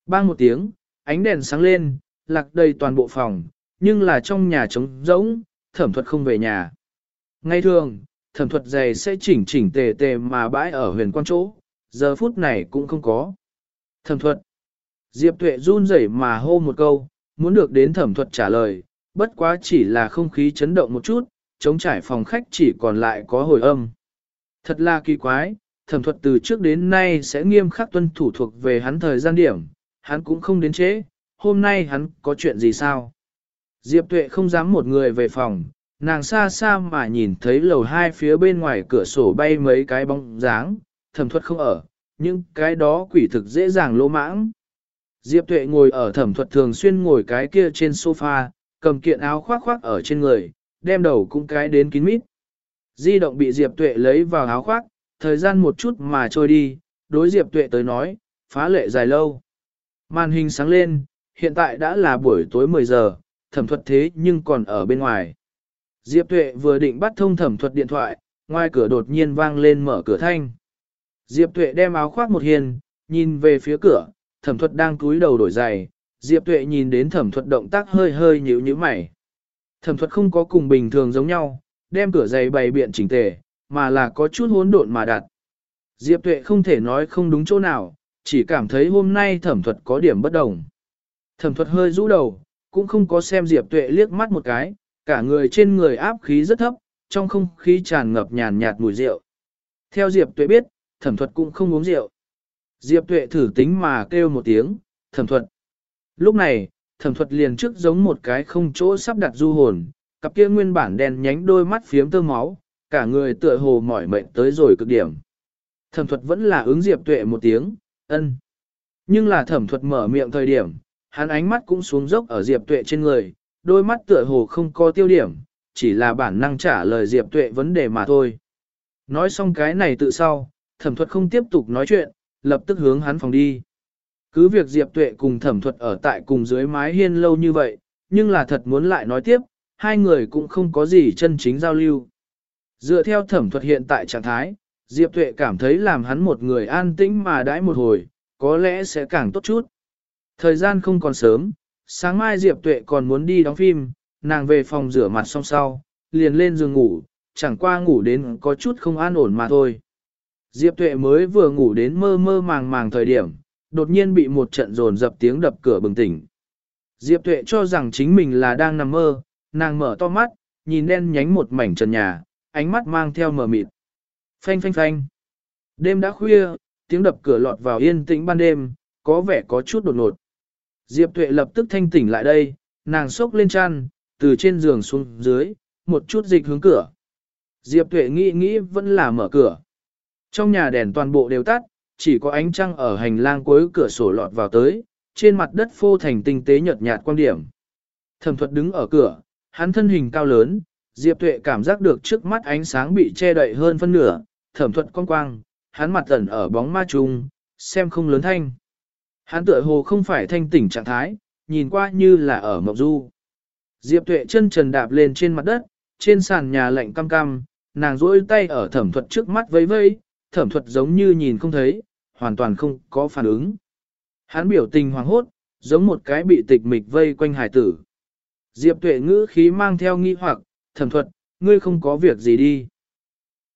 Bang một tiếng, ánh đèn sáng lên, lạc đầy toàn bộ phòng, nhưng là trong nhà trống rỗng, thẩm thuật không về nhà. Ngay thường, thẩm thuật giày sẽ chỉnh chỉnh tề tề mà bãi ở huyền quan chỗ, giờ phút này cũng không có. Thẩm thuật. Diệp tuệ run rẩy mà hô một câu, muốn được đến thẩm thuật trả lời, bất quá chỉ là không khí chấn động một chút, chống trải phòng khách chỉ còn lại có hồi âm. Thật là kỳ quái, thẩm thuật từ trước đến nay sẽ nghiêm khắc tuân thủ thuộc về hắn thời gian điểm, hắn cũng không đến trễ, hôm nay hắn có chuyện gì sao? Diệp tuệ không dám một người về phòng, nàng xa xa mà nhìn thấy lầu hai phía bên ngoài cửa sổ bay mấy cái bóng dáng, thẩm thuật không ở, nhưng cái đó quỷ thực dễ dàng lỗ mãng. Diệp tuệ ngồi ở thẩm thuật thường xuyên ngồi cái kia trên sofa, cầm kiện áo khoác khoác ở trên người, đem đầu cũng cái đến kín mít. Di động bị Diệp tuệ lấy vào áo khoác, thời gian một chút mà trôi đi, đối Diệp Tuệ tới nói, phá lệ dài lâu. Màn hình sáng lên, hiện tại đã là buổi tối 10 giờ, thẩm thuật thế nhưng còn ở bên ngoài. Diệp Tuệ vừa định bắt thông thẩm thuật điện thoại, ngoài cửa đột nhiên vang lên mở cửa thanh. Diệp Tuệ đem áo khoác một hiền, nhìn về phía cửa, thẩm thuật đang cúi đầu đổi giày. Diệp Tuệ nhìn đến thẩm thuật động tác hơi hơi nhíu nhíu mày. Thẩm thuật không có cùng bình thường giống nhau, đem cửa giày bày biện chỉnh tề, mà là có chút hỗn độn mà đặt. Diệp Tuệ không thể nói không đúng chỗ nào, chỉ cảm thấy hôm nay thẩm thuật có điểm bất đồng. Thẩm thuật hơi rũ đầu, cũng không có xem Diệp Tuệ liếc mắt một cái, cả người trên người áp khí rất thấp, trong không khí tràn ngập nhàn nhạt mùi rượu. Theo Diệp Tuệ biết, thẩm thuật cũng không uống rượu. Diệp Tuệ thử tính mà kêu một tiếng, thẩm thuật. Lúc này, thẩm thuật liền trước giống một cái không chỗ sắp đặt du hồn, cặp kia nguyên bản đen nhánh đôi mắt phiếm tơ máu, cả người tựa hồ mỏi mệt tới rồi cực điểm. Thẩm thuật vẫn là ứng Diệp Tuệ một tiếng, ân. Nhưng là thẩm thuật mở miệng thời điểm, hắn ánh mắt cũng xuống dốc ở Diệp Tuệ trên người, đôi mắt tựa hồ không có tiêu điểm, chỉ là bản năng trả lời Diệp Tuệ vấn đề mà thôi. Nói xong cái này tự sau, thẩm thuật không tiếp tục nói chuyện, lập tức hướng hắn phòng đi. Cứ việc Diệp Tuệ cùng thẩm thuật ở tại cùng dưới mái hiên lâu như vậy, nhưng là thật muốn lại nói tiếp, hai người cũng không có gì chân chính giao lưu. Dựa theo thẩm thuật hiện tại trạng thái, Diệp Tuệ cảm thấy làm hắn một người an tĩnh mà đãi một hồi, có lẽ sẽ càng tốt chút. Thời gian không còn sớm, sáng mai Diệp Tuệ còn muốn đi đóng phim, nàng về phòng rửa mặt xong sau, liền lên giường ngủ, chẳng qua ngủ đến có chút không an ổn mà thôi. Diệp Tuệ mới vừa ngủ đến mơ mơ màng màng thời điểm, đột nhiên bị một trận rồn dập tiếng đập cửa bừng tỉnh. Diệp Tuệ cho rằng chính mình là đang nằm mơ, nàng mở to mắt, nhìn đen nhánh một mảnh trần nhà, ánh mắt mang theo mờ mịt. Phanh phanh phanh. Đêm đã khuya, tiếng đập cửa lọt vào yên tĩnh ban đêm, có vẻ có chút đột ngột. Diệp Tuệ lập tức thanh tỉnh lại đây, nàng sốc lên chăn, từ trên giường xuống dưới, một chút dịch hướng cửa. Diệp Tuệ nghĩ nghĩ vẫn là mở cửa. Trong nhà đèn toàn bộ đều tắt, chỉ có ánh trăng ở hành lang cuối cửa sổ lọt vào tới, trên mặt đất phô thành tinh tế nhợt nhạt quan điểm. Thẩm thuật đứng ở cửa, hắn thân hình cao lớn, Diệp Tuệ cảm giác được trước mắt ánh sáng bị che đậy hơn phân nửa, thẩm thuật con quang, hắn mặt ẩn ở bóng ma trùng, xem không lớn thanh. Hắn tựa hồ không phải thanh tỉnh trạng thái, nhìn qua như là ở mộng du. Diệp tuệ chân trần đạp lên trên mặt đất, trên sàn nhà lạnh cam cam, nàng duỗi tay ở thẩm thuật trước mắt vây vây, thẩm thuật giống như nhìn không thấy, hoàn toàn không có phản ứng. Hắn biểu tình hoàng hốt, giống một cái bị tịch mịch vây quanh hải tử. Diệp tuệ ngữ khí mang theo nghi hoặc, thẩm thuật, ngươi không có việc gì đi.